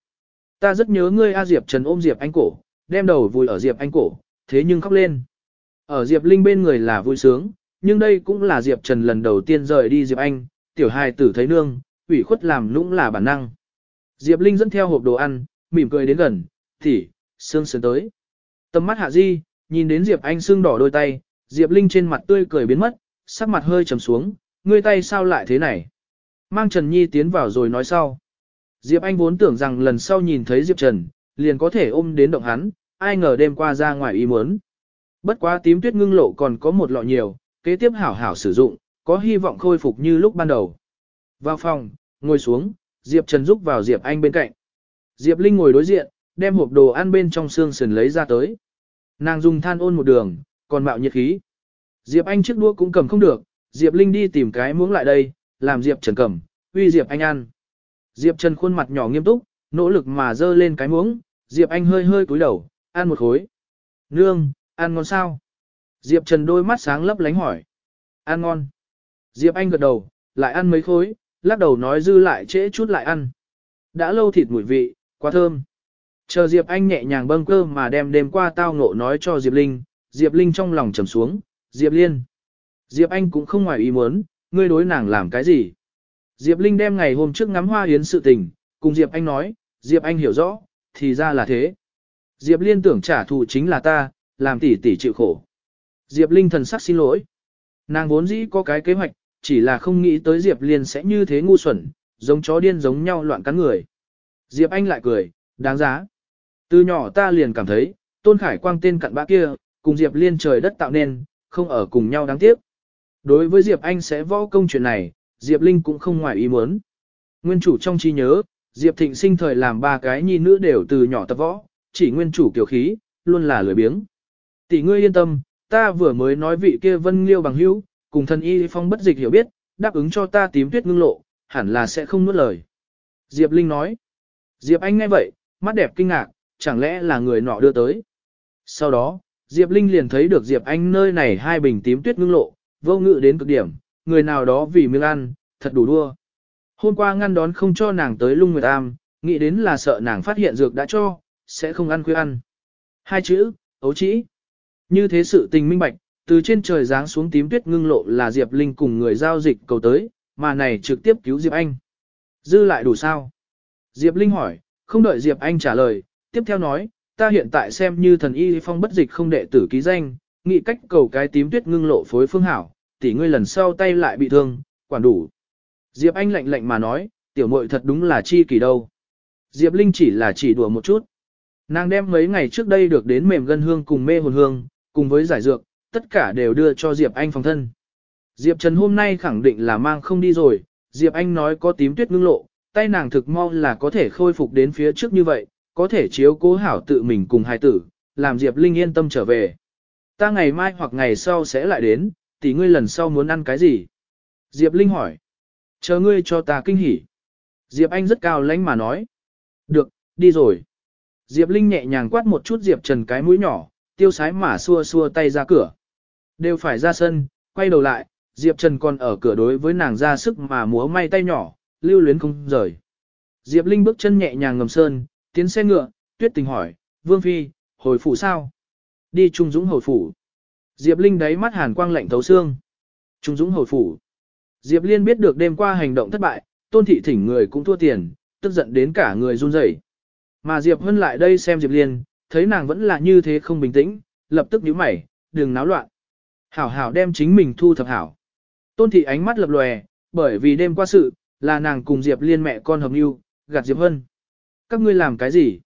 ta rất nhớ ngươi A Diệp Trần ôm Diệp Anh cổ, đem đầu vùi ở Diệp Anh cổ, thế nhưng khóc lên. Ở Diệp Linh bên người là vui sướng, nhưng đây cũng là Diệp Trần lần đầu tiên rời đi Diệp Anh, tiểu hài tử thấy nương, ủy khuất làm lũng là bản năng. Diệp Linh dẫn theo hộp đồ ăn, mỉm cười đến gần, thì, sương sớm tới. Tầm mắt hạ di, nhìn đến Diệp Anh sưng đỏ đôi tay, Diệp Linh trên mặt tươi cười biến mất, sắc mặt hơi trầm xuống, ngươi tay sao lại thế này? Mang Trần Nhi tiến vào rồi nói sau. Diệp Anh vốn tưởng rằng lần sau nhìn thấy Diệp Trần, liền có thể ôm đến động hắn, ai ngờ đêm qua ra ngoài ý muốn. Bất quá tím tuyết ngưng lộ còn có một lọ nhiều, kế tiếp hảo hảo sử dụng, có hy vọng khôi phục như lúc ban đầu. Vào phòng, ngồi xuống, Diệp Trần giúp vào Diệp Anh bên cạnh. Diệp Linh ngồi đối diện, đem hộp đồ ăn bên trong xương sườn lấy ra tới. Nàng dùng than ôn một đường, còn mạo nhiệt khí. Diệp Anh chiếc đũa cũng cầm không được, Diệp Linh đi tìm cái muỗng lại đây, làm Diệp Trần cầm, uy Diệp Anh ăn. Diệp Trần khuôn mặt nhỏ nghiêm túc, nỗ lực mà dơ lên cái muỗng, Diệp Anh hơi hơi cúi đầu, ăn một khối. Nương, ăn ngon sao? Diệp Trần đôi mắt sáng lấp lánh hỏi. Ăn ngon. Diệp Anh gật đầu, lại ăn mấy khối, lắc đầu nói dư lại trễ chút lại ăn. Đã lâu thịt mùi vị, quá thơm. Chờ Diệp Anh nhẹ nhàng bâng cơ mà đem đêm qua tao ngộ nói cho Diệp Linh, Diệp Linh trong lòng trầm xuống, Diệp Liên. Diệp Anh cũng không ngoài ý muốn, ngươi đối nàng làm cái gì. Diệp Linh đem ngày hôm trước ngắm hoa yến sự tình, cùng Diệp Anh nói, Diệp Anh hiểu rõ, thì ra là thế. Diệp Liên tưởng trả thù chính là ta, làm tỷ tỷ chịu khổ. Diệp Linh thần sắc xin lỗi. Nàng vốn dĩ có cái kế hoạch, chỉ là không nghĩ tới Diệp Liên sẽ như thế ngu xuẩn, giống chó điên giống nhau loạn cắn người. Diệp Anh lại cười, đáng giá. Từ nhỏ ta liền cảm thấy, Tôn Khải Quang tên cặn bã kia, cùng Diệp Liên trời đất tạo nên, không ở cùng nhau đáng tiếc. Đối với Diệp Anh sẽ võ công chuyện này, Diệp Linh cũng không ngoài ý muốn. Nguyên chủ trong trí nhớ, Diệp Thịnh sinh thời làm ba cái nhi nữ đều từ nhỏ tập võ, chỉ nguyên chủ kiểu khí, luôn là lười biếng. Tỷ ngươi yên tâm, ta vừa mới nói vị kia vân liêu bằng hữu, cùng thân y phong bất dịch hiểu biết, đáp ứng cho ta tím tuyết ngưng lộ, hẳn là sẽ không nuốt lời. Diệp Linh nói. Diệp Anh nghe vậy, mắt đẹp kinh ngạc, chẳng lẽ là người nọ đưa tới. Sau đó, Diệp Linh liền thấy được Diệp Anh nơi này hai bình tím tuyết ngưng lộ, vô ngự đến cực điểm, người nào đó vì miếng ăn, thật đủ đua. Hôm qua ngăn đón không cho nàng tới lung nguyệt am, nghĩ đến là sợ nàng phát hiện dược đã cho, sẽ không ăn khuya ăn. Hai chữ, ấu chỉ. Như thế sự tình minh bạch, từ trên trời giáng xuống tím tuyết ngưng lộ là Diệp Linh cùng người giao dịch cầu tới, mà này trực tiếp cứu Diệp Anh. Dư lại đủ sao? Diệp Linh hỏi, không đợi Diệp Anh trả lời, tiếp theo nói, ta hiện tại xem như thần y phong bất dịch không đệ tử ký danh, nghị cách cầu cái tím tuyết ngưng lộ phối phương hảo, tỷ ngươi lần sau tay lại bị thương, quản đủ. Diệp Anh lạnh lạnh mà nói, tiểu muội thật đúng là chi kỳ đâu. Diệp Linh chỉ là chỉ đùa một chút. Nàng đem mấy ngày trước đây được đến mềm gân hương cùng mê hồn hương, cùng với giải dược, tất cả đều đưa cho Diệp Anh phòng thân. Diệp Trần hôm nay khẳng định là mang không đi rồi, Diệp Anh nói có tím tuyết ngưng lộ, tay nàng thực mong là có thể khôi phục đến phía trước như vậy, có thể chiếu cố hảo tự mình cùng hai tử, làm Diệp Linh yên tâm trở về. Ta ngày mai hoặc ngày sau sẽ lại đến, tỷ ngươi lần sau muốn ăn cái gì? Diệp Linh hỏi. Chờ ngươi cho ta kinh hỉ. Diệp Anh rất cao lãnh mà nói. Được, đi rồi. Diệp Linh nhẹ nhàng quát một chút Diệp Trần cái mũi nhỏ, tiêu sái mà xua xua tay ra cửa. Đều phải ra sân, quay đầu lại, Diệp Trần còn ở cửa đối với nàng ra sức mà múa may tay nhỏ, lưu luyến không rời. Diệp Linh bước chân nhẹ nhàng ngầm sơn, tiến xe ngựa, tuyết tình hỏi, Vương Phi, hồi phủ sao? Đi Trung Dũng hồi phủ. Diệp Linh đáy mắt hàn quang lạnh thấu xương. Trung Dũng hồi phủ. Diệp Liên biết được đêm qua hành động thất bại, tôn thị thỉnh người cũng thua tiền, tức giận đến cả người run rẩy. Mà Diệp Hân lại đây xem Diệp Liên, thấy nàng vẫn là như thế không bình tĩnh, lập tức nhíu mày, đừng náo loạn. Hảo hảo đem chính mình thu thập hảo. Tôn thị ánh mắt lập lòe, bởi vì đêm qua sự, là nàng cùng Diệp Liên mẹ con hợp mưu, gạt Diệp Hân. Các ngươi làm cái gì?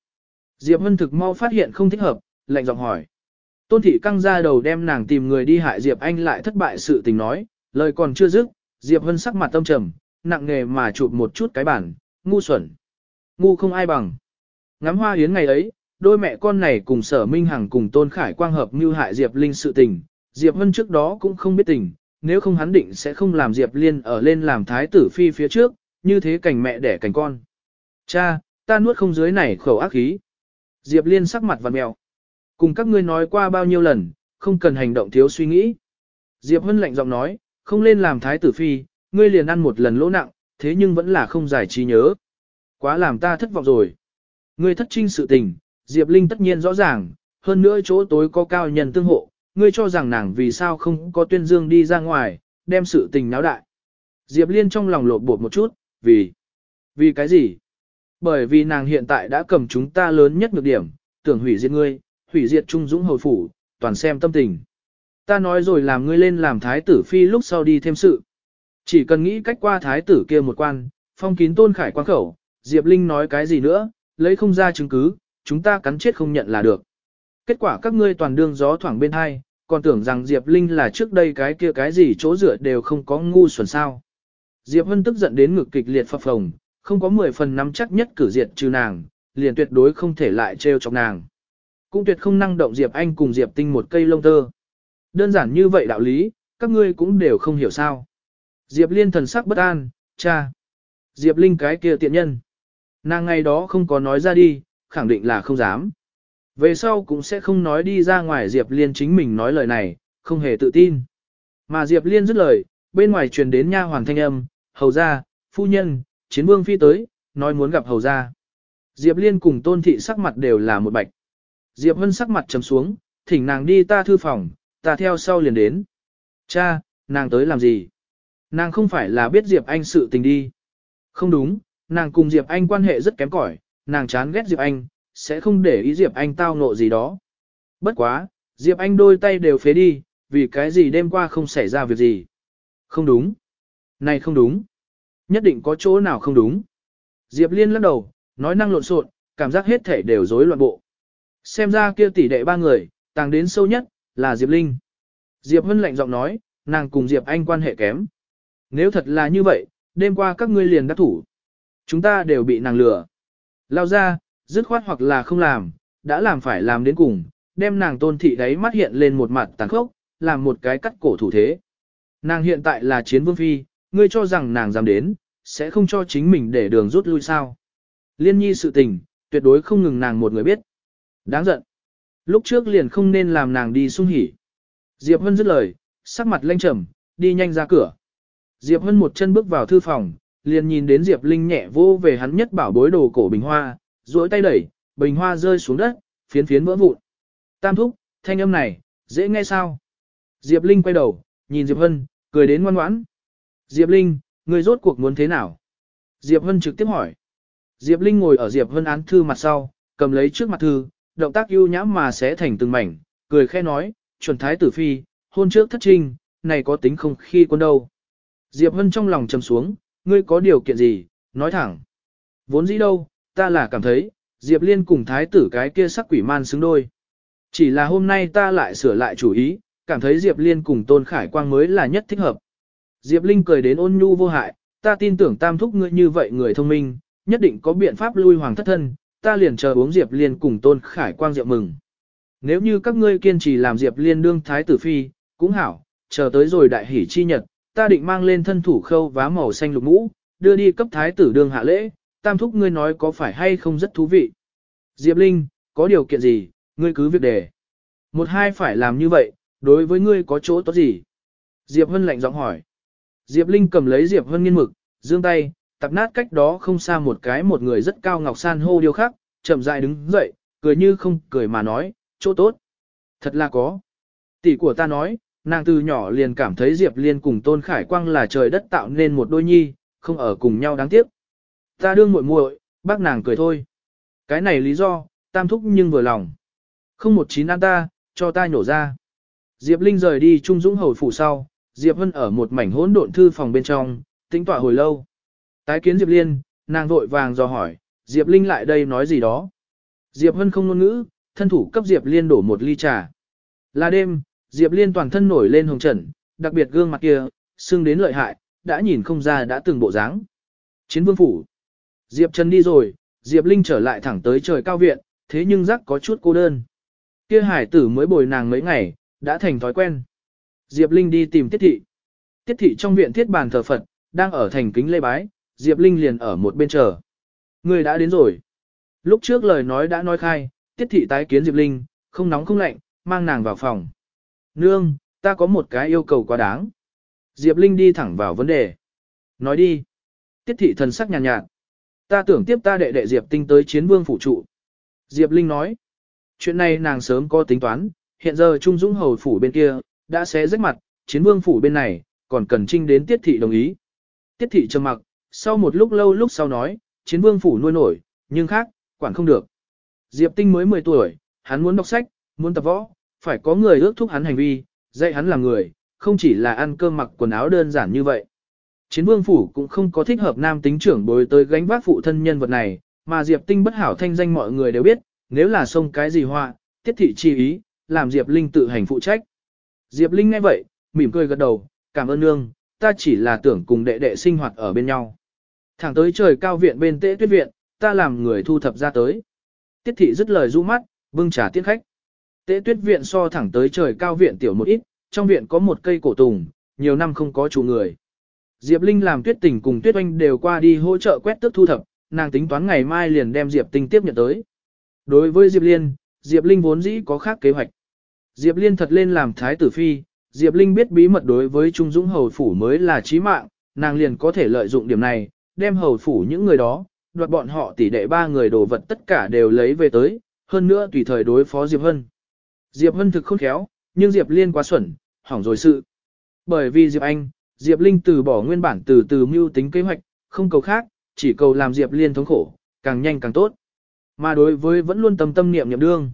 Diệp Hân thực mau phát hiện không thích hợp, lạnh giọng hỏi. Tôn thị căng ra đầu đem nàng tìm người đi hại Diệp Anh lại thất bại sự tình nói, lời còn chưa dứt, Diệp Hân sắc mặt tâm trầm, nặng nghề mà chụp một chút cái bản, ngu xuẩn. Ngu không ai bằng. Ngắm hoa yến ngày ấy, đôi mẹ con này cùng sở minh hằng cùng tôn khải quang hợp như hại Diệp Linh sự tình, Diệp Hân trước đó cũng không biết tình, nếu không hắn định sẽ không làm Diệp Liên ở lên làm thái tử phi phía trước, như thế cảnh mẹ đẻ cảnh con. Cha, ta nuốt không dưới này khẩu ác khí. Diệp Liên sắc mặt vặn mèo. Cùng các ngươi nói qua bao nhiêu lần, không cần hành động thiếu suy nghĩ. Diệp Hân lạnh giọng nói, không lên làm thái tử phi, ngươi liền ăn một lần lỗ nặng, thế nhưng vẫn là không giải trí nhớ. Quá làm ta thất vọng rồi. Ngươi thất trinh sự tình, Diệp Linh tất nhiên rõ ràng, hơn nữa chỗ tối có cao nhân tương hộ, ngươi cho rằng nàng vì sao không có tuyên dương đi ra ngoài, đem sự tình náo đại. Diệp Liên trong lòng lột bột một chút, vì... Vì cái gì? Bởi vì nàng hiện tại đã cầm chúng ta lớn nhất nhược điểm, tưởng hủy diệt ngươi, hủy diệt trung dũng hồi phủ, toàn xem tâm tình. Ta nói rồi làm ngươi lên làm thái tử phi lúc sau đi thêm sự. Chỉ cần nghĩ cách qua thái tử kia một quan, phong kín tôn khải quan khẩu, Diệp Linh nói cái gì nữa, lấy không ra chứng cứ, chúng ta cắn chết không nhận là được. Kết quả các ngươi toàn đương gió thoảng bên hai, còn tưởng rằng Diệp Linh là trước đây cái kia cái gì chỗ dựa đều không có ngu xuẩn sao. Diệp Hân tức giận đến ngực kịch liệt phập phồng, không có 10 phần nắm chắc nhất cử diệt trừ nàng, liền tuyệt đối không thể lại trêu chọc nàng. Cũng tuyệt không năng động Diệp Anh cùng Diệp Tinh một cây lông tơ. Đơn giản như vậy đạo lý, các ngươi cũng đều không hiểu sao. Diệp Liên thần sắc bất an, cha. Diệp Linh cái kia tiện nhân. Nàng ngày đó không có nói ra đi, khẳng định là không dám. Về sau cũng sẽ không nói đi ra ngoài Diệp Liên chính mình nói lời này, không hề tự tin. Mà Diệp Liên dứt lời, bên ngoài truyền đến nha hoàng thanh âm, hầu ra, phu nhân, chiến vương phi tới, nói muốn gặp hầu ra. Diệp Liên cùng tôn thị sắc mặt đều là một bạch. Diệp Vân sắc mặt trầm xuống, thỉnh nàng đi ta thư phòng, ta theo sau liền đến. Cha, nàng tới làm gì? Nàng không phải là biết Diệp Anh sự tình đi. Không đúng, nàng cùng Diệp Anh quan hệ rất kém cỏi, nàng chán ghét Diệp Anh, sẽ không để ý Diệp Anh tao nộ gì đó. Bất quá, Diệp Anh đôi tay đều phế đi, vì cái gì đêm qua không xảy ra việc gì. Không đúng. Này không đúng. Nhất định có chỗ nào không đúng. Diệp Liên lắc đầu, nói năng lộn xộn, cảm giác hết thể đều rối loạn bộ. Xem ra kia tỷ đệ ba người, tàng đến sâu nhất, là Diệp Linh. Diệp Vân lạnh giọng nói, nàng cùng Diệp Anh quan hệ kém. Nếu thật là như vậy, đêm qua các ngươi liền đắc thủ. Chúng ta đều bị nàng lừa. Lao ra, dứt khoát hoặc là không làm, đã làm phải làm đến cùng, đem nàng tôn thị đấy mắt hiện lên một mặt tàn khốc, làm một cái cắt cổ thủ thế. Nàng hiện tại là chiến vương phi, ngươi cho rằng nàng dám đến, sẽ không cho chính mình để đường rút lui sao. Liên nhi sự tình, tuyệt đối không ngừng nàng một người biết. Đáng giận. Lúc trước liền không nên làm nàng đi sung hỉ. Diệp Hân dứt lời, sắc mặt lanh trầm, đi nhanh ra cửa. Diệp Hân một chân bước vào thư phòng, liền nhìn đến Diệp Linh nhẹ vô về hắn nhất bảo bối đồ cổ bình hoa, duỗi tay đẩy, bình hoa rơi xuống đất, phiến phiến vỡ vụn. Tam thúc, thanh âm này, dễ nghe sao? Diệp Linh quay đầu, nhìn Diệp Hân, cười đến ngoan ngoãn. Diệp Linh, người rốt cuộc muốn thế nào? Diệp Hân trực tiếp hỏi. Diệp Linh ngồi ở Diệp Hân án thư mặt sau, cầm lấy trước mặt thư, động tác ưu nhãm mà sẽ thành từng mảnh, cười khẽ nói, chuẩn thái tử phi, hôn trước thất trinh, này có tính không khi quân đâu. Diệp Hân trong lòng trầm xuống, ngươi có điều kiện gì, nói thẳng. Vốn dĩ đâu, ta là cảm thấy, Diệp Liên cùng thái tử cái kia sắc quỷ man xứng đôi. Chỉ là hôm nay ta lại sửa lại chủ ý, cảm thấy Diệp Liên cùng Tôn Khải Quang mới là nhất thích hợp. Diệp Linh cười đến ôn nhu vô hại, ta tin tưởng tam thúc ngươi như vậy người thông minh, nhất định có biện pháp lui hoàng thất thân, ta liền chờ uống Diệp Liên cùng Tôn Khải Quang rượu mừng. Nếu như các ngươi kiên trì làm Diệp Liên đương thái tử phi, cũng hảo, chờ tới rồi đại hỷ chi nhật, ta định mang lên thân thủ khâu vá màu xanh lục mũ, đưa đi cấp thái tử đương hạ lễ, tam thúc ngươi nói có phải hay không rất thú vị. Diệp Linh, có điều kiện gì, ngươi cứ việc đề. Một hai phải làm như vậy, đối với ngươi có chỗ tốt gì? Diệp Hân lạnh giọng hỏi. Diệp Linh cầm lấy Diệp Hân nghiên mực, giương tay, tập nát cách đó không xa một cái một người rất cao ngọc san hô điêu khắc, chậm rãi đứng dậy, cười như không cười mà nói, chỗ tốt. Thật là có. Tỷ của ta nói, nàng từ nhỏ liền cảm thấy Diệp Liên cùng Tôn Khải Quang là trời đất tạo nên một đôi nhi, không ở cùng nhau đáng tiếc. Ta đương muội muội, bác nàng cười thôi. Cái này lý do, tam thúc nhưng vừa lòng. Không một chín an ta, cho ta nhổ ra. Diệp Linh rời đi Trung Dũng Hầu phủ sau, Diệp Vân ở một mảnh hỗn độn thư phòng bên trong, tính tọa hồi lâu. Tái kiến Diệp Liên, nàng vội vàng dò hỏi, Diệp Linh lại đây nói gì đó. Diệp Vân không ngôn ngữ, thân thủ cấp Diệp Liên đổ một ly trà. Là đêm, Diệp Liên toàn thân nổi lên hồng trần, đặc biệt gương mặt kia, xương đến lợi hại, đã nhìn không ra đã từng bộ dáng. Chiến vương phủ. Diệp Trần đi rồi, Diệp Linh trở lại thẳng tới trời cao viện, thế nhưng rắc có chút cô đơn. Kia hải tử mới bồi nàng mấy ngày, đã thành thói quen. Diệp Linh đi tìm Tiết Thị. Tiết Thị trong viện thiết bàn thờ Phật, đang ở thành kính lê bái, Diệp Linh liền ở một bên chờ. Người đã đến rồi. Lúc trước lời nói đã nói khai, Tiết Thị tái kiến Diệp Linh, không nóng không lạnh, mang nàng vào phòng. Nương, ta có một cái yêu cầu quá đáng. Diệp Linh đi thẳng vào vấn đề. Nói đi. Tiết Thị thần sắc nhàn nhạt, nhạt. Ta tưởng tiếp ta đệ đệ Diệp Tinh tới chiến vương phụ trụ. Diệp Linh nói. Chuyện này nàng sớm có tính toán, hiện giờ Trung Dũng Hầu phủ bên kia, đã xé rách mặt, chiến vương phủ bên này, còn cần trinh đến tiết thị đồng ý. Tiết thị trầm mặc, sau một lúc lâu lúc sau nói, chiến vương phủ nuôi nổi, nhưng khác, quản không được. Diệp Tinh mới 10 tuổi, hắn muốn đọc sách, muốn tập võ, phải có người ước thúc hắn hành vi, dạy hắn làm người, không chỉ là ăn cơm mặc quần áo đơn giản như vậy. Chiến vương phủ cũng không có thích hợp nam tính trưởng bối tới gánh vác phụ thân nhân vật này, mà Diệp Tinh bất hảo thanh danh mọi người đều biết, nếu là xông cái gì họa, tiết thị chi ý, làm Diệp Linh tự hành phụ trách. Diệp Linh nghe vậy, mỉm cười gật đầu, cảm ơn nương, ta chỉ là tưởng cùng đệ đệ sinh hoạt ở bên nhau. Thẳng tới trời cao viện bên tế tuyết viện, ta làm người thu thập ra tới. Tiết thị dứt lời du mắt, bưng trà tiết khách. Tế tuyết viện so thẳng tới trời cao viện tiểu một ít, trong viện có một cây cổ tùng, nhiều năm không có chủ người. Diệp Linh làm tuyết tình cùng tuyết oanh đều qua đi hỗ trợ quét tước thu thập, nàng tính toán ngày mai liền đem Diệp tinh tiếp nhận tới. Đối với Diệp Liên, Diệp Linh vốn dĩ có khác kế hoạch. Diệp Liên thật lên làm thái tử phi, Diệp Linh biết bí mật đối với Trung Dũng hầu phủ mới là chí mạng, nàng liền có thể lợi dụng điểm này, đem hầu phủ những người đó, đoạt bọn họ tỷ đệ ba người đồ vật tất cả đều lấy về tới, hơn nữa tùy thời đối phó Diệp Hân. Diệp Hân thực khôn khéo, nhưng Diệp Liên quá xuẩn, hỏng rồi sự. Bởi vì Diệp Anh, Diệp Linh từ bỏ nguyên bản từ từ mưu tính kế hoạch, không cầu khác, chỉ cầu làm Diệp Liên thống khổ, càng nhanh càng tốt. Mà đối với vẫn luôn tâm tâm niệm niệm đương.